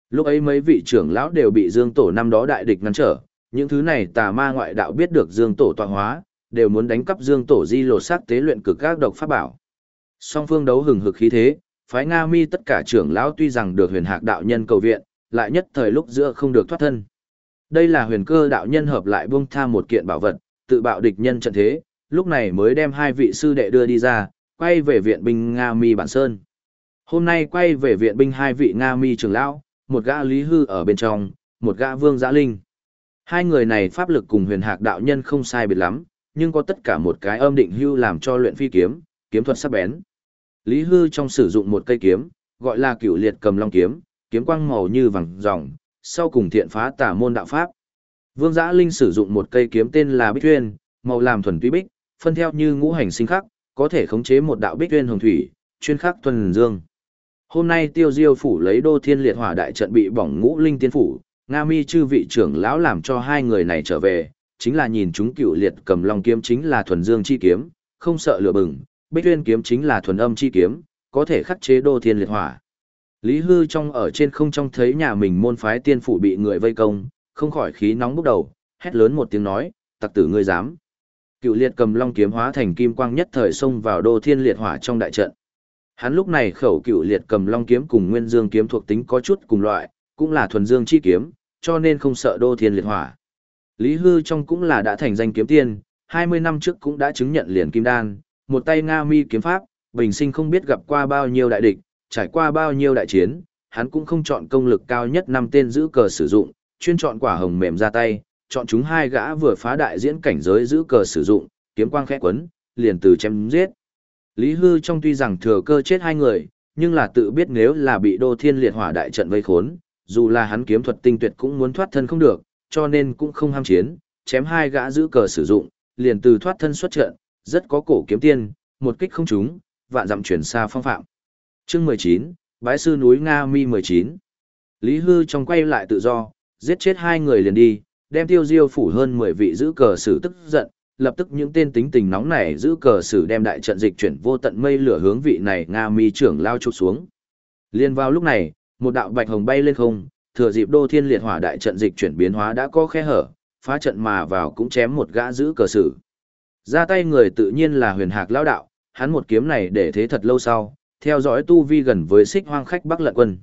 S1: Lúc ấy mấy vị trưởng lão đều bị Dương Tổ năm đó đại địch ngăn trở, những thứ này tà ma ngoại đạo biết được Dương Tổ tọa hóa, đều muốn đánh cắp Dương Tổ di lột xác tế luyện cực các độc pháp bảo. Song phương đấu hừng hực khí thế, phái Nga Mi tất cả trưởng lão tuy rằng được huyền hạc đạo nhân cầu viện, lại nhất thời lúc giữa không được thoát thân. Đây là huyền cơ đạo nhân hợp lại buông tha một kiện bảo vật, tự bạo địch nhân trận thế, lúc này mới đem hai vị sư đệ đưa đi ra, quay về viện binh Nga Mi Bản Sơn. Hôm nay quay về viện binh hai vị Nga Mi trưởng lão, một gã Lý Hư ở bên trong, một gã Vương Giã Linh. Hai người này pháp lực cùng huyền hạc đạo nhân không sai biệt lắm, nhưng có tất cả một cái âm định hưu làm cho luyện phi kiếm, kiếm thuật sắc bén. Lý Hư trong sử dụng một cây kiếm, gọi là cửu liệt cầm long kiếm, kiếm quang màu như vàng ròng, sau cùng thiện phá tả môn đạo pháp. Vương Giã Linh sử dụng một cây kiếm tên là Bích Tuyên, màu làm thuần túy bích, phân theo như ngũ hành sinh khắc, có thể khống chế một đạo Bích Tuyên hồng thủy, chuyên khắc thuần dương. Hôm nay Tiêu Diêu phủ lấy Đô Thiên Liệt Hỏa đại trận bị bỏng ngũ linh tiên phủ, Nga Mi chư vị trưởng lão làm cho hai người này trở về, chính là nhìn chúng cựu liệt cầm long kiếm chính là thuần dương chi kiếm, không sợ lửa bừng, Bích Tuyên kiếm chính là thuần âm chi kiếm, có thể khắc chế Đô Thiên Liệt Hỏa. Lý Hư trong ở trên không trong thấy nhà mình môn phái tiên phủ bị người vây công, không khỏi khí nóng bốc đầu, hét lớn một tiếng nói, tặc tử ngươi dám. Cựu liệt cầm long kiếm hóa thành kim quang nhất thời xông vào Đô Thiên Liệt Hỏa trong đại trận. Hắn lúc này khẩu cựu liệt cầm long kiếm cùng nguyên dương kiếm thuộc tính có chút cùng loại, cũng là thuần dương chi kiếm, cho nên không sợ đô thiên liệt hỏa. Lý Hư trong cũng là đã thành danh kiếm tiên, 20 năm trước cũng đã chứng nhận liền kim đan, một tay Nga mi kiếm pháp, bình sinh không biết gặp qua bao nhiêu đại địch, trải qua bao nhiêu đại chiến, hắn cũng không chọn công lực cao nhất năm tên giữ cờ sử dụng, chuyên chọn quả hồng mềm ra tay, chọn chúng hai gã vừa phá đại diễn cảnh giới giữ cờ sử dụng, kiếm quang khẽ quấn, liền từ chém giết. Lý Hư trong tuy rằng thừa cơ chết hai người, nhưng là tự biết nếu là bị Đô Thiên Liệt Hỏa đại trận vây khốn, dù là hắn kiếm thuật tinh tuyệt cũng muốn thoát thân không được, cho nên cũng không ham chiến, chém hai gã giữ cờ sử dụng, liền từ thoát thân xuất trận, rất có cổ kiếm tiên, một kích không trúng, vạn dặm chuyển xa phong phạm. Chương 19, Bái sư núi Nga Mi 19. Lý Hư trong quay lại tự do, giết chết hai người liền đi, đem tiêu diêu phủ hơn 10 vị giữ cờ sử tức giận, lập tức những tên tính tình nóng này giữ cờ sử đem đại trận dịch chuyển vô tận mây lửa hướng vị này Nga mi trưởng lao chụp xuống. Liên vào lúc này, một đạo bạch hồng bay lên không, thừa dịp đô thiên liệt hỏa đại trận dịch chuyển biến hóa đã có khe hở, phá trận mà vào cũng chém một gã giữ cờ sử. Ra tay người tự nhiên là huyền hạc lao đạo, hắn một kiếm này để thế thật lâu sau, theo dõi tu vi gần với xích hoang khách Bắc Lận Quân.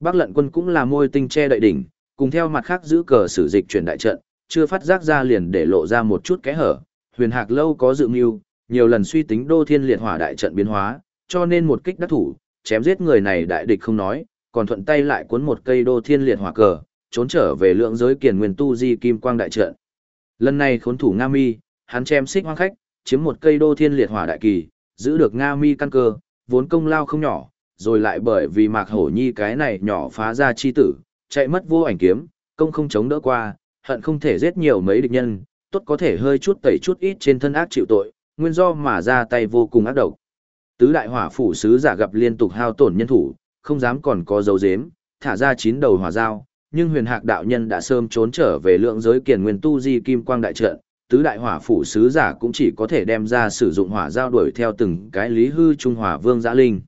S1: Bắc Lận Quân cũng là môi tinh che đại đỉnh, cùng theo mặt khác giữ cờ sử dịch chuyển đại trận, chưa phát giác ra liền để lộ ra một chút kẽ hở. Huyền Hạc lâu có dự mưu, nhiều lần suy tính đô thiên liệt hỏa đại trận biến hóa, cho nên một kích đắc thủ, chém giết người này đại địch không nói, còn thuận tay lại cuốn một cây đô thiên liệt hỏa cờ, trốn trở về lượng giới kiền nguyên tu di kim quang đại trận. Lần này khốn thủ Nga Mi, hắn chém xích hoang khách, chiếm một cây đô thiên liệt hỏa đại kỳ, giữ được Nga Mi căn cơ, vốn công lao không nhỏ, rồi lại bởi vì Mạc Hổ Nhi cái này nhỏ phá ra chi tử, chạy mất vô ảnh kiếm, công không chống đỡ qua, hận không thể giết nhiều mấy địch nhân, tốt có thể hơi chút tẩy chút ít trên thân ác chịu tội, nguyên do mà ra tay vô cùng ác độc. Tứ đại hỏa phủ sứ giả gặp liên tục hao tổn nhân thủ, không dám còn có dấu dếm, thả ra chín đầu hỏa dao, nhưng huyền hạc đạo nhân đã sớm trốn trở về lượng giới kiền nguyên tu di kim quang đại trận, tứ đại hỏa phủ sứ giả cũng chỉ có thể đem ra sử dụng hỏa dao đuổi theo từng cái lý hư trung hỏa vương giã linh.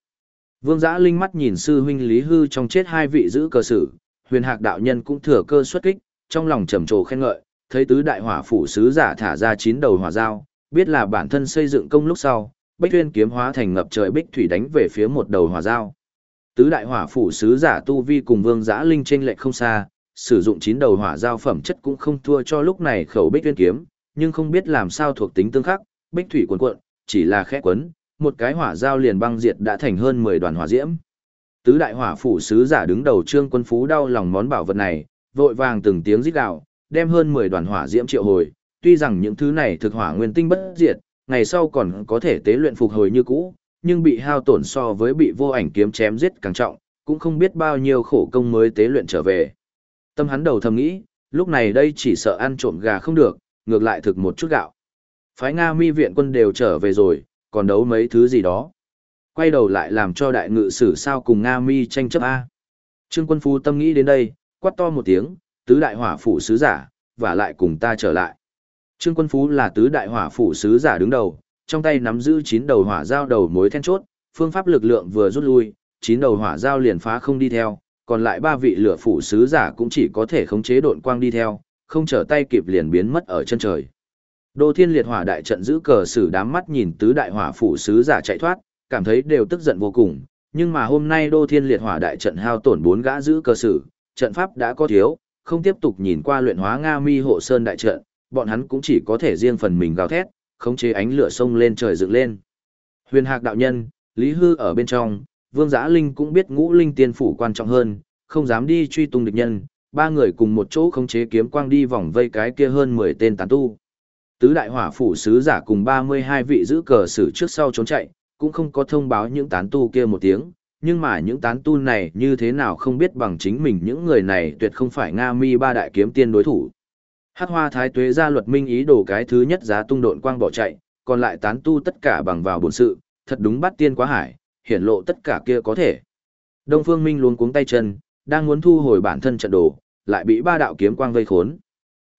S1: Vương giã linh mắt nhìn sư huynh lý hư trong chết hai vị giữ cơ sử, huyền hạc đạo nhân cũng thừa cơ xuất kích, trong lòng trầm trồ khen ngợi, thấy tứ đại hỏa phủ sứ giả thả ra chín đầu hỏa dao, Biết là bản thân xây dựng công lúc sau, Bách Tuyên kiếm hóa thành ngập trời bích thủy đánh về phía một đầu hỏa dao. Tứ đại hỏa phủ sứ giả tu vi cùng Vương Giã Linh trên lệch không xa, sử dụng chín đầu hỏa dao phẩm chất cũng không thua cho lúc này khẩu Bích Tuyên kiếm, nhưng không biết làm sao thuộc tính tương khắc, bích thủy cuồn cuộn, chỉ là khẽ quấn, một cái hỏa dao liền băng diệt đã thành hơn 10 đoàn hỏa diễm. Tứ đại hỏa phủ sứ giả đứng đầu trương quân phú đau lòng món bảo vật này, vội vàng từng tiếng rít gạo đem hơn 10 đoàn hỏa diễm triệu hồi, tuy rằng những thứ này thực hỏa nguyên tinh bất diệt, ngày sau còn có thể tế luyện phục hồi như cũ, nhưng bị hao tổn so với bị vô ảnh kiếm chém giết càng trọng, cũng không biết bao nhiêu khổ công mới tế luyện trở về. Tâm hắn đầu thầm nghĩ, lúc này đây chỉ sợ ăn trộm gà không được, ngược lại thực một chút gạo. Phái Nga mi viện quân đều trở về rồi, còn đấu mấy thứ gì đó. Quay đầu lại làm cho đại ngự sử sao cùng Nga mi tranh chấp A. Trương quân phu tâm nghĩ đến đây, quát to một tiếng, tứ đại hỏa phủ sứ giả, và lại cùng ta trở lại. Trương quân phú là tứ đại hỏa phủ sứ giả đứng đầu, trong tay nắm giữ chín đầu hỏa giao đầu mối then chốt, phương pháp lực lượng vừa rút lui, chín đầu hỏa giao liền phá không đi theo, còn lại ba vị lửa phủ sứ giả cũng chỉ có thể khống chế độn quang đi theo, không trở tay kịp liền biến mất ở chân trời. Đô Thiên Liệt Hỏa đại trận giữ cờ sử đám mắt nhìn tứ đại hỏa phủ sứ giả chạy thoát, cảm thấy đều tức giận vô cùng, nhưng mà hôm nay Đô Thiên Liệt Hỏa đại trận hao tổn bốn gã giữ cờ sử, trận pháp đã có thiếu, không tiếp tục nhìn qua luyện hóa Nga Mi hộ sơn đại trận, bọn hắn cũng chỉ có thể riêng phần mình gào thét, khống chế ánh lửa sông lên trời dựng lên. Huyền Hạc đạo nhân, Lý Hư ở bên trong, Vương Giã Linh cũng biết ngũ linh tiên phủ quan trọng hơn, không dám đi truy tung địch nhân, ba người cùng một chỗ khống chế kiếm quang đi vòng vây cái kia hơn 10 tên tán tu. Tứ đại hỏa phủ sứ giả cùng 32 vị giữ cờ sử trước sau trốn chạy, cũng không có thông báo những tán tu kia một tiếng, nhưng mà những tán tu này như thế nào không biết bằng chính mình những người này tuyệt không phải Nga mi ba đại kiếm tiên đối thủ. Hắc hoa thái tuế ra luật minh ý đồ cái thứ nhất giá tung độn quang bỏ chạy, còn lại tán tu tất cả bằng vào bổn sự, thật đúng bắt tiên quá hải, hiển lộ tất cả kia có thể. Đông Phương Minh luôn cuống tay chân, đang muốn thu hồi bản thân trận đồ, lại bị ba đạo kiếm quang vây khốn.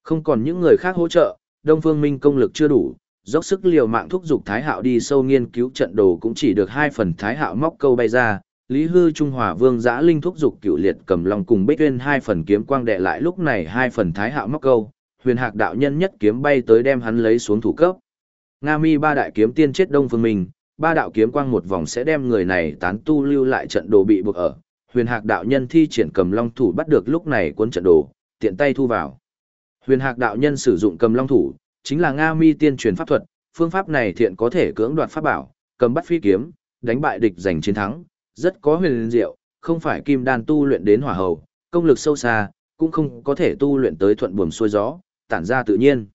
S1: Không còn những người khác hỗ trợ, Đông Phương Minh công lực chưa đủ, dốc sức liều mạng thúc giục Thái Hạo đi sâu nghiên cứu trận đồ cũng chỉ được hai phần Thái Hạo móc câu bay ra, Lý Hư Trung Hòa Vương Giã Linh thúc giục cựu liệt cầm long cùng Bích Uyên hai phần kiếm quang đệ lại lúc này hai phần Thái Hạo móc câu, huyền hạc đạo nhân nhất kiếm bay tới đem hắn lấy xuống thủ cấp. Nga mi ba đại kiếm tiên chết đông phương mình, ba đạo kiếm quang một vòng sẽ đem người này tán tu lưu lại trận đồ bị buộc ở. Huyền hạc đạo nhân thi triển cầm long thủ bắt được lúc này cuốn trận đồ, tiện tay thu vào. Huyền hạc đạo nhân sử dụng cầm long thủ, chính là Nga mi tiên truyền pháp thuật, phương pháp này thiện có thể cưỡng đoạt pháp bảo, cầm bắt phi kiếm, đánh bại địch giành chiến thắng, rất có huyền diệu, không phải kim đan tu luyện đến hỏa hầu, công lực sâu xa, cũng không có thể tu luyện tới thuận buồm xuôi gió, tản ra tự nhiên.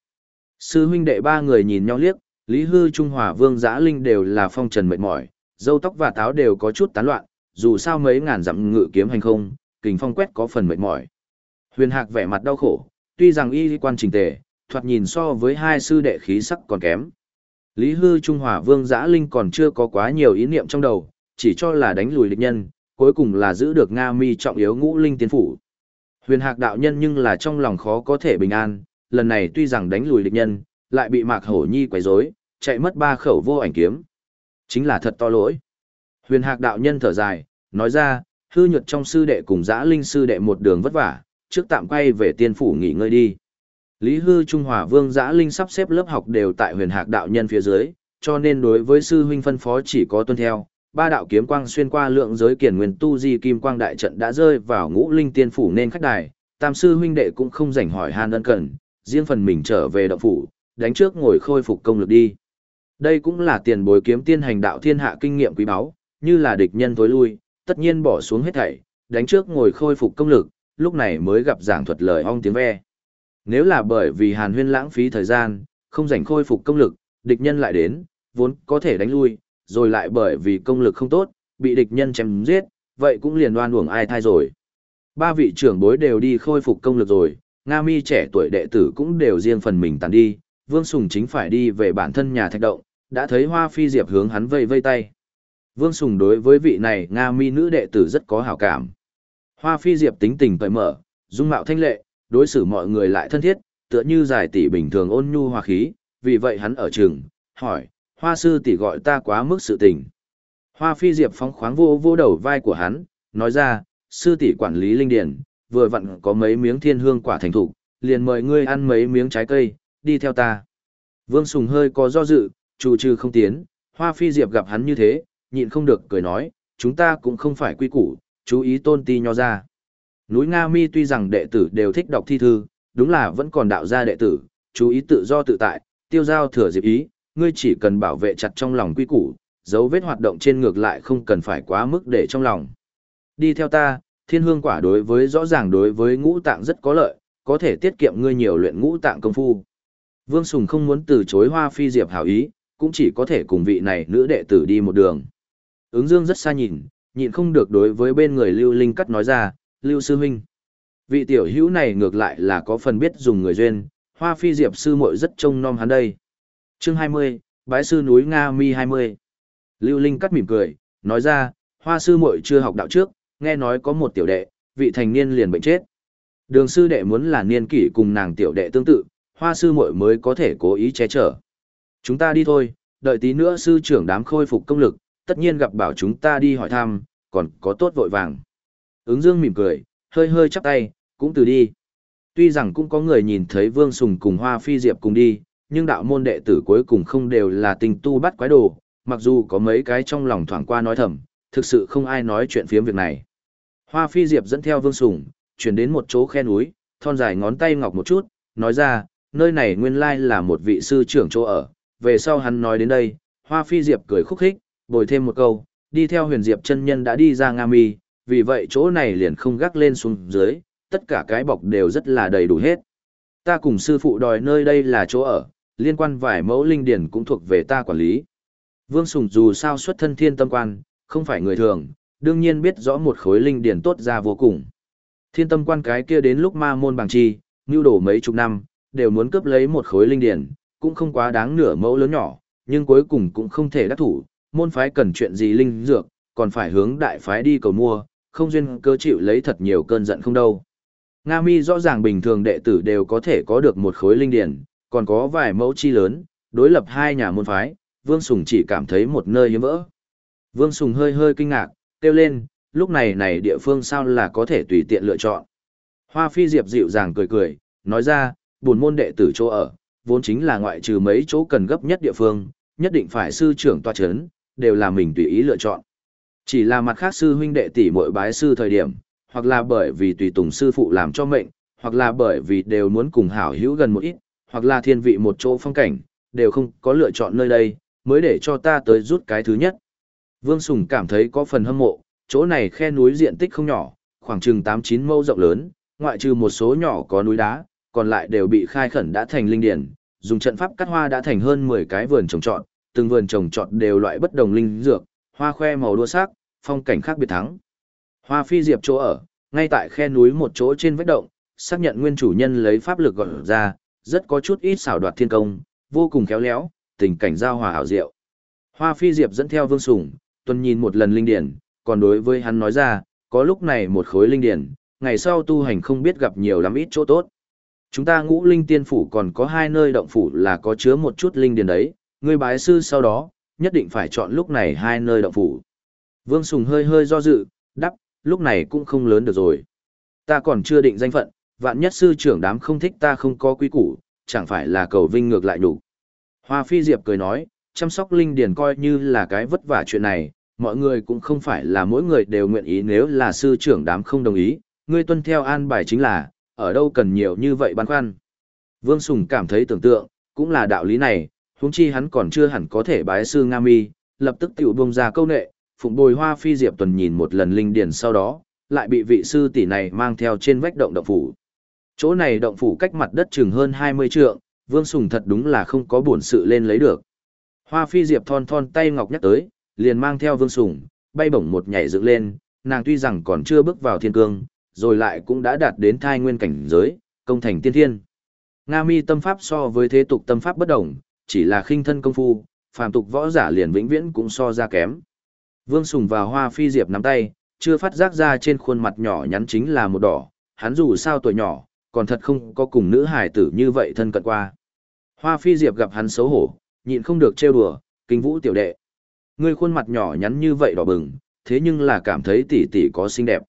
S1: Sư huynh đệ ba người nhìn nhau liếc, Lý Hư Trung Hòa Vương Giã Linh đều là phong trần mệt mỏi, dâu tóc và táo đều có chút tán loạn, dù sao mấy ngàn dặm ngự kiếm hành không, kình phong quét có phần mệt mỏi. Huyền Hạc vẻ mặt đau khổ, tuy rằng y quan trình tề, thoạt nhìn so với hai sư đệ khí sắc còn kém. Lý Hư Trung Hòa Vương Giã Linh còn chưa có quá nhiều ý niệm trong đầu, chỉ cho là đánh lùi địch nhân, cuối cùng là giữ được Nga Mi trọng yếu ngũ linh tiến phủ. Huyền Hạc đạo nhân nhưng là trong lòng khó có thể bình an, lần này tuy rằng đánh lùi địch nhân, lại bị Mạc Hổ Nhi quấy rối, chạy mất ba khẩu vô ảnh kiếm. Chính là thật to lỗi. Huyền Hạc đạo nhân thở dài, nói ra, hư nhật trong sư đệ cùng giã linh sư đệ một đường vất vả, trước tạm quay về tiên phủ nghỉ ngơi đi. Lý hư Trung Hòa Vương giã linh sắp xếp lớp học đều tại huyền hạc đạo nhân phía dưới, cho nên đối với sư huynh phân phó chỉ có tuân theo. Ba đạo kiếm quang xuyên qua lượng giới kiển nguyên tu di kim quang đại trận đã rơi vào ngũ linh tiên phủ nên khách đài, tam sư huynh đệ cũng không rảnh hỏi han ân cần, riêng phần mình trở về động phủ, đánh trước ngồi khôi phục công lực đi. Đây cũng là tiền bối kiếm tiên hành đạo thiên hạ kinh nghiệm quý báu, như là địch nhân tối lui, tất nhiên bỏ xuống hết thảy, đánh trước ngồi khôi phục công lực, lúc này mới gặp giảng thuật lời ong tiếng ve. Nếu là bởi vì Hàn Huyên lãng phí thời gian, không rảnh khôi phục công lực, địch nhân lại đến, vốn có thể đánh lui, rồi lại bởi vì công lực không tốt, bị địch nhân chém giết, vậy cũng liền đoan uổng ai thai rồi. Ba vị trưởng bối đều đi khôi phục công lực rồi, Nga mi trẻ tuổi đệ tử cũng đều riêng phần mình tàn đi, Vương Sùng chính phải đi về bản thân nhà thạch động, đã thấy Hoa Phi Diệp hướng hắn vây vây tay. Vương Sùng đối với vị này Nga mi nữ đệ tử rất có hảo cảm. Hoa Phi Diệp tính tình cởi mở, dung mạo thanh lệ, đối xử mọi người lại thân thiết, tựa như giải tỷ bình thường ôn nhu hòa khí, vì vậy hắn ở trường, hỏi, Hoa sư tỷ gọi ta quá mức sự tình. Hoa Phi Diệp phóng khoáng vô vô đầu vai của hắn, nói ra, sư tỷ quản lý linh điển, vừa vặn có mấy miếng thiên hương quả thành thủ, liền mời ngươi ăn mấy miếng trái cây, đi theo ta. Vương Sùng hơi có do dự, trù trừ không tiến, Hoa Phi Diệp gặp hắn như thế, nhịn không được cười nói, chúng ta cũng không phải quy củ, chú ý tôn ti nho ra. Núi Nga Mi tuy rằng đệ tử đều thích đọc thi thư, đúng là vẫn còn đạo gia đệ tử, chú ý tự do tự tại, tiêu giao thừa dịp ý, ngươi chỉ cần bảo vệ chặt trong lòng quy củ, dấu vết hoạt động trên ngược lại không cần phải quá mức để trong lòng. Đi theo ta, thiên hương quả đối với rõ ràng đối với ngũ tạng rất có lợi, có thể tiết kiệm ngươi nhiều luyện ngũ tạng công phu. Vương Sùng không muốn từ chối Hoa Phi Diệp hảo ý, cũng chỉ có thể cùng vị này nữ đệ tử đi một đường. Ứng Dương rất xa nhìn, nhịn không được đối với bên người Lưu Linh Cắt nói ra, Lưu Sư Huynh. Vị tiểu hữu này ngược lại là có phần biết dùng người duyên, Hoa Phi Diệp sư muội rất trông nom hắn đây. Chương 20, Bái sư núi Nga Mi 20. Lưu Linh Cắt mỉm cười, nói ra, Hoa sư muội chưa học đạo trước, nghe nói có một tiểu đệ, vị thành niên liền bệnh chết. Đường sư đệ muốn là niên kỷ cùng nàng tiểu đệ tương tự, hoa sư muội mới có thể cố ý che chở. Chúng ta đi thôi, đợi tí nữa sư trưởng đám khôi phục công lực, tất nhiên gặp bảo chúng ta đi hỏi thăm, còn có tốt vội vàng. Ứng dương mỉm cười, hơi hơi chắp tay, cũng từ đi. Tuy rằng cũng có người nhìn thấy Vương Sùng cùng Hoa Phi Diệp cùng đi, nhưng đạo môn đệ tử cuối cùng không đều là tình tu bắt quái đồ, mặc dù có mấy cái trong lòng thoảng qua nói thầm, thực sự không ai nói chuyện phiếm việc này. Hoa Phi Diệp dẫn theo Vương Sùng, chuyển đến một chỗ khe núi, thon dài ngón tay ngọc một chút, nói ra, nơi này nguyên lai là một vị sư trưởng chỗ ở. Về sau hắn nói đến đây, Hoa Phi Diệp cười khúc khích, bồi thêm một câu, đi theo huyền Diệp chân nhân đã đi ra Nga Mi, vì vậy chỗ này liền không gác lên xuống dưới, tất cả cái bọc đều rất là đầy đủ hết. Ta cùng sư phụ đòi nơi đây là chỗ ở, liên quan vài mẫu linh điển cũng thuộc về ta quản lý. Vương Sùng dù sao xuất thân thiên tâm quan, không phải người thường, đương nhiên biết rõ một khối linh điển tốt ra vô cùng. Thiên tâm quan cái kia đến lúc ma môn bằng chi, như đổ mấy chục năm, đều muốn cướp lấy một khối linh điển, cũng không quá đáng nửa mẫu lớn nhỏ, nhưng cuối cùng cũng không thể đắc thủ, môn phái cần chuyện gì linh dược, còn phải hướng đại phái đi cầu mua, không duyên cơ chịu lấy thật nhiều cơn giận không đâu. Nga mi rõ ràng bình thường đệ tử đều có thể có được một khối linh điển, còn có vài mẫu chi lớn, đối lập hai nhà môn phái, Vương Sùng chỉ cảm thấy một nơi hiếm vỡ. Vương Sùng hơi hơi kinh ngạc, kêu lên, lúc này này địa phương sao là có thể tùy tiện lựa chọn. Hoa Phi Diệp dịu dàng cười cười, nói ra, buồn môn đệ tử chỗ ở, vốn chính là ngoại trừ mấy chỗ cần gấp nhất địa phương, nhất định phải sư trưởng tòa chấn, đều là mình tùy ý lựa chọn. Chỉ là mặt khác sư huynh đệ tỷ muội bái sư thời điểm, hoặc là bởi vì tùy tùng sư phụ làm cho mệnh, hoặc là bởi vì đều muốn cùng hảo hữu gần một ít, hoặc là thiên vị một chỗ phong cảnh, đều không có lựa chọn nơi đây, mới để cho ta tới rút cái thứ nhất. Vương Sùng cảm thấy có phần hâm mộ, chỗ này khe núi diện tích không nhỏ, khoảng chừng 8-9 mẫu rộng lớn, ngoại trừ một số nhỏ có núi đá, còn lại đều bị khai khẩn đã thành linh điển, dùng trận pháp cắt hoa đã thành hơn 10 cái vườn trồng trọt, từng vườn trồng trọt đều loại bất đồng linh dược, hoa khoe màu đua sắc, phong cảnh khác biệt thắng. Hoa phi diệp chỗ ở, ngay tại khe núi một chỗ trên vách động, xác nhận nguyên chủ nhân lấy pháp lực gọi ra, rất có chút ít xảo đoạt thiên công, vô cùng khéo léo, tình cảnh giao hòa hảo diệu. Hoa phi diệp dẫn theo vương sủng, tuần nhìn một lần linh điển, còn đối với hắn nói ra, có lúc này một khối linh điển, ngày sau tu hành không biết gặp nhiều lắm ít chỗ tốt. Chúng ta ngũ linh tiên phủ còn có hai nơi động phủ là có chứa một chút linh điển đấy, người bái sư sau đó, nhất định phải chọn lúc này hai nơi động phủ. Vương Sùng hơi hơi do dự, đắp, lúc này cũng không lớn được rồi. Ta còn chưa định danh phận, vạn nhất sư trưởng đám không thích ta không có quý củ, chẳng phải là cầu vinh ngược lại đủ. Hoa Phi Diệp cười nói, chăm sóc linh điển coi như là cái vất vả chuyện này, mọi người cũng không phải là mỗi người đều nguyện ý nếu là sư trưởng đám không đồng ý, ngươi tuân theo an bài chính là, ở đâu cần nhiều như vậy băn khoăn. Vương Sùng cảm thấy tưởng tượng, cũng là đạo lý này, huống chi hắn còn chưa hẳn có thể bái sư Nga Mi, lập tức tiểu bông ra câu nệ, phụng bồi hoa phi diệp tuần nhìn một lần linh điển sau đó, lại bị vị sư tỷ này mang theo trên vách động động phủ. Chỗ này động phủ cách mặt đất chừng hơn 20 trượng, Vương Sùng thật đúng là không có buồn sự lên lấy được. Hoa phi diệp thon thon tay ngọc nhắc tới, liền mang theo vương Sùng bay bổng một nhảy dựng lên, nàng tuy rằng còn chưa bước vào thiên cương, rồi lại cũng đã đạt đến thai nguyên cảnh giới, công thành tiên thiên. Nga mi tâm pháp so với thế tục tâm pháp bất đồng, chỉ là khinh thân công phu, phàm tục võ giả liền vĩnh viễn cũng so ra kém. Vương Sùng và hoa phi diệp nắm tay, chưa phát giác ra trên khuôn mặt nhỏ nhắn chính là một đỏ, hắn dù sao tuổi nhỏ, còn thật không có cùng nữ hải tử như vậy thân cận qua. Hoa phi diệp gặp hắn xấu hổ, nhịn không được trêu đùa, kinh vũ tiểu đệ. Ngươi khuôn mặt nhỏ nhắn như vậy đỏ bừng, thế nhưng là cảm thấy tỷ tỷ có xinh đẹp.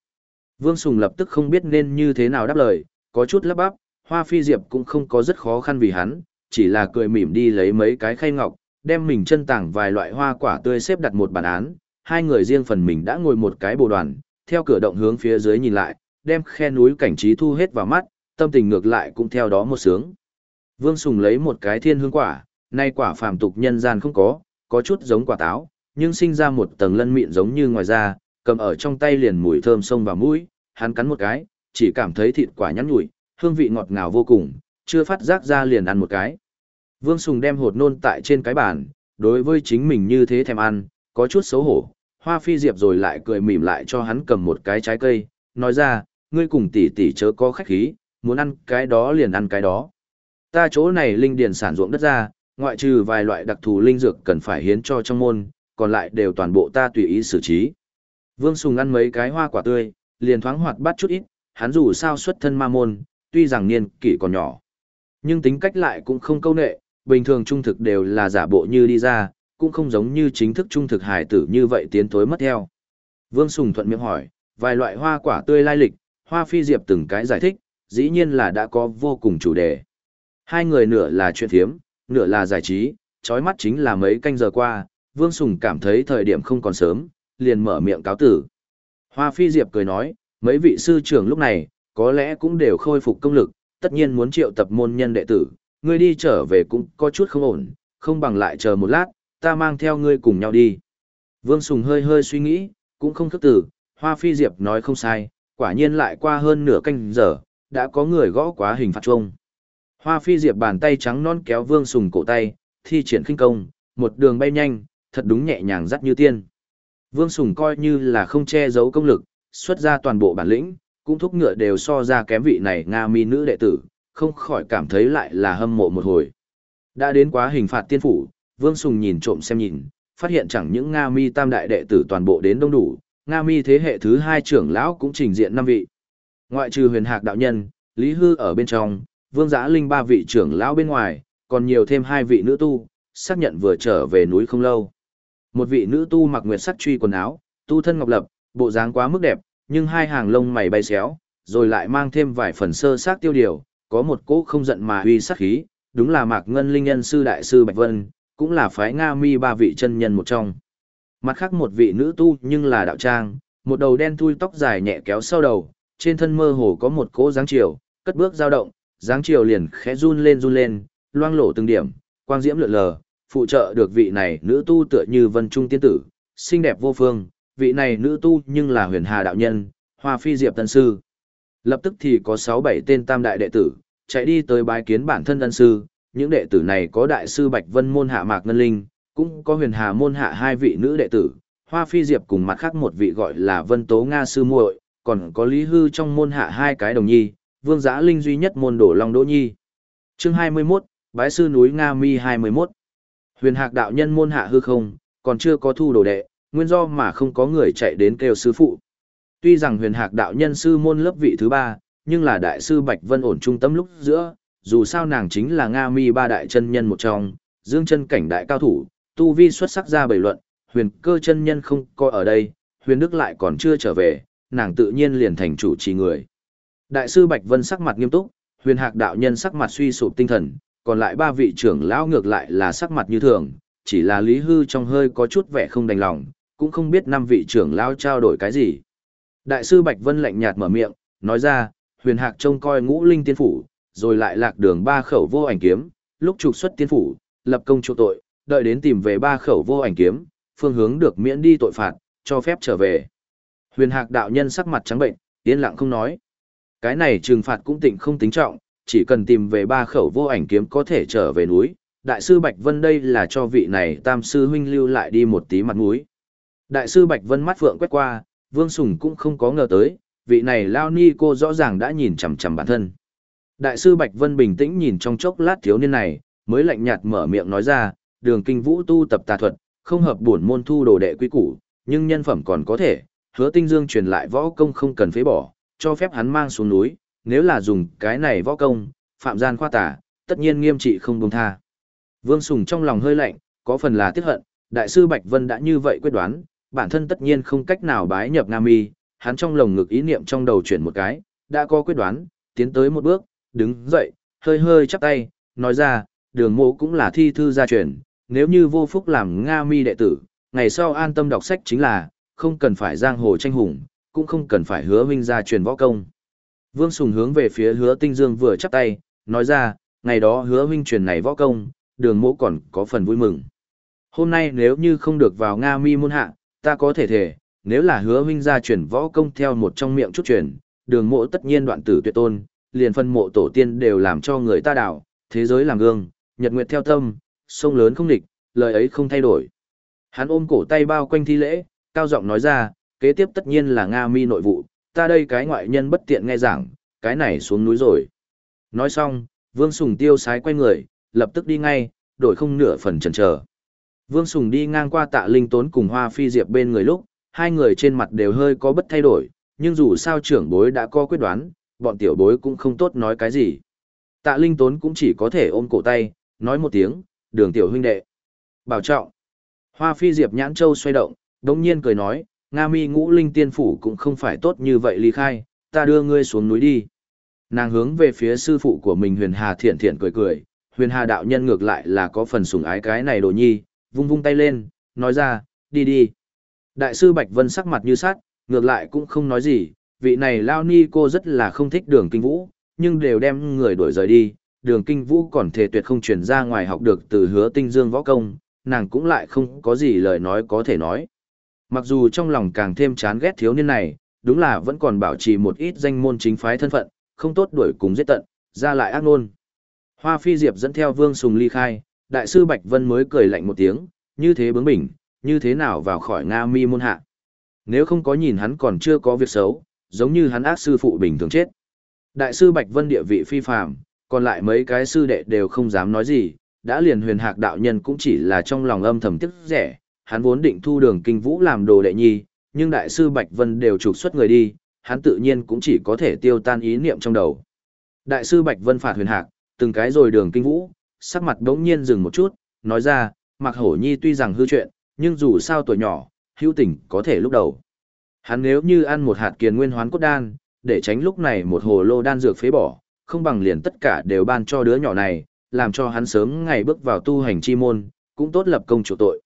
S1: Vương Sùng lập tức không biết nên như thế nào đáp lời, có chút lắp bắp, Hoa Phi Diệp cũng không có rất khó khăn vì hắn, chỉ là cười mỉm đi lấy mấy cái khay ngọc, đem mình chân tảng vài loại hoa quả tươi xếp đặt một bàn án, hai người riêng phần mình đã ngồi một cái bồ đoàn, theo cửa động hướng phía dưới nhìn lại, đem khe núi cảnh trí thu hết vào mắt, tâm tình ngược lại cũng theo đó một sướng. Vương Sùng lấy một cái thiên hương quả, nay quả phàm tục nhân gian không có, có chút giống quả táo, nhưng sinh ra một tầng lân mịn giống như ngoài da, cầm ở trong tay liền mùi thơm sông vào mũi, hắn cắn một cái, chỉ cảm thấy thịt quả nhắn nhủi, hương vị ngọt ngào vô cùng, chưa phát giác ra liền ăn một cái. Vương Sùng đem hột nôn tại trên cái bàn, đối với chính mình như thế thèm ăn, có chút xấu hổ. Hoa phi diệp rồi lại cười mỉm lại cho hắn cầm một cái trái cây, nói ra, ngươi cùng tỷ tỷ chớ có khách khí, muốn ăn cái đó liền ăn cái đó. Ta chỗ này linh điền sản ruộng đất ra, ngoại trừ vài loại đặc thù linh dược cần phải hiến cho trong môn, còn lại đều toàn bộ ta tùy ý xử trí. Vương Sùng ăn mấy cái hoa quả tươi, liền thoáng hoạt bát chút ít, hắn dù sao xuất thân ma môn, tuy rằng niên kỷ còn nhỏ, nhưng tính cách lại cũng không câu nệ, bình thường trung thực đều là giả bộ như đi ra, cũng không giống như chính thức trung thực hải tử như vậy tiến tối mất theo. Vương Sùng thuận miệng hỏi, vài loại hoa quả tươi lai lịch, hoa phi diệp từng cái giải thích, dĩ nhiên là đã có vô cùng chủ đề. Hai người nửa là chuyện thiếm, nửa là giải trí, chói mắt chính là mấy canh giờ qua, Vương Sùng cảm thấy thời điểm không còn sớm, liền mở miệng cáo tử. Hoa phi diệp cười nói, mấy vị sư trưởng lúc này, có lẽ cũng đều khôi phục công lực, tất nhiên muốn triệu tập môn nhân đệ tử, ngươi đi trở về cũng có chút không ổn, không bằng lại chờ một lát, ta mang theo ngươi cùng nhau đi. Vương Sùng hơi hơi suy nghĩ, cũng không khước tử, Hoa Phi Diệp nói không sai, quả nhiên lại qua hơn nửa canh giờ, đã có người gõ quá hình phạt chuông. Hoa Phi Diệp bàn tay trắng non kéo Vương Sùng cổ tay, thi triển khinh công, một đường bay nhanh, thật đúng nhẹ nhàng dắt như tiên. Vương Sùng coi như là không che giấu công lực, xuất ra toàn bộ bản lĩnh, cũng thúc ngựa đều so ra kém vị này Nga mi nữ đệ tử, không khỏi cảm thấy lại là hâm mộ một hồi. Đã đến quá hình phạt tiên phủ, Vương Sùng nhìn trộm xem nhìn, phát hiện chẳng những Nga mi tam đại đệ tử toàn bộ đến đông đủ, Nga mi thế hệ thứ hai trưởng lão cũng trình diện năm vị. Ngoại trừ huyền hạc đạo nhân, Lý Hư ở bên trong, Vương Giã Linh ba vị trưởng lão bên ngoài, còn nhiều thêm hai vị nữ tu, xác nhận vừa trở về núi không lâu. Một vị nữ tu mặc nguyệt sắc truy quần áo, tu thân ngọc lập, bộ dáng quá mức đẹp, nhưng hai hàng lông mày bay xéo, rồi lại mang thêm vài phần sơ xác tiêu điều, có một cỗ không giận mà uy sắc khí, đúng là Mạc Ngân Linh Nhân sư đại sư Bạch Vân, cũng là phái Nga Mi ba vị chân nhân một trong. Mặt khác một vị nữ tu nhưng là đạo trang, một đầu đen thui tóc dài nhẹ kéo sau đầu, trên thân mơ hồ có một cỗ dáng chiều, cất bước dao động, dáng chiều liền khẽ run lên run lên, loang lổ từng điểm, quang diễm lượn lờ, phụ trợ được vị này nữ tu tựa như vân trung tiên tử, xinh đẹp vô phương, vị này nữ tu nhưng là huyền hà đạo nhân, hoa phi diệp tân sư. Lập tức thì có 6-7 tên tam đại đệ tử, chạy đi tới bái kiến bản thân tân sư, những đệ tử này có đại sư Bạch Vân môn hạ Mạc Ngân Linh, cũng có huyền hà môn hạ hai vị nữ đệ tử, hoa phi diệp cùng mặt khác một vị gọi là Vân Tố Nga sư muội, còn có Lý Hư trong môn hạ hai cái đồng nhi, Vương Giã Linh duy nhất môn đổ Long Đỗ Nhi. Chương 21, Bái sư núi Nga Mi 21. Huyền Hạc đạo nhân môn hạ hư không, còn chưa có thu đồ đệ, nguyên do mà không có người chạy đến kêu sư phụ. Tuy rằng huyền hạc đạo nhân sư môn lớp vị thứ ba, nhưng là đại sư Bạch Vân ổn trung tâm lúc giữa, dù sao nàng chính là Nga mi ba đại chân nhân một trong, dương chân cảnh đại cao thủ, tu vi xuất sắc ra bày luận, huyền cơ chân nhân không có ở đây, huyền đức lại còn chưa trở về, nàng tự nhiên liền thành chủ trì người. Đại sư Bạch Vân sắc mặt nghiêm túc, huyền hạc đạo nhân sắc mặt suy sụp tinh thần, còn lại ba vị trưởng lão ngược lại là sắc mặt như thường, chỉ là Lý Hư trong hơi có chút vẻ không đành lòng, cũng không biết năm vị trưởng lão trao đổi cái gì. Đại sư Bạch Vân lạnh nhạt mở miệng, nói ra, huyền hạc trông coi ngũ linh tiên phủ, rồi lại lạc đường ba khẩu vô ảnh kiếm, lúc trục xuất tiên phủ, lập công chỗ tội, đợi đến tìm về ba khẩu vô ảnh kiếm, phương hướng được miễn đi tội phạt, cho phép trở về. Huyền hạc đạo nhân sắc mặt trắng bệnh, yên lặng không nói. Cái này trừng phạt cũng tịnh không tính trọng, chỉ cần tìm về ba khẩu vô ảnh kiếm có thể trở về núi. Đại sư Bạch Vân đây là cho vị này tam sư huynh lưu lại đi một tí mặt mũi. Đại sư Bạch Vân mắt vượng quét qua, Vương Sùng cũng không có ngờ tới, vị này Lao Ni cô rõ ràng đã nhìn chằm chằm bản thân. Đại sư Bạch Vân bình tĩnh nhìn trong chốc lát thiếu niên này, mới lạnh nhạt mở miệng nói ra, đường kinh vũ tu tập tà thuật, không hợp bổn môn thu đồ đệ quy củ, nhưng nhân phẩm còn có thể, hứa tinh dương truyền lại võ công không cần phế bỏ, cho phép hắn mang xuống núi, nếu là dùng cái này võ công, phạm gian khoa tả, tất nhiên nghiêm trị không buông tha. Vương Sùng trong lòng hơi lạnh, có phần là tiếc hận, đại sư Bạch Vân đã như vậy quyết đoán, bản thân tất nhiên không cách nào bái nhập Nam Mi, hắn trong lồng ngực ý niệm trong đầu chuyển một cái, đã có quyết đoán, tiến tới một bước, đứng dậy, hơi hơi chắp tay, nói ra, đường mộ cũng là thi thư gia truyền, nếu như vô phúc làm Nga mi đệ tử, ngày sau an tâm đọc sách chính là, không cần phải giang hồ tranh hùng, cũng không cần phải hứa huynh gia truyền võ công. Vương Sùng hướng về phía hứa tinh dương vừa chắp tay, nói ra, ngày đó hứa huynh truyền này võ công, đường mộ còn có phần vui mừng. Hôm nay nếu như không được vào Nga mi môn hạ, ta có thể thể, nếu là hứa huynh gia truyền võ công theo một trong miệng chút truyền, đường mộ tất nhiên đoạn tử tuyệt tôn, liền phân mộ tổ tiên đều làm cho người ta đảo, thế giới làm gương, nhật nguyệt theo tâm, sông lớn không địch, lời ấy không thay đổi. Hắn ôm cổ tay bao quanh thi lễ, cao giọng nói ra, kế tiếp tất nhiên là Nga mi nội vụ, ta đây cái ngoại nhân bất tiện nghe giảng, cái này xuống núi rồi. Nói xong, Vương Sùng tiêu sái quay người, lập tức đi ngay, đổi không nửa phần chần chờ. Vương Sùng đi ngang qua tạ linh tốn cùng Hoa Phi Diệp bên người lúc, hai người trên mặt đều hơi có bất thay đổi, nhưng dù sao trưởng bối đã có quyết đoán, bọn tiểu bối cũng không tốt nói cái gì. Tạ Linh Tốn cũng chỉ có thể ôm cổ tay, nói một tiếng, đường tiểu huynh đệ. Bảo trọng. Hoa Phi Diệp nhãn châu xoay động, đống nhiên cười nói, Nga mi ngũ linh tiên phủ cũng không phải tốt như vậy ly khai, ta đưa ngươi xuống núi đi. Nàng hướng về phía sư phụ của mình huyền hà thiện thiện cười cười, huyền hà đạo nhân ngược lại là có phần sủng ái cái này đồ nhi, vung vung tay lên, nói ra, đi đi. Đại sư Bạch Vân sắc mặt như sắt, ngược lại cũng không nói gì, vị này lao ni cô rất là không thích đường kinh vũ, nhưng đều đem người đuổi rời đi, đường kinh vũ còn thể tuyệt không chuyển ra ngoài học được từ hứa tinh dương võ công, nàng cũng lại không có gì lời nói có thể nói. Mặc dù trong lòng càng thêm chán ghét thiếu niên này, đúng là vẫn còn bảo trì một ít danh môn chính phái thân phận, không tốt đuổi cùng giết tận, ra lại ác nôn. Hoa Phi Diệp dẫn theo Vương Sùng ly khai, đại sư Bạch Vân mới cười lạnh một tiếng, như thế bướng bỉnh, như thế nào vào khỏi Nga mi môn hạ. Nếu không có nhìn hắn còn chưa có việc xấu, giống như hắn ác sư phụ bình thường chết. Đại sư Bạch Vân địa vị phi phàm, còn lại mấy cái sư đệ đều không dám nói gì, đã liền huyền hạc đạo nhân cũng chỉ là trong lòng âm thầm tiếc rẻ, hắn vốn định thu đường kinh vũ làm đồ đệ nhi, nhưng đại sư Bạch Vân đều trục xuất người đi, hắn tự nhiên cũng chỉ có thể tiêu tan ý niệm trong đầu. Đại sư Bạch Vân phạt huyền hạc, từng cái rồi đường kinh vũ, sắc mặt đống nhiên dừng một chút, nói ra, mặc Hổ Nhi tuy rằng hư chuyện, nhưng dù sao tuổi nhỏ, hữu tình có thể lúc đầu. Hắn nếu như ăn một hạt kiền nguyên hoán cốt đan, để tránh lúc này một hồ lô đan dược phế bỏ, không bằng liền tất cả đều ban cho đứa nhỏ này, làm cho hắn sớm ngày bước vào tu hành chi môn, cũng tốt lập công chủ tội.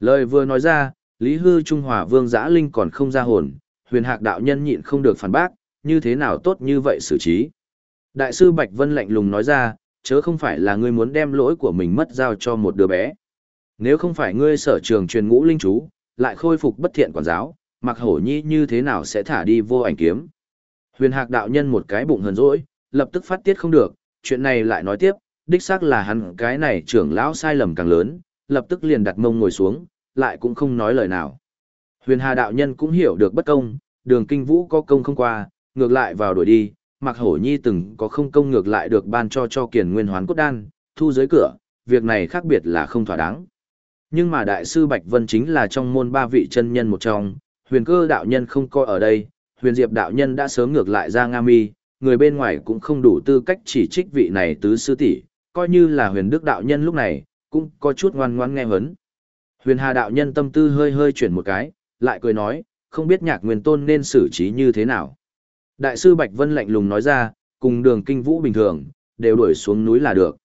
S1: Lời vừa nói ra, Lý Hư Trung Hòa Vương Giã Linh còn không ra hồn, huyền hạc đạo nhân nhịn không được phản bác, như thế nào tốt như vậy xử trí. Đại sư Bạch Vân lạnh lùng nói ra, chớ không phải là ngươi muốn đem lỗi của mình mất giao cho một đứa bé. Nếu không phải ngươi sở trường truyền ngũ linh chú, lại khôi phục bất thiện quản giáo, mặc hổ nhi như thế nào sẽ thả đi vô ảnh kiếm. Huyền hạc đạo nhân một cái bụng hờn rỗi, lập tức phát tiết không được, chuyện này lại nói tiếp, đích xác là hắn cái này trưởng lão sai lầm càng lớn, lập tức liền đặt mông ngồi xuống, lại cũng không nói lời nào. Huyền hà đạo nhân cũng hiểu được bất công, đường kinh vũ có công không qua, ngược lại vào đuổi đi, mặc hổ nhi từng có không công ngược lại được ban cho cho kiền nguyên hoán cốt đan, thu dưới cửa, việc này khác biệt là không thỏa đáng. Nhưng mà đại sư Bạch Vân chính là trong môn ba vị chân nhân một trong, huyền cơ đạo nhân không coi ở đây, huyền diệp đạo nhân đã sớm ngược lại ra Nga Mi, người bên ngoài cũng không đủ tư cách chỉ trích vị này tứ sư tỷ, coi như là huyền đức đạo nhân lúc này, cũng có chút ngoan ngoan nghe hấn. Huyền hà đạo nhân tâm tư hơi hơi chuyển một cái, lại cười nói, không biết nhạc nguyên tôn nên xử trí như thế nào. Đại sư Bạch Vân lạnh lùng nói ra, cùng đường kinh vũ bình thường, đều đuổi xuống núi là được.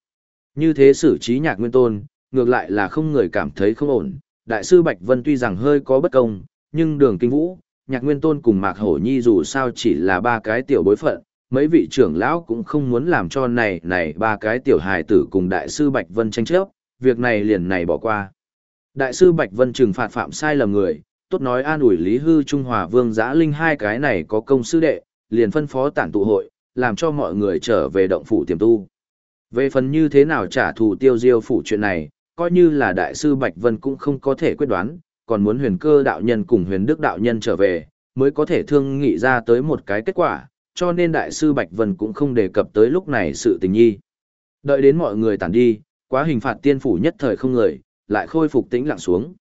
S1: Như thế xử trí nhạc nguyên tôn, ngược lại là không người cảm thấy không ổn. Đại sư Bạch Vân tuy rằng hơi có bất công, nhưng đường kinh vũ, nhạc nguyên tôn cùng Mạc Hổ Nhi dù sao chỉ là ba cái tiểu bối phận, mấy vị trưởng lão cũng không muốn làm cho này này ba cái tiểu hài tử cùng đại sư Bạch Vân tranh chấp, việc này liền này bỏ qua. Đại sư Bạch Vân trừng phạt phạm sai lầm người, tốt nói an ủi Lý Hư Trung Hòa Vương Giã Linh hai cái này có công sư đệ, liền phân phó tản tụ hội, làm cho mọi người trở về động phủ tiềm tu. Về phần như thế nào trả thù tiêu diêu phủ chuyện này, coi như là đại sư Bạch Vân cũng không có thể quyết đoán, còn muốn huyền cơ đạo nhân cùng huyền đức đạo nhân trở về, mới có thể thương nghị ra tới một cái kết quả, cho nên đại sư Bạch Vân cũng không đề cập tới lúc này sự tình nhi. Đợi đến mọi người tản đi, quá hình phạt tiên phủ nhất thời không người, lại khôi phục tĩnh lặng xuống.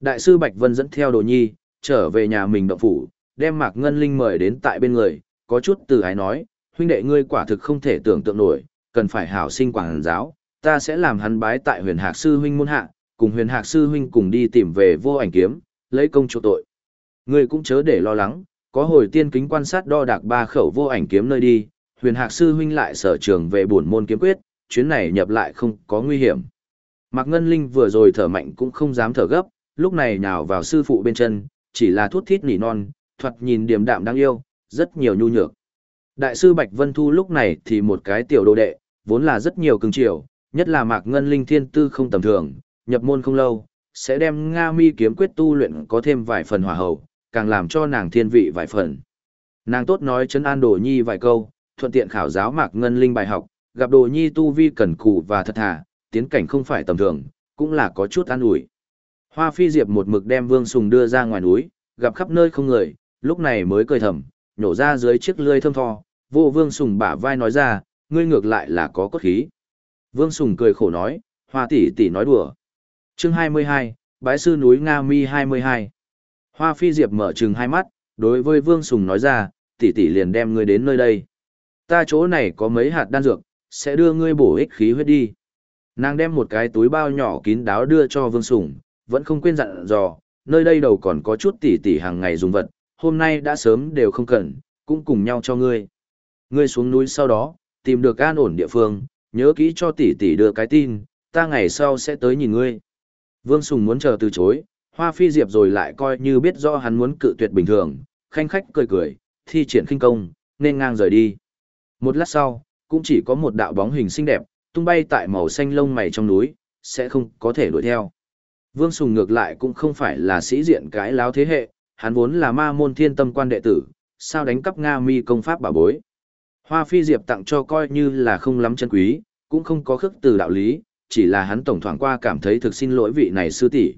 S1: Đại sư Bạch Vân dẫn theo đồ nhi, trở về nhà mình động phủ, đem Mạc Ngân Linh mời đến tại bên người, có chút từ ái nói, huynh đệ ngươi quả thực không thể tưởng tượng nổi, cần phải hảo sinh quảng giáo, ta sẽ làm hắn bái tại huyền hạc sư huynh môn hạ, cùng huyền hạc sư huynh cùng đi tìm về vô ảnh kiếm, lấy công chỗ tội. Ngươi cũng chớ để lo lắng, có hồi tiên kính quan sát đo đạc ba khẩu vô ảnh kiếm nơi đi, huyền hạc sư huynh lại sở trường về bổn môn kiếm quyết, chuyến này nhập lại không có nguy hiểm. Mạc Ngân Linh vừa rồi thở mạnh cũng không dám thở gấp, lúc này nhào vào sư phụ bên chân, chỉ là thuốc thít nỉ non, thoạt nhìn điềm đạm đáng yêu, rất nhiều nhu nhược. Đại sư Bạch Vân Thu lúc này thì một cái tiểu đồ đệ, vốn là rất nhiều cưng chiều, nhất là Mạc Ngân Linh thiên tư không tầm thường, nhập môn không lâu, sẽ đem Nga Mi kiếm quyết tu luyện có thêm vài phần hòa hậu, càng làm cho nàng thiên vị vài phần. Nàng tốt nói chấn an Đồ Nhi vài câu, thuận tiện khảo giáo Mạc Ngân Linh bài học, gặp Đồ Nhi tu vi cẩn cù và thật thà, tiến cảnh không phải tầm thường, cũng là có chút an ủi. Hoa Phi Diệp một mực đem Vương Sùng đưa ra ngoài núi, gặp khắp nơi không người, lúc này mới cười thầm, nhổ ra dưới chiếc lươi thơm tho, vô Vương Sùng bả vai nói ra, ngươi ngược lại là có cốt khí. Vương Sùng cười khổ nói, Hoa tỷ tỷ nói đùa. Chương 22, Bái sư núi Nga Mi 22. Hoa Phi Diệp mở trừng hai mắt, đối với Vương Sùng nói ra, tỷ tỷ liền đem ngươi đến nơi đây. Ta chỗ này có mấy hạt đan dược, sẽ đưa ngươi bổ ích khí huyết đi. Nàng đem một cái túi bao nhỏ kín đáo đưa cho Vương Sùng, vẫn không quên dặn dò, nơi đây đầu còn có chút tỷ tỷ hàng ngày dùng vật, hôm nay đã sớm đều không cần, cũng cùng nhau cho ngươi. Ngươi xuống núi sau đó, tìm được an ổn địa phương, nhớ kỹ cho tỷ tỷ đưa cái tin, ta ngày sau sẽ tới nhìn ngươi. Vương Sùng muốn chờ từ chối, Hoa Phi Diệp rồi lại coi như biết rõ hắn muốn cự tuyệt bình thường, khanh khách cười cười, thi triển khinh công, nên ngang rời đi. Một lát sau, cũng chỉ có một đạo bóng hình xinh đẹp, tung bay tại màu xanh lông mày trong núi, sẽ không có thể đuổi theo. Vương Sùng ngược lại cũng không phải là sĩ diện cái láo thế hệ, hắn vốn là ma môn thiên tâm quan đệ tử, sao đánh cắp Nga mi công pháp bảo bối. Hoa phi diệp tặng cho coi như là không lắm chân quý, cũng không có khước từ đạo lý, chỉ là hắn tổng thoảng qua cảm thấy thực xin lỗi vị này sư tỷ.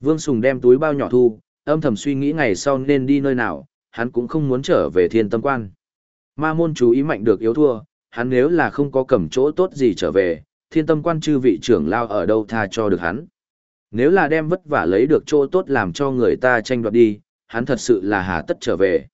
S1: Vương Sùng đem túi bao nhỏ thu, âm thầm suy nghĩ ngày sau nên đi nơi nào, hắn cũng không muốn trở về thiên tâm quan. Ma môn chú ý mạnh được yếu thua, hắn nếu là không có cầm chỗ tốt gì trở về, thiên tâm quan chư vị trưởng lao ở đâu tha cho được hắn. Nếu là đem vất vả lấy được chỗ tốt làm cho người ta tranh đoạt đi, hắn thật sự là hà tất trở về.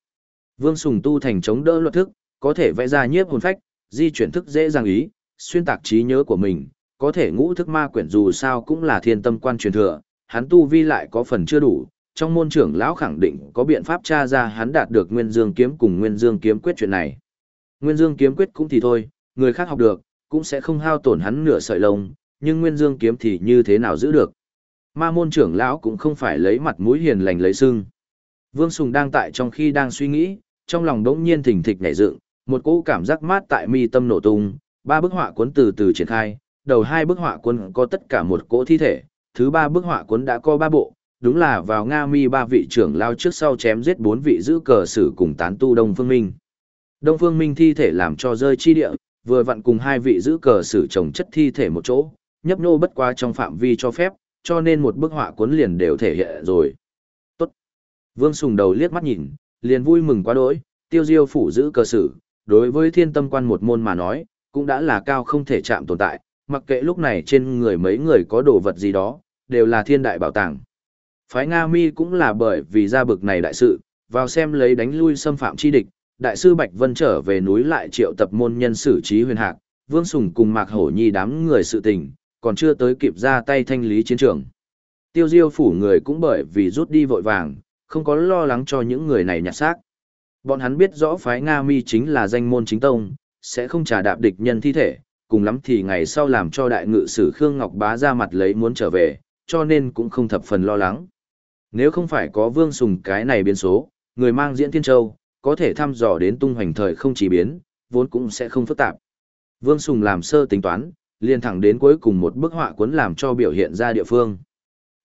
S1: Vương Sùng tu thành chống đỡ luật thức, có thể vẽ ra nhiếp hồn phách, di chuyển thức dễ dàng ý, xuyên tạc trí nhớ của mình, có thể ngũ thức ma quyển dù sao cũng là thiên tâm quan truyền thừa, hắn tu vi lại có phần chưa đủ, trong môn trưởng lão khẳng định có biện pháp tra ra hắn đạt được Nguyên Dương kiếm cùng Nguyên Dương kiếm quyết chuyện này. Nguyên Dương kiếm quyết cũng thì thôi, người khác học được, cũng sẽ không hao tổn hắn nửa sợi lông, nhưng Nguyên Dương kiếm thì như thế nào giữ được. Ma môn trưởng lão cũng không phải lấy mặt mũi hiền lành lấy sưng. Vương Sùng đang tại trong khi đang suy nghĩ, trong lòng đống nhiên thỉnh thịch nhảy dựng, một cỗ cảm giác mát tại mi tâm nổ tung, ba bức họa cuốn từ từ triển khai, đầu hai bức họa cuốn có tất cả một cỗ thi thể, thứ ba bức họa cuốn đã có ba bộ, đúng là vào Nga mi ba vị trưởng lao trước sau chém giết bốn vị giữ cờ sử cùng tán tu Đông Phương Minh. Đông Phương Minh thi thể làm cho rơi chi địa, vừa vặn cùng hai vị giữ cờ sử chồng chất thi thể một chỗ, nhấp nô bất quá trong phạm vi cho phép, cho nên một bức họa cuốn liền đều thể hiện rồi. Tốt. Vương Sùng đầu liếc mắt nhìn, liền vui mừng quá đỗi, tiêu diêu phủ giữ cờ sử, đối với thiên tâm quan một môn mà nói, cũng đã là cao không thể chạm tồn tại, mặc kệ lúc này trên người mấy người có đồ vật gì đó, đều là thiên đại bảo tàng. Phái Nga Mi cũng là bởi vì ra bực này đại sự, vào xem lấy đánh lui xâm phạm chi địch, đại sư Bạch Vân trở về núi lại triệu tập môn nhân xử trí huyền hạc, Vương Sùng cùng Mạc Hổ Nhi đám người sự tình, còn chưa tới kịp ra tay thanh lý chiến trường. Tiêu diêu phủ người cũng bởi vì rút đi vội vàng, không có lo lắng cho những người này nhặt xác. Bọn hắn biết rõ phái Nga Mi chính là danh môn chính tông, sẽ không trả đạp địch nhân thi thể, cùng lắm thì ngày sau làm cho đại ngự sử Khương Ngọc Bá ra mặt lấy muốn trở về, cho nên cũng không thập phần lo lắng. Nếu không phải có Vương Sùng cái này biến số, người mang diễn Thiên Châu, có thể thăm dò đến tung hoành thời không chỉ biến, vốn cũng sẽ không phức tạp. Vương Sùng làm sơ tính toán, liền thẳng đến cuối cùng một bức họa cuốn làm cho biểu hiện ra địa phương.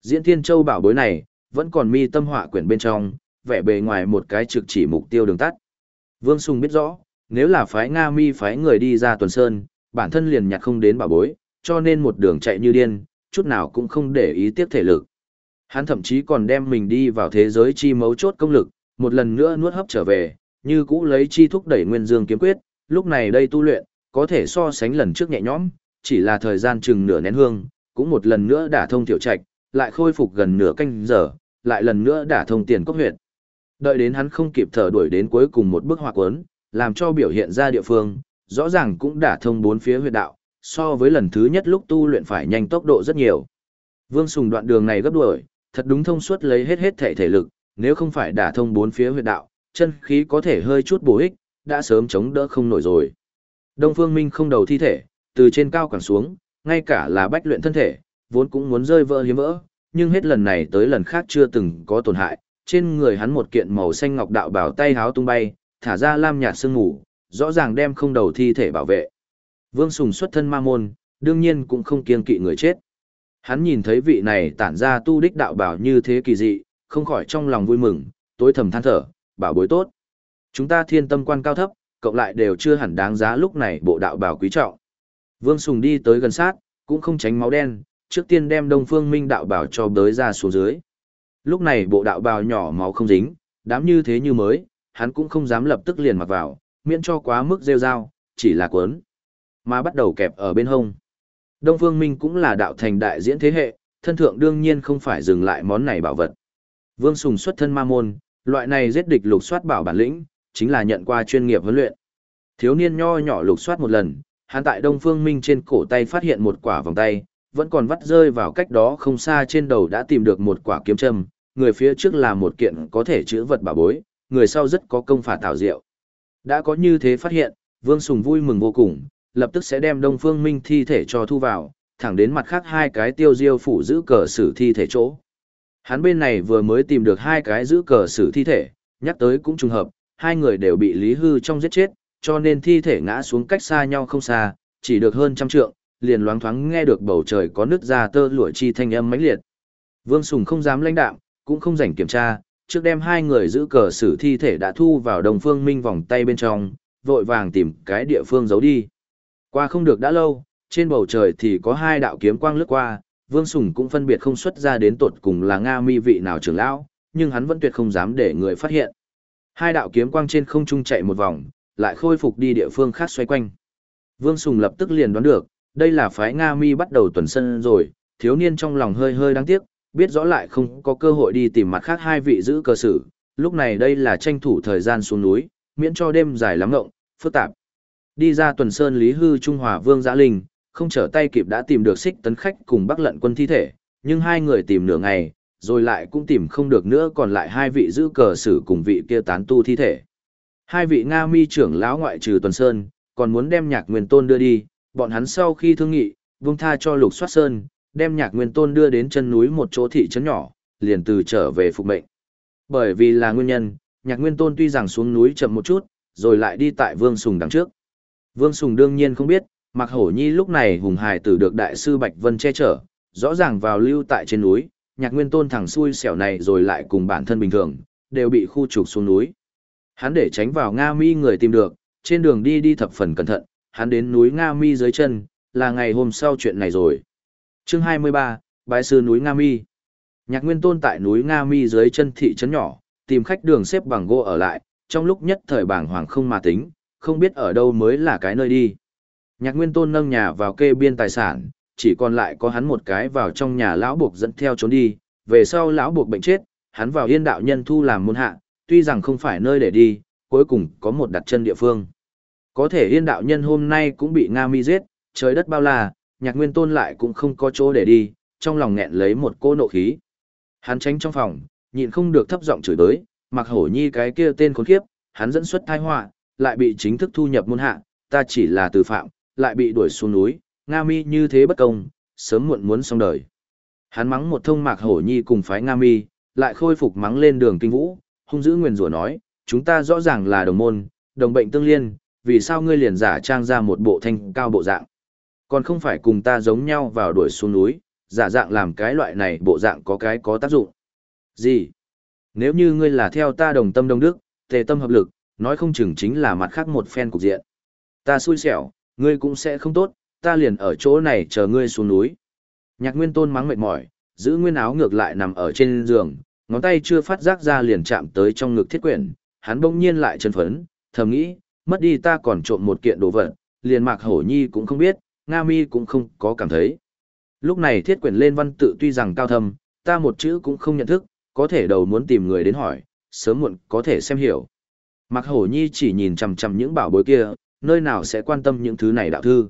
S1: Diễn Thiên Châu bảo bối này, vẫn còn mi tâm họa quyển bên trong, vẻ bề ngoài một cái trực chỉ mục tiêu đường tắt. Vương Sùng biết rõ, nếu là phái Nga mi phái người đi ra tuần sơn, bản thân liền nhặt không đến bảo bối, cho nên một đường chạy như điên, chút nào cũng không để ý tiếp thể lực. Hắn thậm chí còn đem mình đi vào thế giới chi mấu chốt công lực, một lần nữa nuốt hấp trở về, như cũ lấy chi thúc đẩy nguyên dương kiếm quyết, lúc này đây tu luyện, có thể so sánh lần trước nhẹ nhõm, chỉ là thời gian chừng nửa nén hương, cũng một lần nữa đả thông tiểu trạch, lại khôi phục gần nửa canh giờ, lại lần nữa đả thông tiền cốc huyệt. Đợi đến hắn không kịp thở đuổi đến cuối cùng một bước họa cuốn, làm cho biểu hiện ra địa phương, rõ ràng cũng đả thông bốn phía huyệt đạo, so với lần thứ nhất lúc tu luyện phải nhanh tốc độ rất nhiều. Vương Sùng đoạn đường này gấp đuổi, thật đúng thông suốt lấy hết hết thể thể lực, nếu không phải đả thông bốn phía huyệt đạo, chân khí có thể hơi chút bổ ích, đã sớm chống đỡ không nổi rồi. Đông Phương Minh không đầu thi thể, từ trên cao quẳng xuống, ngay cả là bách luyện thân thể, vốn cũng muốn rơi vỡ hiếm vỡ, nhưng hết lần này tới lần khác chưa từng có tổn hại, trên người hắn một kiện màu xanh ngọc đạo bảo tay háo tung bay, thả ra lam nhạt sương ngủ, rõ ràng đem không đầu thi thể bảo vệ. Vương Sùng xuất thân ma môn, đương nhiên cũng không kiên kỵ người chết. Hắn nhìn thấy vị này tản ra tu đích đạo bảo như thế kỳ dị, không khỏi trong lòng vui mừng, tối thầm than thở, bảo bối tốt. Chúng ta thiên tâm quan cao thấp, cộng lại đều chưa hẳn đáng giá lúc này bộ đạo bảo quý trọng. Vương Sùng đi tới gần sát, cũng không tránh máu đen, trước tiên đem Đông Phương Minh đạo bảo cho bới ra xuống dưới. Lúc này bộ đạo bào nhỏ máu không dính, đám như thế như mới, hắn cũng không dám lập tức liền mặc vào, miễn cho quá mức rêu rao, chỉ là cuốn. Mà bắt đầu kẹp ở bên hông. Đông Phương Minh cũng là đạo thành đại diễn thế hệ, thân thượng đương nhiên không phải dừng lại món này bảo vật. Vương Sùng xuất thân ma môn, loại này giết địch lục soát bảo bản lĩnh, chính là nhận qua chuyên nghiệp huấn luyện. Thiếu niên nho nhỏ lục soát một lần, hắn tại Đông Phương Minh trên cổ tay phát hiện một quả vòng tay, vẫn còn vắt rơi vào cách đó không xa trên đầu đã tìm được một quả kiếm châm, người phía trước là một kiện có thể chữ vật bảo bối, người sau rất có công phạt tạo diệu. Đã có như thế phát hiện, Vương Sùng vui mừng vô cùng, lập tức sẽ đem Đông Phương Minh thi thể cho thu vào, thẳng đến mặt khác hai cái tiêu diêu phủ giữ cờ sử thi thể chỗ. Hắn bên này vừa mới tìm được hai cái giữ cờ sử thi thể, nhắc tới cũng trùng hợp, hai người đều bị Lý Hư trong giết chết, cho nên thi thể ngã xuống cách xa nhau không xa, chỉ được hơn trăm trượng, liền loáng thoáng nghe được bầu trời có nứt ra tơ lụa chi thanh âm mãnh liệt. Vương Sùng không dám lãnh đạm, cũng không rảnh kiểm tra, trước đem hai người giữ cờ xử thi thể đã thu vào đồng phương minh vòng tay bên trong, vội vàng tìm cái địa phương giấu đi. Qua không được đã lâu, trên bầu trời thì có hai đạo kiếm quang lướt qua, Vương Sùng cũng phân biệt không xuất ra đến tột cùng là Nga mi vị nào trưởng lão, nhưng hắn vẫn tuyệt không dám để người phát hiện. Hai đạo kiếm quang trên không trung chạy một vòng, lại khôi phục đi địa phương khác xoay quanh. Vương Sùng lập tức liền đoán được, đây là phái Nga mi bắt đầu tuần sân rồi, thiếu niên trong lòng hơi hơi đáng tiếc, biết rõ lại không có cơ hội đi tìm mặt khác hai vị giữ cơ sử, lúc này đây là tranh thủ thời gian xuống núi, miễn cho đêm dài lắm ngộng, phức tạp. Đi ra tuần sơn Lý Hư Trung Hòa Vương Giã Linh, không trở tay kịp đã tìm được xích tấn khách cùng bắc lận quân thi thể, nhưng hai người tìm nửa ngày, rồi lại cũng tìm không được nữa còn lại hai vị giữ cờ sử cùng vị kia tán tu thi thể. Hai vị Nga mi trưởng lão ngoại trừ tuần sơn, còn muốn đem nhạc nguyên tôn đưa đi, bọn hắn sau khi thương nghị, vương tha cho lục soát sơn, đem nhạc nguyên tôn đưa đến chân núi một chỗ thị trấn nhỏ, liền từ trở về phục mệnh. Bởi vì là nguyên nhân, nhạc nguyên tôn tuy rằng xuống núi chậm một chút, rồi lại đi tại Vương Sùng đằng trước. Vương Sùng đương nhiên không biết, Mạc Hổ Nhi lúc này hùng hài tử được đại sư Bạch Vân che chở, rõ ràng vào lưu tại trên núi, nhạc nguyên tôn thẳng xui xẻo này rồi lại cùng bản thân bình thường, đều bị khu trục xuống núi. Hắn để tránh vào Nga Mi người tìm được, trên đường đi đi thập phần cẩn thận, hắn đến núi Nga Mi dưới chân, là ngày hôm sau chuyện này rồi chương 23, bái sư núi Nga Mi. Nhạc Nguyên Tôn tại núi Nga Mi dưới chân thị trấn nhỏ, tìm khách đường xếp bằng gỗ ở lại, trong lúc nhất thời bảng hoàng không mà tính, không biết ở đâu mới là cái nơi đi. Nhạc Nguyên Tôn nâng nhà vào kê biên tài sản, chỉ còn lại có hắn một cái vào trong nhà lão buộc dẫn theo trốn đi, về sau lão buộc bệnh chết, hắn vào yên đạo nhân thu làm môn hạ, tuy rằng không phải nơi để đi, cuối cùng có một đặt chân địa phương. Có thể yên đạo nhân hôm nay cũng bị Nga Mi giết, trời đất bao la, nhạc nguyên tôn lại cũng không có chỗ để đi, trong lòng nghẹn lấy một cô nộ khí. Hắn tránh trong phòng, nhịn không được thấp giọng chửi tới, mặc hổ nhi cái kia tên khốn kiếp, hắn dẫn xuất thai họa lại bị chính thức thu nhập môn hạ, ta chỉ là từ phạm, lại bị đuổi xuống núi, Nga mi như thế bất công, sớm muộn muốn xong đời. Hắn mắng một thông mạc hổ nhi cùng phái Nga mi, lại khôi phục mắng lên đường kinh vũ, hung dữ nguyền rủa nói, chúng ta rõ ràng là đồng môn, đồng bệnh tương liên, vì sao ngươi liền giả trang ra một bộ thanh cao bộ dạng. Còn không phải cùng ta giống nhau vào đuổi xuống núi, giả dạng làm cái loại này bộ dạng có cái có tác dụng. Gì? Nếu như ngươi là theo ta đồng tâm đồng đức, tề tâm hợp lực, nói không chừng chính là mặt khác một phen cục diện. Ta xui xẻo, ngươi cũng sẽ không tốt, ta liền ở chỗ này chờ ngươi xuống núi. Nhạc nguyên tôn mắng mệt mỏi, giữ nguyên áo ngược lại nằm ở trên giường, ngón tay chưa phát giác ra liền chạm tới trong ngực thiết quyển, hắn bỗng nhiên lại chân phấn, thầm nghĩ, mất đi ta còn trộm một kiện đồ vật, liền mạc hổ nhi cũng không biết, Nga Mi cũng không có cảm thấy. Lúc này thiết quyển lên văn tự tuy rằng cao thâm, ta một chữ cũng không nhận thức, có thể đầu muốn tìm người đến hỏi, sớm muộn có thể xem hiểu. Mặc hổ nhi chỉ nhìn chằm chằm những bảo bối kia, nơi nào sẽ quan tâm những thứ này đạo thư.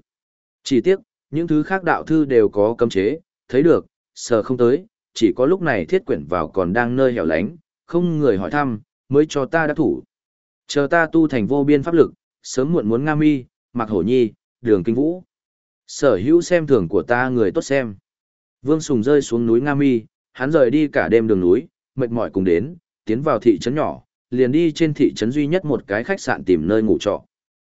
S1: Chỉ tiếc, những thứ khác đạo thư đều có cấm chế, thấy được, sờ không tới, chỉ có lúc này thiết quyển vào còn đang nơi hẻo lánh, không người hỏi thăm, mới cho ta đã thủ. Chờ ta tu thành vô biên pháp lực, sớm muộn muốn Nga Mi, Mạc Hổ Nhi, Đường Kinh Vũ. Sở hữu xem thường của ta người tốt xem. Vương Sùng rơi xuống núi Nga Mi, hắn rời đi cả đêm đường núi, mệt mỏi cùng đến, tiến vào thị trấn nhỏ, liền đi trên thị trấn duy nhất một cái khách sạn tìm nơi ngủ trọ.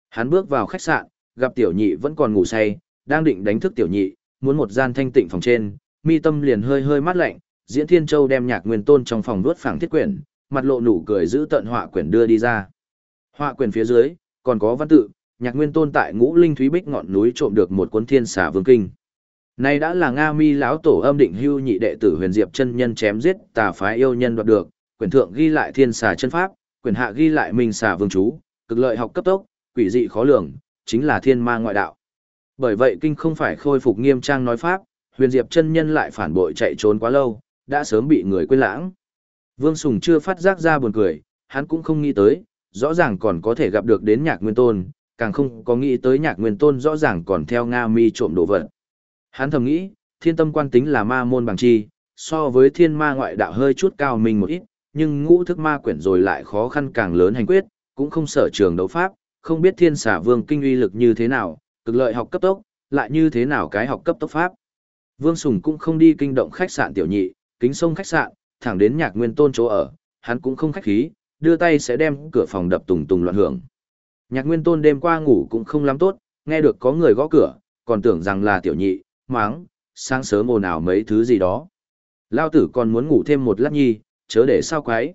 S1: Hắn bước vào khách sạn, gặp tiểu nhị vẫn còn ngủ say, đang định đánh thức tiểu nhị, muốn một gian thanh tịnh phòng trên, mi tâm liền hơi hơi mát lạnh, Diễn Thiên Châu đem nhạc nguyên tôn trong phòng đuốt phẳng thiết quyển, mặt lộ nụ cười giữ tận họa quyển đưa đi ra. Họa quyển phía dưới, còn có văn tự, nhạc nguyên tôn tại ngũ linh thúy bích ngọn núi trộm được một cuốn thiên xà vương kinh. Này đã là Nga Mi lão tổ âm định hưu nhị đệ tử Huyền Diệp chân nhân chém giết tà phái yêu nhân đoạt được, quyển thượng ghi lại thiên xà chân pháp, quyển hạ ghi lại minh xà vương chú, cực lợi học cấp tốc, quỷ dị khó lường, chính là thiên ma ngoại đạo. Bởi vậy kinh không phải khôi phục nghiêm trang nói pháp, Huyền Diệp chân nhân lại phản bội chạy trốn quá lâu, đã sớm bị người quên lãng. Vương Sùng chưa phát giác ra buồn cười, hắn cũng không nghĩ tới, rõ ràng còn có thể gặp được đến nhạc nguyên tôn, càng không có nghĩ tới nhạc nguyên tôn rõ ràng còn theo Nga mi trộm đồ vật. Hắn thầm nghĩ, thiên tâm quan tính là ma môn bằng chi, so với thiên ma ngoại đạo hơi chút cao mình một ít, nhưng ngũ thức ma quyển rồi lại khó khăn càng lớn hành quyết, cũng không sở trường đấu pháp, không biết thiên xả vương kinh uy lực như thế nào, cực lợi học cấp tốc, lại như thế nào cái học cấp tốc pháp. Vương Sùng cũng không đi kinh động khách sạn tiểu nhị, kính sông khách sạn, thẳng đến nhạc nguyên tôn chỗ ở, hắn cũng không khách khí, đưa tay sẽ đem cửa phòng đập tùng tùng loạn hưởng. Nhạc nguyên tôn đêm qua ngủ cũng không lắm tốt, nghe được có người gõ cửa, còn tưởng rằng là tiểu nhị, máng, sáng sớm ồn ào mấy thứ gì đó. Lao tử còn muốn ngủ thêm một lát nhi, chớ để sao quái.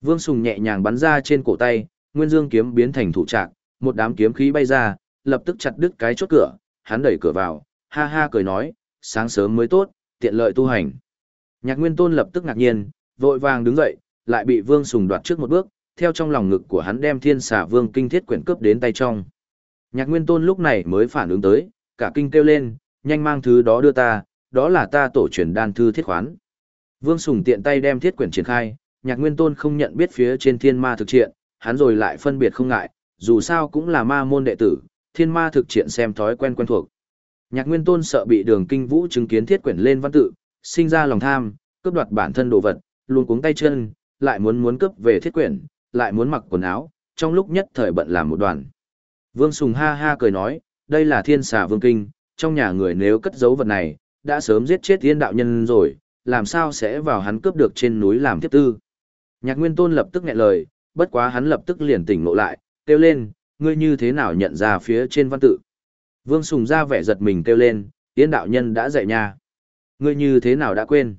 S1: Vương Sùng nhẹ nhàng bắn ra trên cổ tay, nguyên dương kiếm biến thành thủ trạc, một đám kiếm khí bay ra, lập tức chặt đứt cái chốt cửa, hắn đẩy cửa vào, ha ha cười nói, sáng sớm mới tốt, tiện lợi tu hành. Nhạc Nguyên Tôn lập tức ngạc nhiên, vội vàng đứng dậy, lại bị Vương Sùng đoạt trước một bước, theo trong lòng ngực của hắn đem Thiên Xà Vương kinh thiết quyển cướp đến tay trong. Nhạc Nguyên Tôn lúc này mới phản ứng tới, cả kinh kêu lên, nhanh mang thứ đó đưa ta, đó là ta tổ truyền đan thư thiết khoán. Vương Sùng tiện tay đem thiết quyển triển khai, Nhạc Nguyên Tôn không nhận biết phía trên Thiên Ma thực triện, hắn rồi lại phân biệt không ngại, dù sao cũng là ma môn đệ tử, Thiên Ma thực triện xem thói quen quen thuộc. Nhạc Nguyên Tôn sợ bị Đường Kinh Vũ chứng kiến thiết quyển lên văn tự, sinh ra lòng tham, cướp đoạt bản thân đồ vật, luôn cuống tay chân, lại muốn muốn cướp về thiết quyển, lại muốn mặc quần áo, trong lúc nhất thời bận làm một đoàn. Vương Sùng ha ha cười nói, đây là thiên xà vương kinh, trong nhà người nếu cất giấu vật này, đã sớm giết chết thiên đạo nhân rồi, làm sao sẽ vào hắn cướp được trên núi làm tiếp tư. Nhạc Nguyên Tôn lập tức nghẹn lời, bất quá hắn lập tức liền tỉnh ngộ lại, kêu lên, ngươi như thế nào nhận ra phía trên văn tự. Vương Sùng ra vẻ giật mình kêu lên, tiên đạo nhân đã dạy nha. Ngươi như thế nào đã quên?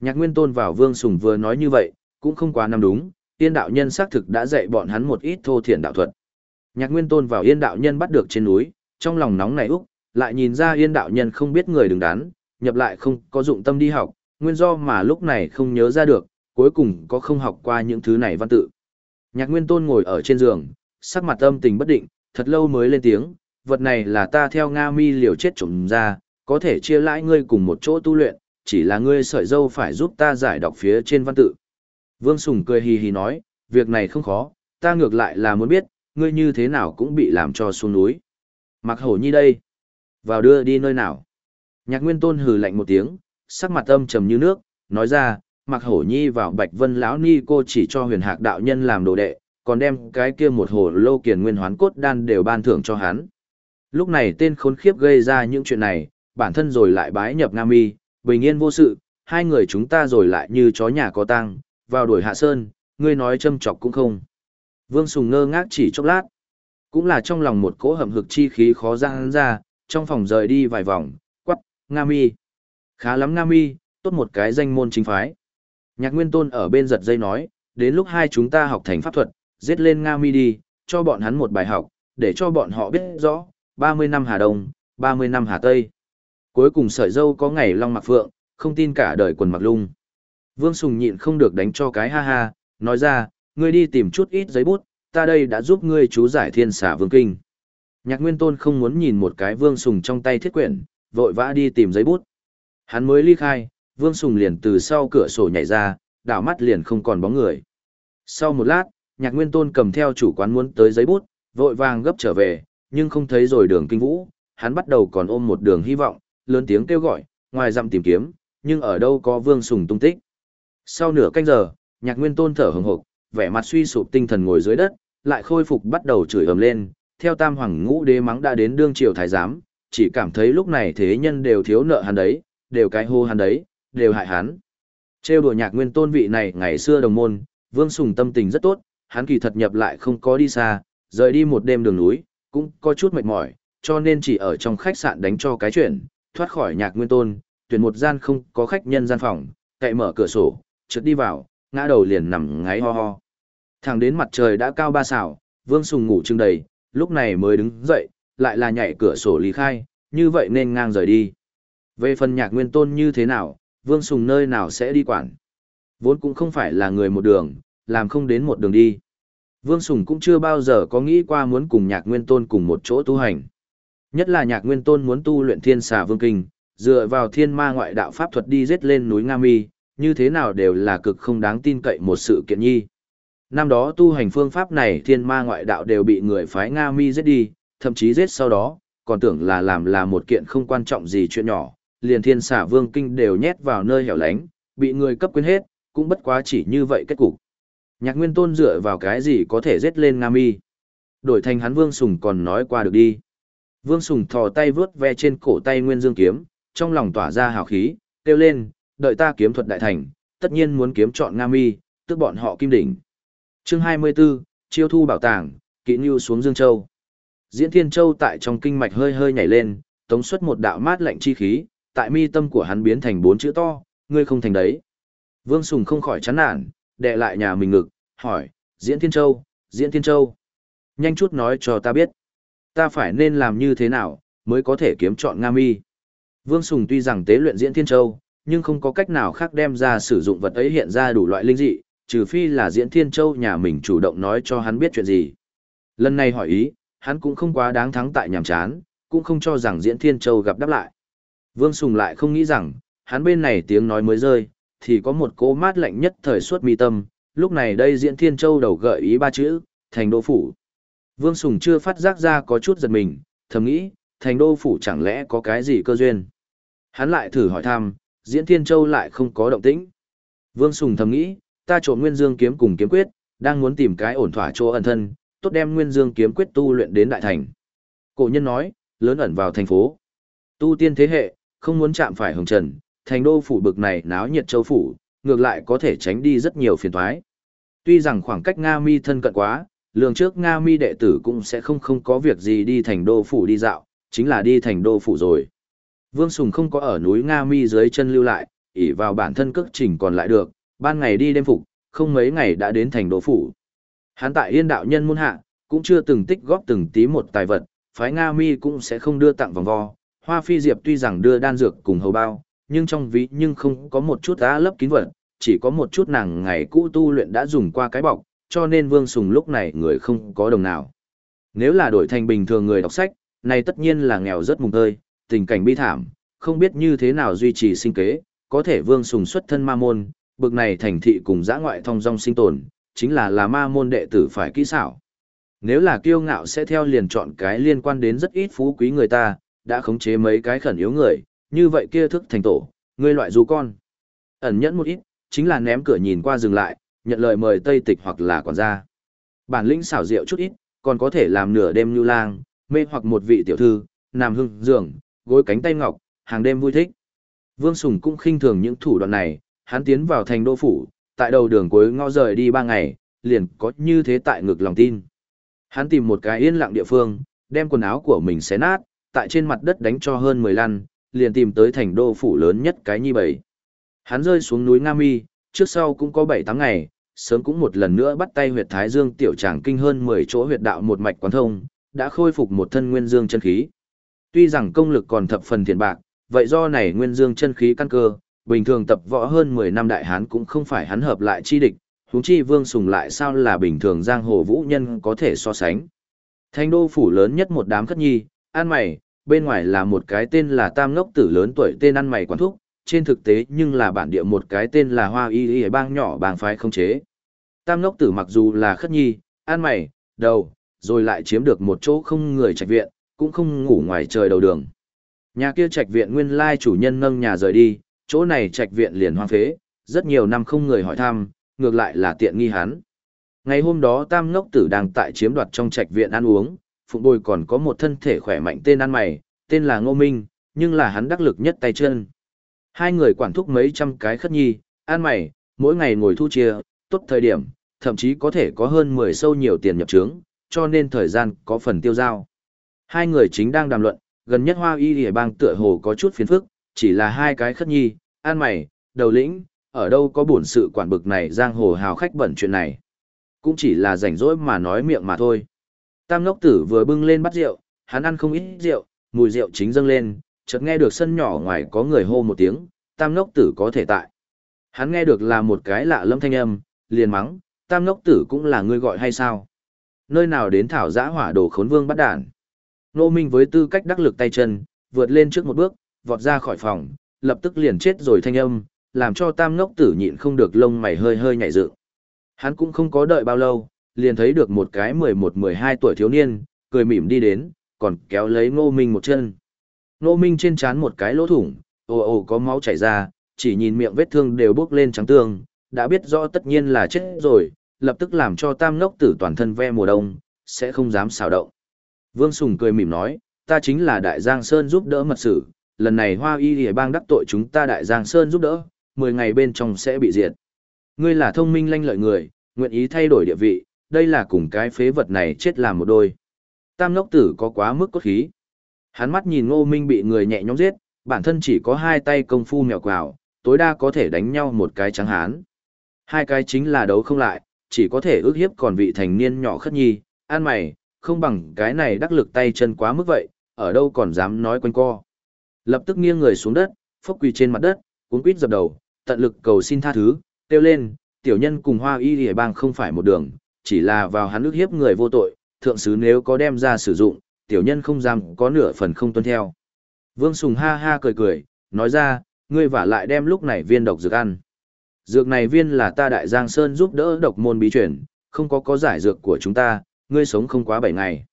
S1: Nhạc Nguyên Tôn vào Vương Sùng vừa nói như vậy, cũng không quá năm đúng, Yên đạo nhân xác thực đã dạy bọn hắn một ít thô thiển đạo thuật. Nhạc Nguyên Tôn vào Yên đạo nhân bắt được trên núi, trong lòng nóng này úc, lại nhìn ra Yên đạo nhân không biết người đứng đắn, nhập lại không có dụng tâm đi học, nguyên do mà lúc này không nhớ ra được, cuối cùng có không học qua những thứ này văn tự. Nhạc Nguyên Tôn ngồi ở trên giường, sắc mặt âm tình bất định, thật lâu mới lên tiếng, vật này là ta theo Nga mi liều chết trộm ra, có thể chia lãi ngươi cùng một chỗ tu luyện, chỉ là ngươi sợi dâu phải giúp ta giải đọc phía trên văn tự. Vương Sùng cười hì hì nói, việc này không khó, ta ngược lại là muốn biết, ngươi như thế nào cũng bị làm cho xuống núi. Mặc hổ nhi đây. Vào đưa đi nơi nào. Nhạc Nguyên Tôn hừ lạnh một tiếng, sắc mặt âm trầm như nước, nói ra, Mặc Hổ Nhi vào Bạch Vân lão ni cô chỉ cho Huyền Hạc đạo nhân làm đồ đệ, còn đem cái kia một hồ lô kiền nguyên hoán cốt đan đều ban thưởng cho hắn. Lúc này tên khốn khiếp gây ra những chuyện này, bản thân rồi lại bái nhập Nam Mi, bình yên vô sự, hai người chúng ta rồi lại như chó nhà có tang, vào đuổi hạ sơn, ngươi nói châm chọc cũng không. Vương Sùng ngơ ngác chỉ chốc lát, cũng là trong lòng một cỗ hầm hực chi khí khó ra hắn ra, trong phòng rời đi vài vòng, quắc, Nga Mi. Khá lắm Nga Mi, tốt một cái danh môn chính phái. Nhạc Nguyên Tôn ở bên giật dây nói, đến lúc hai chúng ta học thành pháp thuật, giết lên Nga Mi đi, cho bọn hắn một bài học, để cho bọn họ biết rõ, 30 năm Hà Đông, 30 năm Hà Tây. Cuối cùng sợi dâu có ngày long mặc phượng, không tin cả đời quần mặc lung. Vương Sùng nhịn không được đánh cho cái ha ha, nói ra, ngươi đi tìm chút ít giấy bút, ta đây đã giúp ngươi chú giải thiên xả vương kinh. Nhạc Nguyên Tôn không muốn nhìn một cái Vương Sùng trong tay thiết quyển, vội vã đi tìm giấy bút. Hắn mới ly khai, Vương Sùng liền từ sau cửa sổ nhảy ra, đảo mắt liền không còn bóng người. Sau một lát, Nhạc Nguyên Tôn cầm theo chủ quán muốn tới giấy bút, vội vàng gấp trở về, nhưng không thấy rồi đường kinh vũ, hắn bắt đầu còn ôm một đường hy vọng, lớn tiếng kêu gọi, ngoài dặm tìm kiếm, nhưng ở đâu có Vương Sùng tung tích. Sau nửa canh giờ, Nhạc Nguyên Tôn thở hừng hực, vẻ mặt suy sụp tinh thần ngồi dưới đất, lại khôi phục bắt đầu chửi ầm lên, theo Tam Hoàng Ngũ Đế mắng đã đến đương triều thái giám, chỉ cảm thấy lúc này thế nhân đều thiếu nợ hắn đấy, đều cái hô hắn đấy, đều hại hắn. Trêu đùa nhạc nguyên tôn vị này ngày xưa đồng môn, Vương Sùng tâm tình rất tốt, hắn kỳ thật nhập lại không có đi xa, rời đi một đêm đường núi, cũng có chút mệt mỏi, cho nên chỉ ở trong khách sạn đánh cho cái chuyện, thoát khỏi nhạc nguyên tôn, tuyển một gian không có khách nhân gian phòng, cậy mở cửa sổ, trượt đi vào, ngã đầu liền nằm ngáy ho ho. Thẳng đến mặt trời đã cao ba xảo, Vương Sùng ngủ trưng đầy, lúc này mới đứng dậy, lại là nhảy cửa sổ lý khai, như vậy nên ngang rời đi. Về phần nhạc nguyên tôn như thế nào, Vương Sùng nơi nào sẽ đi quản. Vốn cũng không phải là người một đường, làm không đến một đường đi. Vương Sùng cũng chưa bao giờ có nghĩ qua muốn cùng nhạc nguyên tôn cùng một chỗ tu hành. Nhất là nhạc nguyên tôn muốn tu luyện thiên xà vương kinh, dựa vào thiên ma ngoại đạo pháp thuật đi giết lên núi Nga Mi, như thế nào đều là cực không đáng tin cậy một sự kiện nhi. Năm đó tu hành phương pháp này thiên ma ngoại đạo đều bị người phái Nga Mi giết đi, thậm chí giết sau đó, còn tưởng là làm là một kiện không quan trọng gì chuyện nhỏ, liền thiên xả vương kinh đều nhét vào nơi hẻo lánh, bị người cấp quyến hết, cũng bất quá chỉ như vậy kết cục. Nhạc nguyên tôn dựa vào cái gì có thể giết lên Nga Mi. Đổi thành hắn vương sùng còn nói qua được đi. Vương sùng thò tay vướt ve trên cổ tay nguyên dương kiếm, trong lòng tỏa ra hào khí, kêu lên, đợi ta kiếm thuật đại thành, tất nhiên muốn kiếm chọn Nga Mi, tức bọn họ kim đỉnh. Chương 24, Chiêu thu bảo tàng, kỵ nưu xuống Dương Châu. Diễn Thiên Châu tại trong kinh mạch hơi hơi nhảy lên, tống xuất một đạo mát lạnh chi khí, tại mi tâm của hắn biến thành bốn chữ to, ngươi không thành đấy. Vương Sùng không khỏi chán nản, đè lại nhà mình ngực, hỏi, Diễn Thiên Châu, Diễn Thiên Châu. Nhanh chút nói cho ta biết. Ta phải nên làm như thế nào, mới có thể kiếm chọn Nga Mi. Vương Sùng tuy rằng tế luyện Diễn Thiên Châu, nhưng không có cách nào khác đem ra sử dụng vật ấy hiện ra đủ loại linh dị, trừ phi là Diễn Thiên Châu nhà mình chủ động nói cho hắn biết chuyện gì. Lần này hỏi ý, hắn cũng không quá đáng thắng tại nhàm chán, cũng không cho rằng Diễn Thiên Châu gặp đáp lại. Vương Sùng lại không nghĩ rằng, hắn bên này tiếng nói mới rơi, thì có một cố mát lạnh nhất thời suốt mi tâm, lúc này đây Diễn Thiên Châu đầu gợi ý ba chữ, thành đô phủ. Vương Sùng chưa phát giác ra có chút giật mình, thầm nghĩ, thành đô phủ chẳng lẽ có cái gì cơ duyên. Hắn lại thử hỏi thăm, Diễn Thiên Châu lại không có động tĩnh. Vương Sùng thầm nghĩ, ta trộm Nguyên Dương kiếm cùng kiếm quyết, đang muốn tìm cái ổn thỏa chỗ ẩn thân, tốt đem Nguyên Dương kiếm quyết tu luyện đến đại thành. Cổ nhân nói, lớn ẩn vào thành phố. Tu tiên thế hệ, không muốn chạm phải hồng trần, thành đô phủ bực này náo nhiệt châu phủ, ngược lại có thể tránh đi rất nhiều phiền toái. Tuy rằng khoảng cách Nga Mi thân cận quá, lường trước Nga Mi đệ tử cũng sẽ không không có việc gì đi thành đô phủ đi dạo, chính là đi thành đô phủ rồi. Vương Sùng không có ở núi Nga Mi dưới chân lưu lại, ỷ vào bản thân cước trình còn lại được, ban ngày đi đêm phục, không mấy ngày đã đến thành đô phủ. Hắn tại yên đạo nhân môn hạ, cũng chưa từng tích góp từng tí một tài vật, phái Nga Mi cũng sẽ không đưa tặng vòng vo. Hoa Phi Diệp tuy rằng đưa đan dược cùng hầu bao, nhưng trong ví nhưng không có một chút á lấp kín vật, chỉ có một chút nàng ngày cũ tu luyện đã dùng qua cái bọc, cho nên Vương Sùng lúc này người không có đồng nào. Nếu là đổi thành bình thường người đọc sách, này tất nhiên là nghèo rất mùng tơi, tình cảnh bi thảm, không biết như thế nào duy trì sinh kế, có thể Vương Sùng xuất thân ma môn, bực này thành thị cùng giã ngoại thông dong sinh tồn, chính là là ma môn đệ tử phải kỹ xảo. Nếu là kiêu ngạo sẽ theo liền chọn cái liên quan đến rất ít phú quý người ta, đã khống chế mấy cái khẩn yếu người, như vậy kia thức thành tổ, người loại du con. Ẩn nhẫn một ít, chính là ném cửa nhìn qua dừng lại, nhận lời mời tây tịch hoặc là quản gia. Bản lĩnh xảo diệu chút ít, còn có thể làm nửa đêm như lang, mê hoặc một vị tiểu thư, nằm hưng giường, gối cánh tay ngọc, hàng đêm vui thích. Vương Sùng cũng khinh thường những thủ đoạn này, hắn tiến vào thành đô phủ, tại đầu đường cuối ngõ rời đi ba ngày, liền có như thế tại ngực lòng tin. Hắn tìm một cái yên lặng địa phương, đem quần áo của mình xé nát, tại trên mặt đất đánh cho hơn 10 lăn, liền tìm tới thành đô phủ lớn nhất cái nhi bảy. Hắn rơi xuống núi Nga Mi, trước sau cũng có 7 tháng ngày, sớm cũng một lần nữa bắt tay huyệt Thái Dương tiểu tràng kinh hơn 10 chỗ huyệt đạo một mạch quán thông, đã khôi phục một thân nguyên dương chân khí. Tuy rằng công lực còn thập phần thiện bạc, vậy do này nguyên dương chân khí căn cơ, bình thường tập võ hơn 10 năm đại hán cũng không phải hắn hợp lại chi địch, huống chi Vương Sùng lại sao là bình thường giang hồ vũ nhân có thể so sánh. Thanh đô phủ lớn nhất một đám khất nhi, ăn mày, bên ngoài là một cái tên là Tam Ngốc Tử lớn tuổi tên ăn mày quán thúc, trên thực tế nhưng là bản địa một cái tên là Hoa Y Y bang nhỏ bang phái không chế. Tam Ngốc Tử mặc dù là khất nhi, ăn mày, đầu, rồi lại chiếm được một chỗ không người trạch viện, cũng không ngủ ngoài trời đầu đường. Nhà kia trạch viện nguyên lai chủ nhân nâng nhà rời đi, chỗ này trạch viện liền hoang phế, rất nhiều năm không người hỏi thăm, ngược lại là tiện nghi hắn. Ngày hôm đó Tam Ngốc Tử đang tại chiếm đoạt trong trạch viện ăn uống, phụng bồi còn có một thân thể khỏe mạnh tên ăn mày, tên là Ngô Minh, nhưng là hắn đắc lực nhất tay chân. Hai người quản thúc mấy trăm cái khất nhi, ăn mày, mỗi ngày ngồi thu chia, tốt thời điểm, thậm chí có thể có hơn 10 sâu nhiều tiền nhập trướng, cho nên thời gian có phần tiêu giao. Hai người chính đang đàm luận, gần nhất hoa y địa bang tựa hồ có chút phiền phức, chỉ là hai cái khất nhi, an mày, đầu lĩnh, ở đâu có buồn sự quản bực này giang hồ hào khách bẩn chuyện này. Cũng chỉ là rảnh rỗi mà nói miệng mà thôi. Tam ngốc tử vừa bưng lên bắt rượu, hắn ăn không ít rượu, mùi rượu chính dâng lên, chợt nghe được sân nhỏ ngoài có người hô một tiếng, tam ngốc tử có thể tại. Hắn nghe được là một cái lạ lâm thanh âm, liền mắng, tam ngốc tử cũng là người gọi hay sao? Nơi nào đến thảo giã hỏa đồ khốn vương bắt đản. Nô Minh với tư cách đắc lực tay chân, vượt lên trước một bước, vọt ra khỏi phòng, lập tức liền chết rồi thanh âm, làm cho tam ngốc tử nhịn không được lông mày hơi hơi nhảy dựng. Hắn cũng không có đợi bao lâu, liền thấy được một cái 11-12 tuổi thiếu niên, cười mỉm đi đến, còn kéo lấy Ngô Minh một chân. Ngô Minh trên trán một cái lỗ thủng, ồ ồ có máu chảy ra, chỉ nhìn miệng vết thương đều bốc lên trắng tương, đã biết rõ tất nhiên là chết rồi, lập tức làm cho tam ngốc tử toàn thân ve mùa đông, sẽ không dám xào động. Vương Sùng cười mỉm nói, ta chính là Đại Giang Sơn giúp đỡ mật sử, lần này Hoa Y Hề Bang đắc tội chúng ta Đại Giang Sơn giúp đỡ, 10 ngày bên trong sẽ bị diệt. Ngươi là thông minh lanh lợi người, nguyện ý thay đổi địa vị, đây là cùng cái phế vật này chết làm một đôi. Tam Lốc tử có quá mức cốt khí. Hắn mắt nhìn ngô minh bị người nhẹ nhõm giết, bản thân chỉ có hai tay công phu mèo quào, tối đa có thể đánh nhau một cái trắng hán. Hai cái chính là đấu không lại, chỉ có thể ước hiếp còn vị thành niên nhỏ khất nhi, an mày, không bằng cái này đắc lực tay chân quá mức vậy, ở đâu còn dám nói quanh co. Lập tức nghiêng người xuống đất, phốc quỳ trên mặt đất, cuốn quýt dập đầu, tận lực cầu xin tha thứ, kêu lên, tiểu nhân cùng hoa y địa bang không phải một đường, chỉ là vào hắn ước hiếp người vô tội, thượng sứ nếu có đem ra sử dụng, tiểu nhân không dám có nửa phần không tuân theo. Vương Sùng ha ha cười cười, nói ra, ngươi vả lại đem lúc này viên độc dược ăn. Dược này viên là ta đại giang sơn giúp đỡ độc môn bí truyền, không có có giải dược của chúng ta, ngươi sống không quá 7 ngày.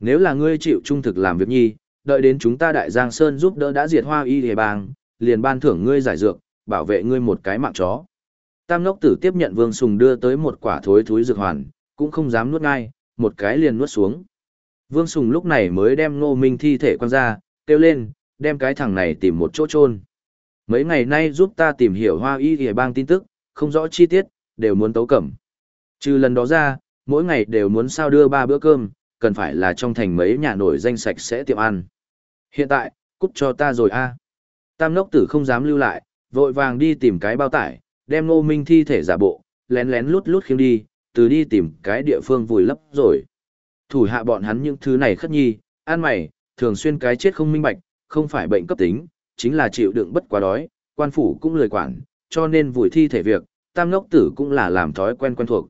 S1: Nếu là ngươi chịu trung thực làm việc nhi, đợi đến chúng ta đại giang sơn giúp đỡ đã diệt hoa y hề bang, liền ban thưởng ngươi giải dược, bảo vệ ngươi một cái mạng chó. Tam ngốc tử tiếp nhận Vương Sùng đưa tới một quả thối thúi dược hoàn, cũng không dám nuốt ngay, một cái liền nuốt xuống. Vương Sùng lúc này mới đem Ngô Minh thi thể quăng ra, kêu lên, đem cái thằng này tìm một chỗ chôn. Mấy ngày nay giúp ta tìm hiểu hoa y hề bang tin tức, không rõ chi tiết, đều muốn tấu cẩm. Trừ lần đó ra, mỗi ngày đều muốn sao đưa ba bữa cơm, cần phải là trong thành mấy nhà nổi danh sạch sẽ tiệm ăn. Hiện tại, cút cho ta rồi a. Tam Nốc tử không dám lưu lại, vội vàng đi tìm cái bao tải, đem Ngô Minh thi thể giả bộ, lén lén lút lút khiêng đi, từ đi tìm cái địa phương vùi lấp rồi. Thủ hạ bọn hắn những thứ này khất nhi, an mày, thường xuyên cái chết không minh bạch, không phải bệnh cấp tính, chính là chịu đựng bất quá đói, quan phủ cũng lười quản, cho nên vùi thi thể việc, tam Nốc tử cũng là làm thói quen quen thuộc.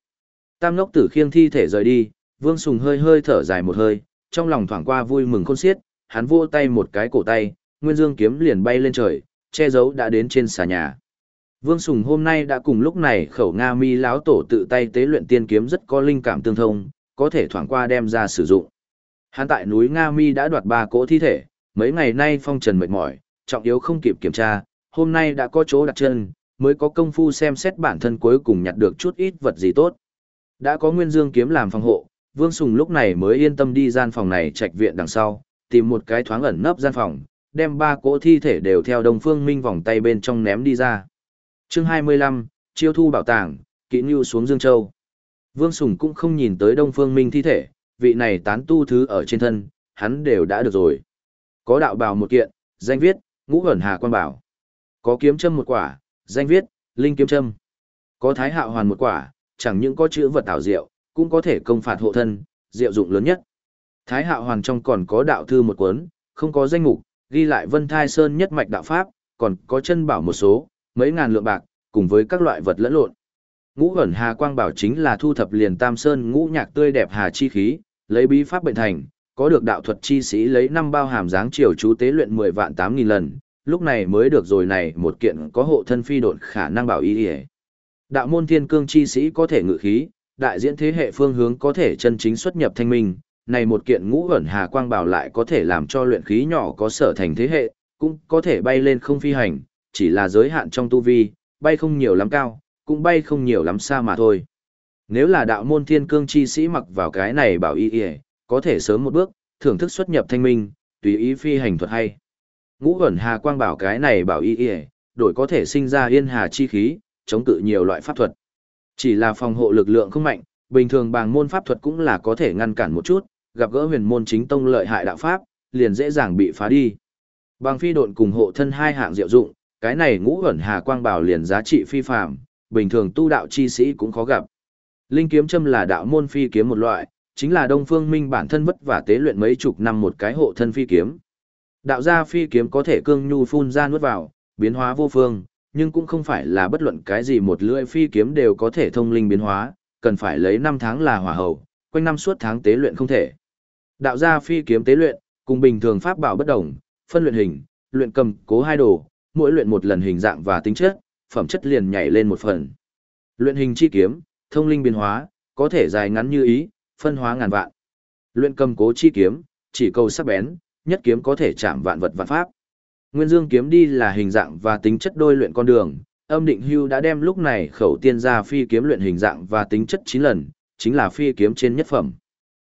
S1: Tam ngốc tử khiêng thi thể rời đi, vương sùng hơi hơi thở dài một hơi, trong lòng thoảng qua vui mừng khôn xiết, hắn vô tay một cái cổ tay, nguyên dương kiếm liền bay lên trời, che giấu đã đến trên xà nhà. Vương Sùng hôm nay đã cùng lúc này khẩu Nga mi lão tổ tự tay tế luyện tiên kiếm rất có linh cảm tương thông, có thể thoảng qua đem ra sử dụng. Hắn tại núi Nga mi đã đoạt ba cỗ thi thể, mấy ngày nay phong trần mệt mỏi, trọng yếu không kịp kiểm tra, hôm nay đã có chỗ đặt chân, mới có công phu xem xét bản thân cuối cùng nhặt được chút ít vật gì tốt. Đã có Nguyên Dương kiếm làm phòng hộ, Vương Sùng lúc này mới yên tâm đi gian phòng này trạch viện đằng sau, tìm một cái thoáng ẩn nấp gian phòng, đem ba cỗ thi thể đều theo Đông Phương Minh vòng tay bên trong ném đi ra. Chương 25, Chiêu thu bảo tàng, kỹ nưu xuống Dương Châu. Vương Sùng cũng không nhìn tới Đông Phương Minh thi thể, vị này tán tu thứ ở trên thân, hắn đều đã được rồi. Có đạo bào một kiện, danh viết, ngũ ẩn hà quan bảo. Có kiếm châm một quả, danh viết, linh kiếm châm. Có thái hạo hoàn một quả, chẳng những có chữ vật ảo diệu, cũng có thể công phạt hộ thân, diệu dụng lớn nhất. Thái hạo hoàn trong còn có đạo thư một cuốn, không có danh mục, ghi lại Vân Thai Sơn nhất mạch đạo pháp, còn có chân bảo một số, mấy ngàn lượng bạc, cùng với các loại vật lẫn lộn. Ngũ ẩn hà quang bảo chính là thu thập liền Tam Sơn ngũ nhạc tươi đẹp hà chi khí, lấy bí pháp bệnh thành, có được đạo thuật chi sĩ lấy năm bao hàm dáng triều chú tế luyện 10 vạn 8 nghìn lần, lúc này mới được rồi này một kiện có hộ thân phi độn khả năng bảo y y. Đạo môn thiên cương chi sĩ có thể ngự khí, đại diễn thế hệ phương hướng có thể chân chính xuất nhập thanh minh, này một kiện ngũ ẩn hà quang bảo lại có thể làm cho luyện khí nhỏ có sở thành thế hệ, cũng có thể bay lên không phi hành, chỉ là giới hạn trong tu vi, bay không nhiều lắm cao, cũng bay không nhiều lắm xa mà thôi. Nếu là đạo môn thiên cương chi sĩ mặc vào cái này bảo y y, có thể sớm một bước, thưởng thức xuất nhập thanh minh, tùy ý phi hành thuật hay. Ngũ ẩn hà quang bảo cái này bảo y y, đổi có thể sinh ra yên hà chi khí, chống cự nhiều loại pháp thuật. Chỉ là phòng hộ lực lượng không mạnh, bình thường bàng môn pháp thuật cũng là có thể ngăn cản một chút, gặp gỡ huyền môn chính tông lợi hại đạo pháp, liền dễ dàng bị phá đi. Bằng phi độn cùng hộ thân hai hạng diệu dụng, cái này ngũ ẩn hà quang bảo liền giá trị phi phàm, bình thường tu đạo chi sĩ cũng khó gặp. Linh kiếm châm là đạo môn phi kiếm một loại, chính là Đông Phương Minh bản thân vất vả tế luyện mấy chục năm một cái hộ thân phi kiếm. Đạo gia phi kiếm có thể cương nhu phun ra nuốt vào, biến hóa vô phương, nhưng cũng không phải là bất luận cái gì một lưỡi phi kiếm đều có thể thông linh biến hóa, cần phải lấy 5 tháng là hỏa hậu, quanh năm suốt tháng tế luyện không thể. Đạo gia phi kiếm tế luyện, cùng bình thường pháp bảo bất đồng, phân luyện hình, luyện cầm, cố hai đồ, mỗi luyện một lần hình dạng và tính chất, phẩm chất liền nhảy lên một phần. Luyện hình chi kiếm, thông linh biến hóa, có thể dài ngắn như ý, phân hóa ngàn vạn. Luyện cầm cố chi kiếm, chỉ cầu sắc bén, nhất kiếm có thể chạm vạn vật vạn pháp. Nguyên Dương kiếm đi là hình dạng và tính chất đôi luyện con đường, âm định hưu đã đem lúc này khẩu tiên ra phi kiếm luyện hình dạng và tính chất 9 lần, chính là phi kiếm trên nhất phẩm.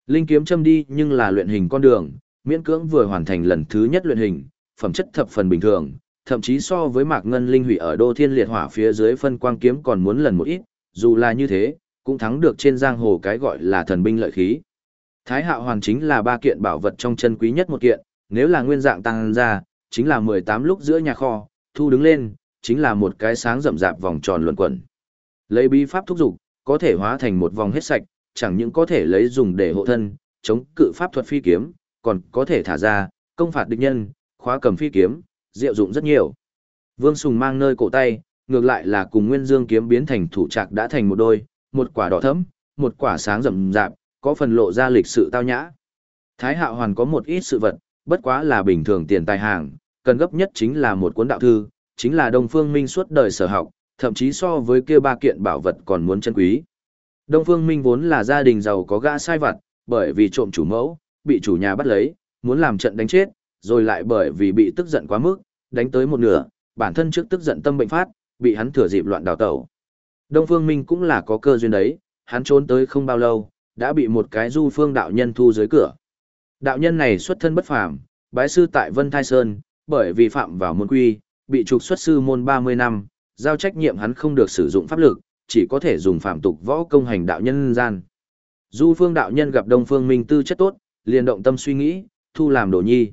S1: Linh kiếm châm đi nhưng là luyện hình con đường, miễn cưỡng vừa hoàn thành lần thứ nhất luyện hình, phẩm chất thập phần bình thường, thậm chí so với mạc ngân linh hủy ở đô thiên liệt hỏa phía dưới phân quang kiếm còn muốn lần một ít, dù là như thế, cũng thắng được trên giang hồ cái gọi là thần binh lợi khí. Thái hạo hoàn chính là ba kiện bảo vật trong chân quý nhất một kiện, nếu là nguyên dạng tăng ra, chính là 18 lúc giữa nhà kho, thu đứng lên, chính là một cái sáng rậm rạp vòng tròn luẩn quẩn. Lấy bí pháp thúc dục, có thể hóa thành một vòng hết sạch, chẳng những có thể lấy dùng để hộ thân, chống cự pháp thuật phi kiếm, còn có thể thả ra, công phạt địch nhân, khóa cầm phi kiếm, diệu dụng rất nhiều. Vương Sùng mang nơi cổ tay, ngược lại là cùng Nguyên Dương kiếm biến thành thủ trạc đã thành một đôi, một quả đỏ thẫm, một quả sáng rậm rạp, có phần lộ ra lịch sự tao nhã. Thái Hạo Hoàn có một ít sự vật, bất quá là bình thường tiền tài hàng, cần gấp nhất chính là một cuốn đạo thư, chính là Đông Phương Minh suốt đời sở học, thậm chí so với kia ba kiện bảo vật còn muốn chân quý. Đông Phương Minh vốn là gia đình giàu có gã sai vặt, bởi vì trộm chủ mẫu, bị chủ nhà bắt lấy, muốn làm trận đánh chết, rồi lại bởi vì bị tức giận quá mức, đánh tới một nửa, bản thân trước tức giận tâm bệnh phát, bị hắn thừa dịp loạn đào tẩu. Đông Phương Minh cũng là có cơ duyên đấy, hắn trốn tới không bao lâu, đã bị một cái du phương đạo nhân thu dưới cửa. Đạo nhân này xuất thân bất phàm, bái sư tại Vân Thai Sơn, bởi vì phạm vào môn quy, bị trục xuất sư môn 30 năm, giao trách nhiệm hắn không được sử dụng pháp lực, chỉ có thể dùng phạm tục võ công hành đạo nhân gian. Du phương đạo nhân gặp Đông Phương Minh tư chất tốt, liền động tâm suy nghĩ, thu làm đồ nhi.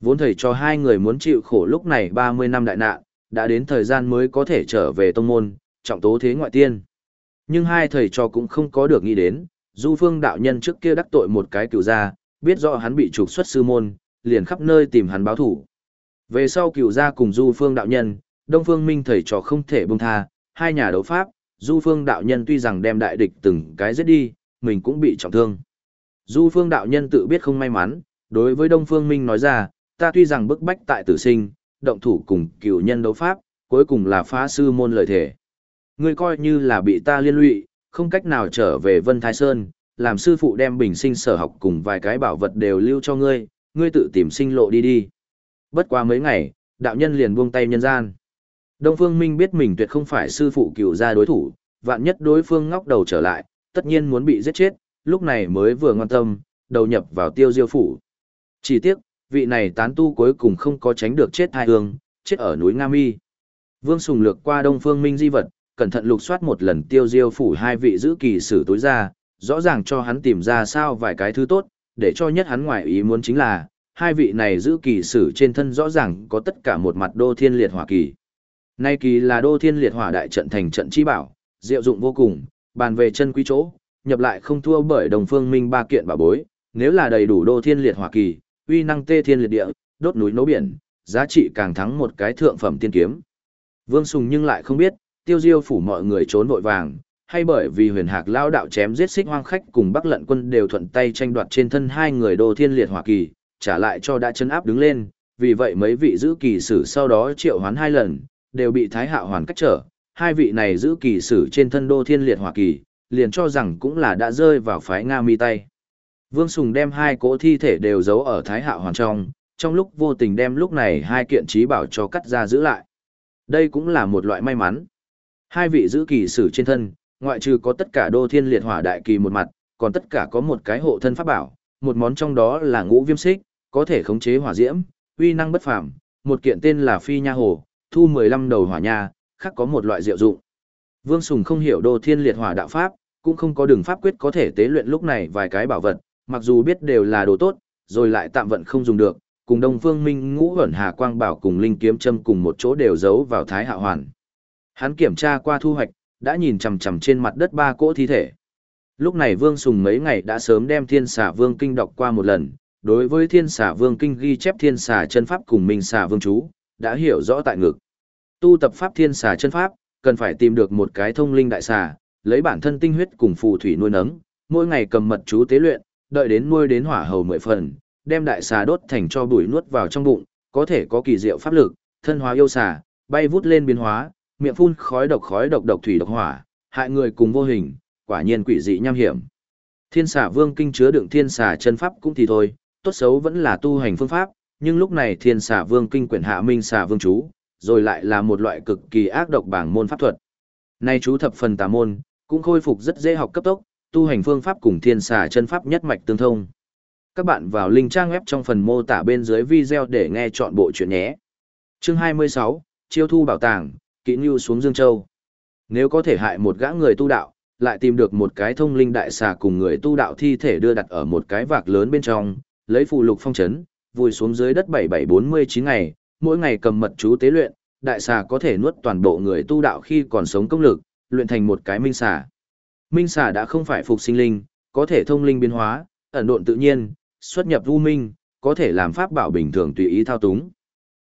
S1: Vốn thầy cho hai người muốn chịu khổ lúc này 30 năm đại nạn, đã đến thời gian mới có thể trở về tông môn, trọng tố thế ngoại tiên. Nhưng hai thầy cho cũng không có được nghĩ đến, du phương đạo nhân trước kia đắc tội một cái cựu gia, biết rõ hắn bị trục xuất sư môn, liền khắp nơi tìm hắn báo thủ. Về sau cựu gia cùng du phương đạo nhân, đông phương minh thầy trò không thể buông tha, hai nhà đấu pháp, du phương đạo nhân tuy rằng đem đại địch từng cái giết đi, mình cũng bị trọng thương. Du phương đạo nhân tự biết không may mắn, đối với đông phương minh nói ra, ta tuy rằng bức bách tại tử sinh, động thủ cùng cựu nhân đấu pháp, cuối cùng là phá sư môn lời thể. Ngươi coi như là bị ta liên lụy, không cách nào trở về Vân Thái Sơn, làm sư phụ đem bình sinh sở học cùng vài cái bảo vật đều lưu cho ngươi, ngươi tự tìm sinh lộ đi đi. Bất qua mấy ngày, đạo nhân liền buông tay nhân gian. Đông Phương Minh biết mình tuyệt không phải sư phụ cựu gia đối thủ, vạn nhất đối phương ngóc đầu trở lại, tất nhiên muốn bị giết chết, lúc này mới vừa ngoan tâm, đầu nhập vào tiêu diêu phủ. Chỉ tiếc, vị này tán tu cuối cùng không có tránh được chết hai hương, chết ở núi Nga Mi. Vương Sùng lược qua Đông Phương Minh di vật, cẩn thận lục soát một lần tiêu diêu phủ hai vị giữ kỳ sử tối ra, rõ ràng cho hắn tìm ra sao vài cái thứ tốt, để cho nhất hắn ngoài ý muốn chính là, hai vị này giữ kỳ sử trên thân rõ ràng có tất cả một mặt đô thiên liệt hỏa kỳ. Nay kỳ là đô thiên liệt hỏa đại trận thành trận chi bảo, diệu dụng vô cùng, bàn về chân quý chỗ, nhập lại không thua bởi đồng phương minh ba kiện bảo bối, nếu là đầy đủ đô thiên liệt hỏa kỳ, uy năng tê thiên liệt địa, đốt núi nấu biển, giá trị càng thắng một cái thượng phẩm tiên kiếm. Vương Sùng nhưng lại không biết, tiêu diêu phủ mọi người trốn vội vàng, hay bởi vì huyền hạc lao đạo chém giết xích hoang khách cùng bắc lận quân đều thuận tay tranh đoạt trên thân hai người đô thiên liệt Hoa kỳ, trả lại cho đã chân áp đứng lên, vì vậy mấy vị giữ kỳ sử sau đó triệu hoán hai lần, đều bị thái hạ hoàn cách trở, hai vị này giữ kỳ sử trên thân đô thiên liệt Hoa kỳ, liền cho rằng cũng là đã rơi vào phái Nga mi tay. Vương Sùng đem hai cỗ thi thể đều giấu ở thái hạ hoàn trong, trong lúc vô tình đem lúc này hai kiện trí bảo cho cắt ra giữ lại. Đây cũng là một loại may mắn. Hai vị giữ kỳ sử trên thân, ngoại trừ có tất cả đô thiên liệt hỏa đại kỳ một mặt, còn tất cả có một cái hộ thân pháp bảo, một món trong đó là ngũ viêm xích, có thể khống chế hỏa diễm, uy năng bất phàm, một kiện tên là Phi Nha Hồ, thu 15 đầu hỏa nha, khác có một loại diệu dụng. Vương Sùng không hiểu Đô Thiên Liệt Hỏa đạo pháp, cũng không có đường pháp quyết có thể tế luyện lúc này vài cái bảo vật, mặc dù biết đều là đồ tốt, rồi lại tạm vận không dùng được, cùng Đông Phương Minh Ngũ Hẩn Hà Quang Bảo cùng Linh Kiếm Châm cùng một chỗ đều giấu vào Thái Hạ Hoàn. Hắn kiểm tra qua thu hoạch, đã nhìn chằm chằm trên mặt đất ba cỗ thi thể. Lúc này Vương Sùng mấy ngày đã sớm đem Thiên Xà Vương Kinh đọc qua một lần, đối với Thiên Xà Vương Kinh ghi chép Thiên Xà chân pháp cùng Minh Xà Vương chú, đã hiểu rõ tại ngực. Tu tập pháp Thiên Xà chân pháp, cần phải tìm được một cái thông linh đại xà, lấy bản thân tinh huyết cùng phù thủy nuôi nấng, mỗi ngày cầm mật chú tế luyện, đợi đến nuôi đến hỏa hầu mười phần, đem đại xà đốt thành cho bụi nuốt vào trong bụng, có thể có kỳ diệu pháp lực, thân hóa yêu xà, bay vút lên biến hóa, miệng phun khói độc khói độc độc thủy độc hỏa, hại người cùng vô hình, quả nhiên quỷ dị nham hiểm. Thiên xà vương kinh chứa đựng thiên xà chân pháp cũng thì thôi, tốt xấu vẫn là tu hành phương pháp, nhưng lúc này thiên xà vương kinh quyển hạ minh xà vương chú, rồi lại là một loại cực kỳ ác độc bảng môn pháp thuật. Nay chú thập phần tà môn, cũng khôi phục rất dễ học cấp tốc, tu hành phương pháp cùng thiên xà chân pháp nhất mạch tương thông. Các bạn vào link trang web trong phần mô tả bên dưới video để nghe chọn bộ chuyện nhé. Chương 26, Chiêu thu bảo tàng, kỹ nhu xuống Dương Châu. Nếu có thể hại một gã người tu đạo, lại tìm được một cái thông linh đại xà cùng người tu đạo thi thể đưa đặt ở một cái vạc lớn bên trong, lấy phù lục phong chấn, vùi xuống dưới đất 7749 ngày, mỗi ngày cầm mật chú tế luyện, đại xà có thể nuốt toàn bộ người tu đạo khi còn sống công lực, luyện thành một cái minh xà. Minh xà đã không phải phục sinh linh, có thể thông linh biến hóa, ẩn độn tự nhiên, xuất nhập u minh, có thể làm pháp bảo bình thường tùy ý thao túng.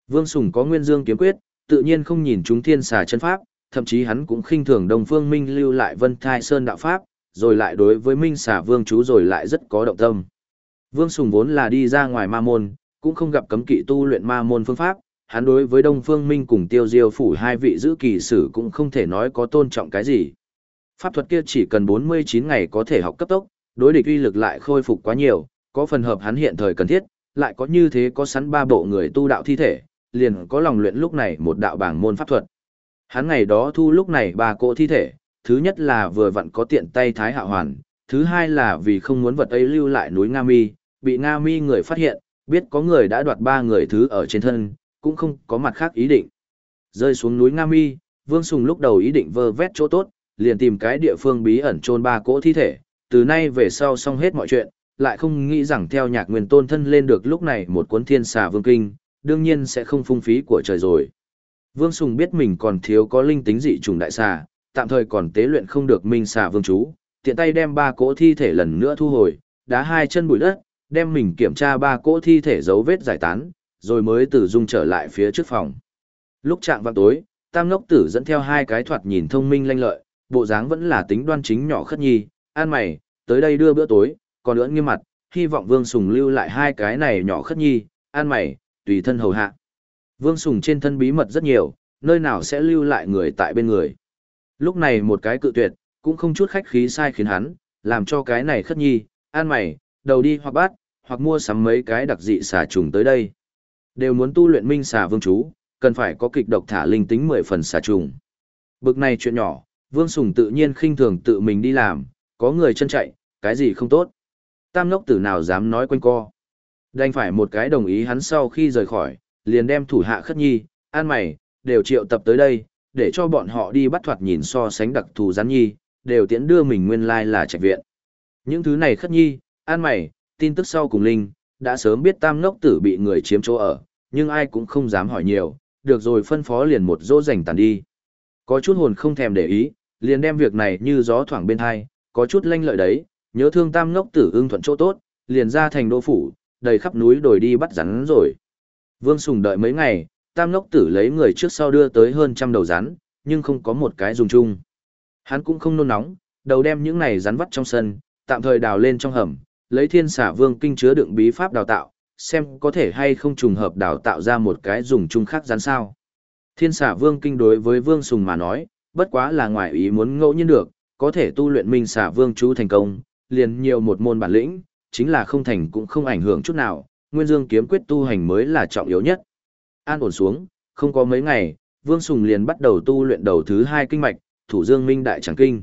S1: Vương Sùng có nguyên dương kiếm quyết, tự nhiên không nhìn chúng thiên xà chân pháp, thậm chí hắn cũng khinh thường Đông Phương Minh lưu lại Vân Thai Sơn đạo pháp, rồi lại đối với Minh xà vương chú rồi lại rất có động tâm. Vương Sùng vốn là đi ra ngoài ma môn, cũng không gặp cấm kỵ tu luyện ma môn phương pháp, hắn đối với Đông Phương Minh cùng Tiêu Diêu phủ hai vị giữ kỳ sử cũng không thể nói có tôn trọng cái gì. Pháp thuật kia chỉ cần 49 ngày có thể học cấp tốc, đối địch uy lực lại khôi phục quá nhiều, có phần hợp hắn hiện thời cần thiết, lại có như thế có sẵn ba bộ người tu đạo thi thể, liền có lòng luyện lúc này một đạo bảng môn pháp thuật. Hắn ngày đó thu lúc này ba cỗ thi thể, thứ nhất là vừa vặn có tiện tay thái hạ hoàn, thứ hai là vì không muốn vật ấy lưu lại núi Nga Mi, bị Nga Mi người phát hiện, biết có người đã đoạt ba người thứ ở trên thân, cũng không có mặt khác ý định. Rơi xuống núi Nga Mi, Vương Sùng lúc đầu ý định vơ vét chỗ tốt, liền tìm cái địa phương bí ẩn chôn ba cỗ thi thể, từ nay về sau xong hết mọi chuyện, lại không nghĩ rằng theo nhạc nguyên tôn thân lên được lúc này một cuốn thiên xà vương kinh, đương nhiên sẽ không phung phí của trời rồi. Vương Sùng biết mình còn thiếu có linh tính dị trùng đại xà, tạm thời còn tế luyện không được minh xà vương chú, tiện tay đem ba cỗ thi thể lần nữa thu hồi, đá hai chân bụi đất, đem mình kiểm tra ba cỗ thi thể dấu vết giải tán, rồi mới từ dung trở lại phía trước phòng. Lúc chạm vào tối, Tam Ngốc Tử dẫn theo hai cái thoạt nhìn thông minh lanh lợi, bộ dáng vẫn là tính đoan chính nhỏ khất nhi, an mày, tới đây đưa bữa tối, còn nữa nghiêm mặt, hy vọng Vương Sùng lưu lại hai cái này nhỏ khất nhi, an mày, tùy thân hầu hạ. Vương Sùng trên thân bí mật rất nhiều, nơi nào sẽ lưu lại người tại bên người. Lúc này một cái cự tuyệt, cũng không chút khách khí sai khiến hắn, làm cho cái này khất nhi, an mày, đầu đi hoặc bát, hoặc mua sắm mấy cái đặc dị xà trùng tới đây. Đều muốn tu luyện minh xà vương chú, cần phải có kịch độc thả linh tính 10 phần xà trùng. Bực này chuyện nhỏ, Vương Sùng tự nhiên khinh thường tự mình đi làm, có người chân chạy, cái gì không tốt. Tam ngốc tử nào dám nói quanh co. Đành phải một cái đồng ý hắn sau khi rời khỏi, liền đem thủ hạ khất nhi, an mày, đều triệu tập tới đây, để cho bọn họ đi bắt thoạt nhìn so sánh đặc thù gián nhi, đều tiễn đưa mình nguyên lai là trạch viện. Những thứ này khất nhi, an mày, tin tức sau cùng linh, đã sớm biết tam ngốc tử bị người chiếm chỗ ở, nhưng ai cũng không dám hỏi nhiều, được rồi phân phó liền một dỗ dành tàn đi. Có chút hồn không thèm để ý, liền đem việc này như gió thoảng bên hai, có chút lanh lợi đấy, nhớ thương tam ngốc tử ưng thuận chỗ tốt, liền ra thành đô phủ, đầy khắp núi đồi đi bắt rắn rồi. Vương Sùng đợi mấy ngày, tam ngốc tử lấy người trước sau đưa tới hơn trăm đầu rắn, nhưng không có một cái dùng chung. Hắn cũng không nôn nóng, đầu đem những này rắn vắt trong sân, tạm thời đào lên trong hầm, lấy thiên xả vương kinh chứa đựng bí pháp đào tạo, xem có thể hay không trùng hợp đào tạo ra một cái dùng chung khác rắn sao. Thiên xả vương kinh đối với vương sùng mà nói, bất quá là ngoài ý muốn ngẫu nhiên được, có thể tu luyện minh xả vương chú thành công, liền nhiều một môn bản lĩnh, chính là không thành cũng không ảnh hưởng chút nào, nguyên dương kiếm quyết tu hành mới là trọng yếu nhất. An ổn xuống, không có mấy ngày, Vương Sùng liền bắt đầu tu luyện đầu thứ hai kinh mạch, thủ dương minh đại tràng kinh.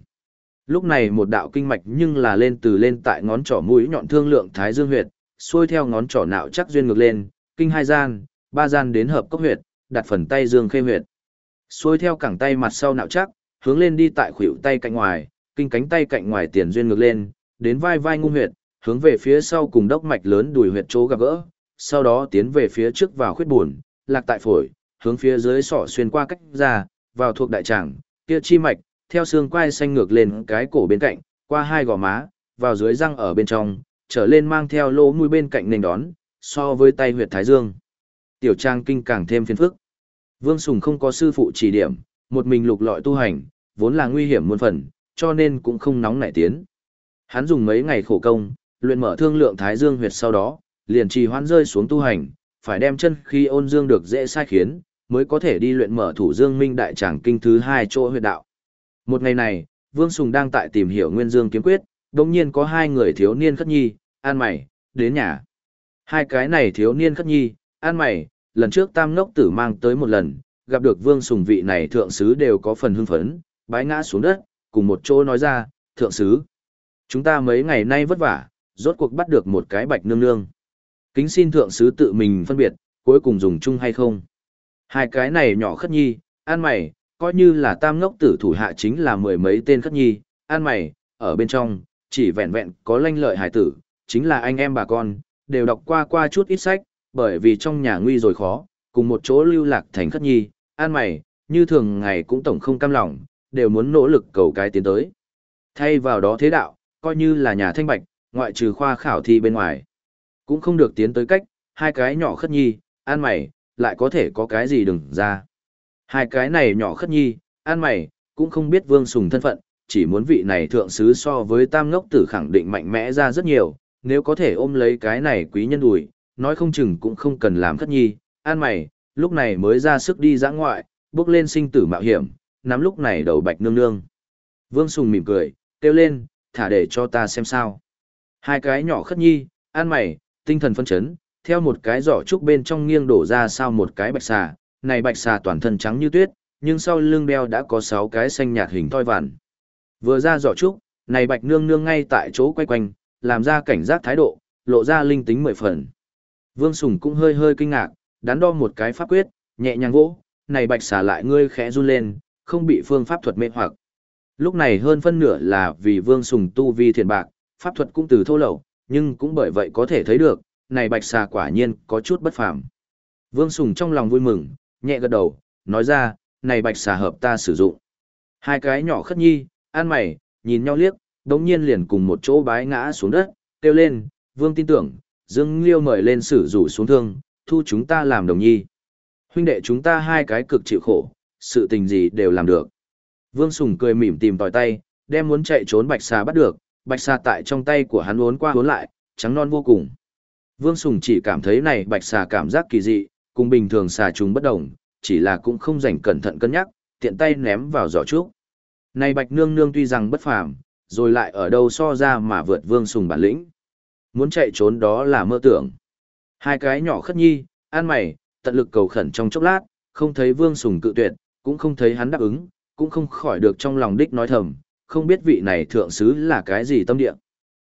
S1: Lúc này một đạo kinh mạch nhưng là lên từ lên tại ngón trỏ mũi nhọn thương lượng thái dương huyệt, xuôi theo ngón trỏ nạo chắc duyên ngược lên, kinh hai gian, ba gian đến hợp cốc huyệt, đặt phần tay dương khê huyệt. Xuôi theo cẳng tay mặt sau nạo chắc, hướng lên đi tại khuỷu tay cạnh ngoài, kinh cánh tay cạnh ngoài tiền duyên ngược lên, đến vai vai ngung huyệt, hướng về phía sau cùng đốc mạch lớn đùi huyệt chỗ gặp gỡ, sau đó tiến về phía trước vào khuyết buồn, lạc tại phổi, hướng phía dưới sọ xuyên qua cách ra, vào thuộc đại tràng, kia chi mạch, theo xương quai xanh ngược lên cái cổ bên cạnh, qua hai gò má, vào dưới răng ở bên trong, trở lên mang theo lỗ mũi bên cạnh nền đón, so với tay huyệt thái dương. Tiểu trang kinh càng thêm phiền phức. Vương Sùng không có sư phụ chỉ điểm, một mình lục lọi tu hành, vốn là nguy hiểm muôn phần, cho nên cũng không nóng nảy tiến. Hắn dùng mấy ngày khổ công, luyện mở thương lượng thái dương huyệt sau đó, liền trì hoãn rơi xuống tu hành, phải đem chân khi ôn dương được dễ sai khiến, mới có thể đi luyện mở thủ dương minh đại tràng kinh thứ hai chỗ huyệt đạo. Một ngày này, Vương Sùng đang tại tìm hiểu nguyên dương kiếm quyết, đồng nhiên có hai người thiếu niên khất nhi, an mày, đến nhà. Hai cái này thiếu niên khất nhi, an mày, lần trước tam ngốc tử mang tới một lần, gặp được Vương Sùng vị này thượng sứ đều có phần hưng phấn, bái ngã xuống đất, cùng một chỗ nói ra, thượng sứ. Chúng ta mấy ngày nay vất vả, rốt cuộc bắt được một cái bạch nương nương. Kính xin thượng sứ tự mình phân biệt, cuối cùng dùng chung hay không. Hai cái này nhỏ khất nhi, an mày, coi như là tam ngốc tử thủ hạ chính là mười mấy tên khất nhi, an mày, ở bên trong, chỉ vẹn vẹn có lanh lợi hải tử, chính là anh em bà con, đều đọc qua qua chút ít sách, bởi vì trong nhà nguy rồi khó, cùng một chỗ lưu lạc thành khất nhi, an mày, như thường ngày cũng tổng không cam lòng, đều muốn nỗ lực cầu cái tiến tới. Thay vào đó thế đạo, coi như là nhà thanh bạch, ngoại trừ khoa khảo thi bên ngoài. Cũng không được tiến tới cách, hai cái nhỏ khất nhi, an mày, lại có thể có cái gì đừng ra. Hai cái này nhỏ khất nhi, an mày, cũng không biết vương sùng thân phận, chỉ muốn vị này thượng sứ so với tam ngốc tử khẳng định mạnh mẽ ra rất nhiều, nếu có thể ôm lấy cái này quý nhân đùi, nói không chừng cũng không cần làm khất nhi, an mày, lúc này mới ra sức đi giã ngoại, bước lên sinh tử mạo hiểm, nắm lúc này đầu bạch nương nương. Vương Sùng mỉm cười, kêu lên, thả để cho ta xem sao. Hai cái nhỏ khất nhi, an mày, tinh thần phân chấn, theo một cái giỏ trúc bên trong nghiêng đổ ra sau một cái bạch xà, này bạch xà toàn thân trắng như tuyết, nhưng sau lưng đeo đã có sáu cái xanh nhạt hình toi vằn. Vừa ra giỏ trúc, này bạch nương nương ngay tại chỗ quay quanh, làm ra cảnh giác thái độ, lộ ra linh tính mười phần. Vương Sùng cũng hơi hơi kinh ngạc, đắn đo một cái pháp quyết, nhẹ nhàng vỗ, này bạch xà lại ngươi khẽ run lên, không bị phương pháp thuật mê hoặc. Lúc này hơn phân nửa là vì Vương Sùng tu vi thiền bạc, pháp thuật cũng từ thô lậu, nhưng cũng bởi vậy có thể thấy được, này bạch xà quả nhiên có chút bất phàm. Vương Sùng trong lòng vui mừng, nhẹ gật đầu, nói ra, này bạch xà hợp ta sử dụng. Hai cái nhỏ khất nhi, an mày, nhìn nhau liếc, đống nhiên liền cùng một chỗ bái ngã xuống đất, kêu lên, vương tin tưởng, Dương Liêu mời lên sử rủ xuống thương, thu chúng ta làm đồng nhi. Huynh đệ chúng ta hai cái cực chịu khổ, sự tình gì đều làm được. Vương Sùng cười mỉm tìm tòi tay, đem muốn chạy trốn bạch xà bắt được, bạch xà tại trong tay của hắn uốn qua uốn lại, trắng non vô cùng. Vương Sùng chỉ cảm thấy này bạch xà cảm giác kỳ dị, cùng bình thường xà trùng bất đồng, chỉ là cũng không dành cẩn thận cân nhắc, tiện tay ném vào giỏ trước. Này bạch nương nương tuy rằng bất phàm, rồi lại ở đâu so ra mà vượt Vương Sùng bản lĩnh. Muốn chạy trốn đó là mơ tưởng. Hai cái nhỏ khất nhi, an mày, tận lực cầu khẩn trong chốc lát, không thấy Vương Sùng cự tuyệt, cũng không thấy hắn đáp ứng, cũng không khỏi được trong lòng đích nói thầm, không biết vị này thượng sứ là cái gì tâm địa.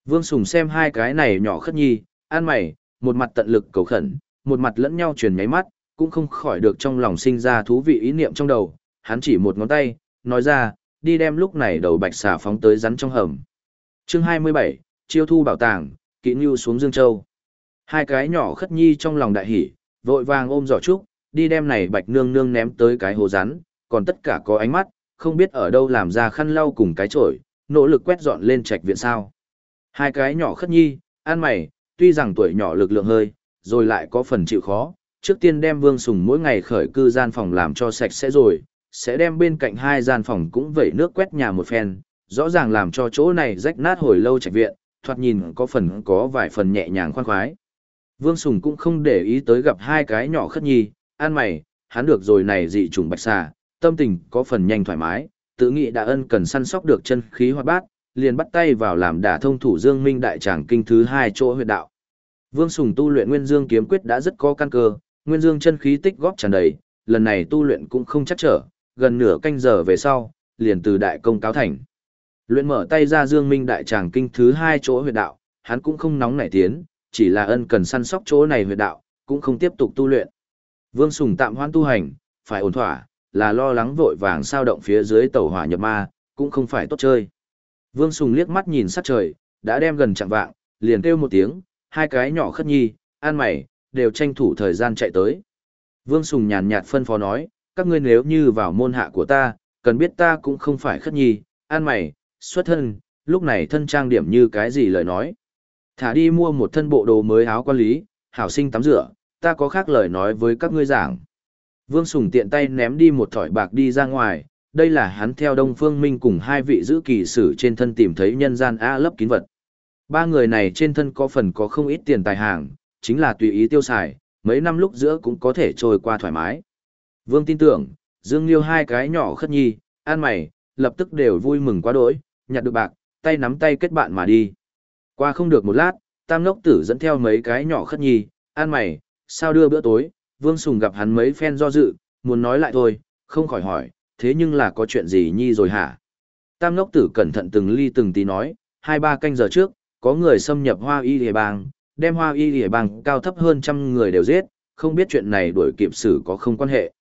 S1: Vương Sùng xem hai cái này nhỏ khất nhi, an mày, một mặt tận lực cầu khẩn, một mặt lẫn nhau truyền nháy mắt, cũng không khỏi được trong lòng sinh ra thú vị ý niệm trong đầu, hắn chỉ một ngón tay, nói ra, đi đem lúc này đầu bạch xà phóng tới rắn trong hầm. Chương 27, Chiêu thu bảo tàng, kỹ như xuống Dương Châu. Hai cái nhỏ khất nhi trong lòng đại hỉ, vội vàng ôm giỏ trúc, đi đem này bạch nương nương ném tới cái hồ rắn, còn tất cả có ánh mắt, không biết ở đâu làm ra khăn lau cùng cái chổi, nỗ lực quét dọn lên trạch viện sao. Hai cái nhỏ khất nhi, an mày, tuy rằng tuổi nhỏ lực lượng hơi, rồi lại có phần chịu khó, trước tiên đem Vương Sùng mỗi ngày khởi cư gian phòng làm cho sạch sẽ rồi, sẽ đem bên cạnh hai gian phòng cũng vẩy nước quét nhà một phen, rõ ràng làm cho chỗ này rách nát hồi lâu trạch viện, thoạt nhìn có phần có vài phần nhẹ nhàng khoan khoái. Vương Sùng cũng không để ý tới gặp hai cái nhỏ khất nhi, an mày, hắn được rồi này dị trùng bạch xà, tâm tình có phần nhanh thoải mái, tự nghĩ đã ân cần săn sóc được chân khí hoạt bát, liền bắt tay vào làm đả thông thủ dương minh đại tràng kinh thứ hai chỗ huyệt đạo. Vương Sùng tu luyện Nguyên Dương kiếm quyết đã rất có căn cơ, Nguyên Dương chân khí tích góp tràn đầy, lần này tu luyện cũng không chắc trở, gần nửa canh giờ về sau, liền từ đại công cáo thành. Luyện mở tay ra Dương Minh đại tràng kinh thứ hai chỗ huyệt đạo, hắn cũng không nóng nảy tiến, chỉ là ân cần săn sóc chỗ này huyệt đạo, cũng không tiếp tục tu luyện. Vương Sùng tạm hoãn tu hành, phải ổn thỏa, là lo lắng vội vàng sao động phía dưới tàu hỏa nhập ma, cũng không phải tốt chơi. Vương Sùng liếc mắt nhìn sát trời, đã đem gần chạm vạng, liền kêu một tiếng, hai cái nhỏ khất nhi, an mày, đều tranh thủ thời gian chạy tới. Vương Sùng nhàn nhạt phân phó nói, các ngươi nếu như vào môn hạ của ta, cần biết ta cũng không phải khất nhi, an mày, xuất thân, lúc này thân trang điểm như cái gì lời nói. Thả đi mua một thân bộ đồ mới áo quan lý, hảo sinh tắm rửa, ta có khác lời nói với các ngươi giảng. Vương Sùng tiện tay ném đi một thỏi bạc đi ra ngoài, đây là hắn theo Đông Phương Minh cùng hai vị giữ kỳ sử trên thân tìm thấy nhân gian A lấp kín vật. Ba người này trên thân có phần có không ít tiền tài hàng, chính là tùy ý tiêu xài, mấy năm lúc giữa cũng có thể trôi qua thoải mái. Vương tin tưởng, Dương Liêu hai cái nhỏ khất nhi, an mày, lập tức đều vui mừng quá đỗi, nhặt được bạc, tay nắm tay kết bạn mà đi. Qua không được một lát, Tam Lốc Tử dẫn theo mấy cái nhỏ khất nhi, an mày, sao đưa bữa tối, Vương Sùng gặp hắn mấy phen do dự, muốn nói lại thôi, không khỏi hỏi, thế nhưng là có chuyện gì nhi rồi hả? Tam Ngốc Tử cẩn thận từng ly từng tí nói, hai ba canh giờ trước, có người xâm nhập hoa y địa bang, đem hoa y địa bang cao thấp hơn trăm người đều giết, không biết chuyện này đuổi kịp xử có không quan hệ.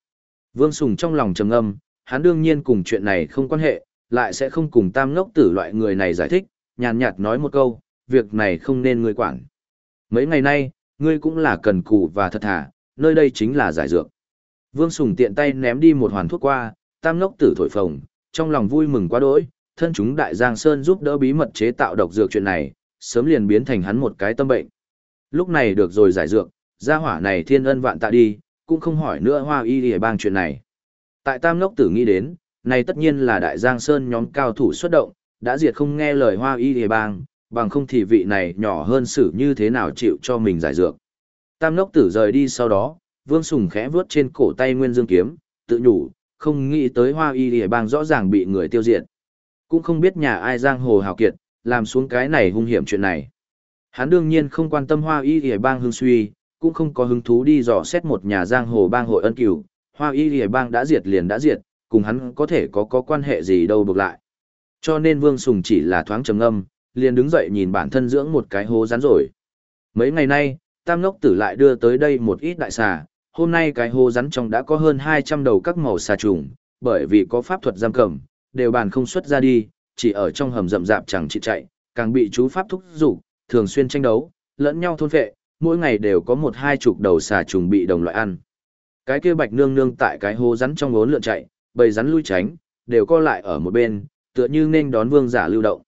S1: Vương Sùng trong lòng trầm âm, hắn đương nhiên cùng chuyện này không quan hệ, lại sẽ không cùng tam ngốc tử loại người này giải thích, nhàn nhạt nói một câu, việc này không nên ngươi quản. Mấy ngày nay, ngươi cũng là cần cù và thật thà, nơi đây chính là giải dược. Vương Sùng tiện tay ném đi một hoàn thuốc qua, tam ngốc tử thổi phồng, trong lòng vui mừng quá đỗi, thân chúng Đại Giang Sơn giúp đỡ bí mật chế tạo độc dược chuyện này, sớm liền biến thành hắn một cái tâm bệnh. Lúc này được rồi giải dược, gia hỏa này thiên ân vạn tạ đi, cũng không hỏi nữa hoa y lìa bang chuyện này. Tại Tam Ngốc Tử nghĩ đến, này tất nhiên là Đại Giang Sơn nhóm cao thủ xuất động, đã diệt không nghe lời hoa y lìa bang, bằng không thì vị này nhỏ hơn xử như thế nào chịu cho mình giải dược. Tam Nốc Tử rời đi sau đó, Vương Sùng khẽ vướt trên cổ tay Nguyên Dương Kiếm, tự nhủ, không nghĩ tới hoa y lìa bang rõ ràng bị người tiêu diệt. Cũng không biết nhà ai giang hồ hào kiệt, làm xuống cái này hung hiểm chuyện này. Hắn đương nhiên không quan tâm hoa y lìa bang hương suy, cũng không có hứng thú đi dò xét một nhà giang hồ bang hội ân cửu, hoa y lìa bang đã diệt liền đã diệt, cùng hắn có thể có có quan hệ gì đâu buộc lại. Cho nên Vương Sùng chỉ là thoáng trầm ngâm, liền đứng dậy nhìn bản thân dưỡng một cái hố rắn rồi. Mấy ngày nay, Tam Ngốc Tử lại đưa tới đây một ít đại xà, hôm nay cái hô rắn trong đã có hơn 200 đầu các màu xà trùng, bởi vì có pháp thuật giam cầm, đều bàn không xuất ra đi, chỉ ở trong hầm rậm rạp chẳng chỉ chạy, càng bị chú pháp thúc dục thường xuyên tranh đấu, lẫn nhau thôn phệ, mỗi ngày đều có một hai chục đầu xà trùng bị đồng loại ăn. Cái kia bạch nương nương tại cái hố rắn trong ngốn lượn chạy, bầy rắn lui tránh, đều co lại ở một bên, tựa như nên đón vương giả lưu động.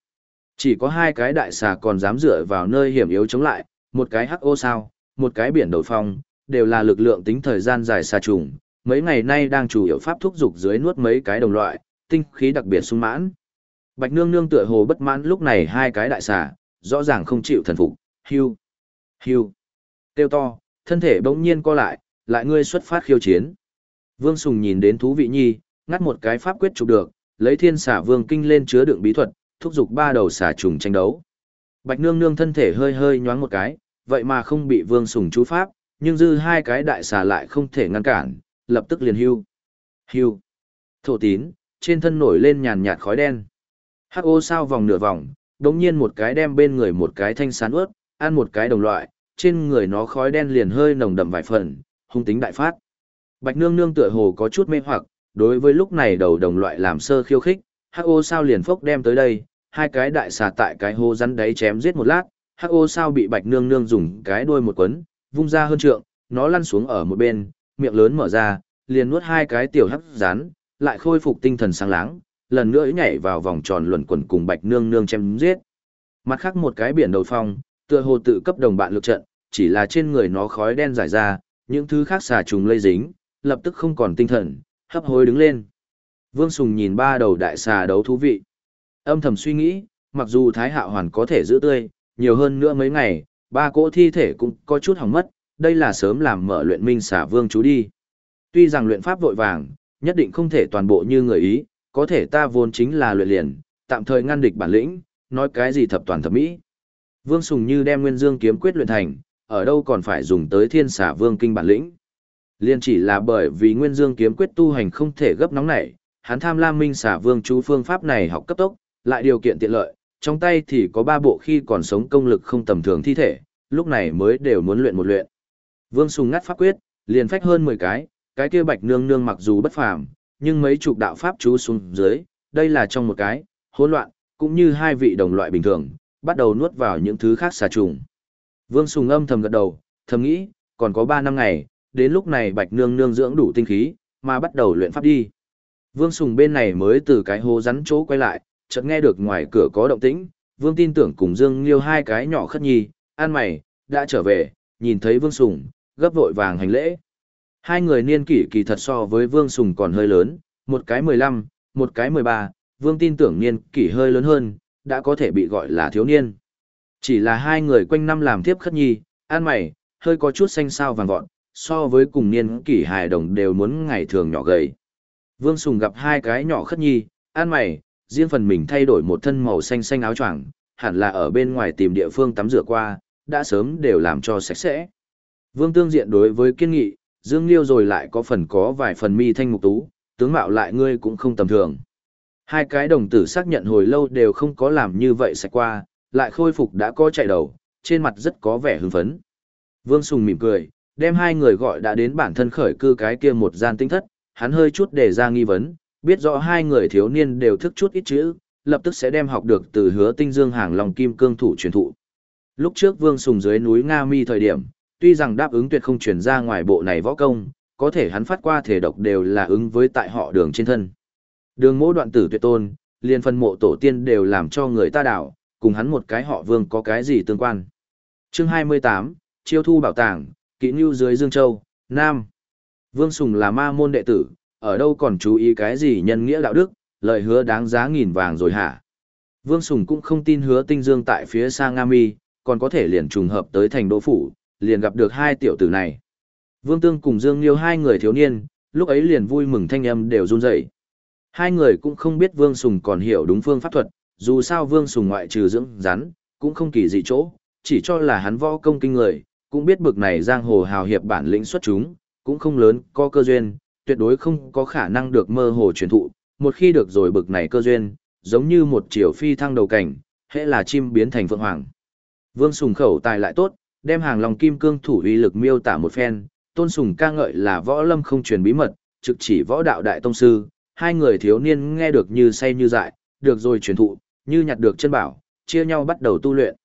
S1: Chỉ có hai cái đại xà còn dám dựa vào nơi hiểm yếu chống lại, một cái hắc ô sao, một cái biển đổi phong, đều là lực lượng tính thời gian dài xa trùng, mấy ngày nay đang chủ yếu pháp thúc dục dưới nuốt mấy cái đồng loại, tinh khí đặc biệt sung mãn. Bạch nương nương tựa hồ bất mãn lúc này hai cái đại xà, rõ ràng không chịu thần phục, hưu, hưu. Tiêu to, thân thể bỗng nhiên co lại, lại ngươi xuất phát khiêu chiến. Vương Sùng nhìn đến thú vị nhi, ngắt một cái pháp quyết chụp được, lấy thiên xà vương kinh lên chứa đựng bí thuật, thúc dục ba đầu xà trùng tranh đấu. Bạch nương nương thân thể hơi hơi nhoáng một cái, vậy mà không bị vương sùng chú pháp, nhưng dư hai cái đại xà lại không thể ngăn cản, lập tức liền hưu. Hưu. Thổ tín, trên thân nổi lên nhàn nhạt khói đen. Hắc ô sao vòng nửa vòng, đống nhiên một cái đem bên người một cái thanh sán ướt, ăn một cái đồng loại, trên người nó khói đen liền hơi nồng đậm vài phần, hung tính đại phát. Bạch nương nương tựa hồ có chút mê hoặc, đối với lúc này đầu đồng loại làm sơ khiêu khích, hắc ô sao liền phốc đem tới đây, hai cái đại xà tại cái hô rắn đấy chém giết một lát, hắc ô sao bị bạch nương nương dùng cái đuôi một quấn, vung ra hơn trượng, nó lăn xuống ở một bên, miệng lớn mở ra, liền nuốt hai cái tiểu hắc rán, lại khôi phục tinh thần sáng láng, lần nữa nhảy vào vòng tròn luẩn quẩn cùng bạch nương nương chém giết. Mặt khác một cái biển đầu phong, tựa hồ tự cấp đồng bạn lực trận, chỉ là trên người nó khói đen giải ra, những thứ khác xà trùng lây dính, lập tức không còn tinh thần, hấp hối đứng lên. Vương Sùng nhìn ba đầu đại xà đấu thú vị. Âm thầm suy nghĩ, mặc dù Thái Hạo Hoàn có thể giữ tươi, nhiều hơn nữa mấy ngày, ba cỗ thi thể cũng có chút hỏng mất, đây là sớm làm mở luyện minh xả vương chú đi. Tuy rằng luyện pháp vội vàng, nhất định không thể toàn bộ như người ý, có thể ta vốn chính là luyện liền, tạm thời ngăn địch bản lĩnh, nói cái gì thập toàn thập mỹ. Vương Sùng như đem Nguyên Dương kiếm quyết luyện thành, ở đâu còn phải dùng tới Thiên xả Vương kinh bản lĩnh. Liên chỉ là bởi vì Nguyên Dương kiếm quyết tu hành không thể gấp nóng nảy, hắn tham lam minh xả vương chú phương pháp này học cấp tốc, lại điều kiện tiện lợi, trong tay thì có ba bộ khi còn sống công lực không tầm thường thi thể, lúc này mới đều muốn luyện một luyện. Vương Sùng ngắt pháp quyết, liền phách hơn 10 cái, cái kia bạch nương nương mặc dù bất phàm, nhưng mấy chục đạo pháp chú xuống dưới, đây là trong một cái, hỗn loạn, cũng như hai vị đồng loại bình thường, bắt đầu nuốt vào những thứ khác xà trùng. Vương Sùng âm thầm gật đầu, thầm nghĩ, còn có 3 năm ngày, đến lúc này bạch nương nương dưỡng đủ tinh khí, mà bắt đầu luyện pháp đi. Vương Sùng bên này mới từ cái hố rắn chỗ quay lại, chợt nghe được ngoài cửa có động tĩnh, Vương tin tưởng cùng Dương Liêu hai cái nhỏ khất nhi, an mày, đã trở về, nhìn thấy Vương Sùng, gấp vội vàng hành lễ. Hai người niên kỷ kỳ thật so với Vương Sùng còn hơi lớn, một cái 15, một cái 13, Vương tin tưởng niên kỷ hơi lớn hơn, đã có thể bị gọi là thiếu niên. Chỉ là hai người quanh năm làm tiếp khất nhi, an mày, hơi có chút xanh sao vàng vọt, so với cùng niên kỷ hài đồng đều muốn ngày thường nhỏ gầy. Vương Sùng gặp hai cái nhỏ khất nhi, an mày, riêng phần mình thay đổi một thân màu xanh xanh áo choàng, hẳn là ở bên ngoài tìm địa phương tắm rửa qua, đã sớm đều làm cho sạch sẽ. Vương Tương Diện đối với kiên nghị, Dương Liêu rồi lại có phần có vài phần mi thanh mục tú, tướng mạo lại ngươi cũng không tầm thường. Hai cái đồng tử xác nhận hồi lâu đều không có làm như vậy sạch qua, lại khôi phục đã có chạy đầu, trên mặt rất có vẻ hưng phấn. Vương Sùng mỉm cười, đem hai người gọi đã đến bản thân khởi cư cái kia một gian tinh thất, hắn hơi chút để ra nghi vấn, biết rõ hai người thiếu niên đều thức chút ít chữ, lập tức sẽ đem học được từ hứa tinh dương hàng lòng kim cương thủ truyền thụ. Lúc trước Vương Sùng dưới núi Nga Mi thời điểm, tuy rằng đáp ứng tuyệt không truyền ra ngoài bộ này võ công, có thể hắn phát qua thể độc đều là ứng với tại họ đường trên thân. Đường mỗ đoạn tử tuyệt tôn, liền phân mộ tổ tiên đều làm cho người ta đảo, cùng hắn một cái họ Vương có cái gì tương quan. Chương 28, Chiêu thu bảo tàng, kỹ nhu dưới Dương Châu, Nam. Vương Sùng là ma môn đệ tử, ở đâu còn chú ý cái gì nhân nghĩa đạo đức, lời hứa đáng giá nghìn vàng rồi hả? Vương Sùng cũng không tin hứa tinh dương tại phía xa Nga Mi, còn có thể liền trùng hợp tới thành đô phủ, liền gặp được hai tiểu tử này. Vương Tương cùng Dương Liêu hai người thiếu niên, lúc ấy liền vui mừng thanh âm đều run rẩy. Hai người cũng không biết Vương Sùng còn hiểu đúng phương pháp thuật, dù sao Vương Sùng ngoại trừ dưỡng rắn, cũng không kỳ dị chỗ, chỉ cho là hắn võ công kinh người, cũng biết bực này giang hồ hào hiệp bản lĩnh xuất chúng, cũng không lớn, có cơ duyên, tuyệt đối không có khả năng được mơ hồ truyền thụ, một khi được rồi bực này cơ duyên, giống như một chiều phi thăng đầu cảnh, hệ là chim biến thành phượng hoàng. Vương Sùng khẩu tài lại tốt, đem hàng lòng kim cương thủ uy lực miêu tả một phen, tôn sùng ca ngợi là võ lâm không truyền bí mật, trực chỉ võ đạo đại tông sư, hai người thiếu niên nghe được như say như dại, được rồi truyền thụ, như nhặt được chân bảo, chia nhau bắt đầu tu luyện.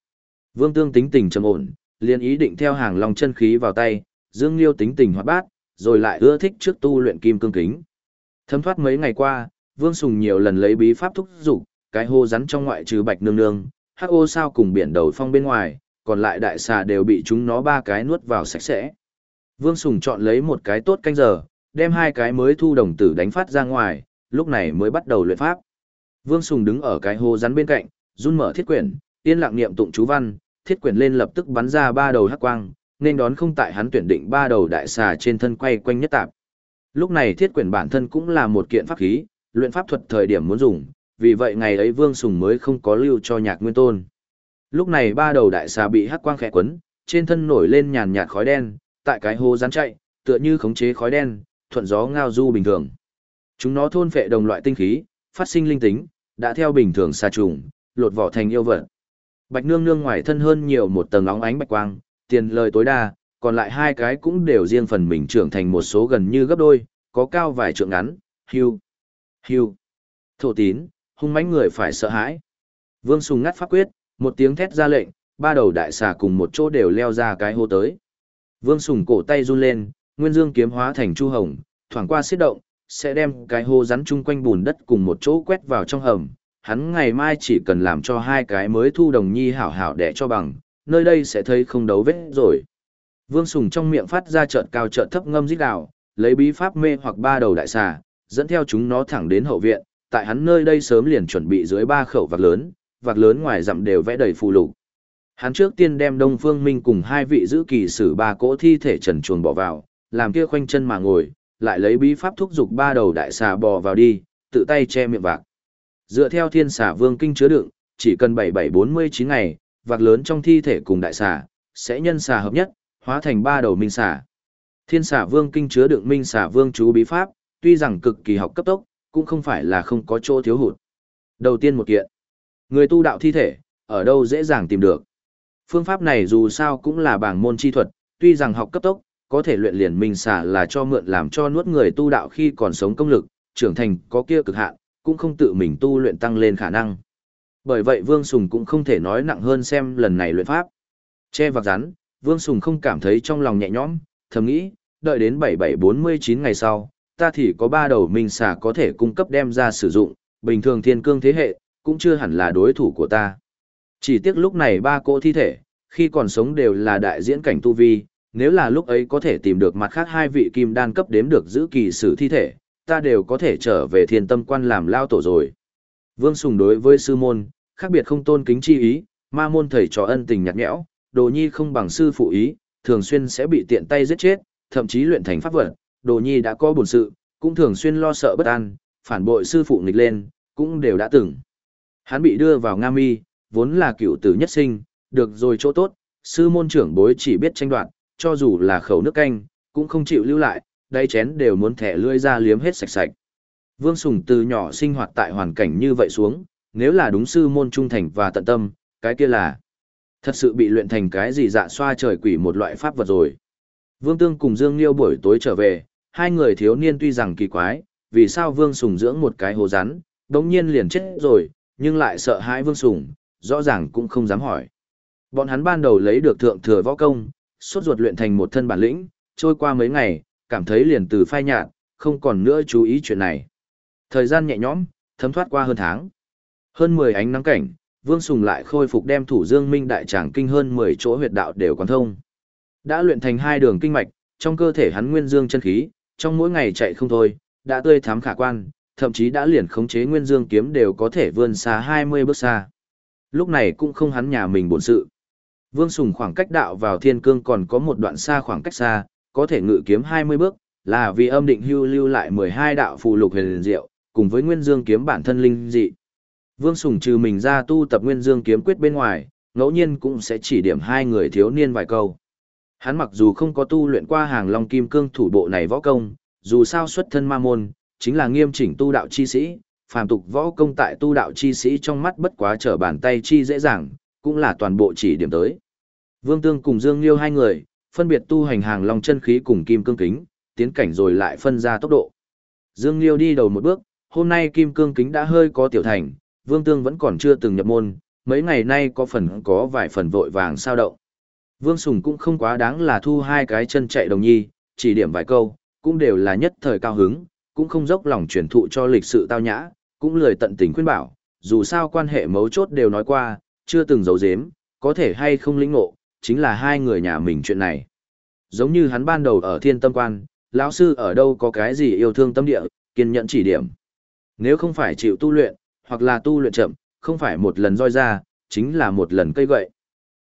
S1: Vương Tương tính tình trầm ổn, liền ý định theo hàng lòng chân khí vào tay, Dương Liêu tính tình hoạt bát, rồi lại ưa thích trước tu luyện kim cương kính. Thấm thoát mấy ngày qua, Vương Sùng nhiều lần lấy bí pháp thúc dục, cái hô rắn trong ngoại trừ bạch nương nương, hắc ô sao cùng biển đầu phong bên ngoài, còn lại đại xà đều bị chúng nó ba cái nuốt vào sạch sẽ. Vương Sùng chọn lấy một cái tốt canh giờ, đem hai cái mới thu đồng tử đánh phát ra ngoài, lúc này mới bắt đầu luyện pháp. Vương Sùng đứng ở cái hồ rắn bên cạnh, run mở thiết quyển, yên lặng niệm tụng chú văn, thiết quyển lên lập tức bắn ra ba đầu hắc quang, nên đón không tại hắn tuyển định ba đầu đại xà trên thân quay quanh nhất tạp. Lúc này thiết quyển bản thân cũng là một kiện pháp khí, luyện pháp thuật thời điểm muốn dùng, vì vậy ngày ấy Vương Sùng mới không có lưu cho nhạc nguyên tôn. Lúc này ba đầu đại xà bị hắc quang khẽ quấn, trên thân nổi lên nhàn nhạt khói đen, tại cái hồ rắn chạy, tựa như khống chế khói đen, thuận gió ngao du bình thường. Chúng nó thôn phệ đồng loại tinh khí, phát sinh linh tính, đã theo bình thường xà trùng, lột vỏ thành yêu vật. Bạch nương nương ngoài thân hơn nhiều một tầng óng ánh bạch quang, tiền lời tối đa, còn lại hai cái cũng đều riêng phần mình trưởng thành một số gần như gấp đôi, có cao vài trượng ngắn, hưu, hưu. Thổ tín, hung mãnh người phải sợ hãi. Vương Sùng ngắt pháp quyết, một tiếng thét ra lệnh, ba đầu đại xà cùng một chỗ đều leo ra cái hô tới. Vương Sùng cổ tay run lên, Nguyên Dương kiếm hóa thành chu hồng, thoảng qua xiết động, sẽ đem cái hô rắn chung quanh bùn đất cùng một chỗ quét vào trong hầm. Hắn ngày mai chỉ cần làm cho hai cái mới thu đồng nhi hảo hảo để cho bằng, nơi đây sẽ thấy không đấu vết rồi. Vương Sùng trong miệng phát ra chợt cao chợt thấp ngâm rít đảo lấy bí pháp mê hoặc ba đầu đại xà, dẫn theo chúng nó thẳng đến hậu viện, tại hắn nơi đây sớm liền chuẩn bị dưới ba khẩu vạc lớn, vạc lớn ngoài dặm đều vẽ đầy phù lục. Hắn trước tiên đem Đông Phương Minh cùng hai vị giữ kỳ sử ba cỗ thi thể trần chuồn bỏ vào, làm kia khoanh chân mà ngồi, lại lấy bí pháp thúc dục ba đầu đại xà bò vào đi, tự tay che miệng vạc. Dựa theo thiên xà vương kinh chứa đựng, chỉ cần 7749 ngày, vạc lớn trong thi thể cùng đại xà, sẽ nhân xà hợp nhất, hóa thành ba đầu minh xà. Thiên xà vương kinh chứa đựng minh xà vương chú bí pháp, tuy rằng cực kỳ học cấp tốc, cũng không phải là không có chỗ thiếu hụt. Đầu tiên một kiện, người tu đạo thi thể, ở đâu dễ dàng tìm được. Phương pháp này dù sao cũng là bảng môn chi thuật, tuy rằng học cấp tốc, có thể luyện liền minh xả là cho mượn làm cho nuốt người tu đạo khi còn sống công lực, trưởng thành có kia cực hạn, cũng không tự mình tu luyện tăng lên khả năng. Bởi vậy Vương Sùng cũng không thể nói nặng hơn xem lần này luyện pháp. Che vạc rắn, Vương Sùng không cảm thấy trong lòng nhẹ nhõm, thầm nghĩ, đợi đến 7749 ngày sau, ta thì có ba đầu minh xà có thể cung cấp đem ra sử dụng, bình thường thiên cương thế hệ, cũng chưa hẳn là đối thủ của ta. Chỉ tiếc lúc này ba cỗ thi thể, khi còn sống đều là đại diễn cảnh tu vi, nếu là lúc ấy có thể tìm được mặt khác hai vị kim đan cấp đếm được giữ kỳ sử thi thể, ta đều có thể trở về thiên tâm quan làm lao tổ rồi. Vương Sùng đối với sư môn, khác biệt không tôn kính chi ý, ma môn thầy trò ân tình nhạt nhẽo, đồ nhi không bằng sư phụ ý, thường xuyên sẽ bị tiện tay giết chết, thậm chí luyện thành pháp vật, đồ nhi đã có buồn sự, cũng thường xuyên lo sợ bất an, phản bội sư phụ nghịch lên, cũng đều đã từng. Hắn bị đưa vào Nga Mi, vốn là cựu tử nhất sinh, được rồi chỗ tốt, sư môn trưởng bối chỉ biết tranh đoạt, cho dù là khẩu nước canh, cũng không chịu lưu lại, đáy chén đều muốn thẻ lưỡi ra liếm hết sạch sạch. Vương Sùng từ nhỏ sinh hoạt tại hoàn cảnh như vậy xuống, nếu là đúng sư môn trung thành và tận tâm, cái kia là thật sự bị luyện thành cái gì dạ xoa trời quỷ một loại pháp vật rồi. Vương Tương cùng Dương Liêu buổi tối trở về, hai người thiếu niên tuy rằng kỳ quái, vì sao Vương Sùng dưỡng một cái hồ rắn, đống nhiên liền chết rồi, nhưng lại sợ hãi Vương Sùng, rõ ràng cũng không dám hỏi. Bọn hắn ban đầu lấy được thượng thừa võ công, suốt ruột luyện thành một thân bản lĩnh, trôi qua mấy ngày, cảm thấy liền từ phai nhạt, không còn nữa chú ý chuyện này. Thời gian nhẹ nhõm, thấm thoát qua hơn tháng. Hơn 10 ánh nắng cảnh, Vương Sùng lại khôi phục đem thủ Dương Minh đại tràng kinh hơn 10 chỗ huyệt đạo đều quán thông. Đã luyện thành hai đường kinh mạch, trong cơ thể hắn nguyên dương chân khí, trong mỗi ngày chạy không thôi, đã tươi thám khả quan, thậm chí đã liền khống chế nguyên dương kiếm đều có thể vươn xa 20 bước xa. Lúc này cũng không hắn nhà mình bổn sự. Vương Sùng khoảng cách đạo vào thiên cương còn có một đoạn xa khoảng cách xa, có thể ngự kiếm 20 bước, là vì âm định hưu lưu lại 12 đạo phù lục huyền diệu, cùng với nguyên dương kiếm bản thân linh dị. Vương Sùng trừ mình ra tu tập nguyên dương kiếm quyết bên ngoài, ngẫu nhiên cũng sẽ chỉ điểm hai người thiếu niên vài câu. Hắn mặc dù không có tu luyện qua hàng long kim cương thủ bộ này võ công, dù sao xuất thân ma môn, chính là nghiêm chỉnh tu đạo chi sĩ, phàm tục võ công tại tu đạo chi sĩ trong mắt bất quá trở bàn tay chi dễ dàng, cũng là toàn bộ chỉ điểm tới. Vương Tương cùng Dương Liêu hai người, phân biệt tu hành hàng long chân khí cùng kim cương kính, tiến cảnh rồi lại phân ra tốc độ. Dương Liêu đi đầu một bước, hôm nay kim cương kính đã hơi có tiểu thành, Vương Tương vẫn còn chưa từng nhập môn, mấy ngày nay có phần có vài phần vội vàng sao động. Vương Sùng cũng không quá đáng là thu hai cái chân chạy đồng nhi, chỉ điểm vài câu, cũng đều là nhất thời cao hứng, cũng không dốc lòng truyền thụ cho lịch sự tao nhã, cũng lười tận tình khuyên bảo, dù sao quan hệ mấu chốt đều nói qua, chưa từng giấu giếm, có thể hay không lĩnh ngộ, chính là hai người nhà mình chuyện này. Giống như hắn ban đầu ở thiên tâm quan, lão sư ở đâu có cái gì yêu thương tâm địa, kiên nhẫn chỉ điểm. Nếu không phải chịu tu luyện, hoặc là tu luyện chậm, không phải một lần roi ra, chính là một lần cây gậy.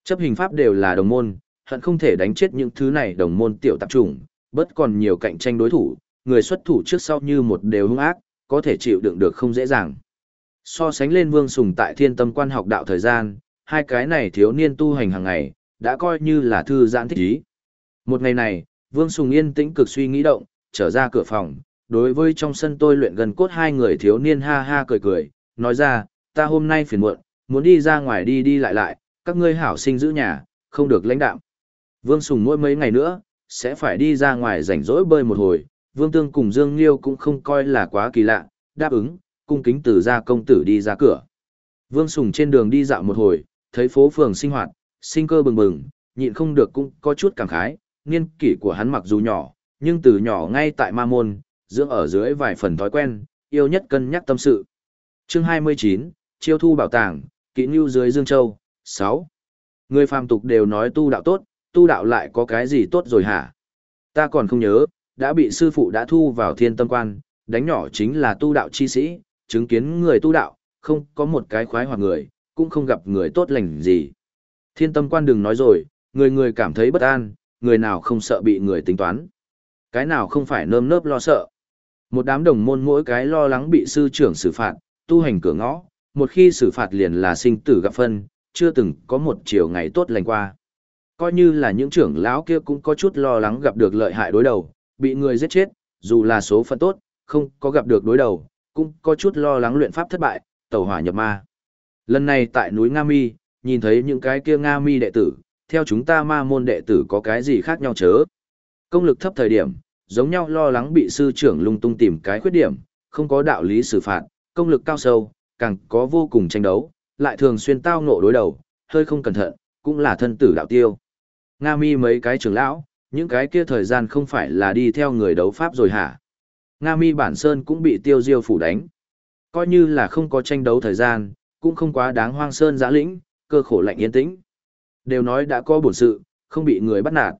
S1: Chấp hình pháp đều là đồng môn, hận không thể đánh chết những thứ này đồng môn tiểu tạp chủng, bất còn nhiều cạnh tranh đối thủ, người xuất thủ trước sau như một đều hung ác, có thể chịu đựng được không dễ dàng. So sánh lên Vương Sùng tại Thiên Tâm Quan học đạo thời gian, hai cái này thiếu niên tu hành hàng ngày, đã coi như là thư giãn thích ý. Một ngày này, Vương Sùng yên tĩnh cực suy nghĩ động, trở ra cửa phòng, đối với trong sân tôi luyện gần cốt hai người thiếu niên ha ha cười cười, nói ra, ta hôm nay phiền muộn, muốn đi ra ngoài đi đi lại lại, các ngươi hảo sinh giữ nhà, không được lãnh đạm. Vương Sùng mỗi mấy ngày nữa, sẽ phải đi ra ngoài rảnh rỗi bơi một hồi, Vương Tương cùng Dương Liêu cũng không coi là quá kỳ lạ, đáp ứng, cung kính từ ra công tử đi ra cửa. Vương Sùng trên đường đi dạo một hồi, thấy phố phường sinh hoạt, sinh cơ bừng bừng, nhịn không được cũng có chút cảm khái, niên kỷ của hắn mặc dù nhỏ, nhưng từ nhỏ ngay tại ma môn, dưỡng ở dưới vài phần thói quen, yêu nhất cân nhắc tâm sự. Chương 29, Chiêu thu bảo tàng, kỹ nưu dưới Dương Châu, 6. Người phàm tục đều nói tu đạo tốt, tu đạo lại có cái gì tốt rồi hả? Ta còn không nhớ, đã bị sư phụ đã thu vào thiên tâm quan, đánh nhỏ chính là tu đạo chi sĩ, chứng kiến người tu đạo, không có một cái khoái hoặc người, cũng không gặp người tốt lành gì. Thiên tâm quan đừng nói rồi, người người cảm thấy bất an, người nào không sợ bị người tính toán. Cái nào không phải nơm nớp lo sợ. Một đám đồng môn mỗi cái lo lắng bị sư trưởng xử phạt, tu hành cửa ngõ, một khi xử phạt liền là sinh tử gặp phân, chưa từng có một chiều ngày tốt lành qua. Coi như là những trưởng lão kia cũng có chút lo lắng gặp được lợi hại đối đầu, bị người giết chết, dù là số phận tốt, không có gặp được đối đầu, cũng có chút lo lắng luyện pháp thất bại, tẩu hỏa nhập ma. Lần này tại núi Nga Mi, nhìn thấy những cái kia Nga mi đệ tử, theo chúng ta ma môn đệ tử có cái gì khác nhau chớ. Công lực thấp thời điểm, giống nhau lo lắng bị sư trưởng lung tung tìm cái khuyết điểm, không có đạo lý xử phạt, công lực cao sâu, càng có vô cùng tranh đấu, lại thường xuyên tao ngộ đối đầu, hơi không cẩn thận, cũng là thân tử đạo tiêu. Nga mi mấy cái trưởng lão, những cái kia thời gian không phải là đi theo người đấu pháp rồi hả? Nga mi bản sơn cũng bị tiêu diêu phủ đánh. Coi như là không có tranh đấu thời gian, cũng không quá đáng hoang sơn giã lĩnh, cơ khổ lạnh yên tĩnh. Đều nói đã có bổn sự, không bị người bắt nạt.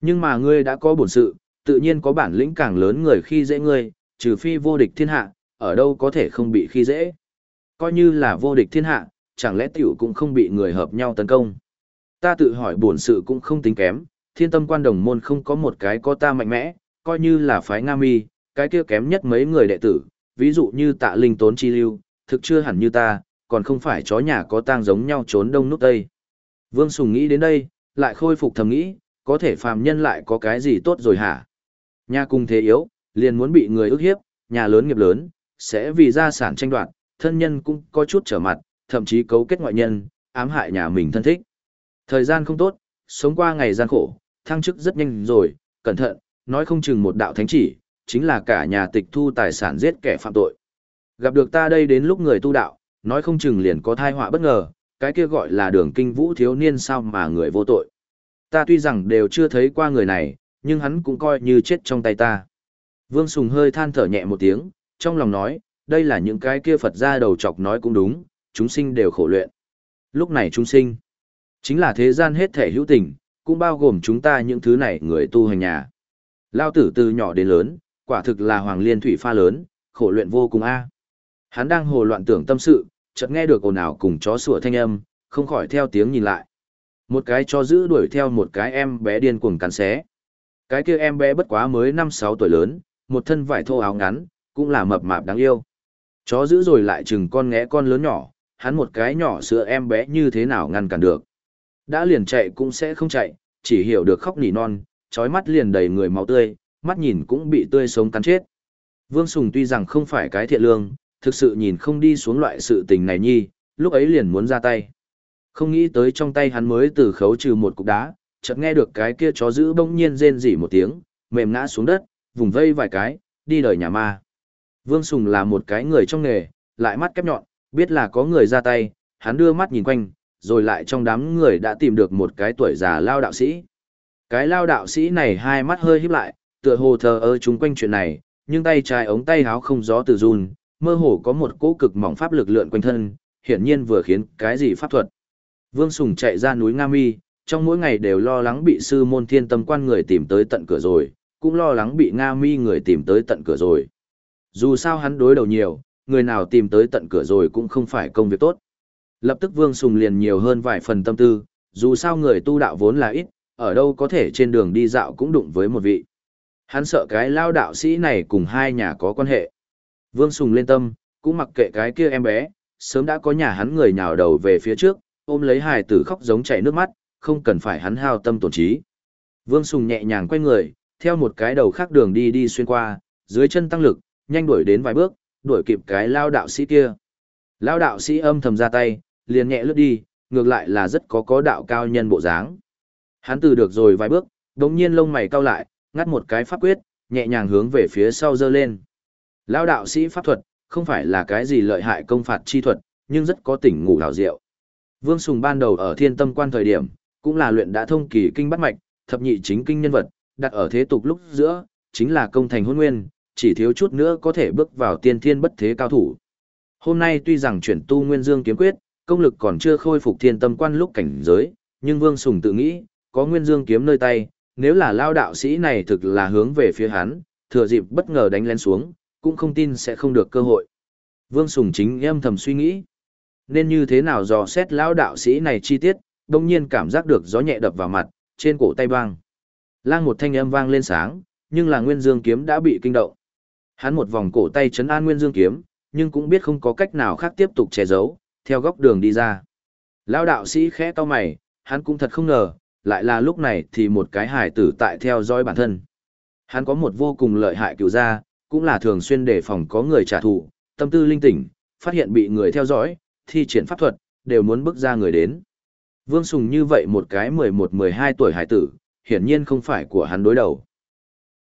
S1: Nhưng mà ngươi đã có bổn sự, tự nhiên có bản lĩnh càng lớn người khi dễ ngươi, trừ phi vô địch thiên hạ, ở đâu có thể không bị khi dễ. Coi như là vô địch thiên hạ, chẳng lẽ tiểu cũng không bị người hợp nhau tấn công. Ta tự hỏi buồn sự cũng không tính kém, thiên tâm quan đồng môn không có một cái có ta mạnh mẽ, coi như là phái Nga mi, cái kia kém nhất mấy người đệ tử, ví dụ như tạ linh tốn chi lưu, thực chưa hẳn như ta, còn không phải chó nhà có tang giống nhau trốn đông nút tây. Vương Sùng nghĩ đến đây, lại khôi phục thầm nghĩ, có thể phàm nhân lại có cái gì tốt rồi hả? Nhà cung thế yếu, liền muốn bị người ức hiếp, nhà lớn nghiệp lớn, sẽ vì gia sản tranh đoạt, thân nhân cũng có chút trở mặt, thậm chí cấu kết ngoại nhân, ám hại nhà mình thân thích. Thời gian không tốt, sống qua ngày gian khổ, thăng chức rất nhanh rồi, cẩn thận, nói không chừng một đạo thánh chỉ, chính là cả nhà tịch thu tài sản giết kẻ phạm tội. Gặp được ta đây đến lúc người tu đạo, nói không chừng liền có thai họa bất ngờ, cái kia gọi là đường kinh vũ thiếu niên sao mà người vô tội. Ta tuy rằng đều chưa thấy qua người này, nhưng hắn cũng coi như chết trong tay ta. Vương Sùng hơi than thở nhẹ một tiếng, trong lòng nói, đây là những cái kia Phật ra đầu chọc nói cũng đúng, chúng sinh đều khổ luyện. Lúc này chúng sinh, chính là thế gian hết thể hữu tình, cũng bao gồm chúng ta những thứ này người tu hành nhà. Lao tử từ nhỏ đến lớn, quả thực là hoàng liên thủy pha lớn, khổ luyện vô cùng a. Hắn đang hồ loạn tưởng tâm sự, chợt nghe được ồn ào cùng chó sủa thanh âm, không khỏi theo tiếng nhìn lại. Một cái chó giữ đuổi theo một cái em bé điên cuồng cắn xé. Cái kia em bé bất quá mới 5-6 tuổi lớn, một thân vải thô áo ngắn, cũng là mập mạp đáng yêu. Chó giữ rồi lại chừng con ngẽ con lớn nhỏ, hắn một cái nhỏ sữa em bé như thế nào ngăn cản được. Đã liền chạy cũng sẽ không chạy, chỉ hiểu được khóc nỉ non, trói mắt liền đầy người máu tươi, mắt nhìn cũng bị tươi sống cắn chết. Vương Sùng tuy rằng không phải cái thiện lương, thực sự nhìn không đi xuống loại sự tình này nhi, lúc ấy liền muốn ra tay. Không nghĩ tới trong tay hắn mới từ khấu trừ một cục đá, chợt nghe được cái kia chó giữ bỗng nhiên rên rỉ một tiếng, mềm ngã xuống đất, vùng vây vài cái, đi đời nhà ma. Vương Sùng là một cái người trong nghề, lại mắt kép nhọn, biết là có người ra tay, hắn đưa mắt nhìn quanh, rồi lại trong đám người đã tìm được một cái tuổi già lao đạo sĩ. Cái lao đạo sĩ này hai mắt hơi híp lại, tựa hồ thờ ơ chúng quanh chuyện này, nhưng tay trái ống tay háo không gió từ run, mơ hồ có một cỗ cực mỏng pháp lực lượn quanh thân, hiển nhiên vừa khiến cái gì pháp thuật. Vương Sùng chạy ra núi Nga Mi, trong mỗi ngày đều lo lắng bị sư môn thiên tâm quan người tìm tới tận cửa rồi, cũng lo lắng bị Nga Mi người tìm tới tận cửa rồi. Dù sao hắn đối đầu nhiều, người nào tìm tới tận cửa rồi cũng không phải công việc tốt. Lập tức Vương Sùng liền nhiều hơn vài phần tâm tư, dù sao người tu đạo vốn là ít, ở đâu có thể trên đường đi dạo cũng đụng với một vị. Hắn sợ cái lao đạo sĩ này cùng hai nhà có quan hệ. Vương Sùng lên tâm, cũng mặc kệ cái kia em bé, sớm đã có nhà hắn người nhào đầu về phía trước, ôm lấy hài tử khóc giống chảy nước mắt, không cần phải hắn hao tâm tổn trí. Vương Sùng nhẹ nhàng quay người, theo một cái đầu khác đường đi đi xuyên qua, dưới chân tăng lực, nhanh đuổi đến vài bước, đuổi kịp cái lao đạo sĩ kia. Lao đạo sĩ âm thầm ra tay, liền nhẹ lướt đi, ngược lại là rất có có đạo cao nhân bộ dáng. Hắn từ được rồi vài bước, đống nhiên lông mày cau lại, ngắt một cái pháp quyết, nhẹ nhàng hướng về phía sau dơ lên. Lao đạo sĩ pháp thuật, không phải là cái gì lợi hại công phạt chi thuật, nhưng rất có tỉnh ngủ hào diệu. Vương Sùng ban đầu ở thiên tâm quan thời điểm, cũng là luyện đã thông kỳ kinh bắt mạch, thập nhị chính kinh nhân vật, đặt ở thế tục lúc giữa, chính là công thành hôn nguyên, chỉ thiếu chút nữa có thể bước vào tiên thiên bất thế cao thủ. Hôm nay tuy rằng chuyển tu nguyên dương kiếm quyết, công lực còn chưa khôi phục thiên tâm quan lúc cảnh giới, nhưng Vương Sùng tự nghĩ, có nguyên dương kiếm nơi tay, nếu là lao đạo sĩ này thực là hướng về phía hắn, thừa dịp bất ngờ đánh lên xuống, cũng không tin sẽ không được cơ hội. Vương Sùng chính em thầm suy nghĩ, nên như thế nào dò xét lao đạo sĩ này chi tiết, đồng nhiên cảm giác được gió nhẹ đập vào mặt, trên cổ tay băng. Lang một thanh âm vang lên sáng, nhưng là Nguyên Dương kiếm đã bị kinh động. Hắn một vòng cổ tay chấn an Nguyên Dương kiếm, nhưng cũng biết không có cách nào khác tiếp tục che giấu, theo góc đường đi ra. Lao đạo sĩ khẽ to mày, hắn cũng thật không ngờ, lại là lúc này thì một cái hải tử tại theo dõi bản thân. Hắn có một vô cùng lợi hại cựu gia, cũng là thường xuyên đề phòng có người trả thù, tâm tư linh tỉnh, phát hiện bị người theo dõi, thi triển pháp thuật, đều muốn bước ra người đến. Vương Sùng như vậy một cái 11-12 tuổi hải tử, hiển nhiên không phải của hắn đối đầu.